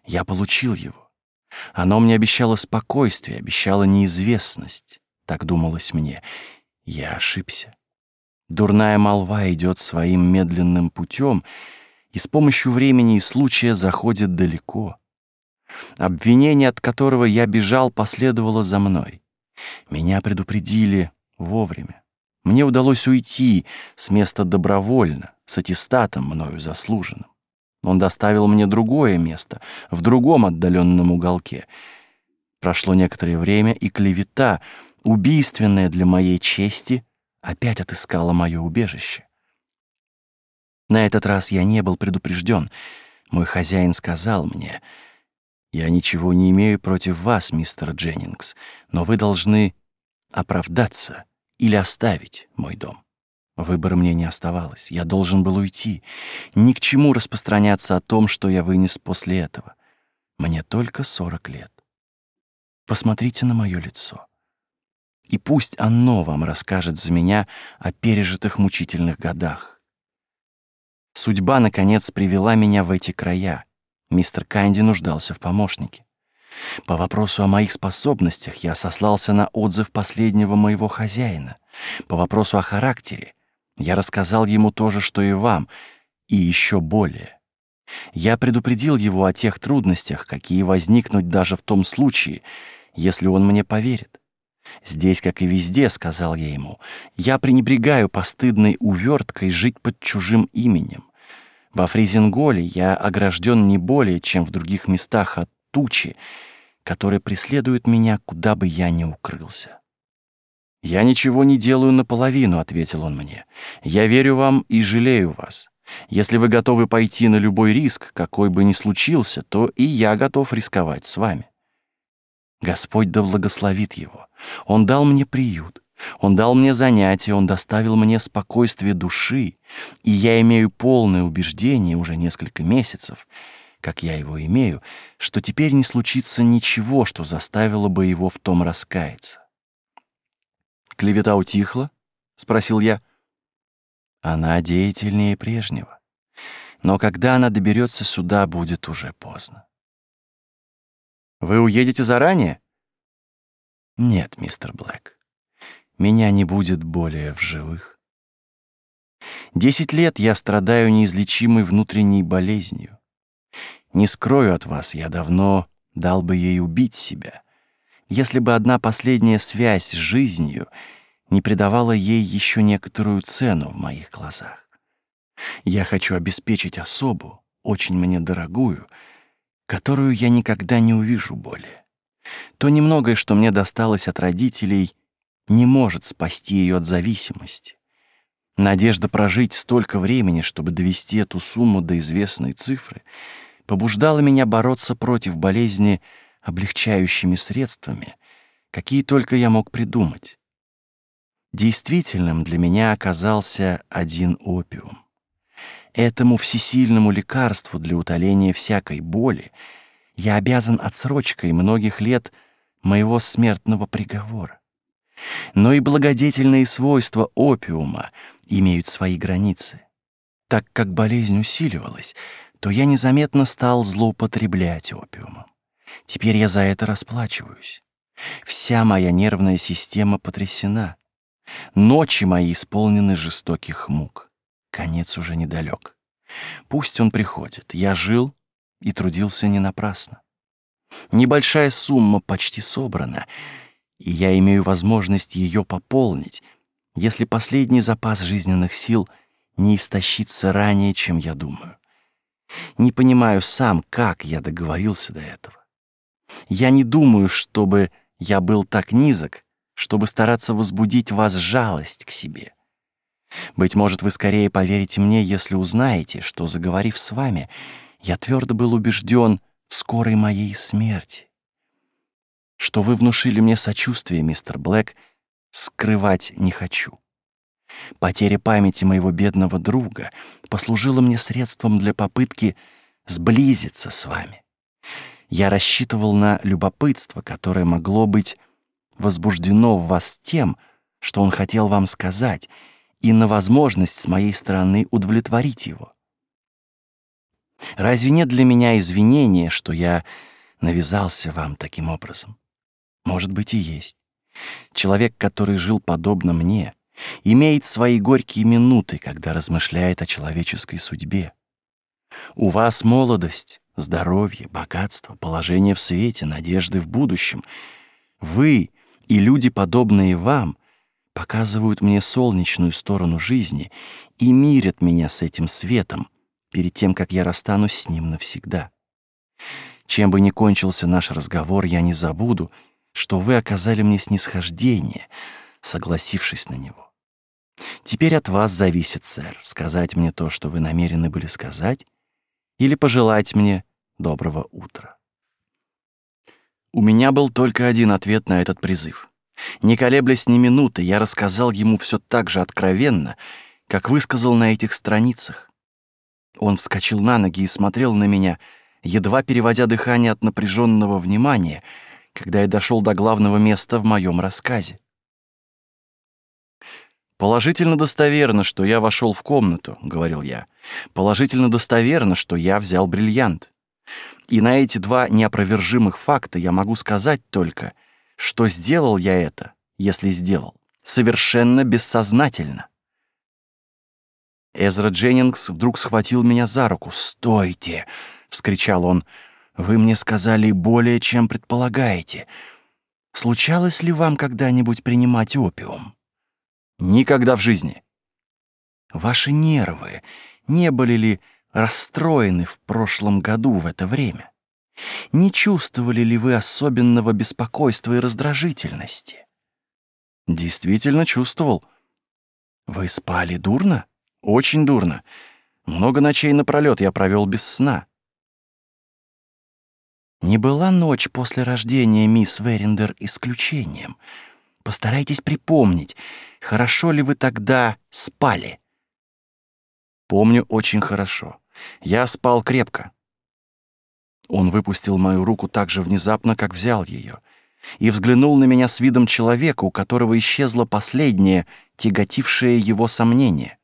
Я получил его. Оно мне обещало спокойствие, обещало неизвестность. Так думалось мне. Я ошибся. Дурная молва идет своим медленным путем и с помощью времени и случая заходит далеко. Обвинение, от которого я бежал, последовало за мной. Меня предупредили вовремя. Мне удалось уйти с места добровольно, с аттестатом мною заслуженным. Он доставил мне другое место, в другом отдаленном уголке. Прошло некоторое время, и клевета, убийственная для моей чести, опять отыскала мое убежище. На этот раз я не был предупрежден. Мой хозяин сказал мне, «Я ничего не имею против вас, мистер Дженнингс, но вы должны оправдаться или оставить мой дом». Выбора мне не оставалось. Я должен был уйти. Ни к чему распространяться о том, что я вынес после этого. Мне только сорок лет. Посмотрите на мое лицо. И пусть оно вам расскажет за меня о пережитых мучительных годах. Судьба, наконец, привела меня в эти края. Мистер Канди нуждался в помощнике. По вопросу о моих способностях я сослался на отзыв последнего моего хозяина. По вопросу о характере я рассказал ему то же, что и вам, и еще более. Я предупредил его о тех трудностях, какие возникнут даже в том случае, если он мне поверит. Здесь, как и везде, сказал я ему, я пренебрегаю постыдной уверткой жить под чужим именем. Во Фризинголе я огражден не более, чем в других местах от тучи, которая преследует меня, куда бы я ни укрылся. «Я ничего не делаю наполовину», — ответил он мне. «Я верю вам и жалею вас. Если вы готовы пойти на любой риск, какой бы ни случился, то и я готов рисковать с вами». Господь да благословит его. Он дал мне приют, он дал мне занятия, он доставил мне спокойствие души, и я имею полное убеждение уже несколько месяцев, как я его имею, что теперь не случится ничего, что заставило бы его в том раскаяться. Клевета утихла? спросил я. Она деятельнее прежнего. Но когда она доберется сюда, будет уже поздно. Вы уедете заранее? Нет, мистер Блэк. Меня не будет более в живых. Десять лет я страдаю неизлечимой внутренней болезнью. Не скрою от вас, я давно дал бы ей убить себя если бы одна последняя связь с жизнью не придавала ей еще некоторую цену в моих глазах. Я хочу обеспечить особу, очень мне дорогую, которую я никогда не увижу более. То немногое, что мне досталось от родителей, не может спасти ее от зависимости. Надежда прожить столько времени, чтобы довести эту сумму до известной цифры, побуждала меня бороться против болезни облегчающими средствами, какие только я мог придумать. Действительным для меня оказался один опиум. Этому всесильному лекарству для утоления всякой боли я обязан отсрочкой многих лет моего смертного приговора. Но и благодетельные свойства опиума имеют свои границы. Так как болезнь усиливалась, то я незаметно стал злоупотреблять опиумом. Теперь я за это расплачиваюсь. Вся моя нервная система потрясена. Ночи мои исполнены жестоких мук. Конец уже недалек. Пусть он приходит. Я жил и трудился не напрасно. Небольшая сумма почти собрана, и я имею возможность ее пополнить, если последний запас жизненных сил не истощится ранее, чем я думаю. Не понимаю сам, как я договорился до этого. Я не думаю, чтобы я был так низок, чтобы стараться возбудить вас жалость к себе. Быть может, вы скорее поверите мне, если узнаете, что, заговорив с вами, я твердо был убежден в скорой моей смерти. Что вы внушили мне сочувствие, мистер Блэк, скрывать не хочу. Потеря памяти моего бедного друга послужила мне средством для попытки сблизиться с вами. Я рассчитывал на любопытство, которое могло быть возбуждено в вас тем, что он хотел вам сказать, и на возможность с моей стороны удовлетворить его. Разве нет для меня извинения, что я навязался вам таким образом? Может быть, и есть. Человек, который жил подобно мне, имеет свои горькие минуты, когда размышляет о человеческой судьбе. У вас молодость, здоровье, богатство, положение в свете, надежды в будущем. Вы и люди, подобные вам, показывают мне солнечную сторону жизни и мирят меня с этим светом перед тем, как я расстанусь с ним навсегда. Чем бы ни кончился наш разговор, я не забуду, что вы оказали мне снисхождение, согласившись на него. Теперь от вас зависит, сэр, сказать мне то, что вы намерены были сказать, или пожелать мне доброго утра. У меня был только один ответ на этот призыв. Не колеблясь ни минуты, я рассказал ему все так же откровенно, как высказал на этих страницах. Он вскочил на ноги и смотрел на меня, едва переводя дыхание от напряженного внимания, когда я дошел до главного места в моем рассказе. «Положительно достоверно, что я вошел в комнату», — говорил я. «Положительно достоверно, что я взял бриллиант. И на эти два неопровержимых факта я могу сказать только, что сделал я это, если сделал, совершенно бессознательно». Эзра Дженнингс вдруг схватил меня за руку. «Стойте!» — вскричал он. «Вы мне сказали более, чем предполагаете. Случалось ли вам когда-нибудь принимать опиум?» Никогда в жизни. Ваши нервы не были ли расстроены в прошлом году в это время? Не чувствовали ли вы особенного беспокойства и раздражительности? Действительно чувствовал. Вы спали дурно? Очень дурно. Много ночей напролёт я провел без сна. Не была ночь после рождения мисс Верендер исключением — Постарайтесь припомнить, хорошо ли вы тогда спали. Помню очень хорошо. Я спал крепко. Он выпустил мою руку так же внезапно, как взял ее, и взглянул на меня с видом человека, у которого исчезло последнее, тяготившее его сомнение.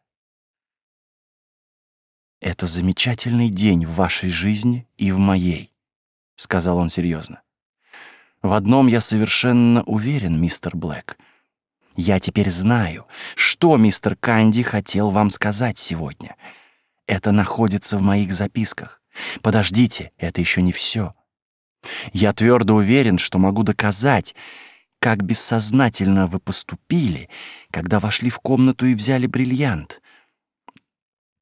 «Это замечательный день в вашей жизни и в моей», — сказал он серьезно. В одном я совершенно уверен, мистер Блэк. Я теперь знаю, что мистер Канди хотел вам сказать сегодня. Это находится в моих записках. Подождите, это еще не все. Я твердо уверен, что могу доказать, как бессознательно вы поступили, когда вошли в комнату и взяли бриллиант.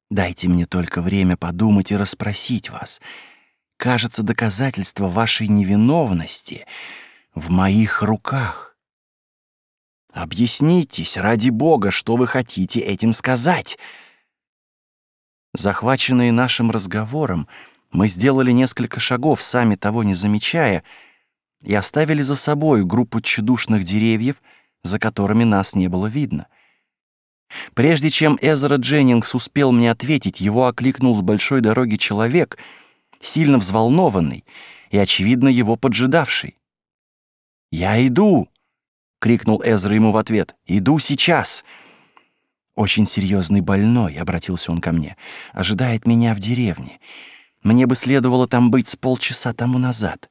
Дайте мне только время подумать и расспросить вас — кажется, доказательство вашей невиновности в моих руках. Объяснитесь, ради бога, что вы хотите этим сказать. Захваченные нашим разговором, мы сделали несколько шагов, сами того не замечая, и оставили за собой группу тщедушных деревьев, за которыми нас не было видно. Прежде чем Эзра Дженнингс успел мне ответить, его окликнул с большой дороги человек — сильно взволнованный и, очевидно, его поджидавший. «Я иду!» — крикнул Эзра ему в ответ. «Иду сейчас!» «Очень серьезный больной», — обратился он ко мне, — «ожидает меня в деревне. Мне бы следовало там быть с полчаса тому назад.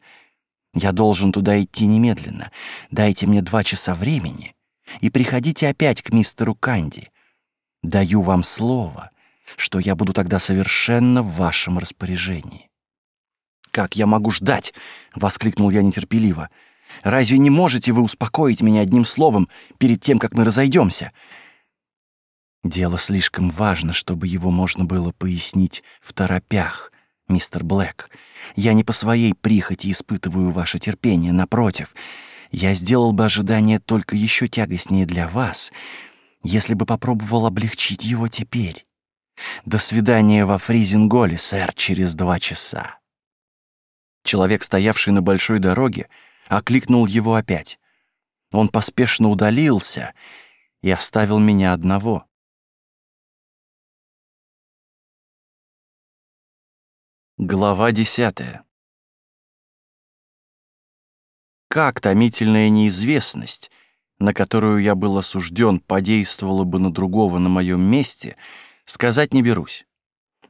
Я должен туда идти немедленно. Дайте мне два часа времени и приходите опять к мистеру Канди. Даю вам слово, что я буду тогда совершенно в вашем распоряжении». «Как я могу ждать?» — воскликнул я нетерпеливо. «Разве не можете вы успокоить меня одним словом перед тем, как мы разойдемся?» «Дело слишком важно, чтобы его можно было пояснить в торопях, мистер Блэк. Я не по своей прихоти испытываю ваше терпение, напротив. Я сделал бы ожидание только еще тягостнее для вас, если бы попробовал облегчить его теперь. До свидания во Фризинголе, сэр, через два часа. Человек, стоявший на большой дороге, окликнул его опять. Он поспешно удалился и оставил меня одного. Глава десятая. Как томительная неизвестность, на которую я был осужден, подействовала бы на другого на моем месте, сказать не берусь.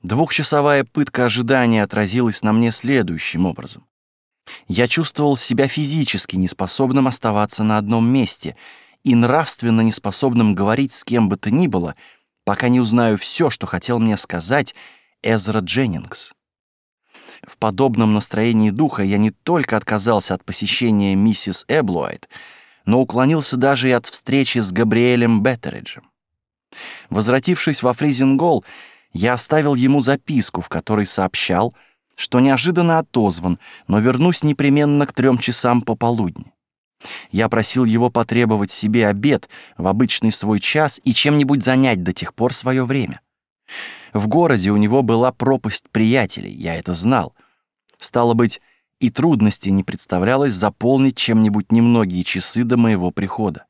Двухчасовая пытка ожидания отразилась на мне следующим образом. Я чувствовал себя физически неспособным оставаться на одном месте и нравственно неспособным говорить с кем бы то ни было, пока не узнаю все, что хотел мне сказать Эзра Дженнингс. В подобном настроении духа я не только отказался от посещения миссис Эблуайт, но уклонился даже и от встречи с Габриэлем Беттериджем. Возвратившись во Фризингол, я оставил ему записку, в которой сообщал, что неожиданно отозван, но вернусь непременно к трем часам пополудни. Я просил его потребовать себе обед в обычный свой час и чем-нибудь занять до тех пор свое время. В городе у него была пропасть приятелей, я это знал. Стало быть, и трудности не представлялось заполнить чем-нибудь немногие часы до моего прихода.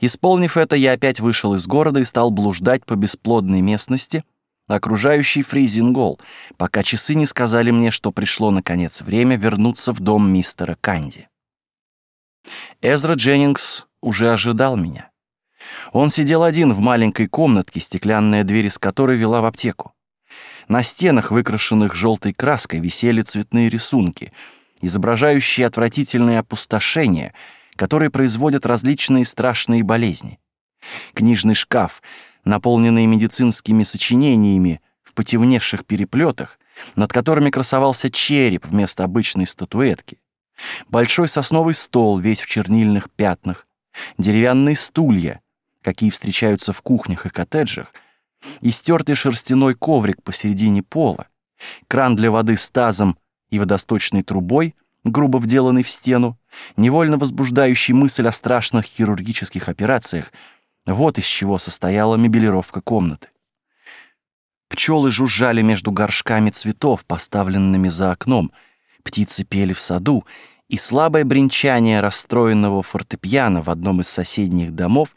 Исполнив это, я опять вышел из города и стал блуждать по бесплодной местности, окружающей Фризингол, пока часы не сказали мне, что пришло, наконец, время вернуться в дом мистера Канди. Эзра Дженнингс уже ожидал меня. Он сидел один в маленькой комнатке, стеклянная дверь из которой вела в аптеку. На стенах, выкрашенных желтой краской, висели цветные рисунки, изображающие отвратительные опустошения, которые производят различные страшные болезни. Книжный шкаф, наполненный медицинскими сочинениями в потемневших переплетах, над которыми красовался череп вместо обычной статуэтки. Большой сосновый стол, весь в чернильных пятнах, деревянные стулья, какие встречаются в кухнях и коттеджах — истертый шерстяной коврик посередине пола, кран для воды с тазом и водосточной трубой, грубо вделанный в стену, невольно возбуждающий мысль о страшных хирургических операциях, вот из чего состояла мебелировка комнаты. Пчелы жужжали между горшками цветов, поставленными за окном, птицы пели в саду, и слабое бренчание расстроенного фортепиано в одном из соседних домов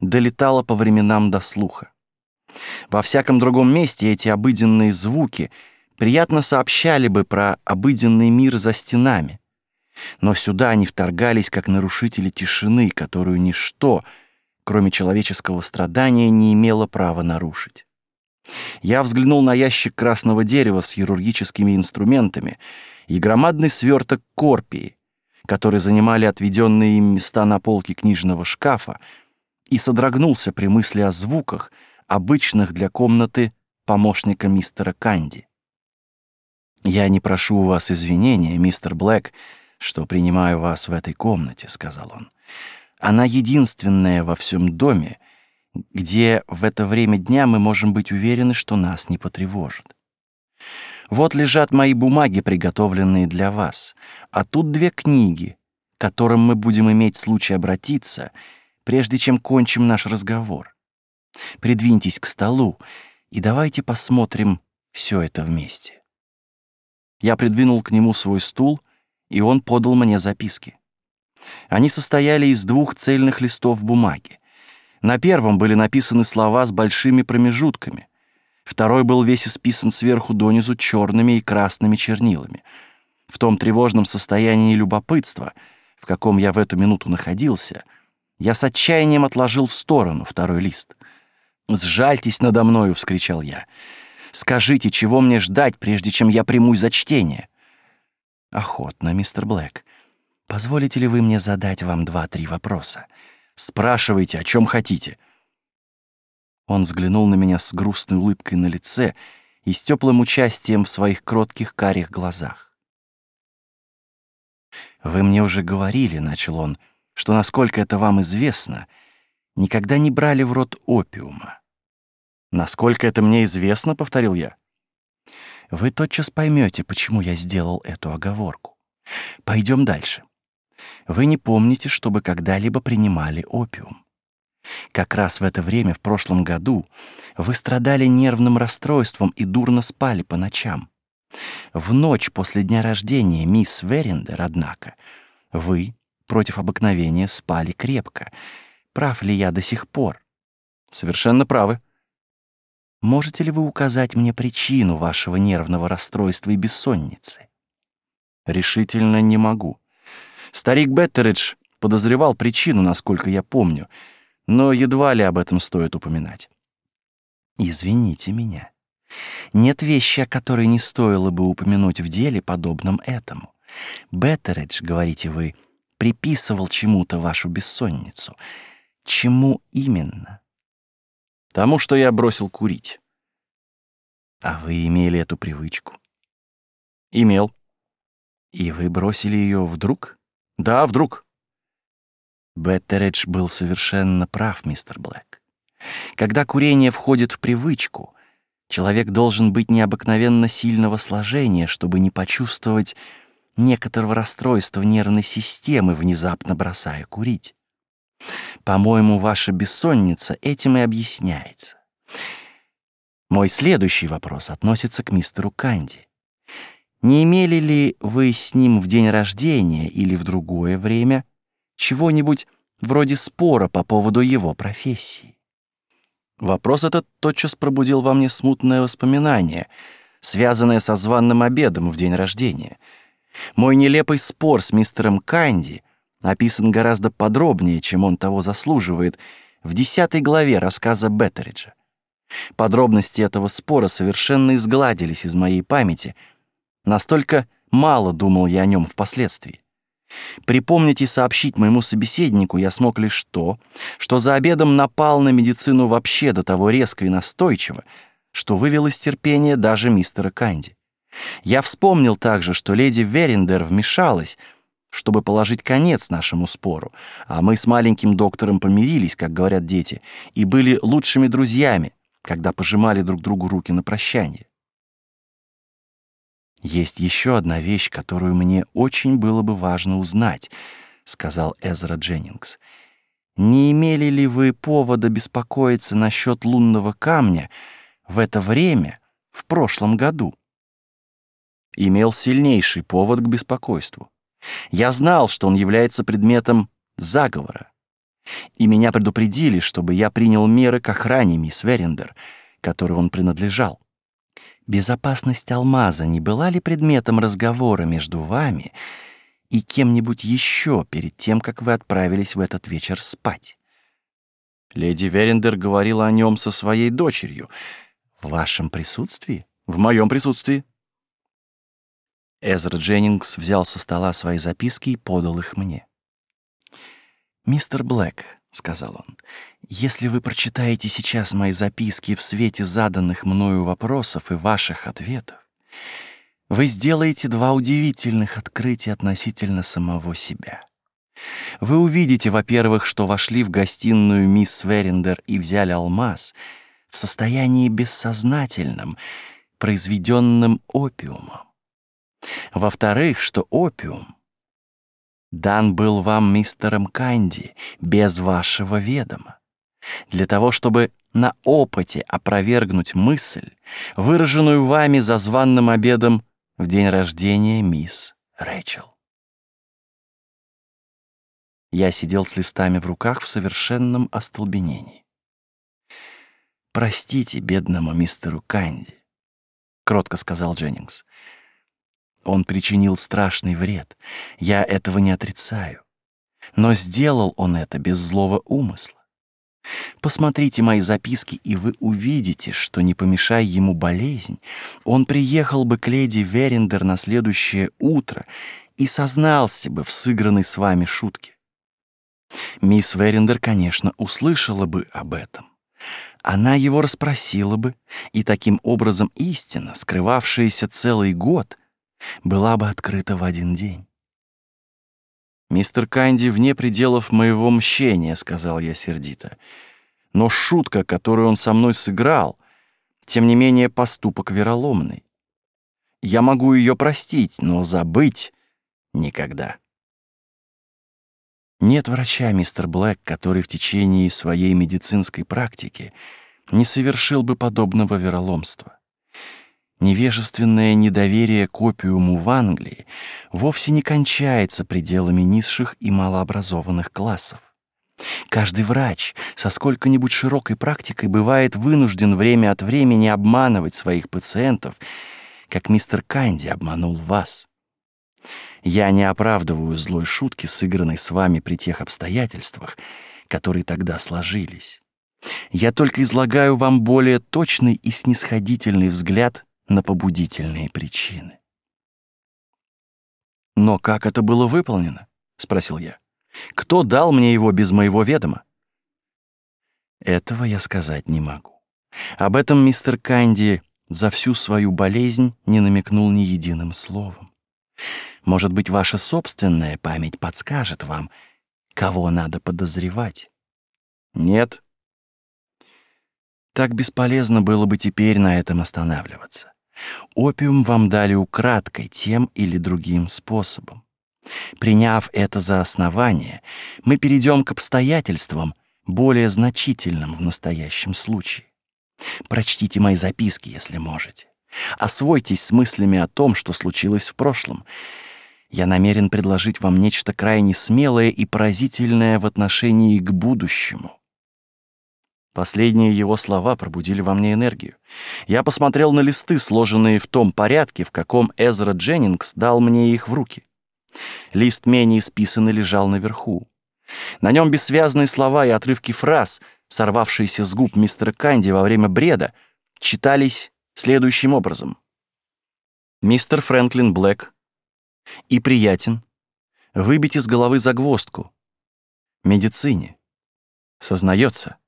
долетало по временам до слуха. Во всяком другом месте эти обыденные звуки приятно сообщали бы про обыденный мир за стенами. Но сюда они вторгались как нарушители тишины, которую ничто, кроме человеческого страдания, не имело права нарушить. Я взглянул на ящик красного дерева с хирургическими инструментами и громадный сверток корпии, которые занимали отведенные им места на полке книжного шкафа, и содрогнулся при мысли о звуках — обычных для комнаты помощника мистера Канди. «Я не прошу у вас извинения, мистер Блэк, что принимаю вас в этой комнате», — сказал он. «Она единственная во всем доме, где в это время дня мы можем быть уверены, что нас не потревожит. Вот лежат мои бумаги, приготовленные для вас, а тут две книги, к которым мы будем иметь случай обратиться, прежде чем кончим наш разговор. Придвиньтесь к столу и давайте посмотрим все это вместе. Я придвинул к нему свой стул, и он подал мне записки. Они состояли из двух цельных листов бумаги. На первом были написаны слова с большими промежутками. Второй был весь исписан сверху донизу черными и красными чернилами. В том тревожном состоянии любопытства, в каком я в эту минуту находился, я с отчаянием отложил в сторону второй лист. «Сжальтесь надо мною!» — вскричал я. «Скажите, чего мне ждать, прежде чем я примусь за чтение?» «Охотно, мистер Блэк. Позволите ли вы мне задать вам два-три вопроса? Спрашивайте, о чем хотите». Он взглянул на меня с грустной улыбкой на лице и с теплым участием в своих кротких карих глазах. «Вы мне уже говорили», — начал он, — «что, насколько это вам известно, никогда не брали в рот опиума. «Насколько это мне известно», — повторил я. «Вы тотчас поймете, почему я сделал эту оговорку. Пойдем дальше. Вы не помните, чтобы когда-либо принимали опиум. Как раз в это время в прошлом году вы страдали нервным расстройством и дурно спали по ночам. В ночь после дня рождения мисс Верендер, однако, вы, против обыкновения, спали крепко. Прав ли я до сих пор? Совершенно правы. Можете ли вы указать мне причину вашего нервного расстройства и бессонницы? Решительно не могу. Старик Беттеридж подозревал причину, насколько я помню, но едва ли об этом стоит упоминать. Извините меня. Нет вещи, о которой не стоило бы упомянуть в деле, подобном этому. Беттеридж, говорите вы, приписывал чему-то вашу бессонницу. Чему именно? Тому, что я бросил курить. А вы имели эту привычку? Имел. И вы бросили ее вдруг? Да, вдруг. Беттеридж был совершенно прав, мистер Блэк. Когда курение входит в привычку, человек должен быть необыкновенно сильного сложения, чтобы не почувствовать некоторого расстройства нервной системы, внезапно бросая курить. По-моему, ваша бессонница этим и объясняется. Мой следующий вопрос относится к мистеру Канди. Не имели ли вы с ним в день рождения или в другое время чего-нибудь вроде спора по поводу его профессии? Вопрос этот тотчас пробудил во мне смутное воспоминание, связанное со званным обедом в день рождения. Мой нелепый спор с мистером Канди — описан гораздо подробнее, чем он того заслуживает, в десятой главе рассказа Беттериджа. Подробности этого спора совершенно изгладились из моей памяти, настолько мало думал я о нем впоследствии. Припомнить и сообщить моему собеседнику я смог лишь то, что за обедом напал на медицину вообще до того резко и настойчиво, что вывел из терпения даже мистера Канди. Я вспомнил также, что леди Верендер вмешалась — чтобы положить конец нашему спору, а мы с маленьким доктором помирились, как говорят дети, и были лучшими друзьями, когда пожимали друг другу руки на прощание. «Есть еще одна вещь, которую мне очень было бы важно узнать», — сказал Эзра Дженнингс. «Не имели ли вы повода беспокоиться насчет лунного камня в это время, в прошлом году?» «Имел сильнейший повод к беспокойству. Я знал, что он является предметом заговора. И меня предупредили, чтобы я принял меры к охране мисс Верендер, которой он принадлежал. Безопасность алмаза не была ли предметом разговора между вами и кем-нибудь еще перед тем, как вы отправились в этот вечер спать? Леди Верендер говорила о нем со своей дочерью. В вашем присутствии? В моем присутствии. Эзра Дженнингс взял со стола свои записки и подал их мне. «Мистер Блэк», — сказал он, — «если вы прочитаете сейчас мои записки в свете заданных мною вопросов и ваших ответов, вы сделаете два удивительных открытия относительно самого себя. Вы увидите, во-первых, что вошли в гостиную мисс Верендер и взяли алмаз в состоянии бессознательном, произведенным опиумом. Во-вторых, что опиум дан был вам мистером Канди без вашего ведома, для того, чтобы на опыте опровергнуть мысль, выраженную вами за званным обедом в день рождения мисс Рэйчел. Я сидел с листами в руках в совершенном остолбенении. «Простите бедному мистеру Канди», — кротко сказал Дженнингс. Он причинил страшный вред. Я этого не отрицаю. Но сделал он это без злого умысла. Посмотрите мои записки, и вы увидите, что, не помешая ему болезнь, он приехал бы к леди Верендер на следующее утро и сознался бы в сыгранной с вами шутке. Мисс Верендер, конечно, услышала бы об этом. Она его расспросила бы, и таким образом истина, скрывавшаяся целый год, была бы открыта в один день. «Мистер Канди вне пределов моего мщения», — сказал я сердито. «Но шутка, которую он со мной сыграл, тем не менее поступок вероломный. Я могу ее простить, но забыть никогда». Нет врача, мистер Блэк, который в течение своей медицинской практики не совершил бы подобного вероломства. Невежественное недоверие к опиуму в Англии вовсе не кончается пределами низших и малообразованных классов. Каждый врач со сколько-нибудь широкой практикой бывает вынужден время от времени обманывать своих пациентов, как мистер Канди обманул вас. Я не оправдываю злой шутки, сыгранной с вами при тех обстоятельствах, которые тогда сложились. Я только излагаю вам более точный и снисходительный взгляд на побудительные причины. «Но как это было выполнено?» — спросил я. Кто дал мне его без моего ведома? Этого я сказать не могу. Об этом мистер Канди за всю свою болезнь не намекнул ни единым словом. Может быть, ваша собственная память подскажет вам, кого надо подозревать? Нет. Так бесполезно было бы теперь на этом останавливаться. Опиум вам дали украдкой тем или другим способом. Приняв это за основание, мы перейдем к обстоятельствам, более значительным в настоящем случае. Прочтите мои записки, если можете. Освойтесь с мыслями о том, что случилось в прошлом. Я намерен предложить вам нечто крайне смелое и поразительное в отношении к будущему. Последние его слова пробудили во мне энергию. Я посмотрел на листы, сложенные в том порядке, в каком Эзра Дженнингс дал мне их в руки. Лист менее списанный лежал наверху. На нем бессвязные слова и отрывки фраз, сорвавшиеся с губ мистера Канди во время бреда, читались следующим образом. «Мистер Фрэнклин Блэк и приятен, выбить из головы загвоздку. Медицине. Сознается.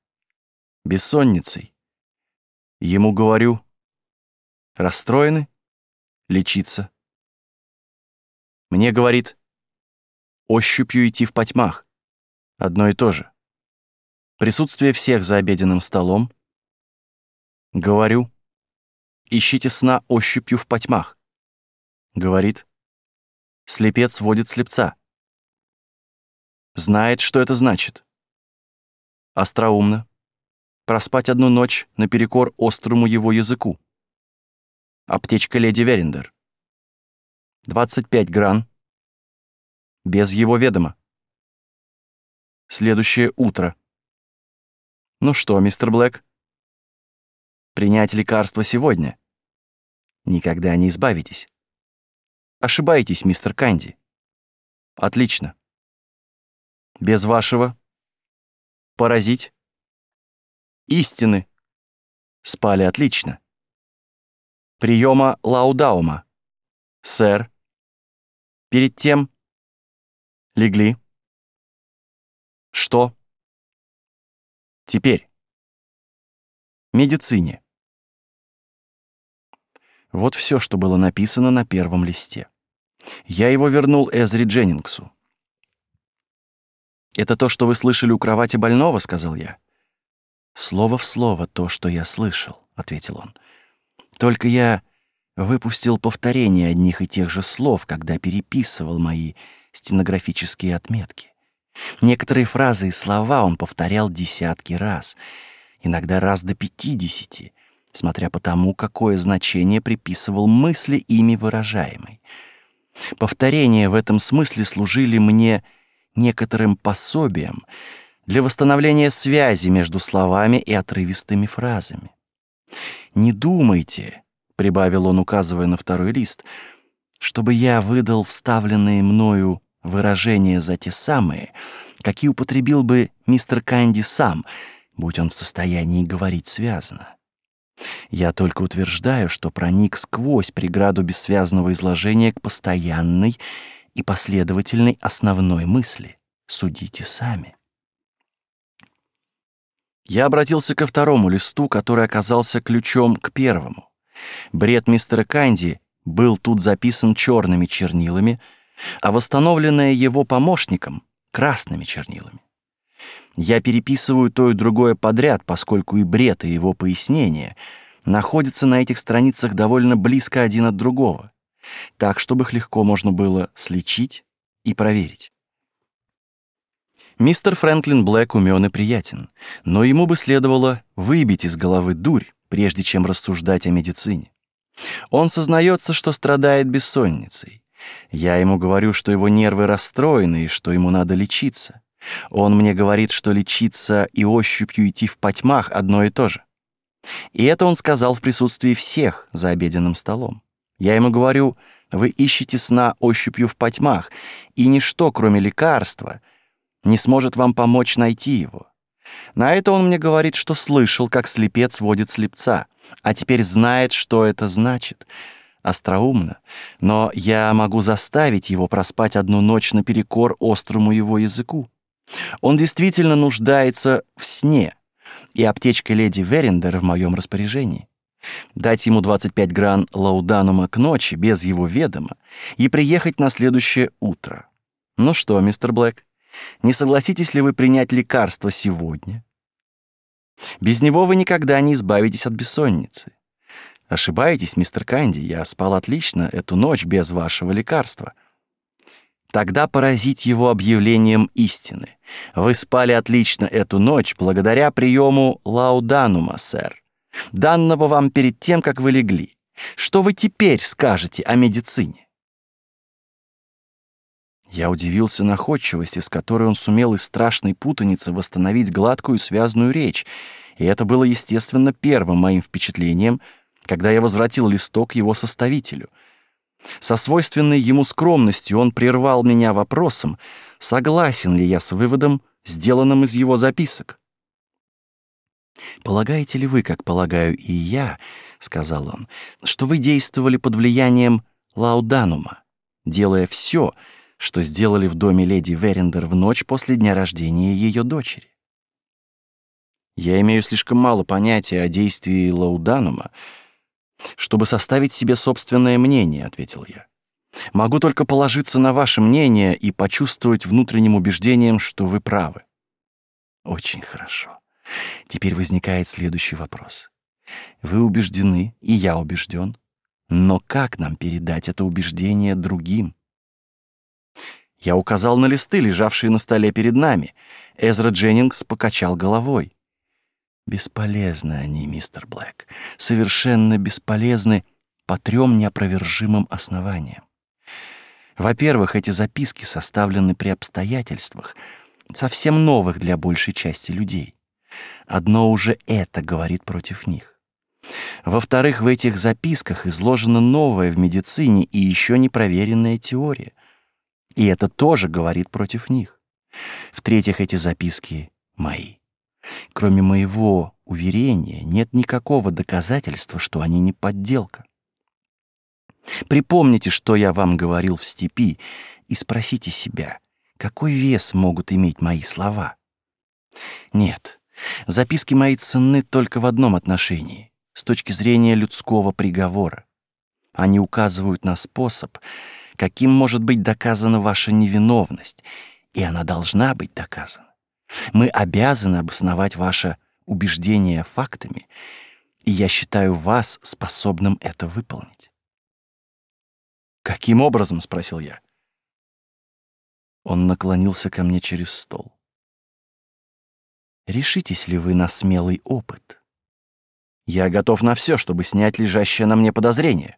Бессонницей. Ему говорю. Расстроены? Лечиться. Мне говорит, ощупью идти в потьмах. Одно и то же. Присутствие всех за обеденным столом. Говорю, ищите сна ощупью в потьмах. Говорит, слепец водит слепца. Знает, что это значит. Остроумно. Проспать одну ночь наперекор острому его языку. Аптечка леди Верендер. 25 гран. Без его ведома. Следующее утро. Ну что, мистер Блэк? Принять лекарство сегодня? Никогда не избавитесь. Ошибаетесь, мистер Канди. Отлично. Без вашего. Поразить. Истины. Спали отлично. Приема лаудаума. Сэр. Перед тем легли. Что? Теперь. Медицине. Вот все, что было написано на первом листе. Я его вернул Эзри Дженнингсу. «Это то, что вы слышали у кровати больного?» — сказал я. «Слово в слово то, что я слышал», — ответил он. «Только я выпустил повторение одних и тех же слов, когда переписывал мои стенографические отметки. Некоторые фразы и слова он повторял десятки раз, иногда раз до пятидесяти, смотря по тому, какое значение приписывал мысли ими выражаемой. Повторения в этом смысле служили мне некоторым пособием для восстановления связи между словами и отрывистыми фразами. Не думайте, — прибавил он, указывая на второй лист, «чтобы я выдал вставленные мною выражения за те самые, какие употребил бы мистер Канди сам, будь он в состоянии говорить связно. Я только утверждаю, что проник сквозь преграду бессвязного изложения к постоянной и последовательной основной мысли. Судите сами». Я обратился ко второму листу, который оказался ключом к первому. Бред мистера Канди был тут записан черными чернилами, а восстановленное его помощником — красными чернилами. Я переписываю то и другое подряд, поскольку и бред, и его пояснения находятся на этих страницах довольно близко один от другого, так, чтобы их легко можно было сличить и проверить. Мистер Фрэнклин Блэк умен и приятен, но ему бы следовало выбить из головы дурь, прежде чем рассуждать о медицине. Он сознается, что страдает бессонницей. Я ему говорю, что его нервы расстроены и что ему надо лечиться. Он мне говорит, что лечиться и ощупью идти в потьмах одно и то же. И это он сказал в присутствии всех за обеденным столом. Я ему говорю, вы ищете сна ощупью в потьмах, и ничто, кроме лекарства, не сможет вам помочь найти его. На это он мне говорит, что слышал, как слепец водит слепца, а теперь знает, что это значит. Остроумно, но я могу заставить его проспать одну ночь наперекор острому его языку. Он действительно нуждается в сне, и аптечка леди Верендер в моем распоряжении. Дать ему 25 гран лауданума к ночи без его ведома и приехать на следующее утро. Ну что, мистер Блэк, не согласитесь ли вы принять лекарство сегодня? Без него вы никогда не избавитесь от бессонницы. Ошибаетесь, мистер Канди, я спал отлично эту ночь без вашего лекарства. Тогда поразить его объявлением истины. Вы спали отлично эту ночь благодаря приему лауданума, сэр, данного вам перед тем, как вы легли. Что вы теперь скажете о медицине? Я удивился находчивости, с которой он сумел из страшной путаницы восстановить гладкую связную речь, и это было, естественно, первым моим впечатлением, когда я возвратил листок его составителю. Со свойственной ему скромностью он прервал меня вопросом, согласен ли я с выводом, сделанным из его записок. «Полагаете ли вы, как полагаю и я, — сказал он, — что вы действовали под влиянием лауданума, делая все, — что сделали в доме леди Верендер в ночь после дня рождения ее дочери. Я имею слишком мало понятия о действии Лауданума, чтобы составить себе собственное мнение, ответил я. Могу только положиться на ваше мнение и почувствовать внутренним убеждением, что вы правы. Очень хорошо. Теперь возникает следующий вопрос. Вы убеждены, и я убежден, но как нам передать это убеждение другим? Я указал на листы, лежавшие на столе перед нами. Эзра Дженнингс покачал головой. Бесполезны они, мистер Блэк. Совершенно бесполезны по трем неопровержимым основаниям. Во-первых, эти записки составлены при обстоятельствах, совсем новых для большей части людей. Одно уже это говорит против них. Во-вторых, в этих записках изложена новая в медицине и еще не проверенная теория — и это тоже говорит против них. В-третьих, эти записки мои. Кроме моего уверения, нет никакого доказательства, что они не подделка. Припомните, что я вам говорил в степи, и спросите себя, какой вес могут иметь мои слова. Нет, записки мои ценны только в одном отношении, с точки зрения людского приговора. Они указывают на способ, каким может быть доказана ваша невиновность, и она должна быть доказана. Мы обязаны обосновать ваше убеждение фактами, и я считаю вас способным это выполнить. «Каким образом?» — спросил я. Он наклонился ко мне через стол. «Решитесь ли вы на смелый опыт?» «Я готов на все, чтобы снять лежащее на мне подозрение».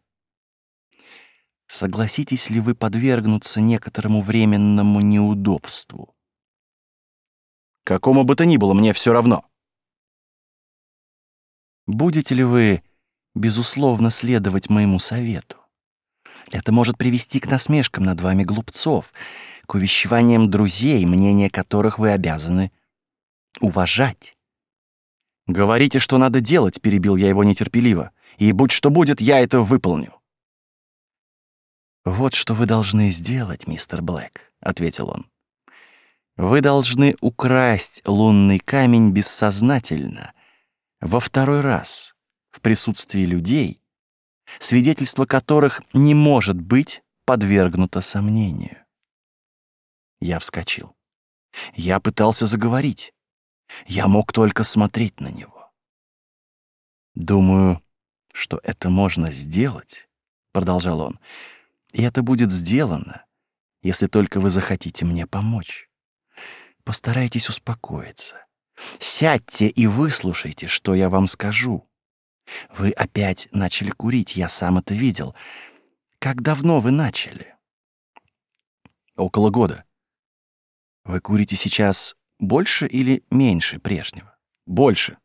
Согласитесь ли вы подвергнуться некоторому временному неудобству? Какому бы то ни было, мне все равно. Будете ли вы, безусловно, следовать моему совету? Это может привести к насмешкам над вами глупцов, к увещеваниям друзей, мнения которых вы обязаны уважать. «Говорите, что надо делать», — перебил я его нетерпеливо, «и будь что будет, я это выполню». «Вот что вы должны сделать, мистер Блэк», — ответил он. «Вы должны украсть лунный камень бессознательно, во второй раз, в присутствии людей, свидетельство которых не может быть подвергнуто сомнению». Я вскочил. Я пытался заговорить. Я мог только смотреть на него. «Думаю, что это можно сделать», — продолжал он, — и это будет сделано, если только вы захотите мне помочь. Постарайтесь успокоиться. Сядьте и выслушайте, что я вам скажу. Вы опять начали курить, я сам это видел. Как давно вы начали? Около года. Вы курите сейчас больше или меньше прежнего? Больше.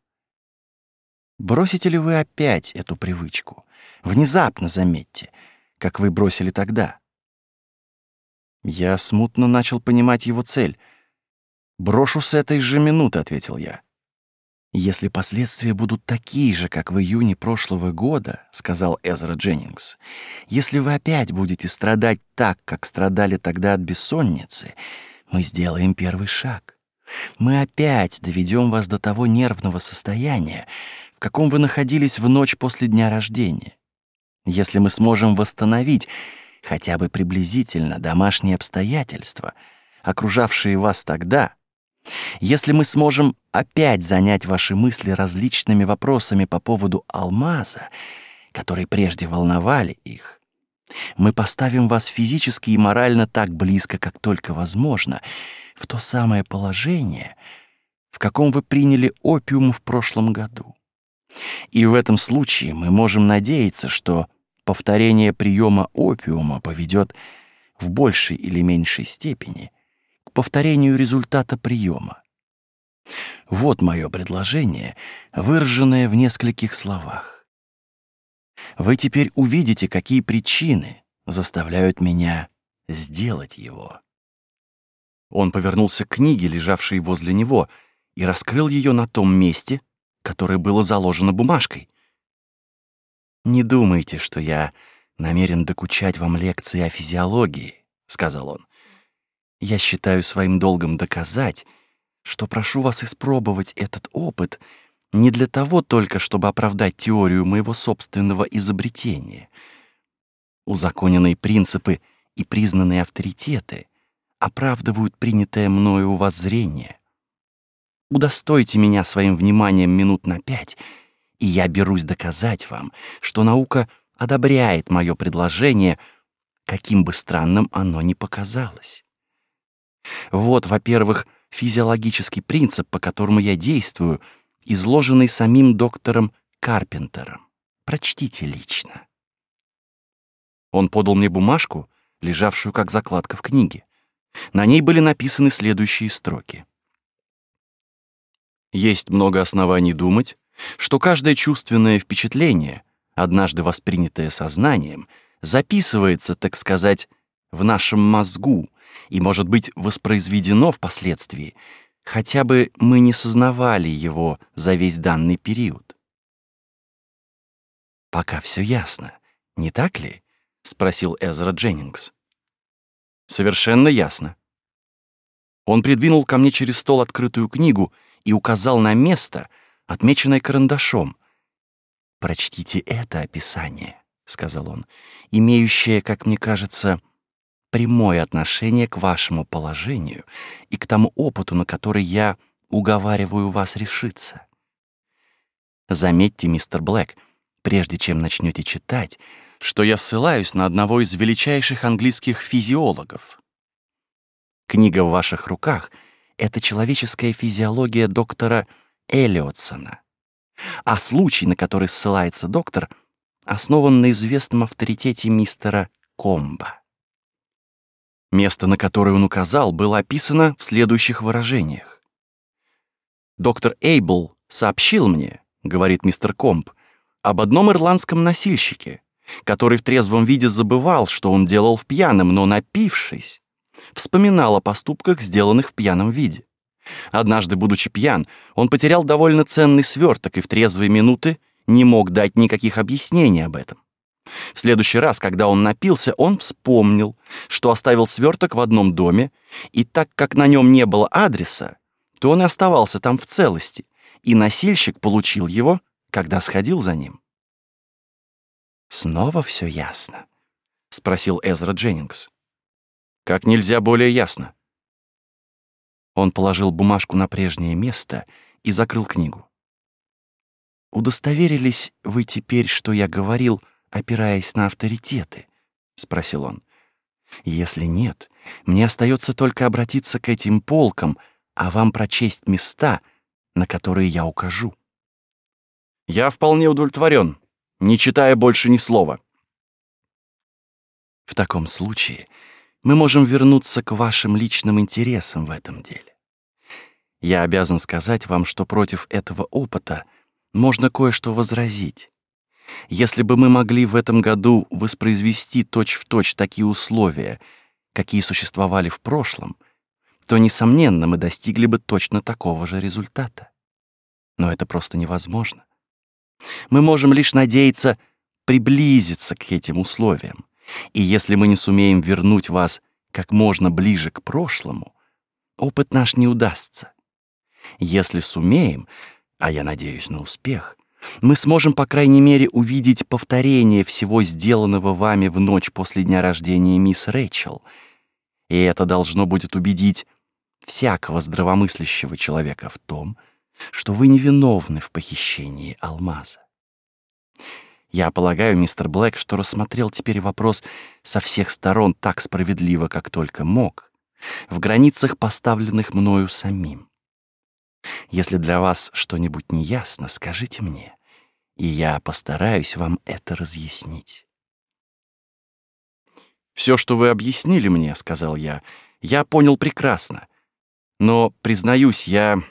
Бросите ли вы опять эту привычку? Внезапно заметьте, как вы бросили тогда. Я смутно начал понимать его цель — «Брошу с этой же минуты», — ответил я. «Если последствия будут такие же, как в июне прошлого года», — сказал Эзра Дженнингс, «если вы опять будете страдать так, как страдали тогда от бессонницы, мы сделаем первый шаг. Мы опять доведем вас до того нервного состояния, в каком вы находились в ночь после дня рождения. Если мы сможем восстановить хотя бы приблизительно домашние обстоятельства, окружавшие вас тогда, если мы сможем опять занять ваши мысли различными вопросами по поводу алмаза, которые прежде волновали их, мы поставим вас физически и морально так близко, как только возможно, в то самое положение, в каком вы приняли опиум в прошлом году. И в этом случае мы можем надеяться, что повторение приема опиума поведет в большей или меньшей степени — повторению результата приема. Вот мое предложение, выраженное в нескольких словах. Вы теперь увидите, какие причины заставляют меня сделать его. Он повернулся к книге, лежавшей возле него, и раскрыл ее на том месте, которое было заложено бумажкой. «Не думайте, что я намерен докучать вам лекции о физиологии», — сказал он. Я считаю своим долгом доказать, что прошу вас испробовать этот опыт не для того только, чтобы оправдать теорию моего собственного изобретения. Узаконенные принципы и признанные авторитеты оправдывают принятое мною воззрение. Удостойте меня своим вниманием минут на пять, и я берусь доказать вам, что наука одобряет мое предложение, каким бы странным оно ни показалось. Вот, во-первых, физиологический принцип, по которому я действую, изложенный самим доктором Карпентером. Прочтите лично. Он подал мне бумажку, лежавшую как закладка в книге. На ней были написаны следующие строки. Есть много оснований думать, что каждое чувственное впечатление, однажды воспринятое сознанием, записывается, так сказать, в нашем мозгу и может быть воспроизведено впоследствии, хотя бы мы не сознавали его за весь данный период. «Пока все ясно, не так ли?» — спросил Эзра Дженнингс. «Совершенно ясно». Он придвинул ко мне через стол открытую книгу и указал на место, отмеченное карандашом. «Прочтите это описание», — сказал он, «имеющее, как мне кажется, прямое отношение к вашему положению и к тому опыту, на который я уговариваю вас решиться. Заметьте, мистер Блэк, прежде чем начнете читать, что я ссылаюсь на одного из величайших английских физиологов. Книга в ваших руках — это человеческая физиология доктора Эллиотсона, а случай, на который ссылается доктор, основан на известном авторитете мистера Комба. Место, на которое он указал, было описано в следующих выражениях. «Доктор Эйбл сообщил мне, — говорит мистер Комп, — об одном ирландском носильщике, который в трезвом виде забывал, что он делал в пьяном, но, напившись, вспоминал о поступках, сделанных в пьяном виде. Однажды, будучи пьян, он потерял довольно ценный сверток и в трезвые минуты не мог дать никаких объяснений об этом. В следующий раз, когда он напился, он вспомнил, что оставил сверток в одном доме, и так как на нем не было адреса, то он и оставался там в целости, и носильщик получил его, когда сходил за ним. «Снова все ясно?» — спросил Эзра Дженнингс. «Как нельзя более ясно». Он положил бумажку на прежнее место и закрыл книгу. «Удостоверились вы теперь, что я говорил опираясь на авторитеты?» — спросил он. «Если нет, мне остается только обратиться к этим полкам, а вам прочесть места, на которые я укажу. Я вполне удовлетворен, не читая больше ни слова. В таком случае мы можем вернуться к вашим личным интересам в этом деле. Я обязан сказать вам, что против этого опыта можно кое-что возразить. Если бы мы могли в этом году воспроизвести точь-в-точь точь такие условия, какие существовали в прошлом, то, несомненно, мы достигли бы точно такого же результата. Но это просто невозможно. Мы можем лишь надеяться приблизиться к этим условиям. И если мы не сумеем вернуть вас как можно ближе к прошлому, опыт наш не удастся. Если сумеем, а я надеюсь на успех, мы сможем, по крайней мере, увидеть повторение всего сделанного вами в ночь после дня рождения мисс Рэйчел. И это должно будет убедить всякого здравомыслящего человека в том, что вы невиновны в похищении алмаза. Я полагаю, мистер Блэк, что рассмотрел теперь вопрос со всех сторон так справедливо, как только мог, в границах, поставленных мною самим. Если для вас что-нибудь неясно, скажите мне, и я постараюсь вам это разъяснить. «Все, что вы объяснили мне, — сказал я, — я понял прекрасно. Но, признаюсь, я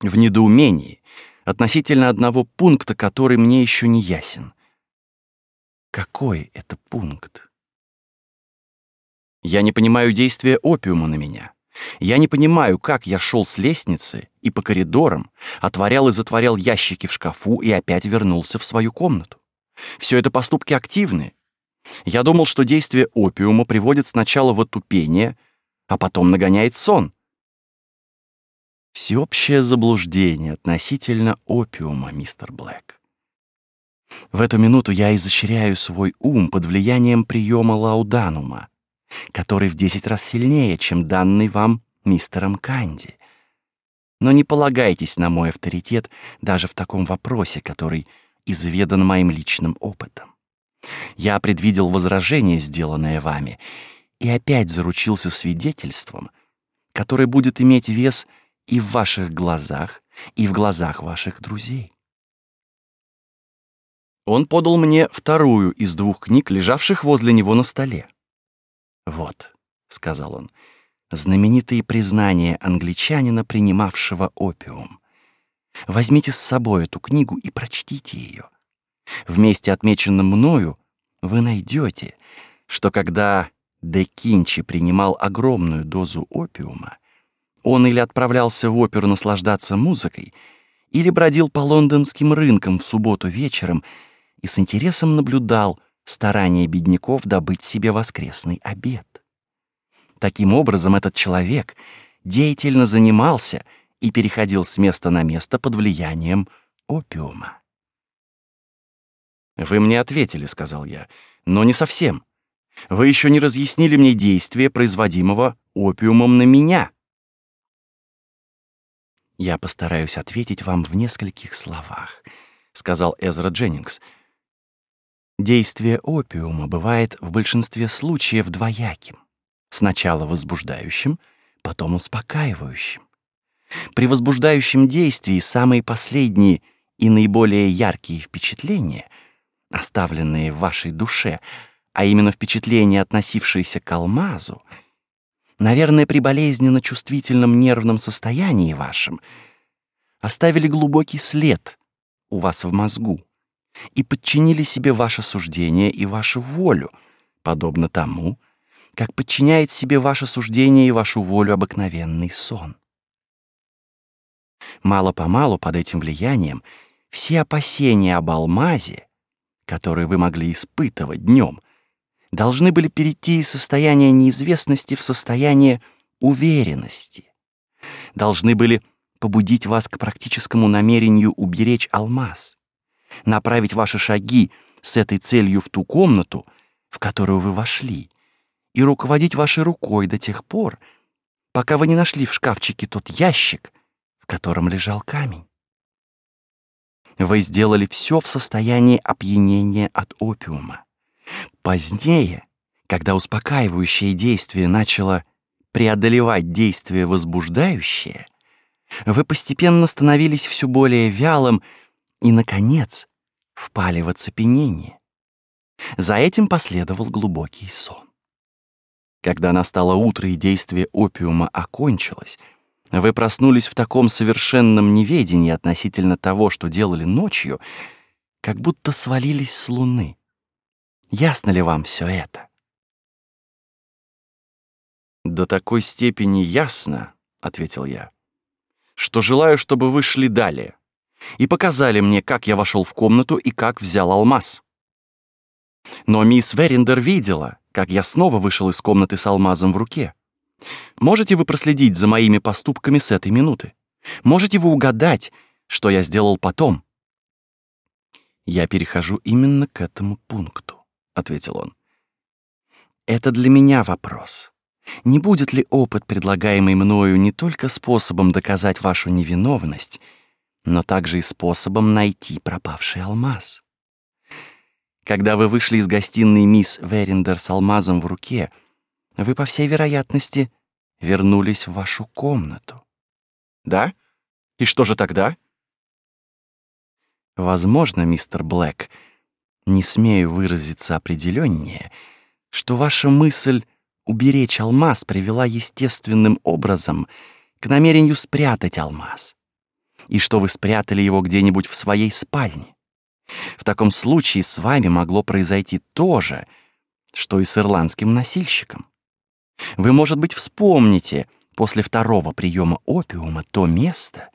в недоумении относительно одного пункта, который мне еще не ясен. Какой это пункт? Я не понимаю действия опиума на меня. Я не понимаю, как я шел с лестницы и по коридорам, отворял и затворял ящики в шкафу и опять вернулся в свою комнату. Все это поступки активные. Я думал, что действие опиума приводит сначала в отупение, а потом нагоняет сон. Всеобщее заблуждение относительно опиума, мистер Блэк. В эту минуту я изощряю свой ум под влиянием приема лауданума, который в десять раз сильнее, чем данный вам мистером Канди. Но не полагайтесь на мой авторитет даже в таком вопросе, который изведан моим личным опытом. Я предвидел возражение, сделанное вами, и опять заручился свидетельством, которое будет иметь вес и в ваших глазах, и в глазах ваших друзей. Он подал мне вторую из двух книг, лежавших возле него на столе. «Вот», — сказал он, — «знаменитые признания англичанина, принимавшего опиум. Возьмите с собой эту книгу и прочтите ее. Вместе отмеченном мною вы найдете, что когда Де Кинчи принимал огромную дозу опиума, он или отправлялся в оперу наслаждаться музыкой, или бродил по лондонским рынкам в субботу вечером и с интересом наблюдал старания бедняков добыть себе воскресный обед. Таким образом, этот человек деятельно занимался и переходил с места на место под влиянием опиума. «Вы мне ответили», — сказал я, — «но не совсем. Вы еще не разъяснили мне действие, производимого опиумом на меня». «Я постараюсь ответить вам в нескольких словах», — сказал Эзра Дженнингс, — Действие опиума бывает в большинстве случаев двояким. Сначала возбуждающим, потом успокаивающим. При возбуждающем действии самые последние и наиболее яркие впечатления, оставленные в вашей душе, а именно впечатления, относившиеся к алмазу, наверное, при болезненно чувствительном нервном состоянии вашем, оставили глубокий след у вас в мозгу и подчинили себе ваше суждение и вашу волю, подобно тому, как подчиняет себе ваше суждение и вашу волю обыкновенный сон. Мало-помалу под этим влиянием все опасения об алмазе, которые вы могли испытывать днем, должны были перейти из состояния неизвестности в состояние уверенности, должны были побудить вас к практическому намерению уберечь алмаз направить ваши шаги с этой целью в ту комнату, в которую вы вошли, и руководить вашей рукой до тех пор, пока вы не нашли в шкафчике тот ящик, в котором лежал камень. Вы сделали все в состоянии опьянения от опиума. Позднее, когда успокаивающее действие начало преодолевать действие возбуждающее, вы постепенно становились все более вялым и, наконец, впали в оцепенение. За этим последовал глубокий сон. Когда настало утро и действие опиума окончилось, вы проснулись в таком совершенном неведении относительно того, что делали ночью, как будто свалились с луны. Ясно ли вам все это? «До такой степени ясно», — ответил я, «что желаю, чтобы вы шли далее и показали мне, как я вошел в комнату и как взял алмаз. Но мисс Верендер видела, как я снова вышел из комнаты с алмазом в руке. Можете вы проследить за моими поступками с этой минуты? Можете вы угадать, что я сделал потом?» «Я перехожу именно к этому пункту», — ответил он. «Это для меня вопрос. Не будет ли опыт, предлагаемый мною, не только способом доказать вашу невиновность, но также и способом найти пропавший алмаз? Когда вы вышли из гостиной мисс Верендер с алмазом в руке, вы, по всей вероятности, вернулись в вашу комнату. Да? И что же тогда? Возможно, мистер Блэк, не смею выразиться определеннее, что ваша мысль уберечь алмаз привела естественным образом к намерению спрятать алмаз, и что вы спрятали его где-нибудь в своей спальне. В таком случае с вами могло произойти то же, что и с ирландским носильщиком. Вы, может быть, вспомните после второго приема опиума то место,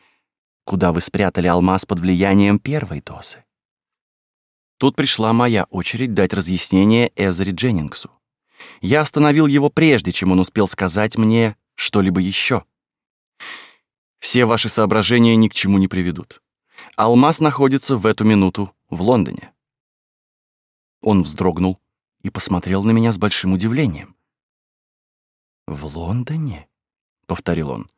куда вы спрятали алмаз под влиянием первой дозы. Тут пришла моя очередь дать разъяснение Эзри Дженнингсу. Я остановил его прежде, чем он успел сказать мне что-либо еще. Все ваши соображения ни к чему не приведут. Алмаз находится в эту минуту в Лондоне. Он вздрогнул и посмотрел на меня с большим удивлением. «В Лондоне?» — повторил он.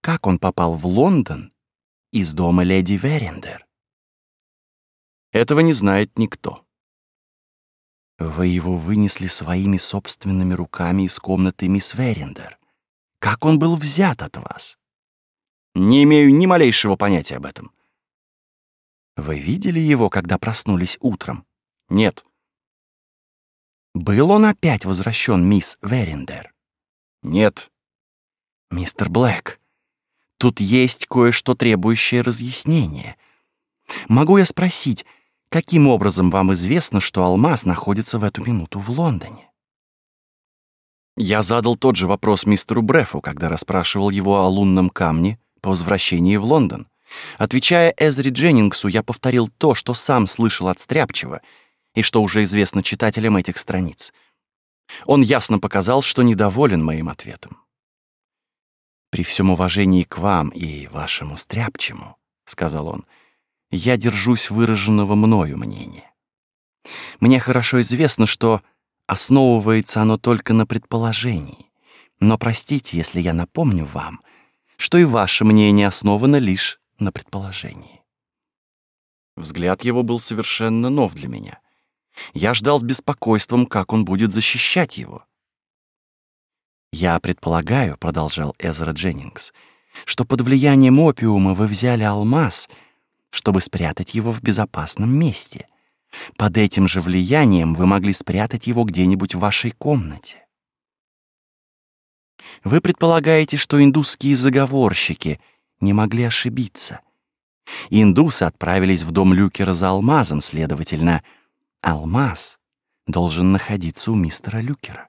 «Как он попал в Лондон из дома леди Верендер?» «Этого не знает никто». «Вы его вынесли своими собственными руками из комнаты мисс Верендер. Как он был взят от вас?» «Не имею ни малейшего понятия об этом». «Вы видели его, когда проснулись утром?» «Нет». Был он опять возвращен мисс Верендер? Нет. Мистер Блэк, тут есть кое-что требующее разъяснения. Могу я спросить, каким образом вам известно, что алмаз находится в эту минуту в Лондоне? Я задал тот же вопрос мистеру Брефу, когда расспрашивал его о лунном камне по возвращении в Лондон. Отвечая Эзри Дженнингсу, я повторил то, что сам слышал от Стряпчева — и что уже известно читателям этих страниц. Он ясно показал, что недоволен моим ответом. «При всем уважении к вам и вашему стряпчему», — сказал он, — «я держусь выраженного мною мнения. Мне хорошо известно, что основывается оно только на предположении, но простите, если я напомню вам, что и ваше мнение основано лишь на предположении». Взгляд его был совершенно нов для меня — я ждал с беспокойством, как он будет защищать его. «Я предполагаю», — продолжал Эзра Дженнингс, «что под влиянием опиума вы взяли алмаз, чтобы спрятать его в безопасном месте. Под этим же влиянием вы могли спрятать его где-нибудь в вашей комнате. Вы предполагаете, что индусские заговорщики не могли ошибиться. Индусы отправились в дом Люкера за алмазом, следовательно, — Алмаз должен находиться у мистера Люкера.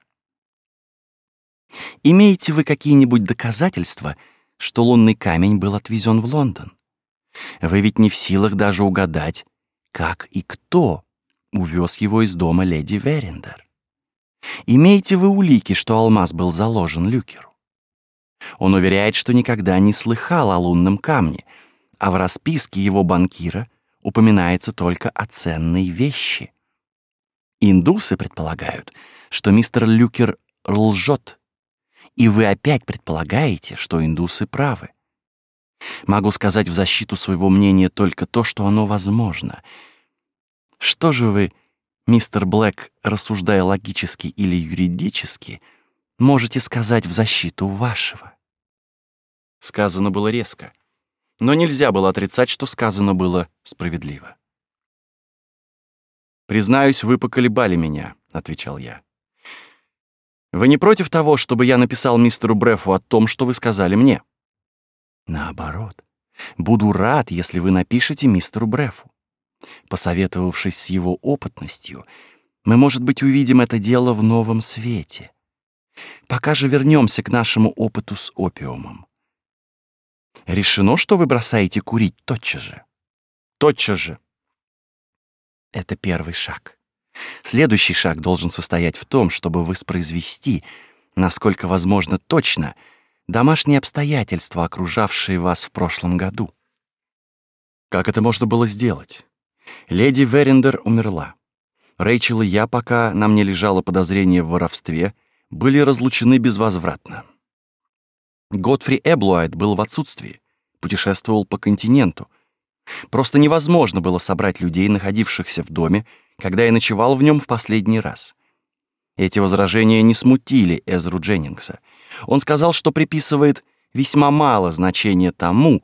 Имеете вы какие-нибудь доказательства, что лунный камень был отвезен в Лондон? Вы ведь не в силах даже угадать, как и кто увез его из дома леди Верендер. Имеете вы улики, что алмаз был заложен Люкеру? Он уверяет, что никогда не слыхал о лунном камне, а в расписке его банкира упоминается только о ценной вещи. Индусы предполагают, что мистер Люкер лжет, и вы опять предполагаете, что индусы правы. Могу сказать в защиту своего мнения только то, что оно возможно. Что же вы, мистер Блэк, рассуждая логически или юридически, можете сказать в защиту вашего?» Сказано было резко, но нельзя было отрицать, что сказано было справедливо. «Признаюсь, вы поколебали меня», — отвечал я. «Вы не против того, чтобы я написал мистеру Брефу о том, что вы сказали мне?» «Наоборот. Буду рад, если вы напишете мистеру Брефу. Посоветовавшись с его опытностью, мы, может быть, увидим это дело в новом свете. Пока же вернемся к нашему опыту с опиумом. Решено, что вы бросаете курить тотчас же. Тотчас же. Это первый шаг. Следующий шаг должен состоять в том, чтобы воспроизвести, насколько возможно точно, домашние обстоятельства, окружавшие вас в прошлом году. Как это можно было сделать? Леди Верендер умерла. Рэйчел и я, пока на мне лежало подозрение в воровстве, были разлучены безвозвратно. Годфри Эблуайт был в отсутствии, путешествовал по континенту. Просто невозможно было собрать людей, находившихся в доме, когда я ночевал в нем в последний раз. Эти возражения не смутили Эзру Дженнингса. Он сказал, что приписывает весьма мало значения тому,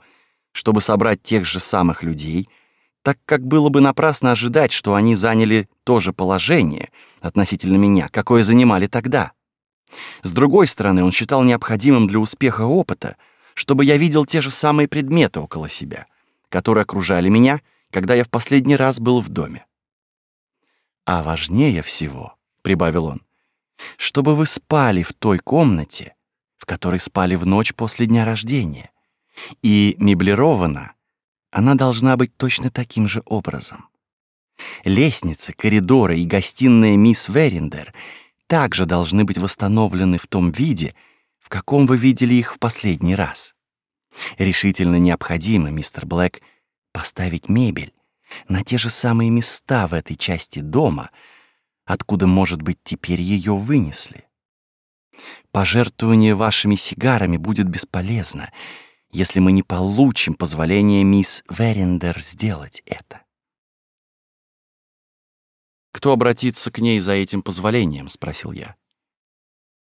чтобы собрать тех же самых людей, так как было бы напрасно ожидать, что они заняли то же положение относительно меня, какое занимали тогда. С другой стороны, он считал необходимым для успеха опыта, чтобы я видел те же самые предметы около себя, которые окружали меня, когда я в последний раз был в доме. «А важнее всего», — прибавил он, — «чтобы вы спали в той комнате, которой спали в ночь после дня рождения, и меблирована она должна быть точно таким же образом. Лестницы, коридоры и гостиная мисс Верендер также должны быть восстановлены в том виде, в каком вы видели их в последний раз. Решительно необходимо, мистер Блэк, поставить мебель на те же самые места в этой части дома, откуда, может быть, теперь ее вынесли. Пожертвование вашими сигарами будет бесполезно — если мы не получим позволения мисс Верендер сделать это. «Кто обратится к ней за этим позволением?» — спросил я.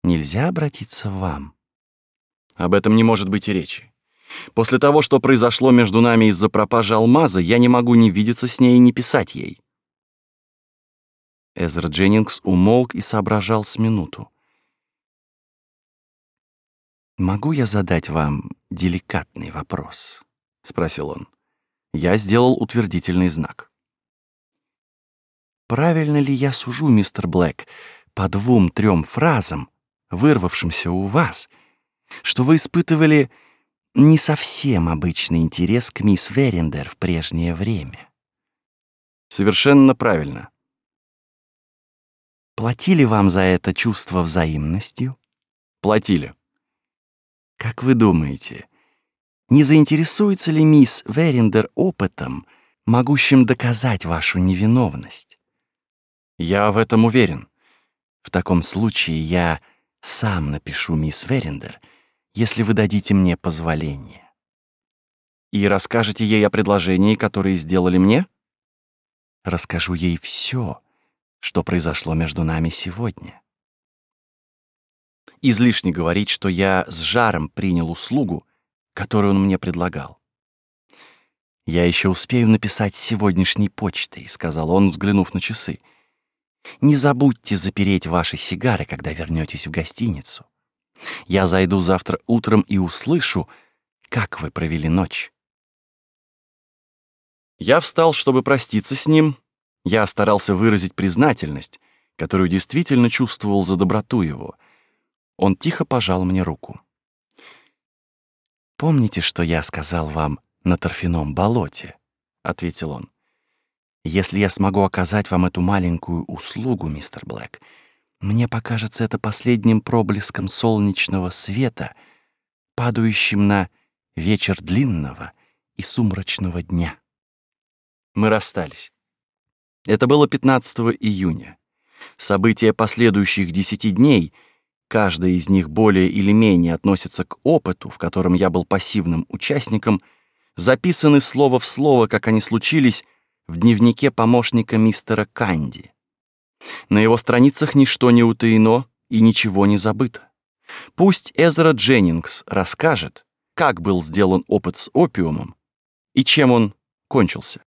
«Нельзя обратиться вам». «Об этом не может быть и речи. После того, что произошло между нами из-за пропажи алмаза, я не могу ни видеться с ней, ни писать ей». Эзра Дженнингс умолк и соображал с минуту. «Могу я задать вам деликатный вопрос?» — спросил он. Я сделал утвердительный знак. «Правильно ли я сужу, мистер Блэк, по двум-трем фразам, вырвавшимся у вас, что вы испытывали не совсем обычный интерес к мисс Верендер в прежнее время?» «Совершенно правильно», Платили вам за это чувство взаимностью? Платили. Как вы думаете, не заинтересуется ли мисс Верендер опытом, могущим доказать вашу невиновность? Я в этом уверен. В таком случае я сам напишу мисс Верендер, если вы дадите мне позволение. И расскажете ей о предложении, которое сделали мне? Расскажу ей все, что произошло между нами сегодня. Излишне говорить, что я с жаром принял услугу, которую он мне предлагал. «Я еще успею написать сегодняшней почтой», — сказал он, взглянув на часы. «Не забудьте запереть ваши сигары, когда вернетесь в гостиницу. Я зайду завтра утром и услышу, как вы провели ночь». Я встал, чтобы проститься с ним. Я старался выразить признательность, которую действительно чувствовал за доброту его — он тихо пожал мне руку. «Помните, что я сказал вам на торфяном болоте?» — ответил он. «Если я смогу оказать вам эту маленькую услугу, мистер Блэк, мне покажется это последним проблеском солнечного света, падающим на вечер длинного и сумрачного дня». Мы расстались. Это было 15 июня. События последующих десяти дней — каждая из них более или менее относится к опыту, в котором я был пассивным участником, записаны слово в слово, как они случились, в дневнике помощника мистера Канди. На его страницах ничто не утаено, и ничего не забыто. Пусть Эзра Дженнингс расскажет, как был сделан опыт с опиумом и чем он кончился.